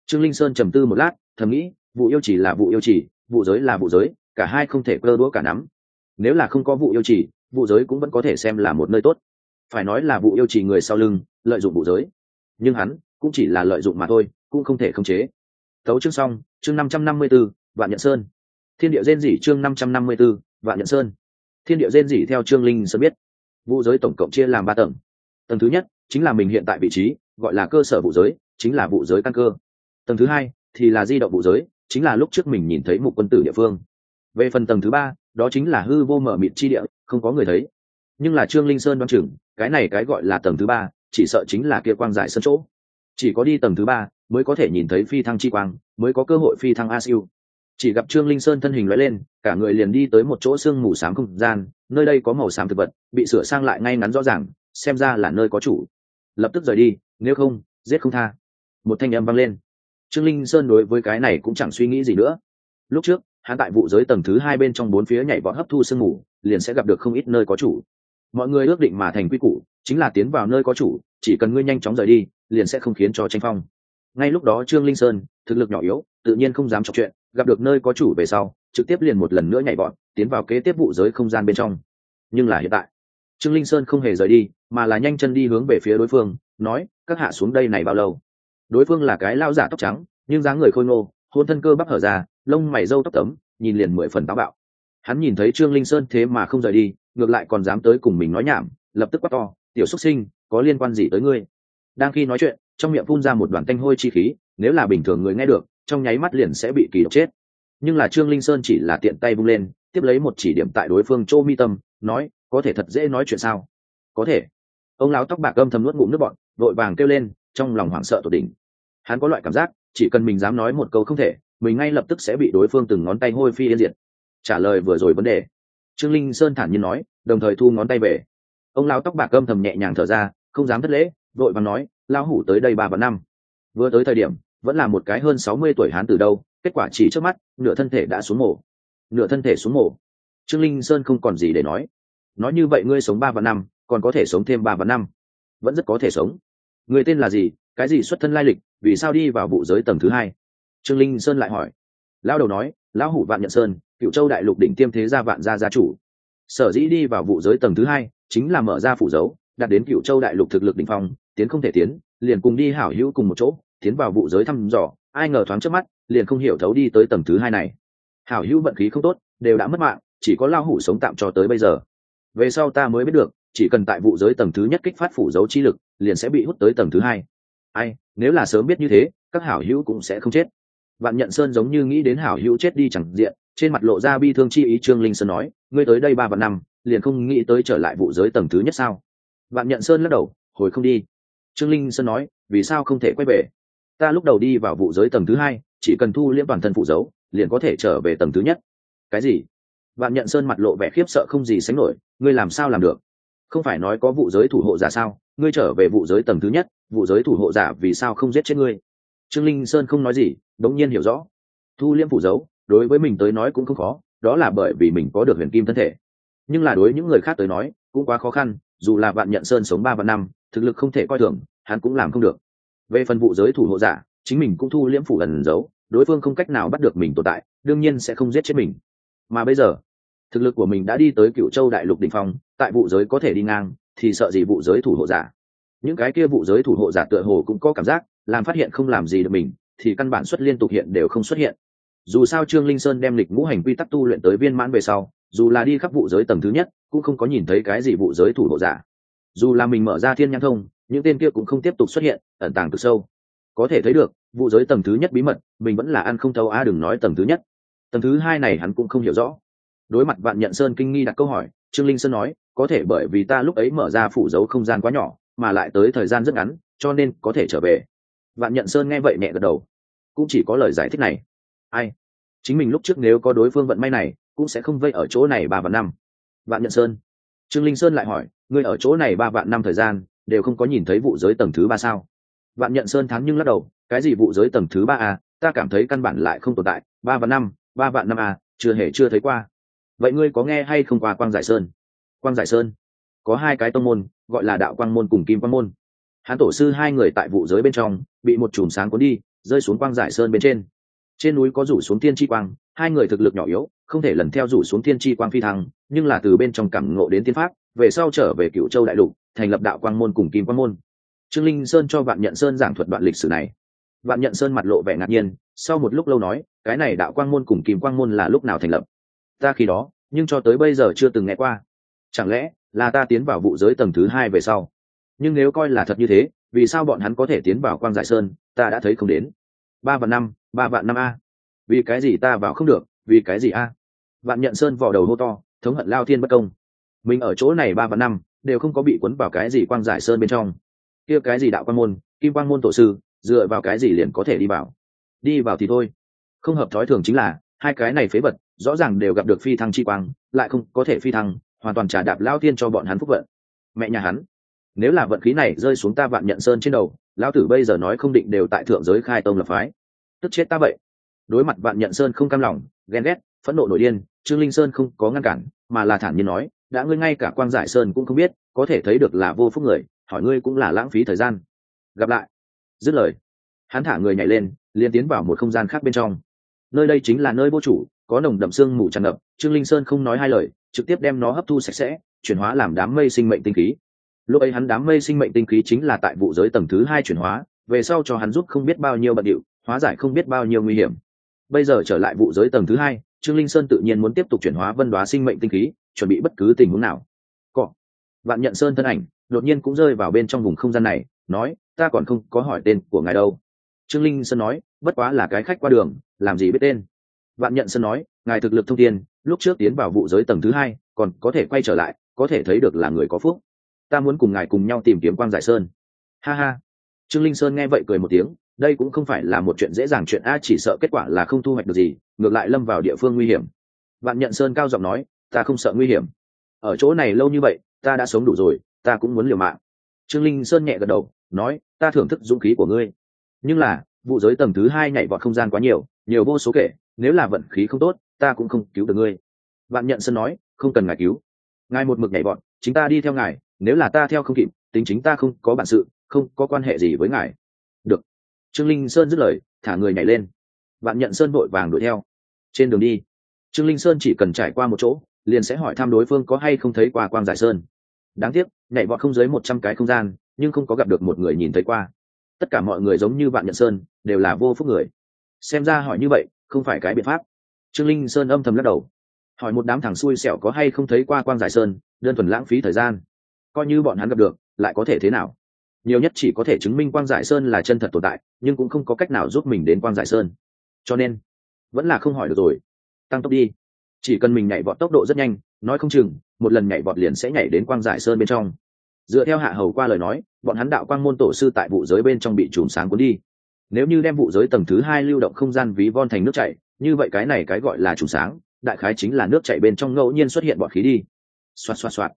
Trương linh sơn trầm tư một lát, thầm nghĩ, vụ yêu chỉ là vụ yêu chỉ, vụ giới là vụ giới, cả hai không thể cơ đũa cả nắm. Nếu là không có vụ yêu chỉ, vụ giới cũng vẫn có thể xem là một nơi tốt phải nói là vụ yêu trì người sau lưng, lợi dụng vụ giới. Nhưng hắn cũng chỉ là lợi dụng mà thôi, cũng không thể khống chế. Tấu chương xong, chương năm trăm năm mươi b ố vạn nhận sơn. Thiên địa rên dỉ chương năm trăm năm mươi b ố vạn nhận sơn. Thiên địa rên dỉ theo trương linh sơn biết. Vụ giới tổng cộng chia làm ba tầng. Tầng thứ nhất chính là mình hiện tại vị trí, gọi là cơ sở vụ giới, chính là vụ giới căn cơ. Tầng thứ hai thì là di động vụ giới, chính là lúc trước mình nhìn thấy một quân tử địa phương. Về phần tầng thứ ba, đó chính là hư vô mở mịt chi địa, không có người thấy nhưng là trương linh sơn đoán chừng, cái này cái gọi là tầng thứ ba, chỉ sợ chính là kia quang giải sân chỗ. Chỉ có đi tầng thứ ba mới có thể nhìn thấy phi thăng chi quang, mới có cơ hội phi thăng a siêu chỉ gặp trương linh sơn thân hình loại lên, cả người liền đi tới một chỗ sương mù s á m không gian, nơi đây có màu xám thực vật, bị sửa sang lại ngay ngắn rõ ràng, xem ra là nơi có chủ. Lập tức rời đi, nếu không, giết không tha. Một thanh âm vang lên. Trương linh sơn đối với cái này cũng chẳng suy nghĩ gì nữa. Lúc trước, hắn tại vụ giới tầng thứ hai bên trong bốn phía nhảy vọt hấp thu sương mù, liền sẽ gặp được không ít nơi có chủ mọi người ước định mà thành quy củ, chính là tiến vào nơi có chủ, chỉ cần ngươi nhanh chóng rời đi, liền sẽ không khiến cho tranh phong. Ngay lúc đó trương linh sơn, thực lực nhỏ yếu, tự nhiên không dám chọc chuyện, gặp được nơi có chủ về sau, trực tiếp liền một lần nữa nhảy vọt tiến vào kế tiếp vụ giới không gian bên trong. Nhưng là hiện tại, trương linh sơn không hề rời đi, mà là nhanh chân đi hướng về phía đối phương, nói, các hạ xuống đây này bao lâu? Đối phương là cái lao giả tóc trắng, nhưng dáng người khôi ngô, hôn thân cơ bắp hở ra, lông mày râu tóc tấm, nhìn liền mười phần táo bạo. Hắn nhìn thấy trương linh sơn thế mà không rời đi ngược lại còn dám tới cùng mình nói nhảm, lập tức quát to, tiểu xuất sinh, có liên quan gì tới ngươi? Đang khi nói chuyện, trong miệng phun ra một đoàn tanh hôi chi khí, nếu là bình thường người nghe được, trong nháy mắt liền sẽ bị kỳ độc chết. Nhưng là trương linh sơn chỉ là tiện tay vung lên, tiếp lấy một chỉ điểm tại đối phương châu mi tâm, nói, có thể thật dễ nói chuyện sao? Có thể. Ông lão tóc bạc âm thầm nuốt ngụm nước bọn vội vàng kêu lên, trong lòng hoảng sợ tột đỉnh. Hắn có loại cảm giác, chỉ cần mình dám nói một câu không thể, mình ngay lập tức sẽ bị đối phương từng ngón tay hôi phi yên diệt. Trả lời vừa rồi vấn đề trương linh sơn thản nhiên nói, đồng thời thu ngón tay về. Ông lão tóc bạc âm thầm nhẹ nhàng thở ra, không dám thất lễ, vội vàng nói, lão hủ tới đây ba và năm. Vừa tới thời điểm, vẫn là một cái hơn sáu mươi tuổi hán từ đâu, kết quả chỉ trước mắt, nửa thân thể đã xuống mổ nửa thân thể xuống mổ trương linh sơn không còn gì để nói. Nói như vậy ngươi sống ba và năm, còn có thể sống thêm ba và năm? Vẫn rất có thể sống. Người tên là gì, cái gì xuất thân lai lịch, vì sao đi vào vụ giới tầng thứ hai? Trương linh sơn lại hỏi. Lão đầu nói, lão hủ vạn nhận sơn cựu châu đại lục đỉnh tiêm thế gia vạn gia gia chủ. Sở dĩ đi vào vụ giới tầng thứ hai chính là mở ra phủ dấu, đạt đến cựu châu đại lục thực lực đỉnh phong, tiến không thể tiến, liền cùng đi hảo hữu cùng một chỗ, tiến vào vụ giới thăm dò, ai ngờ thoáng trước mắt, liền không hiểu thấu đi tới tầng thứ hai này. Hảo hữu vận khí không tốt, đều đã mất mạng, chỉ có lao hủ sống tạm cho tới bây giờ. Về sau ta mới biết được, chỉ cần tại vụ giới tầng thứ nhất kích phát phủ dấu chi lực, liền sẽ bị hút tới tầng thứ hai. Ai, nếu là sớm biết như thế, các hảo hữu cũng sẽ không chết. Vạn nhận sơn giống như nghĩ đến hảo hữu chết đi chẳng diện trên mặt lộ ra bi thương chi ý, trương linh sơn nói, ngươi tới đây ba vạn năm, liền không nghĩ tới trở lại vụ giới tầng thứ nhất sao? Vạn nhận sơn lắc đầu, hồi không đi. Trương linh sơn nói, vì sao không thể quay về? Ta lúc đầu đi vào vụ giới tầng thứ hai, chỉ cần thu liễm bản thân phụ dấu, liền có thể trở về tầng thứ nhất. Cái gì? Vạn nhận sơn mặt lộ vẻ khiếp sợ không gì sánh nổi, ngươi làm sao làm được? Không phải nói có vụ giới thủ hộ giả sao? Ngươi trở về vụ giới tầng thứ nhất, vụ giới thủ hộ giả vì sao không giết chết ngươi? Trương linh sơn không nói gì, đống nhiên hiểu rõ. Thu liễm phủ dấu đối với mình tới nói cũng không khó, đó là bởi vì mình có được huyền kim thân thể. Nhưng là đối những người khác tới nói, cũng quá khó khăn, dù là bạn nhận sơn sống ba và năm, thực lực không thể coi thường, hắn cũng làm không được. Về phần vụ giới thủ hộ giả, chính mình cũng thu liễm phủ ẩn giấu, đối phương không cách nào bắt được mình tồn tại, đương nhiên sẽ không giết chết mình. Mà bây giờ, thực lực của mình đã đi tới cựu châu đại lục đ ỉ n h phong, tại vụ giới có thể đi ngang, thì sợ gì vụ giới thủ hộ giả? Những cái kia vụ giới thủ hộ giả tựa hồ cũng có cảm giác, làm phát hiện không làm gì được mình, thì căn bản xuất liên tục hiện đều không xuất hiện dù sao trương linh sơn đem lịch ngũ hành quy tắc tu luyện tới viên mãn về sau, dù là đi khắp vụ giới tầng thứ nhất, cũng không có nhìn thấy cái gì vụ giới thủ hộ giả. Dù là mình mở ra thiên nhãn thông, những tên kia cũng không tiếp tục xuất hiện, ẩn tàng từ sâu. Có thể thấy được, vụ giới tầng thứ nhất bí mật, mình vẫn là ăn không thâu a đừng nói tầng thứ nhất. Tầng thứ hai này hắn cũng không hiểu rõ. Đối mặt vạn nhận sơn kinh nghi đặt câu hỏi, trương linh sơn nói, có thể bởi vì ta lúc ấy mở ra phủ dấu không gian quá nhỏ, mà lại tới thời gian rất ngắn, cho nên có thể trở về. Vạn nhận sơn nghe vậy nhẹ gật đầu. Cũng chỉ có lời giải thích này ai? Chính mình lúc trước nếu có đối phương vận may này, cũng sẽ không vây ở chỗ này ba vạn năm. Vạn nhận sơn. Trương linh sơn lại hỏi, ngươi ở chỗ này ba vạn năm thời gian, đều không có nhìn thấy vụ giới tầng thứ ba sao? Vạn nhận sơn thắng nhưng lắc đầu, cái gì vụ giới tầng thứ ba a ta cảm thấy căn bản lại không tồn tại. Ba vạn năm, ba vạn năm a chưa hề chưa thấy qua. Vậy ngươi có nghe hay không qua quang giải sơn? Quang giải sơn? Có hai cái tông môn, gọi là đạo quang môn cùng kim quang môn. Hán tổ sư hai người tại vụ giới bên trong, bị một chùm sáng cuốn đi, rơi xuống quang giải sơn bên trên trên núi có rủ xuống tiên chi quang, hai người thực lực nhỏ yếu, không thể lần theo rủ xuống tiên chi quang phi thăng, nhưng là từ bên trong cảm ngộ đến tiên pháp, về sau trở về cựu châu đại lục, thành lập đạo quang môn cùng kim quang môn. Trương linh sơn cho vạn nhận sơn giảng thuật đoạn lịch sử này. Vạn nhận sơn mặt lộ vẻ ngạc nhiên, sau một lúc lâu nói, cái này đạo quang môn cùng kim quang môn là lúc nào thành lập? Ta khi đó, nhưng cho tới bây giờ chưa từng nghe qua. Chẳng lẽ là ta tiến vào vụ giới tầng thứ hai về sau? Nhưng nếu coi là thật như thế, vì sao bọn hắn có thể tiến vào quang giải sơn, ta đã thấy không đến. Ba và năm ba vạn năm a. Vì cái gì ta vào không được, vì cái gì a? Vạn nhận sơn vỏ đầu hô to, thống hận lao thiên bất công. Mình ở chỗ này ba vạn năm, đều không có bị cuốn vào cái gì quang giải sơn bên trong. Kia cái gì đạo quan môn, kim quang môn tổ sư, dựa vào cái gì liền có thể đi vào? Đi vào thì thôi. Không hợp thói thường chính là, hai cái này phế vật, rõ ràng đều gặp được phi thăng chi quang, lại không có thể phi thăng, hoàn toàn trả đạp lao thiên cho bọn hắn phúc vận. Mẹ nhà hắn, nếu là vận khí này rơi xuống ta vạn nhận sơn trên đầu lao tử bây giờ nói không định đều tại thượng giới khai tông lập phái tức chết ta vậy. Đối mặt vạn nhận sơn không cam lòng, ghen ghét, phẫn nộ nổi điên, trương linh sơn không có ngăn cản, mà là thản nhiên nói, đã ngươi ngay cả quang giải sơn cũng không biết, có thể thấy được là vô phúc người, hỏi ngươi cũng là lãng phí thời gian. Gặp lại. Dứt lời, hắn thả người nhảy lên, liền tiến vào một không gian khác bên trong. Nơi đây chính là nơi vô chủ, có nồng đậm xương mù tràn ngập, trương linh sơn không nói hai lời, trực tiếp đem nó hấp thu sạch sẽ, chuyển hóa làm đám mây sinh mệnh tinh khí. Lúc ấy hắn đám mây sinh mệnh tinh khí chính là tại vụ giới tầng thứ hai chuyển hóa, về sau cho hắn giúp không biết bao nhiêu bận điệu hóa giải không biết bao nhiêu nguy hiểm. Bây giờ trở lại vụ giới tầng thứ hai, trương linh sơn tự nhiên muốn tiếp tục chuyển hóa vân đoá sinh mệnh tinh khí, chuẩn bị bất cứ tình huống nào. Cọ. Vạn nhận sơn thân ảnh đột nhiên cũng rơi vào bên trong vùng không gian này, nói, ta còn không có hỏi tên của ngài đâu. Trương linh sơn nói, bất quá là cái khách qua đường, làm gì biết tên? Vạn nhận sơn nói, ngài thực lực thông tin lúc trước tiến vào vụ giới tầng thứ hai, còn có thể quay trở lại, có thể thấy được là người có phúc. Ta muốn cùng ngài cùng nhau tìm kiếm quang giải sơn. Ha ha. Trương linh sơn nghe vậy cười một tiếng đây cũng không phải là một chuyện dễ dàng, chuyện a chỉ sợ kết quả là không thu hoạch được gì, ngược lại lâm vào địa phương nguy hiểm. Vạn nhận sơn cao giọng nói, ta không sợ nguy hiểm. Ở chỗ này lâu như vậy, ta đã sống đủ rồi, ta cũng muốn liều mạng. Trương linh sơn nhẹ gật đầu, nói, ta thưởng thức dũng khí của ngươi. Nhưng là, vụ giới tầng thứ hai nhảy vọt không gian quá nhiều nhiều vô số kể, nếu là vận khí không tốt, ta cũng không cứu được ngươi. Vạn nhận sơn nói, không cần ngài cứu. Ngài một mực nhảy vọt, chính ta đi theo ngài, nếu là ta theo không kịp, tính chính ta không có bản sự, không có quan hệ gì với ngài trương linh sơn dứt lời, thả người nhảy lên. Vạn nhận sơn vội vàng đuổi theo. Trên đường đi, trương linh sơn chỉ cần trải qua một chỗ, liền sẽ hỏi thăm đối phương có hay không thấy qua quang giải sơn. Đáng tiếc, nhảy vọt không dưới một trăm cái không gian, nhưng không có gặp được một người nhìn thấy qua. Tất cả mọi người giống như vạn nhận sơn, đều là vô phúc người. Xem ra hỏi như vậy, không phải cái biện pháp. Trương linh sơn âm thầm lắc đầu. Hỏi một đám thằng xui xẻo có hay không thấy qua quang giải sơn, đơn thuần lãng phí thời gian. Coi như bọn hắn gặp được, lại có thể thế nào? Nhiều nhất chỉ có thể chứng minh quang giải sơn là chân thật tồn tại, nhưng cũng không có cách nào giúp mình đến quang giải sơn. Cho nên, vẫn là không hỏi được rồi. Tăng tốc đi. Chỉ cần mình nhảy vọt tốc độ rất nhanh, nói không chừng, một lần nhảy vọt liền sẽ nhảy đến quang giải sơn bên trong. Dựa theo hạ hầu qua lời nói, bọn hắn đạo quang môn tổ sư tại vụ giới bên trong bị chùm sáng cuốn đi. Nếu như đem vụ giới tầng thứ hai lưu động không gian ví von thành nước chảy, như vậy cái này cái gọi là chùm sáng, đại khái chính là nước chảy bên trong ngẫu nhiên xuất hiện bọt khí đi. Xoạt xoạt xoạt.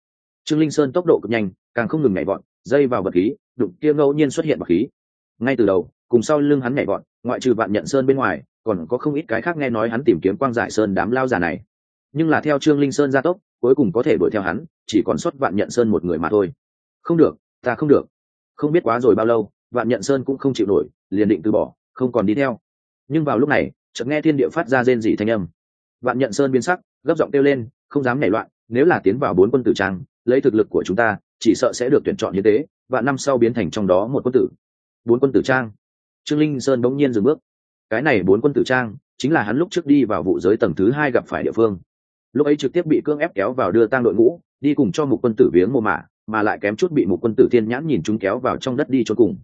Trương linh sơn tốc độ cực nhanh, càng không ngừng nhảy vọt, dây vào vật khí đụng kia ngẫu nhiên xuất hiện bọt khí. Ngay từ đầu, cùng sau lưng hắn nhảy gọn ngoại trừ vạn nhận sơn bên ngoài, còn có không ít cái khác nghe nói hắn tìm kiếm quang giải sơn đám lao già này. Nhưng là theo trương linh sơn gia tốc, cuối cùng có thể đuổi theo hắn, chỉ còn xuất vạn nhận sơn một người mà thôi. Không được, ta không được. Không biết quá rồi bao lâu, vạn nhận sơn cũng không chịu nổi, liền định từ bỏ, không còn đi theo. Nhưng vào lúc này, chợt nghe thiên địa phát ra rên rỉ thanh âm. Vạn nhận sơn biến sắc, gấp giọng kêu lên, không dám nảy loạn, nếu là tiến vào bốn quân tử trang, lấy thực lực của chúng ta, chỉ sợ sẽ được tuyển chọn như thế và năm sau biến thành trong đó một quân tử. Bốn quân tử trang. Trương linh sơn bỗng nhiên dừng bước. Cái này bốn quân tử trang chính là hắn lúc trước đi vào vụ giới tầng thứ hai gặp phải địa phương. Lúc ấy trực tiếp bị cưỡng ép kéo vào đưa tang đội ngũ, đi cùng cho một quân tử viếng mồ mả, mà lại kém chút bị một quân tử thiên nhãn nhìn chúng kéo vào trong đất đi cho cùng.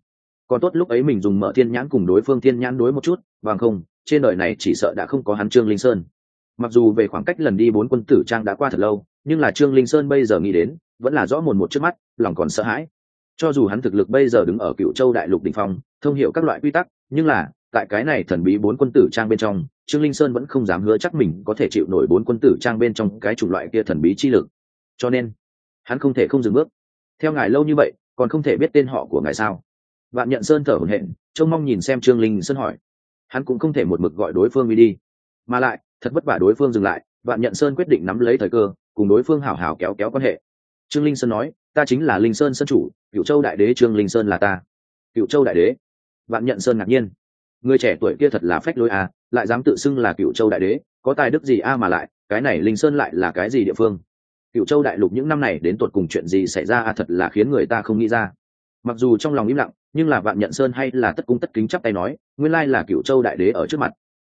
Còn tốt lúc ấy mình dùng mở thiên nhãn cùng đối phương thiên nhãn đối một chút, bằng không, trên đời này chỉ sợ đã không có hắn trương linh sơn. Mặc dù về khoảng cách lần đi bốn quân tử trang đã qua thật lâu, nhưng là trương linh sơn bây giờ nghĩ đến, vẫn là rõ mồn một trước mắt, lòng còn sợ hãi cho dù hắn thực lực bây giờ đứng ở cựu châu đại lục đình phong, thông hiểu các loại quy tắc, nhưng là, tại cái này thần bí bốn quân tử trang bên trong, trương linh sơn vẫn không dám hứa chắc mình có thể chịu nổi bốn quân tử trang bên trong cái chủng loại kia thần bí chi lực. Cho nên, hắn không thể không dừng bước. Theo ngài lâu như vậy, còn không thể biết tên họ của ngài sao? Vạn nhận sơn thở hổn hển, trông mong nhìn xem trương linh sơn hỏi. Hắn cũng không thể một mực gọi đối phương đi đi. Mà lại, thật vất vả đối phương dừng lại, vạn nhận sơn quyết định nắm lấy thời cơ, cùng đối phương hảo hảo kéo kéo quan hệ. Trương linh sơn nói ta chính là linh sơn sân chủ cựu châu đại đế trương linh sơn là ta. Cựu châu đại đế. Vạn nhận sơn ngạc nhiên. Người trẻ tuổi kia thật là phách lối à lại dám tự xưng là cựu châu đại đế, có tài đức gì a mà lại, cái này linh sơn lại là cái gì địa phương? Cựu châu đại lục những năm này đến tột cùng chuyện gì xảy ra à thật là khiến người ta không nghĩ ra. Mặc dù trong lòng im lặng, nhưng là vạn nhận sơn hay là tất cung tất kính chắp tay nói, nguyên lai là cựu châu đại đế ở trước mặt.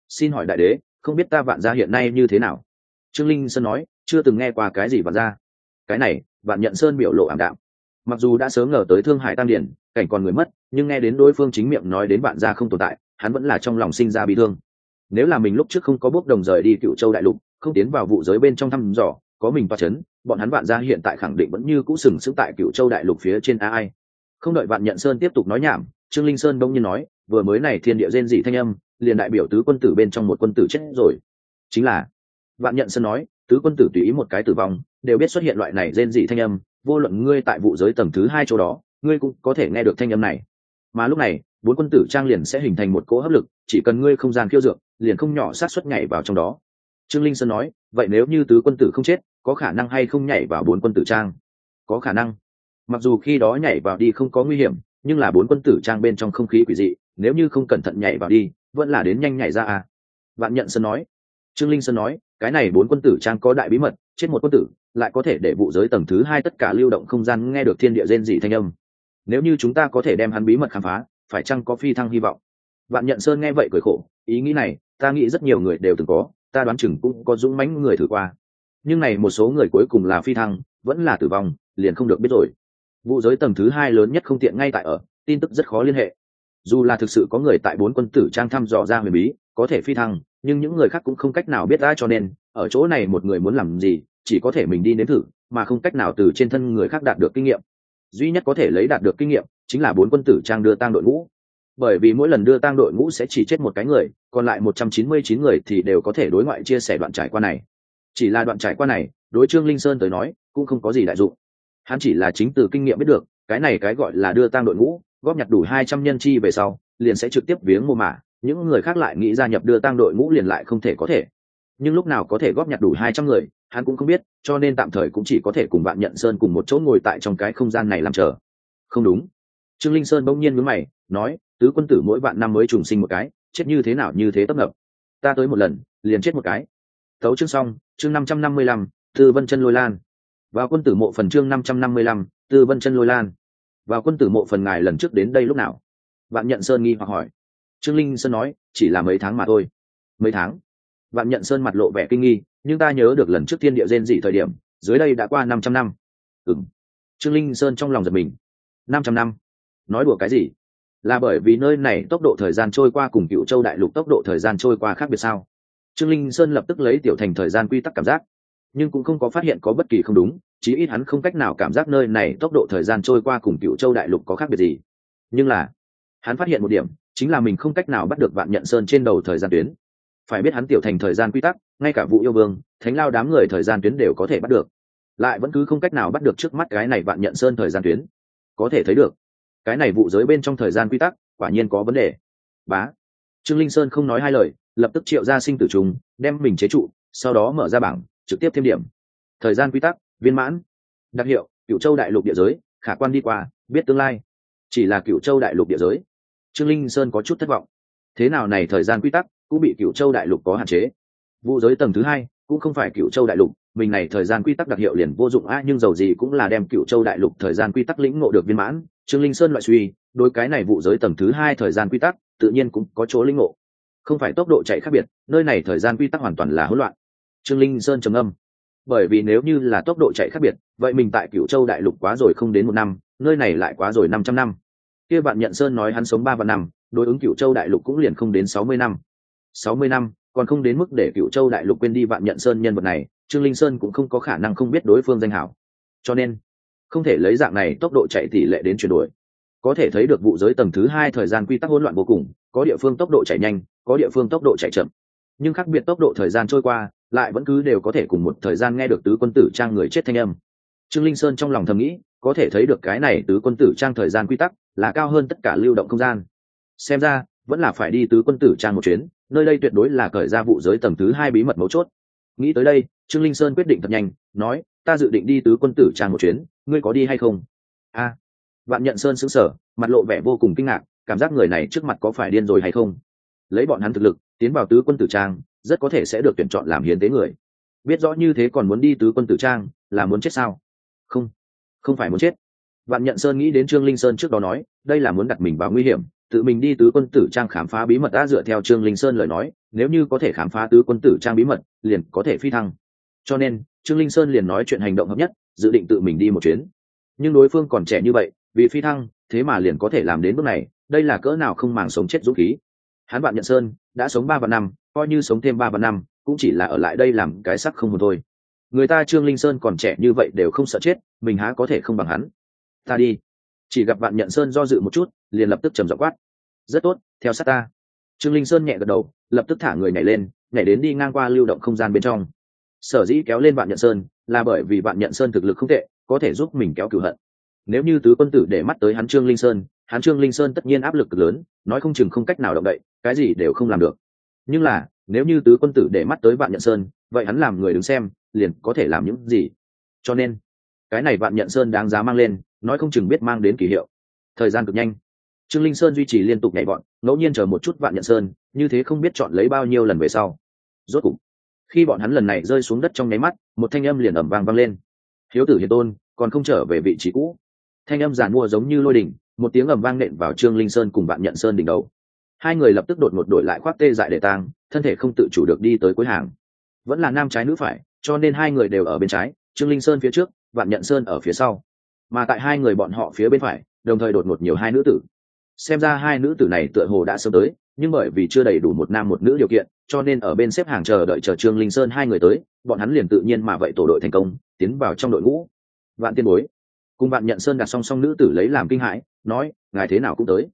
Xin hỏi đại đế, không biết ta vạn gia hiện nay như thế nào? Trương linh sơn nói, chưa từng nghe qua cái gì vạn gia. Cái này vạn nhận sơn biểu lộ ảm đạm. Mặc dù đã sớm ngờ tới thương hải tam điển cảnh còn người mất, nhưng nghe đến đối phương chính miệng nói đến bạn gia không tồn tại, hắn vẫn là trong lòng sinh ra bị thương. Nếu là mình lúc trước không có bước đồng rời đi cựu châu đại lục, không tiến vào vụ giới bên trong thăm dò, có mình toa c h ấ n bọn hắn vạn gia hiện tại khẳng định vẫn như cũ sừng sững tại cựu châu đại lục phía trên a ai. Không đợi vạn nhận sơn tiếp tục nói nhảm, trương linh sơn đông nhiên nói, vừa mới này thiên địa rên dị thanh âm, liền đại biểu tứ quân tử bên trong một quân tử chết rồi. Chính là, vạn nhận sơn nói, tứ quân tử tùy ý một cái tử vong đều biết xuất hiện loại này rên dị thanh âm, vô luận ngươi tại vụ giới tầng thứ hai chỗ đó, ngươi cũng có thể nghe được thanh âm này. Mà lúc này, bốn quân tử trang liền sẽ hình thành một cỗ hấp lực, chỉ cần ngươi không gian khiêu dược, liền không nhỏ sát xuất nhảy vào trong đó. Trương linh sơn nói, vậy nếu như tứ quân tử không chết, có khả năng hay không nhảy vào bốn quân tử trang? Có khả năng. Mặc dù khi đó nhảy vào đi không có nguy hiểm, nhưng là bốn quân tử trang bên trong không khí quỷ dị, nếu như không cẩn thận nhảy vào đi, vẫn là đến nhanh nhảy ra à? Vạn nhận sơn nói. Trương linh sơn nói, cái này bốn quân tử trang có đại bí mật, chết một quân tử lại có thể để vụ giới tầng thứ hai tất cả lưu động không gian nghe được thiên địa rên dị thanh âm. Nếu như chúng ta có thể đem hắn bí mật khám phá, phải chăng có phi thăng hy vọng? Vạn nhận sơn nghe vậy cười khổ, ý nghĩ này, ta nghĩ rất nhiều người đều từng có, ta đoán chừng cũng có dũng mãnh người thử qua. Nhưng này một số người cuối cùng là phi thăng, vẫn là tử vong, liền không được biết rồi. Vụ giới tầng thứ hai lớn nhất không tiện ngay tại ở, tin tức rất khó liên hệ. Dù là thực sự có người tại bốn quân tử trang thăm dò ra huyền bí, có thể phi thăng, nhưng những người khác cũng không cách nào biết ra cho nên, ở chỗ này một người muốn làm gì chỉ có thể mình đi nếm thử, mà không cách nào từ trên thân người khác đạt được kinh nghiệm. Duy nhất có thể lấy đạt được kinh nghiệm chính là bốn quân tử trang đưa tang đội ngũ. Bởi vì mỗi lần đưa tang đội ngũ sẽ chỉ chết một cái người, còn lại một trăm chín mươi chín người thì đều có thể đối ngoại chia sẻ đoạn trải qua này. Chỉ là đoạn trải qua này, đối trương linh sơn tới nói, cũng không có gì đại dụng. Hắn chỉ là chính từ kinh nghiệm biết được, cái này cái gọi là đưa tang đội ngũ, góp nhặt đủ hai trăm nhân chi về sau, liền sẽ trực tiếp viếng mô mả, những người khác lại nghĩ gia nhập đưa tang đội ngũ liền lại không thể có thể. Nhưng lúc nào có thể góp nhặt đủ hai trăm người hắn cũng không biết, cho nên tạm thời cũng chỉ có thể cùng bạn nhận sơn cùng một chỗ ngồi tại trong cái không gian này làm chờ. Không đúng. Trương linh sơn bỗng nhiên mướn mày, nói, tứ quân tử mỗi vạn năm mới trùng sinh một cái, chết như thế nào như thế tấp nập. Ta tới một lần, liền chết một cái. Thấu chương xong, chương năm trăm năm mươi lăm, tư vân chân lôi lan. Vào quân tử mộ phần chương năm trăm năm mươi lăm, tư vân chân lôi lan. Vào quân tử mộ phần ngài lần trước đến đây lúc nào? Vạn nhận sơn nghi hoặc hỏi. Trương linh sơn nói, chỉ là mấy tháng mà thôi. Mấy tháng? Vạn nhận sơn mặt lộ vẻ kinh nghi nhưng ta nhớ được lần trước thiên địa rên dị thời điểm, dưới đây đã qua năm trăm năm. Ừng trương linh sơn trong lòng giật mình. năm trăm năm? Nói đùa cái gì? Là bởi vì nơi này tốc độ thời gian trôi qua cùng cựu châu đại lục tốc độ thời gian trôi qua khác biệt sao? Trương linh sơn lập tức lấy tiểu thành thời gian quy tắc cảm giác. Nhưng cũng không có phát hiện có bất kỳ không đúng, chí ít hắn không cách nào cảm giác nơi này tốc độ thời gian trôi qua cùng cựu châu đại lục có khác biệt gì. Nhưng là, hắn phát hiện một điểm, chính là mình không cách nào bắt được vạn nhận sơn trên đầu thời gian tuyến phải biết hắn tiểu thành thời gian quy tắc, ngay cả vụ yêu vương, thánh lao đám người thời gian tuyến đều có thể bắt được. Lại vẫn cứ không cách nào bắt được trước mắt cái này vạn nhận sơn thời gian tuyến. Có thể thấy được, cái này vụ giới bên trong thời gian quy tắc, quả nhiên có vấn đề. Bá. Trương linh sơn không nói hai lời, lập tức triệu ra sinh tử trùng, đem mình chế trụ, sau đó mở ra bảng, trực tiếp thêm điểm. Thời gian quy tắc, viên mãn. Đặc hiệu cựu châu đại lục địa giới, khả quan đi qua, biết tương lai. Chỉ là cựu châu đại lục địa giới. Trương linh sơn có chút thất vọng. Thế nào này thời gian quy tắc? Cũng bị cựu châu đại lục có hạn chế. Vụ giới tầng thứ hai cũng không phải cựu châu đại lục, mình này thời gian quy tắc đặc hiệu liền vô dụng a nhưng dầu gì cũng là đem cựu châu đại lục thời gian quy tắc lĩnh ngộ được viên mãn. Trương linh sơn loại suy, đối cái này vụ giới tầng thứ hai thời gian quy tắc, tự nhiên cũng có chỗ lĩnh ngộ. Không phải tốc độ chạy khác biệt, nơi này thời gian quy tắc hoàn toàn là hỗn loạn. Trương linh sơn trầm âm bởi vì nếu như là tốc độ chạy khác biệt, vậy mình tại cựu châu đại lục quá rồi không đến một năm, nơi này lại quá rồi năm trăm năm. Kia bạn nhận sơn nói hắn sống ba vạn năm, đối ứng cựu châu đại lục cũng liền không đến sáu mươi năm sáu mươi năm, còn không đến mức để cựu châu đại lục quên đi vạn nhận sơn nhân vật này, trương linh sơn cũng không có khả năng không biết đối phương danh hảo. Cho nên, không thể lấy dạng này tốc độ chạy tỷ lệ đến chuyển đổi. Có thể thấy được vụ giới tầng thứ hai thời gian quy tắc hỗn loạn vô cùng, có địa phương tốc độ chạy nhanh, có địa phương tốc độ chạy chậm. Nhưng khác biệt tốc độ thời gian trôi qua, lại vẫn cứ đều có thể cùng một thời gian nghe được tứ quân tử trang người chết thanh âm. Trương linh sơn trong lòng thầm nghĩ, có thể thấy được cái này tứ quân tử trang thời gian quy tắc là cao hơn tất cả lưu động không gian. Xem ra, vẫn là phải đi tứ quân tử trang một chuyến nơi đây tuyệt đối là cởi ra vụ giới tầng thứ hai bí mật mấu chốt. Nghĩ tới đây trương linh sơn quyết định thật nhanh nói ta dự định đi tứ quân tử trang một chuyến ngươi có đi hay không? A. À, bạn nhận sơn xứng sở mặt lộ vẻ vô cùng kinh ngạc cảm giác người này trước mặt có phải điên rồi hay không? Lấy bọn hắn thực lực tiến vào tứ quân tử trang rất có thể sẽ được tuyển chọn làm hiến tế người. Biết rõ như thế còn muốn đi tứ quân tử trang là muốn chết sao? Không không phải muốn chết. Bạn nhận sơn nghĩ đến trương linh sơn trước đó nói đây là muốn đặt mình vào nguy hiểm tự mình đi tứ quân tử trang khám phá bí mật đã dựa theo trương linh sơn lời nói, nếu như có thể khám phá tứ quân tử trang bí mật, liền có thể phi thăng. Cho nên, trương linh sơn liền nói chuyện hành động hợp nhất, dự định tự mình đi một chuyến. Nhưng đối phương còn trẻ như vậy, vì phi thăng, thế mà liền có thể làm đến bước này, đây là cỡ nào không màng sống chết dũng khí. Hắn bạn nhận sơn, đã sống ba vạn năm, coi như sống thêm ba vạn năm, cũng chỉ là ở lại đây làm cái sắc không hồn thôi. Người ta trương linh sơn còn trẻ như vậy đều không sợ chết, mình há có thể không bằng hắn. Ta đi chỉ gặp bạn nhận sơn do dự một chút, liền lập tức trầm giọng quát. Rất tốt, theo sát ta. Trương linh sơn nhẹ gật đầu, lập tức thả người nhảy lên, nhảy đến đi ngang qua lưu động không gian bên trong. Sở dĩ kéo lên bạn nhận sơn là bởi vì bạn nhận sơn thực lực không tệ, có thể giúp mình kéo cửu hận. Nếu như tứ quân tử để mắt tới hắn trương linh sơn, hắn trương linh sơn tất nhiên áp lực cực lớn, nói không chừng không cách nào động đậy, cái gì đều không làm được. Nhưng là, nếu như tứ quân tử để mắt tới bạn nhận sơn, vậy hắn làm người đứng xem, liền có thể làm những gì? Cho nên cái này bạn nhận sơn đáng giá mang lên nói không chừng biết mang đến kỳ hiệu. Thời gian cực nhanh. Trương linh sơn duy trì liên tục nhảy vọt, ngẫu nhiên chờ một chút vạn nhận sơn như thế không biết chọn lấy bao nhiêu lần về sau. Rốt cục khi bọn hắn lần này rơi xuống đất trong nháy mắt một thanh âm liền ẩm vang vang lên. Hiếu tử hiền tôn còn không trở về vị trí cũ. Thanh âm giàn mua giống như lôi đình một tiếng ầm vang nện vào trương linh sơn cùng vạn nhận sơn đỉnh đầu. Hai người lập tức đột một đổi lại khoác tê dại để tang thân thể không tự chủ được đi tới cuối hàng. Vẫn là nam trái nữ phải cho nên hai người đều ở bên trái trương linh sơn phía trước vạn nhận sơn ở phía sau. Mà tại hai người bọn họ phía bên phải, đồng thời đột ngột nhiều hai nữ tử. Xem ra hai nữ tử này tựa hồ đã sớm tới, nhưng bởi vì chưa đầy đủ một nam một nữ điều kiện, cho nên ở bên xếp hàng chờ đợi chờ trương linh sơn hai người tới, bọn hắn liền tự nhiên mà vậy tổ đội thành công, tiến vào trong đội ngũ. Vạn tiên bối. Cùng bạn nhận sơn đặt song song nữ tử lấy làm kinh hãi, nói, ngài thế nào cũng tới.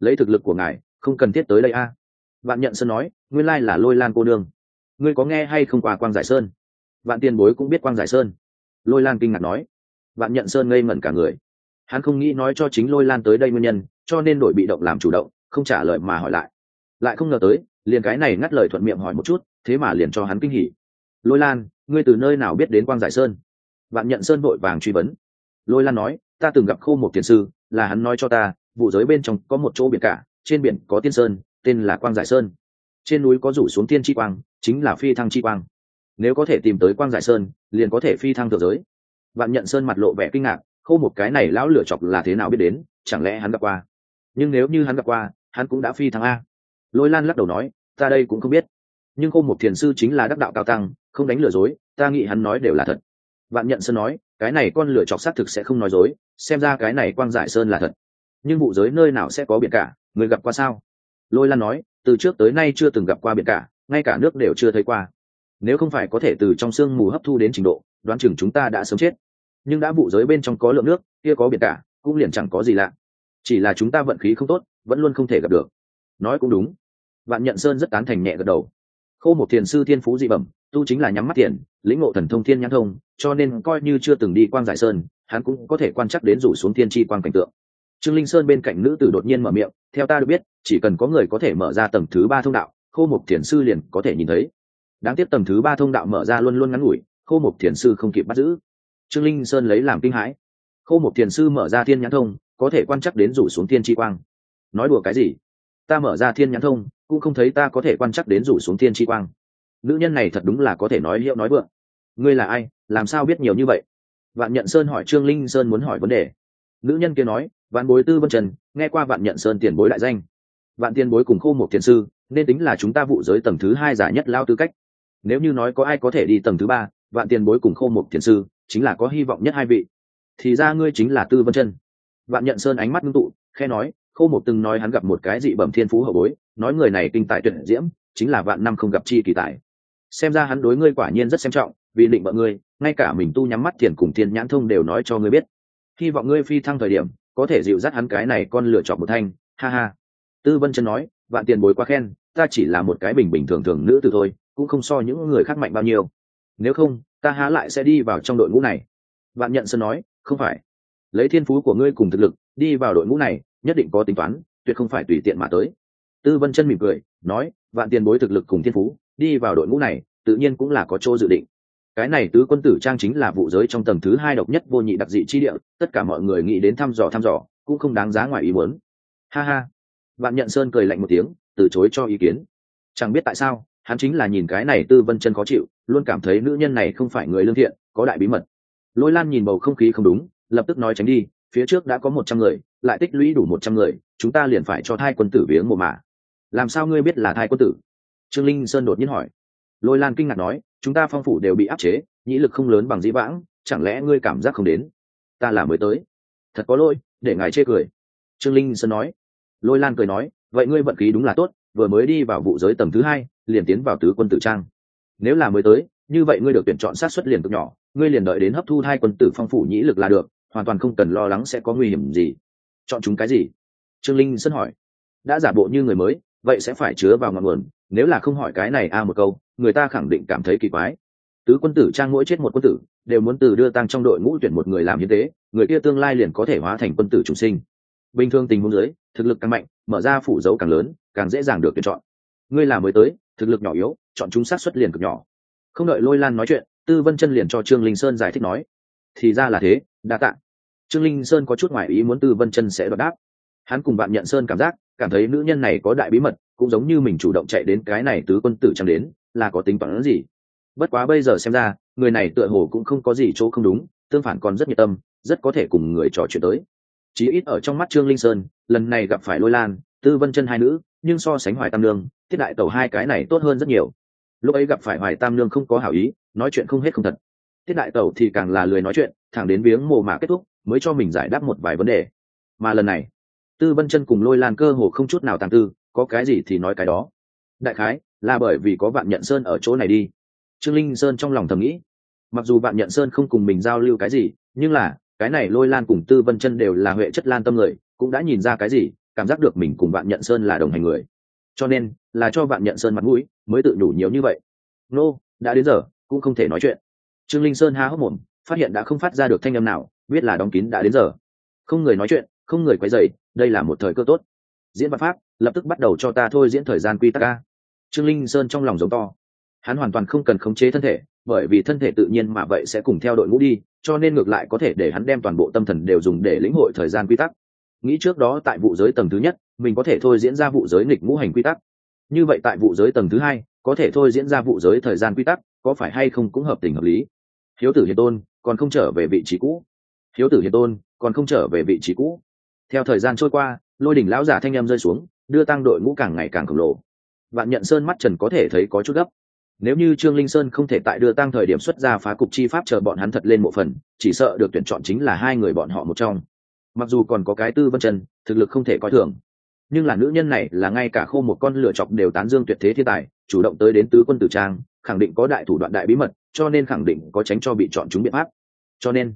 Lấy thực lực của ngài, không cần thiết tới đây a. À. bạn nhận sơn nói, nguyên lai là lôi lan cô nương. Ngươi có nghe hay không qua quang giải sơn? Vạn tiên bối cũng biết quang giải sơn lôi lan kinh ngạc nói. Vạn nhận sơn ngây ngẩn cả người. Hắn không nghĩ nói cho chính lôi lan tới đây nguyên nhân, cho nên đổi bị động làm chủ động, không trả lời mà hỏi lại. Lại không ngờ tới, liền cái này ngắt lời thuận miệng hỏi một chút, thế mà liền cho hắn kinh hỉ. Lôi lan, ngươi từ nơi nào biết đến quang giải sơn? Vạn nhận sơn vội vàng truy vấn. Lôi lan nói, ta từng gặp khô một tiền sư, là hắn nói cho ta, vụ giới bên trong có một chỗ biển cả, trên biển có tiên sơn, tên là quang giải sơn. Trên núi có rủ xuống tiên chi quang, chính là phi thăng chi quang nếu có thể tìm tới quang giải sơn, liền có thể phi thăng thượng giới. Bạn nhận sơn mặt lộ vẻ kinh ngạc, khô một cái này lão lửa chọc là thế nào biết đến, chẳng lẽ hắn gặp qua? Nhưng nếu như hắn gặp qua, hắn cũng đã phi thăng a. Lôi lan lắc đầu nói, ta đây cũng không biết. Nhưng khô một thiền sư chính là đắc đạo cao tăng, không đánh lừa dối, ta nghĩ hắn nói đều là thật. Bạn nhận sơn nói, cái này con lửa chọc xác thực sẽ không nói dối, xem ra cái này quang giải sơn là thật. Nhưng vụ giới nơi nào sẽ có biển cả, người gặp qua sao? Lôi lan nói, từ trước tới nay chưa từng gặp qua biển cả, ngay cả nước đều chưa thấy qua nếu không phải có thể từ trong sương mù hấp thu đến trình độ, đoán chừng chúng ta đã sớm chết. Nhưng đã vụ giới bên trong có lượng nước, kia có biển cả, cũng liền chẳng có gì lạ. Chỉ là chúng ta vận khí không tốt, vẫn luôn không thể gặp được. Nói cũng đúng. Vạn nhận sơn rất tán thành nhẹ gật đầu. Khâu một thiền sư thiên phú dị bẩm, tu chính là nhắm mắt tiền lĩnh ngộ thần thông thiên nhãn thông, cho nên coi như chưa từng đi quang giải sơn, hắn cũng có thể quan chắc đến rủ xuống thiên tri quang cảnh tượng. Trương linh sơn bên cạnh nữ tử đột nhiên mở miệng, theo ta được biết, chỉ cần có người có thể mở ra tầng thứ ba thông đạo, khô một thiền sư liền có thể nhìn thấy đáng tiếc tầng thứ ba thông đạo mở ra luôn luôn ngắn ngủi, khô một thiền sư không kịp bắt giữ. Trương linh sơn lấy làm kinh hãi. Khô một thiền sư mở ra thiên nhãn thông, có thể quan chắc đến rủ xuống thiên chi quang. Nói đùa cái gì? Ta mở ra thiên nhãn thông, cũng không thấy ta có thể quan chắc đến rủ xuống thiên chi quang. Nữ nhân này thật đúng là có thể nói hiệu nói vượng. Ngươi là ai? Làm sao biết nhiều như vậy? Vạn nhận sơn hỏi trương linh sơn muốn hỏi vấn đề. Nữ nhân kia nói, vạn bối tư vân trần, nghe qua vạn nhận sơn tiền bối đại danh. Vạn tiền bối cùng khô một thiền sư, nên tính là chúng ta vụ giới tầng thứ hai giả nhất lao tư cách nếu như nói có ai có thể đi tầng thứ ba, vạn tiền bối cùng khô một tiền sư, chính là có hy vọng nhất hai vị. Thì ra ngươi chính là tư vân chân. Vạn nhận sơn ánh mắt ngưng tụ khe nói, khô một từng nói hắn gặp một cái dị bẩm thiên phú hậu bối, nói người này kinh tài tuyệt diễm, chính là vạn năm không gặp chi kỳ tài. Xem ra hắn đối ngươi quả nhiên rất xem trọng, vì định bợ ngươi, ngay cả mình tu nhắm mắt thiền cùng thiên nhãn thông đều nói cho ngươi biết. Hy vọng ngươi phi thăng thời điểm, có thể dịu dắt hắn cái này con lựa chọn một thanh, ha ha. Tư vân chân nói, vạn tiền bối quá khen, ta chỉ là một cái bình bình thường thường nữ từ thôi cũng không so những người khác mạnh bao nhiêu. Nếu không, ta há lại sẽ đi vào trong đội ngũ này. Bạn nhận sơn nói, không phải. Lấy thiên phú của ngươi cùng thực lực, đi vào đội ngũ này, nhất định có tính toán, tuyệt không phải tùy tiện mà tới. Tư vân chân mỉm cười, nói, vạn tiền bối thực lực cùng thiên phú, đi vào đội ngũ này, tự nhiên cũng là có chỗ dự định. Cái này tứ quân tử trang chính là vụ giới trong tầng thứ hai độc nhất vô nhị đặc dị chi địa, tất cả mọi người nghĩ đến thăm dò thăm dò, cũng không đáng giá ngoài ý muốn. Ha ha. Vạn nhận sơn cười lạnh một tiếng, từ chối cho ý kiến. Chẳng biết tại sao hắn chính là nhìn cái này tư vân chân khó chịu, luôn cảm thấy nữ nhân này không phải người lương thiện, có đại bí mật. Lôi lan nhìn bầu không khí không đúng, lập tức nói tránh đi, phía trước đã có một trăm người, lại tích lũy đủ một trăm người, chúng ta liền phải cho thai quân tử viếng mồ mả làm sao ngươi biết là thai quân tử? Trương linh sơn đột nhiên hỏi. Lôi lan kinh ngạc nói, chúng ta phong phủ đều bị áp chế, nhĩ lực không lớn bằng dĩ vãng, chẳng lẽ ngươi cảm giác không đến? Ta là mới tới. Thật có lỗi, để ngài chê cười. Trương linh sơn nói. Lôi lan cười nói, vậy ngươi vận khí đúng là tốt, vừa mới đi vào vụ giới tầng thứ hai liền tiến vào tứ quân tử trang. Nếu là mới tới, như vậy ngươi được tuyển chọn sát xuất liền cực nhỏ, ngươi liền đợi đến hấp thu hai quân tử phong phủ nhĩ lực là được, hoàn toàn không cần lo lắng sẽ có nguy hiểm gì. Chọn chúng cái gì? Trương linh sân hỏi. Đã giả bộ như người mới, vậy sẽ phải chứa vào ngọn nguồn, nếu là không hỏi cái này a à một câu, người ta khẳng định cảm thấy kỳ quái. Tứ quân tử trang mỗi chết một quân tử, đều muốn từ đưa tăng trong đội ngũ tuyển một người làm như thế người kia tương lai liền có thể hóa thành quân tử chủ sinh. Bình thường tình huống dưới, thực lực càng mạnh, mở ra phủ dấu càng lớn, càng dễ dàng được tuyển chọn. Ngươi là mới tới thực lực nhỏ yếu, chọn chúng sát xuất liền cực nhỏ. Không đợi lôi lan nói chuyện, tư vân chân liền cho trương linh sơn giải thích nói, thì ra là thế, đa tạ. Trương linh sơn có chút ngoại ý muốn tư vân chân sẽ đoạt đáp. Hắn cùng bạn nhận sơn cảm giác, cảm thấy nữ nhân này có đại bí mật, cũng giống như mình chủ động chạy đến cái này tứ quân tử chẳng đến, là có tính toán gì. Bất quá bây giờ xem ra, người này tựa hồ cũng không có gì chỗ không đúng, tương phản còn rất nhiệt tâm, rất có thể cùng người trò chuyện tới. Chí ít ở trong mắt trương linh sơn, lần này gặp phải lôi lan, tư vân chân hai nữ, nhưng so sánh hoài tam lương thiết đại Tẩu hai cái này tốt hơn rất nhiều. Lúc ấy gặp phải hoài tam Nương không có hảo ý, nói chuyện không hết không thật. Thiết đại Tẩu thì càng là lười nói chuyện, thẳng đến viếng mồ mà kết thúc, mới cho mình giải đáp một vài vấn đề. Mà lần này, tư vân chân cùng lôi lan cơ hồ không chút nào tàng tư, có cái gì thì nói cái đó. Đại khái, là bởi vì có vạn nhận sơn ở chỗ này đi. Trương linh sơn trong lòng thầm nghĩ, mặc dù vạn nhận sơn không cùng mình giao lưu cái gì, nhưng là, cái này lôi lan cùng tư vân chân đều là huệ chất lan tâm người, cũng đã nhìn ra cái gì, cảm giác được mình cùng vạn nhận sơn là đồng hành người cho nên là cho vạn nhận sơn mặt mũi, mới tự đủ nhiều như vậy. Nô, đã đến giờ, cũng không thể nói chuyện. Trương linh sơn há hốc mồm, phát hiện đã không phát ra được thanh âm nào, biết là đóng kín đã đến giờ. Không người nói chuyện, không người quấy dày đây là một thời cơ tốt. Diễn văn pháp, lập tức bắt đầu cho ta thôi diễn thời gian quy tắc ca trương linh sơn trong lòng giống to. Hắn hoàn toàn không cần khống chế thân thể, bởi vì thân thể tự nhiên mà vậy sẽ cùng theo đội ngũ đi, cho nên ngược lại có thể để hắn đem toàn bộ tâm thần đều dùng để lĩnh hội thời gian quy tắc. Nghĩ trước đó tại vụ giới tầng thứ nhất mình có thể thôi diễn ra vụ giới nghịch ngũ hành quy tắc. Như vậy tại vụ giới tầng thứ hai, có thể thôi diễn ra vụ giới thời gian quy tắc, có phải hay không cũng hợp tình hợp lý? Hiếu tử hiền tôn, còn không trở về vị trí cũ. Hiếu tử hiền tôn, còn không trở về vị trí cũ. Theo thời gian trôi qua, lôi đỉnh lão giả thanh em rơi xuống, đưa tăng đội ngũ càng ngày càng khổng lồ. Vạn nhận sơn mắt trần có thể thấy có chút gấp. Nếu như trương linh sơn không thể tại đưa tăng thời điểm xuất ra phá cục chi pháp chờ bọn hắn thật lên một phần, chỉ sợ được tuyển chọn chính là hai người bọn họ một trong. Mặc dù còn có cái tư vân trần thực lực không thể coi thường nhưng là nữ nhân này là ngay cả khô một con lửa chọc đều tán dương tuyệt thế thiên tài, chủ động tới đến tứ quân tử trang, khẳng định có đại thủ đoạn đại bí mật, cho nên khẳng định có tránh cho bị chọn chúng biện pháp. Cho nên,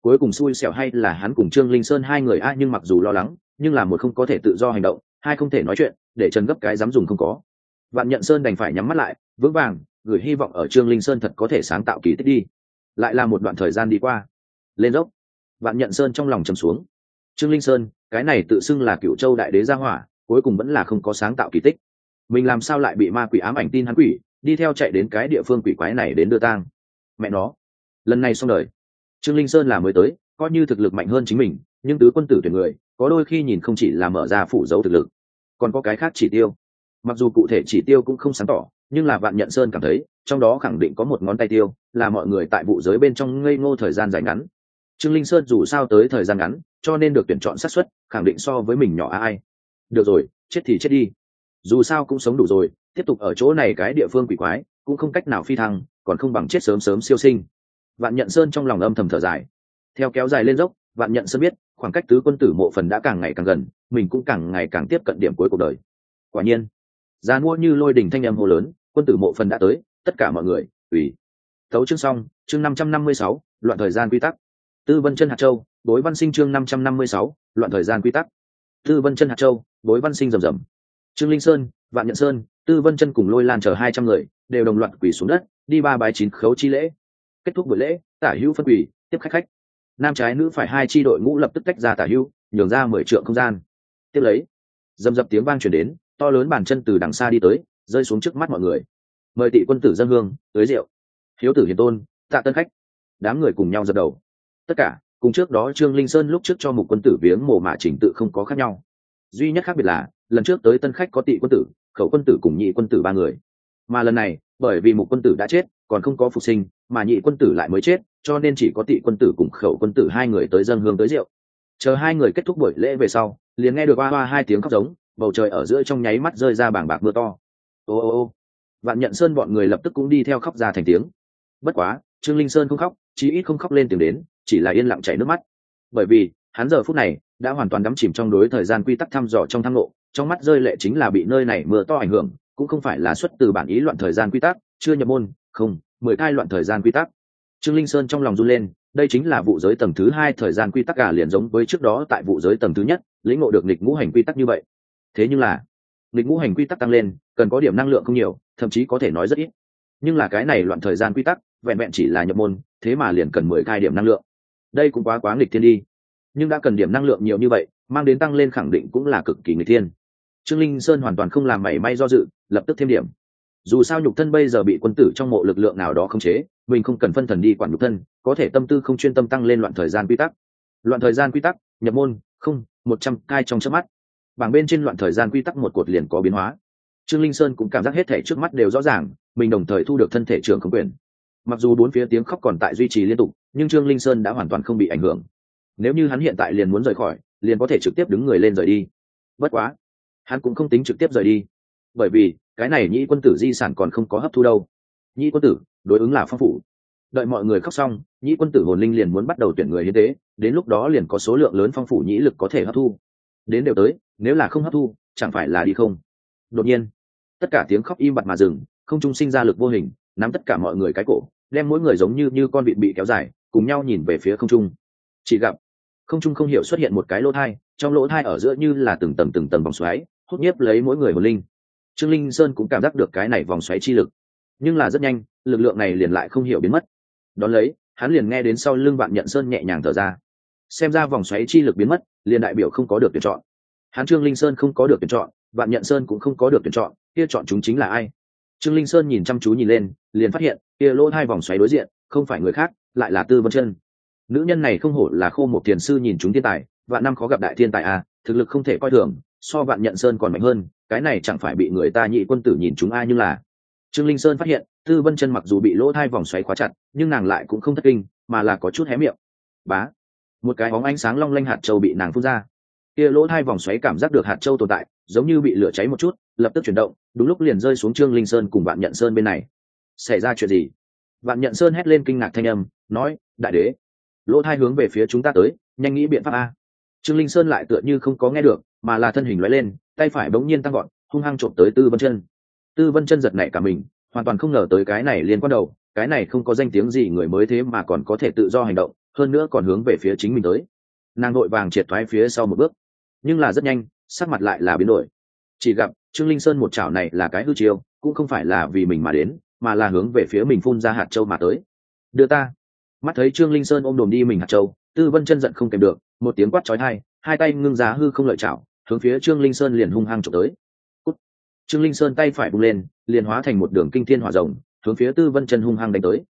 cuối cùng xui xẻo hay là hắn cùng trương linh sơn hai người a nhưng mặc dù lo lắng, nhưng là một không có thể tự do hành động, hai không thể nói chuyện, để trần gấp cái dám dùng không có. Vạn nhận sơn đành phải nhắm mắt lại, vững vàng, gửi hy vọng ở trương linh sơn thật có thể sáng tạo kỳ tích đi. Lại là một đoạn thời gian đi qua. Lên dốc, vạn nhận sơn trong lòng trầm xuống trương linh sơn, cái này tự xưng là cựu châu đại đế gia hỏa, cuối cùng vẫn là không có sáng tạo kỳ tích. Mình làm sao lại bị ma quỷ ám ảnh tin hắn quỷ, đi theo chạy đến cái địa phương quỷ quái này đến đưa tang. Mẹ nó. Lần này xong đời. Trương linh sơn là mới tới, coi như thực lực mạnh hơn chính mình, nhưng tứ quân tử tuyển người, có đôi khi nhìn không chỉ là mở ra phủ dấu thực lực, còn có cái khác chỉ tiêu. Mặc dù cụ thể chỉ tiêu cũng không sáng tỏ, nhưng là vạn nhận sơn cảm thấy, trong đó khẳng định có một ngón tay tiêu, là mọi người tại vụ giới bên trong ngây ngô thời gian dài ngắn. Trương linh sơn dù sao tới thời gian ngắn cho nên được tuyển chọn xác suất khẳng định so với mình nhỏ ai. Được rồi, chết thì chết đi. Dù sao cũng sống đủ rồi, tiếp tục ở chỗ này cái địa phương quỷ quái, cũng không cách nào phi thăng, còn không bằng chết sớm sớm siêu sinh. Vạn nhận sơn trong lòng âm thầm thở dài. Theo kéo dài lên dốc, vạn nhận sơn biết, khoảng cách tứ quân tử mộ phần đã càng ngày càng gần, mình cũng càng ngày càng tiếp cận điểm cuối cuộc đời. Quả nhiên ra mua như lôi đỉnh thanh em hồ lớn, quân tử mộ phần đã tới, tất cả mọi người, ủy. Tấu chương xong, chương năm trăm năm mươi sáu, loạn thời gian quy tắc. Tư vân chân hạt châu đối văn sinh chương năm trăm năm mươi sáu, loạn thời gian quy tắc. Tư vân chân hạt châu, đối văn sinh rầm rầm. Trương linh sơn, vạn nhận sơn, tư vân chân cùng lôi lan chờ hai trăm người, đều đồng loạt quỳ xuống đất, đi ba bái chín khấu chi lễ. Kết thúc buổi lễ, tả hữu phân quỳ, tiếp khách khách. Nam trái nữ phải hai chi đội ngũ lập tức tách ra tả hữu, nhường ra mười trượng không gian. Tiếp lấy dầm dập tiếng vang chuyển đến, to lớn bàn chân từ đằng xa đi tới, rơi xuống trước mắt mọi người. Mời tị quân tử dân hương, tới rượu. Hiếu tử hiền tôn, tạ tân khách. Đám người cùng nhau dập đầu. Tất cả cùng trước đó trương linh sơn lúc trước cho mục quân tử viếng mồ mả trình tự không có khác nhau. Duy nhất khác biệt là, lần trước tới tân khách có tị quân tử, khẩu quân tử cùng nhị quân tử ba người. Mà lần này, bởi vì mục quân tử đã chết, còn không có phục sinh, mà nhị quân tử lại mới chết, cho nên chỉ có tị quân tử cùng khẩu quân tử hai người tới dân hương tới rượu. Chờ hai người kết thúc buổi lễ về sau, liền nghe được hoa hoa hai tiếng khóc giống, bầu trời ở giữa trong nháy mắt rơi ra bảng bạc mưa to. Ô ô ô, vạn nhận sơn bọn người lập tức cũng đi theo khóc ra thành tiếng. Bất quá, trương linh sơn không khóc, chí ít không khóc lên tiếng đến chỉ là yên lặng chảy nước mắt. Bởi vì, hắn giờ phút này đã hoàn toàn đắm chìm trong đối thời gian quy tắc thăm dò trong thăng lộ, trong mắt rơi lệ chính là bị nơi này mưa to ảnh hưởng, cũng không phải là xuất từ bản ý loạn thời gian quy tắc, chưa nhập môn, không, mười thai loạn thời gian quy tắc. Trương linh sơn trong lòng run lên, đây chính là vụ giới tầng thứ hai thời gian quy tắc cả liền giống với trước đó tại vụ giới tầng thứ nhất, lĩnh ngộ được nghịch ngũ hành quy tắc như vậy. Thế nhưng là, nghịch ngũ hành quy tắc tăng lên, cần có điểm năng lượng không nhiều, thậm chí có thể nói rất ít. Nhưng là cái này loạn thời gian quy tắc, vẹn vẹn chỉ là nhập môn, thế mà liền cần mười hai điểm năng lượng đây cũng quá quá nghịch thiên đi. Nhưng đã cần điểm năng lượng nhiều như vậy, mang đến tăng lên khẳng định cũng là cực kỳ nghịch thiên. Trương linh sơn hoàn toàn không làm mảy may do dự, lập tức thêm điểm. Dù sao nhục thân bây giờ bị quân tử trong mộ lực lượng nào đó không chế, mình không cần phân thần đi quản nhục thân, có thể tâm tư không chuyên tâm tăng lên loạn thời gian quy tắc. Loạn thời gian quy tắc, nhập môn, không, một trăm cai trong chớp mắt. Bảng bên trên loạn thời gian quy tắc một cột liền có biến hóa. Trương linh sơn cũng cảm giác hết thể trước mắt đều rõ ràng, mình đồng thời thu được thân thể trường không quyền. Mặc dù bốn phía tiếng khóc còn tại duy trì liên tục nhưng trương linh sơn đã hoàn toàn không bị ảnh hưởng. Nếu như hắn hiện tại liền muốn rời khỏi, liền có thể trực tiếp đứng người lên rời đi. Bất quá, hắn cũng không tính trực tiếp rời đi. Bởi vì, cái này nhĩ quân tử di sản còn không có hấp thu đâu. Nhĩ quân tử, đối ứng là phong phủ. Đợi mọi người khóc xong, nhĩ quân tử hồn linh liền muốn bắt đầu tuyển người hiến tế, đến lúc đó liền có số lượng lớn phong phủ nhĩ lực có thể hấp thu. Đến đều tới, nếu là không hấp thu, chẳng phải là đi không? Đột nhiên, tất cả tiếng khóc im bặt mà dừng, không trung sinh ra lực vô hình, nắm tất cả mọi người cái cổ, đem mỗi người giống như như con vịt bị kéo dài cùng nhau nhìn về phía không trung. Chỉ gặp, không trung không hiểu xuất hiện một cái lỗ thai, trong lỗ thai ở giữa như là từng tầng từng tầng vòng xoáy, hút nhiếp lấy mỗi người hồn linh. Trương linh sơn cũng cảm giác được cái này vòng xoáy chi lực, nhưng là rất nhanh, lực lượng này liền lại không hiểu biến mất. Đón lấy, hắn liền nghe đến sau lưng bạn nhận sơn nhẹ nhàng thở ra. Xem ra vòng xoáy chi lực biến mất, liền đại biểu không có được tuyển chọn. Hắn trương linh sơn không có được tuyển chọn bạn nhận sơn cũng không có được tuyển chọn, kia chọn chúng chính là ai? Trương linh sơn nhìn chăm chú nhìn lên, liền phát hiện, kia lỗ hai vòng xoáy đối diện, không phải người khác lại là tư vân chân. Nữ nhân này không hổ là khô một tiền sư nhìn chúng thiên tài, vạn năm khó gặp đại thiên tài à thực lực không thể coi thường, so vạn nhận sơn còn mạnh hơn, cái này chẳng phải bị người ta nhị quân tử nhìn chúng ai nhưng là. Trương linh sơn phát hiện, tư vân chân mặc dù bị lỗ thai vòng xoáy khóa chặt, nhưng nàng lại cũng không thất kinh, mà là có chút hé miệng. Bá! Một cái bóng ánh sáng long lanh hạt châu bị nàng phun ra. Kia lỗ thai vòng xoáy cảm giác được hạt châu tồn tại, giống như bị lửa cháy một chút, lập tức chuyển động, đúng lúc liền rơi xuống trương linh sơn cùng bạn nhận sơn bên này. Xảy ra chuyện gì? Bạn nhận sơn hét lên kinh ngạc thanh âm nói, đại đế, lỗ thai hướng về phía chúng ta tới, nhanh nghĩ biện pháp a. Trương linh sơn lại tựa như không có nghe được, mà là thân hình loại lên, tay phải bỗng nhiên tăng gọn, hung hăng trộm tới tư vân chân. Tư vân chân giật nảy cả mình, hoàn toàn không ngờ tới cái này liên quan đầu, cái này không có danh tiếng gì người mới thế mà còn có thể tự do hành động, hơn nữa còn hướng về phía chính mình tới. Nàng nội vàng triệt thoái phía sau một bước, nhưng là rất nhanh, sắc mặt lại là biến đổi. Chỉ gặp trương linh sơn một chảo này là cái hư chiêu, cũng không phải là vì mình mà đến, mà là hướng về phía mình phun ra hạt châu mà tới. Đưa ta mắt thấy trương linh sơn ôm đồm đi mình hạt châu, tư vân chân giận không kèm được, một tiếng quát trói hai hai tay ngưng giá hư không lợi chảo, hướng phía trương linh sơn liền hung hăng trộm tới. Cút. trương linh sơn tay phải bung lên, liền hóa thành một đường kinh thiên hỏa rồng, hướng phía tư vân chân hung hăng đánh tới.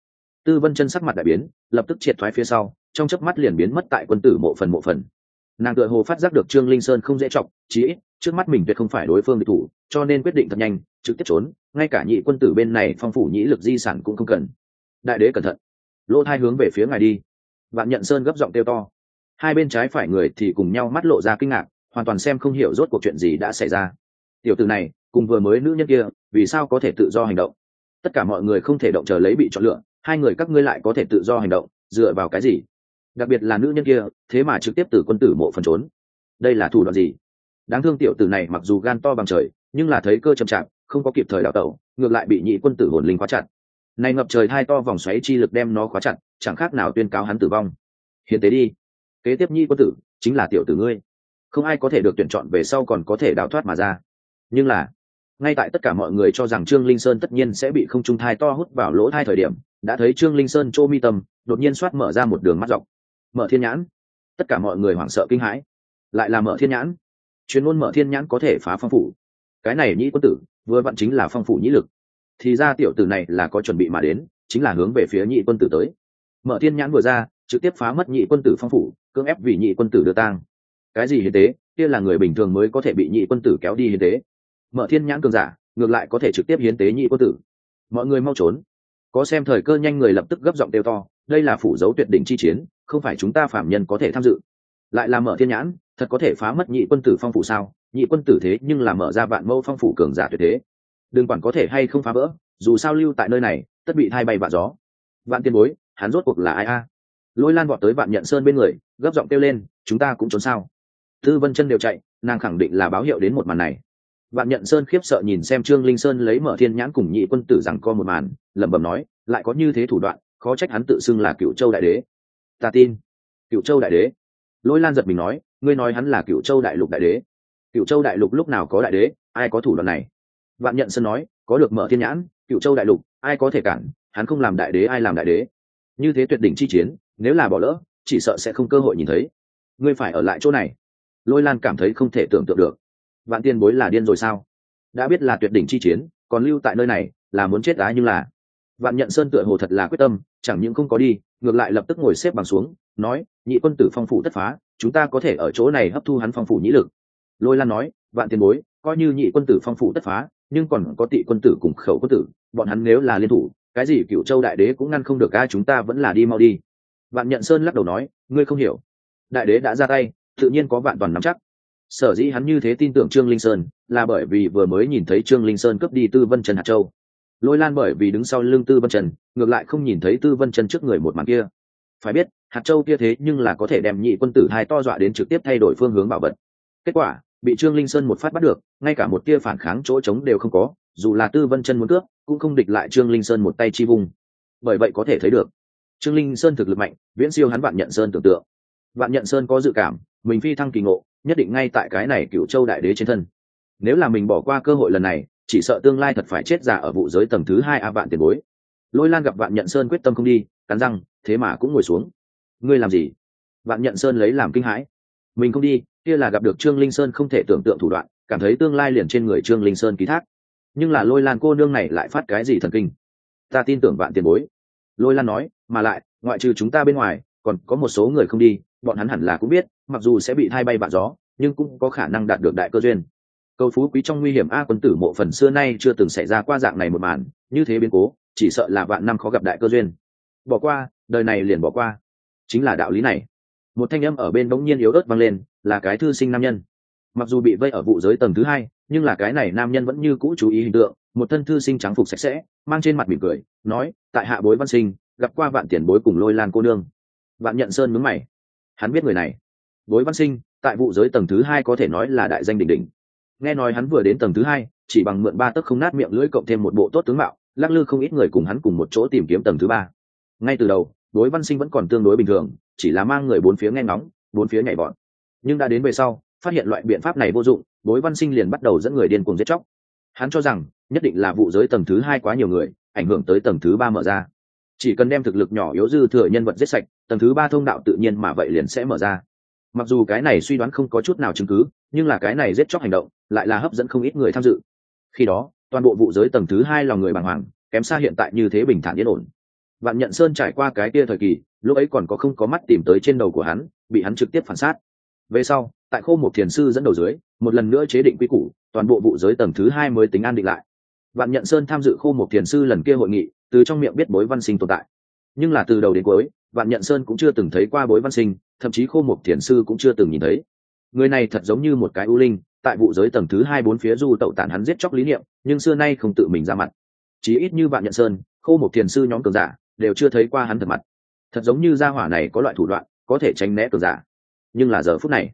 Tư vân chân sắc mặt đại biến, lập tức triệt thoái phía sau, trong chớp mắt liền biến mất tại quân tử mộ phần mộ phần. Nàng tựa hồ phát giác được trương linh sơn không dễ chọc, chí ít, trước mắt mình tuyệt không phải đối phương địch thủ, cho nên quyết định thật nhanh, trực tiếp trốn, ngay cả nhị quân tử bên này phong phủ nhĩ lực di sản cũng không cần. Đại đế cẩn thận lỗ thai hướng về phía ngài đi. Vạn nhận sơn gấp giọng kêu to. Hai bên trái phải người thì cùng nhau mắt lộ ra kinh ngạc, hoàn toàn xem không hiểu rốt cuộc chuyện gì đã xảy ra. Tiểu từ này, cùng vừa mới nữ nhân kia, vì sao có thể tự do hành động? Tất cả mọi người không thể động chờ lấy bị chọn lựa, hai người các ngươi lại có thể tự do hành động, dựa vào cái gì? Đặc biệt là nữ nhân kia, thế mà trực tiếp từ quân tử mộ phần trốn. Đây là thủ đoạn gì? Đáng thương tiểu tử này mặc dù gan to bằng trời, nhưng là thấy cơ chậm chạp, không có kịp thời đào tẩu, ngược lại bị nhị quân tử hồn linh quá chặt này ngập trời hai to vòng xoáy chi lực đem nó khóa chặt, chẳng khác nào tuyên cáo hắn tử vong. Hiến tế đi. Kế tiếp nhi quân tử, chính là tiểu tử ngươi. Không ai có thể được tuyển chọn về sau còn có thể đào thoát mà ra. Nhưng là, ngay tại tất cả mọi người cho rằng trương linh sơn tất nhiên sẽ bị không trung thai to hút vào lỗ thai thời điểm, đã thấy trương linh sơn chỗ mi tâm, đột nhiên soát mở ra một đường mắt dọc. Mở thiên nhãn. Tất cả mọi người hoảng sợ kinh hãi. Lại là mở thiên nhãn. Chuyên môn mở thiên nhãn có thể phá phong phủ. Cái này nhĩ quân tử, vừa vặn chính là phong phủ nhĩ lực thì ra tiểu tử này là có chuẩn bị mà đến, chính là hướng về phía nhị quân tử tới. Mở thiên nhãn vừa ra, trực tiếp phá mất nhị quân tử phong phủ, cưỡng ép vì nhị quân tử đưa tang. Cái gì hiến tế? Kia là người bình thường mới có thể bị nhị quân tử kéo đi hiến tế. Mở thiên nhãn cường giả, ngược lại có thể trực tiếp hiến tế nhị quân tử. Mọi người mau trốn. Có xem thời cơ nhanh người lập tức gấp giọng kêu to, đây là phủ dấu tuyệt đỉnh chi chiến, không phải chúng ta phạm nhân có thể tham dự. Lại là mở thiên nhãn, thật có thể phá mất nhị quân tử phong phủ sao? Nhị quân tử thế nhưng là mở ra vạn mâu phong phủ cường giả tuyệt thế đừng quản có thể hay không phá vỡ, dù sao lưu tại nơi này, tất bị thay bay vạ gió. Vạn tiên bối, hắn rốt cuộc là ai a? Lôi lan vọt tới vạn nhận sơn bên người, gấp giọng kêu lên, chúng ta cũng trốn sao? Tư vân chân đều chạy, nàng khẳng định là báo hiệu đến một màn này. Vạn nhận sơn khiếp sợ nhìn xem trương linh sơn lấy mở thiên nhãn cùng nhị quân tử rằng co một màn, lẩm bẩm nói, lại có như thế thủ đoạn, khó trách hắn tự xưng là cựu châu đại đế. Ta tin. Cựu châu đại đế? Lôi lan giật mình nói, ngươi nói hắn là cựu châu đại lục đại đế. Cựu châu đại lục lúc nào có đại đế, ai có thủ đoạn này? Vạn nhận sơn nói, có được mở thiên nhãn cựu châu đại lục, ai có thể cản? Hắn không làm đại đế, ai làm đại đế? Như thế tuyệt đỉnh chi chiến, nếu là bỏ lỡ, chỉ sợ sẽ không cơ hội nhìn thấy. Ngươi phải ở lại chỗ này. Lôi lan cảm thấy không thể tưởng tượng được. Vạn tiên bối là điên rồi sao? Đã biết là tuyệt đỉnh chi chiến, còn lưu tại nơi này, là muốn chết đá nhưng là. Vạn nhận sơn tựa hồ thật là quyết tâm, chẳng những không có đi, ngược lại lập tức ngồi xếp bằng xuống, nói, nhị quân tử phong phủ tất phá, chúng ta có thể ở chỗ này hấp thu hắn phong phủ nhĩ lực. Lôi lan nói, vạn tiền bối, coi như nhị quân tử phong phủ tất phá nhưng còn có tị quân tử cùng khẩu quân tử, bọn hắn nếu là liên thủ, cái gì cựu châu đại đế cũng ngăn không được, ai chúng ta vẫn là đi mau đi. Vạn nhận sơn lắc đầu nói, ngươi không hiểu. Đại đế đã ra tay, tự nhiên có vạn toàn nắm chắc. Sở dĩ hắn như thế tin tưởng trương linh sơn, là bởi vì vừa mới nhìn thấy trương linh sơn cướp đi tư vân trần hạt châu. Lôi lan bởi vì đứng sau lưng tư vân trần, ngược lại không nhìn thấy tư vân trần trước người một màn kia. Phải biết, hạt châu kia thế nhưng là có thể đem nhị quân tử hai to dọa đến trực tiếp thay đổi phương hướng bảo vật. Kết quả bị trương linh sơn một phát bắt được, ngay cả một tia phản kháng chỗ trống đều không có, dù là tư vân chân muốn cướp, cũng không địch lại trương linh sơn một tay chi vùng. Bởi vậy có thể thấy được, trương linh sơn thực lực mạnh, viễn siêu hắn vạn nhận sơn tưởng tượng. Vạn nhận sơn có dự cảm, mình phi thăng kỳ ngộ, nhất định ngay tại cái này cựu châu đại đế trên thân. Nếu là mình bỏ qua cơ hội lần này, chỉ sợ tương lai thật phải chết giả ở vụ giới tầng thứ hai a vạn tiền bối. Lôi lan gặp vạn nhận sơn quyết tâm không đi, cắn răng, thế mà cũng ngồi xuống. Ngươi làm gì? Vạn nhận sơn lấy làm kinh hãi. Mình không đi kia là gặp được trương linh sơn không thể tưởng tượng thủ đoạn, cảm thấy tương lai liền trên người trương linh sơn ký thác. Nhưng là lôi lan cô nương này lại phát cái gì thần kinh? Ta tin tưởng bạn tiền bối. Lôi lan nói, mà lại, ngoại trừ chúng ta bên ngoài, còn có một số người không đi, bọn hắn hẳn là cũng biết, mặc dù sẽ bị thay bay vạ gió, nhưng cũng có khả năng đạt được đại cơ duyên. Cầu phú quý trong nguy hiểm a quân tử mộ phần xưa nay chưa từng xảy ra qua dạng này một màn, như thế biến cố, chỉ sợ là vạn năm khó gặp đại cơ duyên. Bỏ qua, đời này liền bỏ qua. Chính là đạo lý này. Một thanh âm ở bên bỗng nhiên yếu ớt vang lên là cái thư sinh nam nhân. Mặc dù bị vây ở vụ giới tầng thứ hai, nhưng là cái này nam nhân vẫn như cũ chú ý hình tượng, một thân thư sinh trắng phục sạch sẽ, mang trên mặt mỉm cười, nói, tại hạ bối văn sinh, gặp qua vạn tiền bối cùng lôi lan cô nương. Vạn nhận sơn mướn mày. Hắn biết người này. Bối văn sinh, tại vụ giới tầng thứ hai có thể nói là đại danh đỉnh đỉnh. Nghe nói hắn vừa đến tầng thứ hai, chỉ bằng mượn ba tấc không nát miệng lưỡi cộng thêm một bộ tốt tướng mạo, lắc lư không ít người cùng hắn cùng một chỗ tìm kiếm tầng thứ ba. Ngay từ đầu đối văn sinh vẫn còn tương đối bình thường, chỉ là mang người bốn phía nghe ngóng, bốn phía nhảy bọn nhưng đã đến về sau, phát hiện loại biện pháp này vô dụng, Bối văn sinh liền bắt đầu dẫn người điên cuồng giết chóc. Hắn cho rằng, nhất định là vụ giới tầng thứ hai quá nhiều người, ảnh hưởng tới tầng thứ ba mở ra. Chỉ cần đem thực lực nhỏ yếu dư thừa nhân vật giết sạch, tầng thứ ba thông đạo tự nhiên mà vậy liền sẽ mở ra. Mặc dù cái này suy đoán không có chút nào chứng cứ, nhưng là cái này giết chóc hành động, lại là hấp dẫn không ít người tham dự. Khi đó, toàn bộ vụ giới tầng thứ hai lòng người bàng hoàng, kém xa hiện tại như thế bình thản yên ổn. Vạn nhận sơn trải qua cái kia thời kỳ, lúc ấy còn có không có mắt tìm tới trên đầu của hắn, bị hắn trực tiếp phản sát về sau, tại khô một thiền sư dẫn đầu dưới, một lần nữa chế định quy củ, toàn bộ vụ giới tầng thứ hai mới tính an định lại. Vạn nhận sơn tham dự khô một thiền sư lần kia hội nghị, từ trong miệng biết bối văn sinh tồn tại. Nhưng là từ đầu đến cuối, vạn nhận sơn cũng chưa từng thấy qua bối văn sinh, thậm chí khô một thiền sư cũng chưa từng nhìn thấy. Người này thật giống như một cái ưu linh, tại vụ giới tầng thứ hai bốn phía du tẩu tản hắn giết chóc lý niệm, nhưng xưa nay không tự mình ra mặt. Chí ít như vạn nhận sơn, khô một thiền sư nhóm cường giả, đều chưa thấy qua hắn thật mặt. Thật giống như gia hỏa này có loại thủ đoạn, có thể tránh né cường giả nhưng là giờ phút này,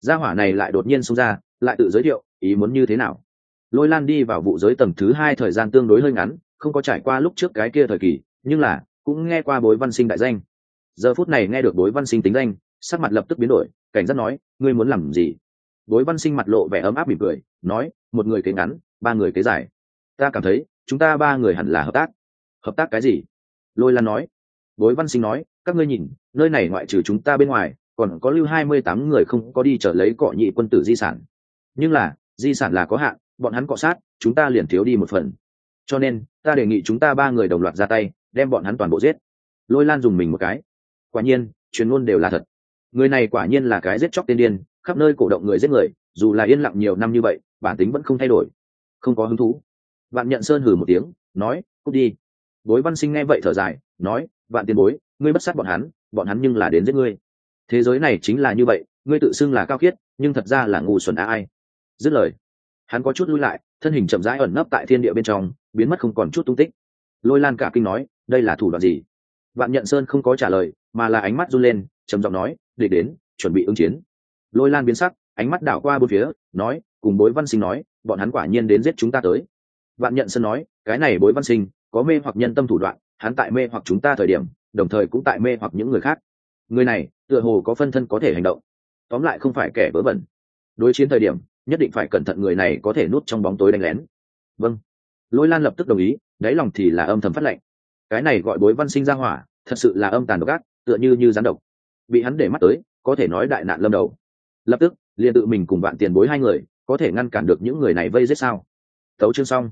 gia hỏa này lại đột nhiên xông ra, lại tự giới thiệu, ý muốn như thế nào? Lôi lan đi vào vụ giới tầng thứ hai thời gian tương đối hơi ngắn, không có trải qua lúc trước cái kia thời kỳ, nhưng là cũng nghe qua bối văn sinh đại danh. Giờ phút này nghe được bối văn sinh tính danh, sắc mặt lập tức biến đổi, cảnh giác nói, ngươi muốn làm gì? Bối văn sinh mặt lộ vẻ ấm áp mỉm cười, nói, một người kế ngắn, ba người kế dài. Ta cảm thấy, chúng ta ba người hẳn là hợp tác. Hợp tác cái gì? Lôi lan nói. Bối văn sinh nói, các ngươi nhìn, nơi này ngoại trừ chúng ta bên ngoài còn có lưu hai mươi tám người không có đi trở lấy cọ nhị quân tử di sản. Nhưng là, di sản là có hạn, bọn hắn cọ sát, chúng ta liền thiếu đi một phần. Cho nên, ta đề nghị chúng ta ba người đồng loạt ra tay, đem bọn hắn toàn bộ giết. Lôi lan dùng mình một cái. Quả nhiên, truyền ngôn đều là thật. Người này quả nhiên là cái giết chóc tiên điên, khắp nơi cổ động người giết người, dù là yên lặng nhiều năm như vậy, bản tính vẫn không thay đổi. Không có hứng thú. Vạn nhận sơn hừ một tiếng, nói, cút đi. Bối văn sinh nghe vậy thở dài, nói, vạn tiền bối, ngươi bất sát bọn hắn bọn hắn nhưng là đến giết ngươi thế giới này chính là như vậy, ngươi tự xưng là cao khiết, nhưng thật ra là ngu xuẩn a ai. Dứt lời, hắn có chút lui lại, thân hình chậm rãi ẩn nấp tại thiên địa bên trong, biến mất không còn chút tung tích. Lôi lan cả kinh nói, đây là thủ đoạn gì? Vạn nhận sơn không có trả lời, mà là ánh mắt run lên, trầm giọng nói địch đến, chuẩn bị ứng chiến. Lôi lan biến sắc, ánh mắt đảo qua bốn phía, nói, cùng bối văn sinh nói, bọn hắn quả nhiên đến giết chúng ta tới. Vạn nhận sơn nói, cái này bối văn sinh, có mê hoặc nhân tâm thủ đoạn, hắn tại mê hoặc chúng ta thời điểm, đồng thời cũng tại mê hoặc những người khác người này, tựa hồ có phân thân có thể hành động. Tóm lại không phải kẻ vớ vẩn. Đối chiến thời điểm, nhất định phải cẩn thận người này có thể nút trong bóng tối đánh lén. Vâng. Lôi lan lập tức đồng ý, đáy lòng thì là âm thầm phát lệnh. Cái này gọi bối văn sinh ra hỏa, thật sự là âm tàn độc ác, tựa như như rắn độc. Bị hắn để mắt tới, có thể nói đại nạn lâm đầu. Lập tức, liền tự mình cùng bạn tiền bối hai người, có thể ngăn cản được những người này vây giết sao? Tấu chương xong.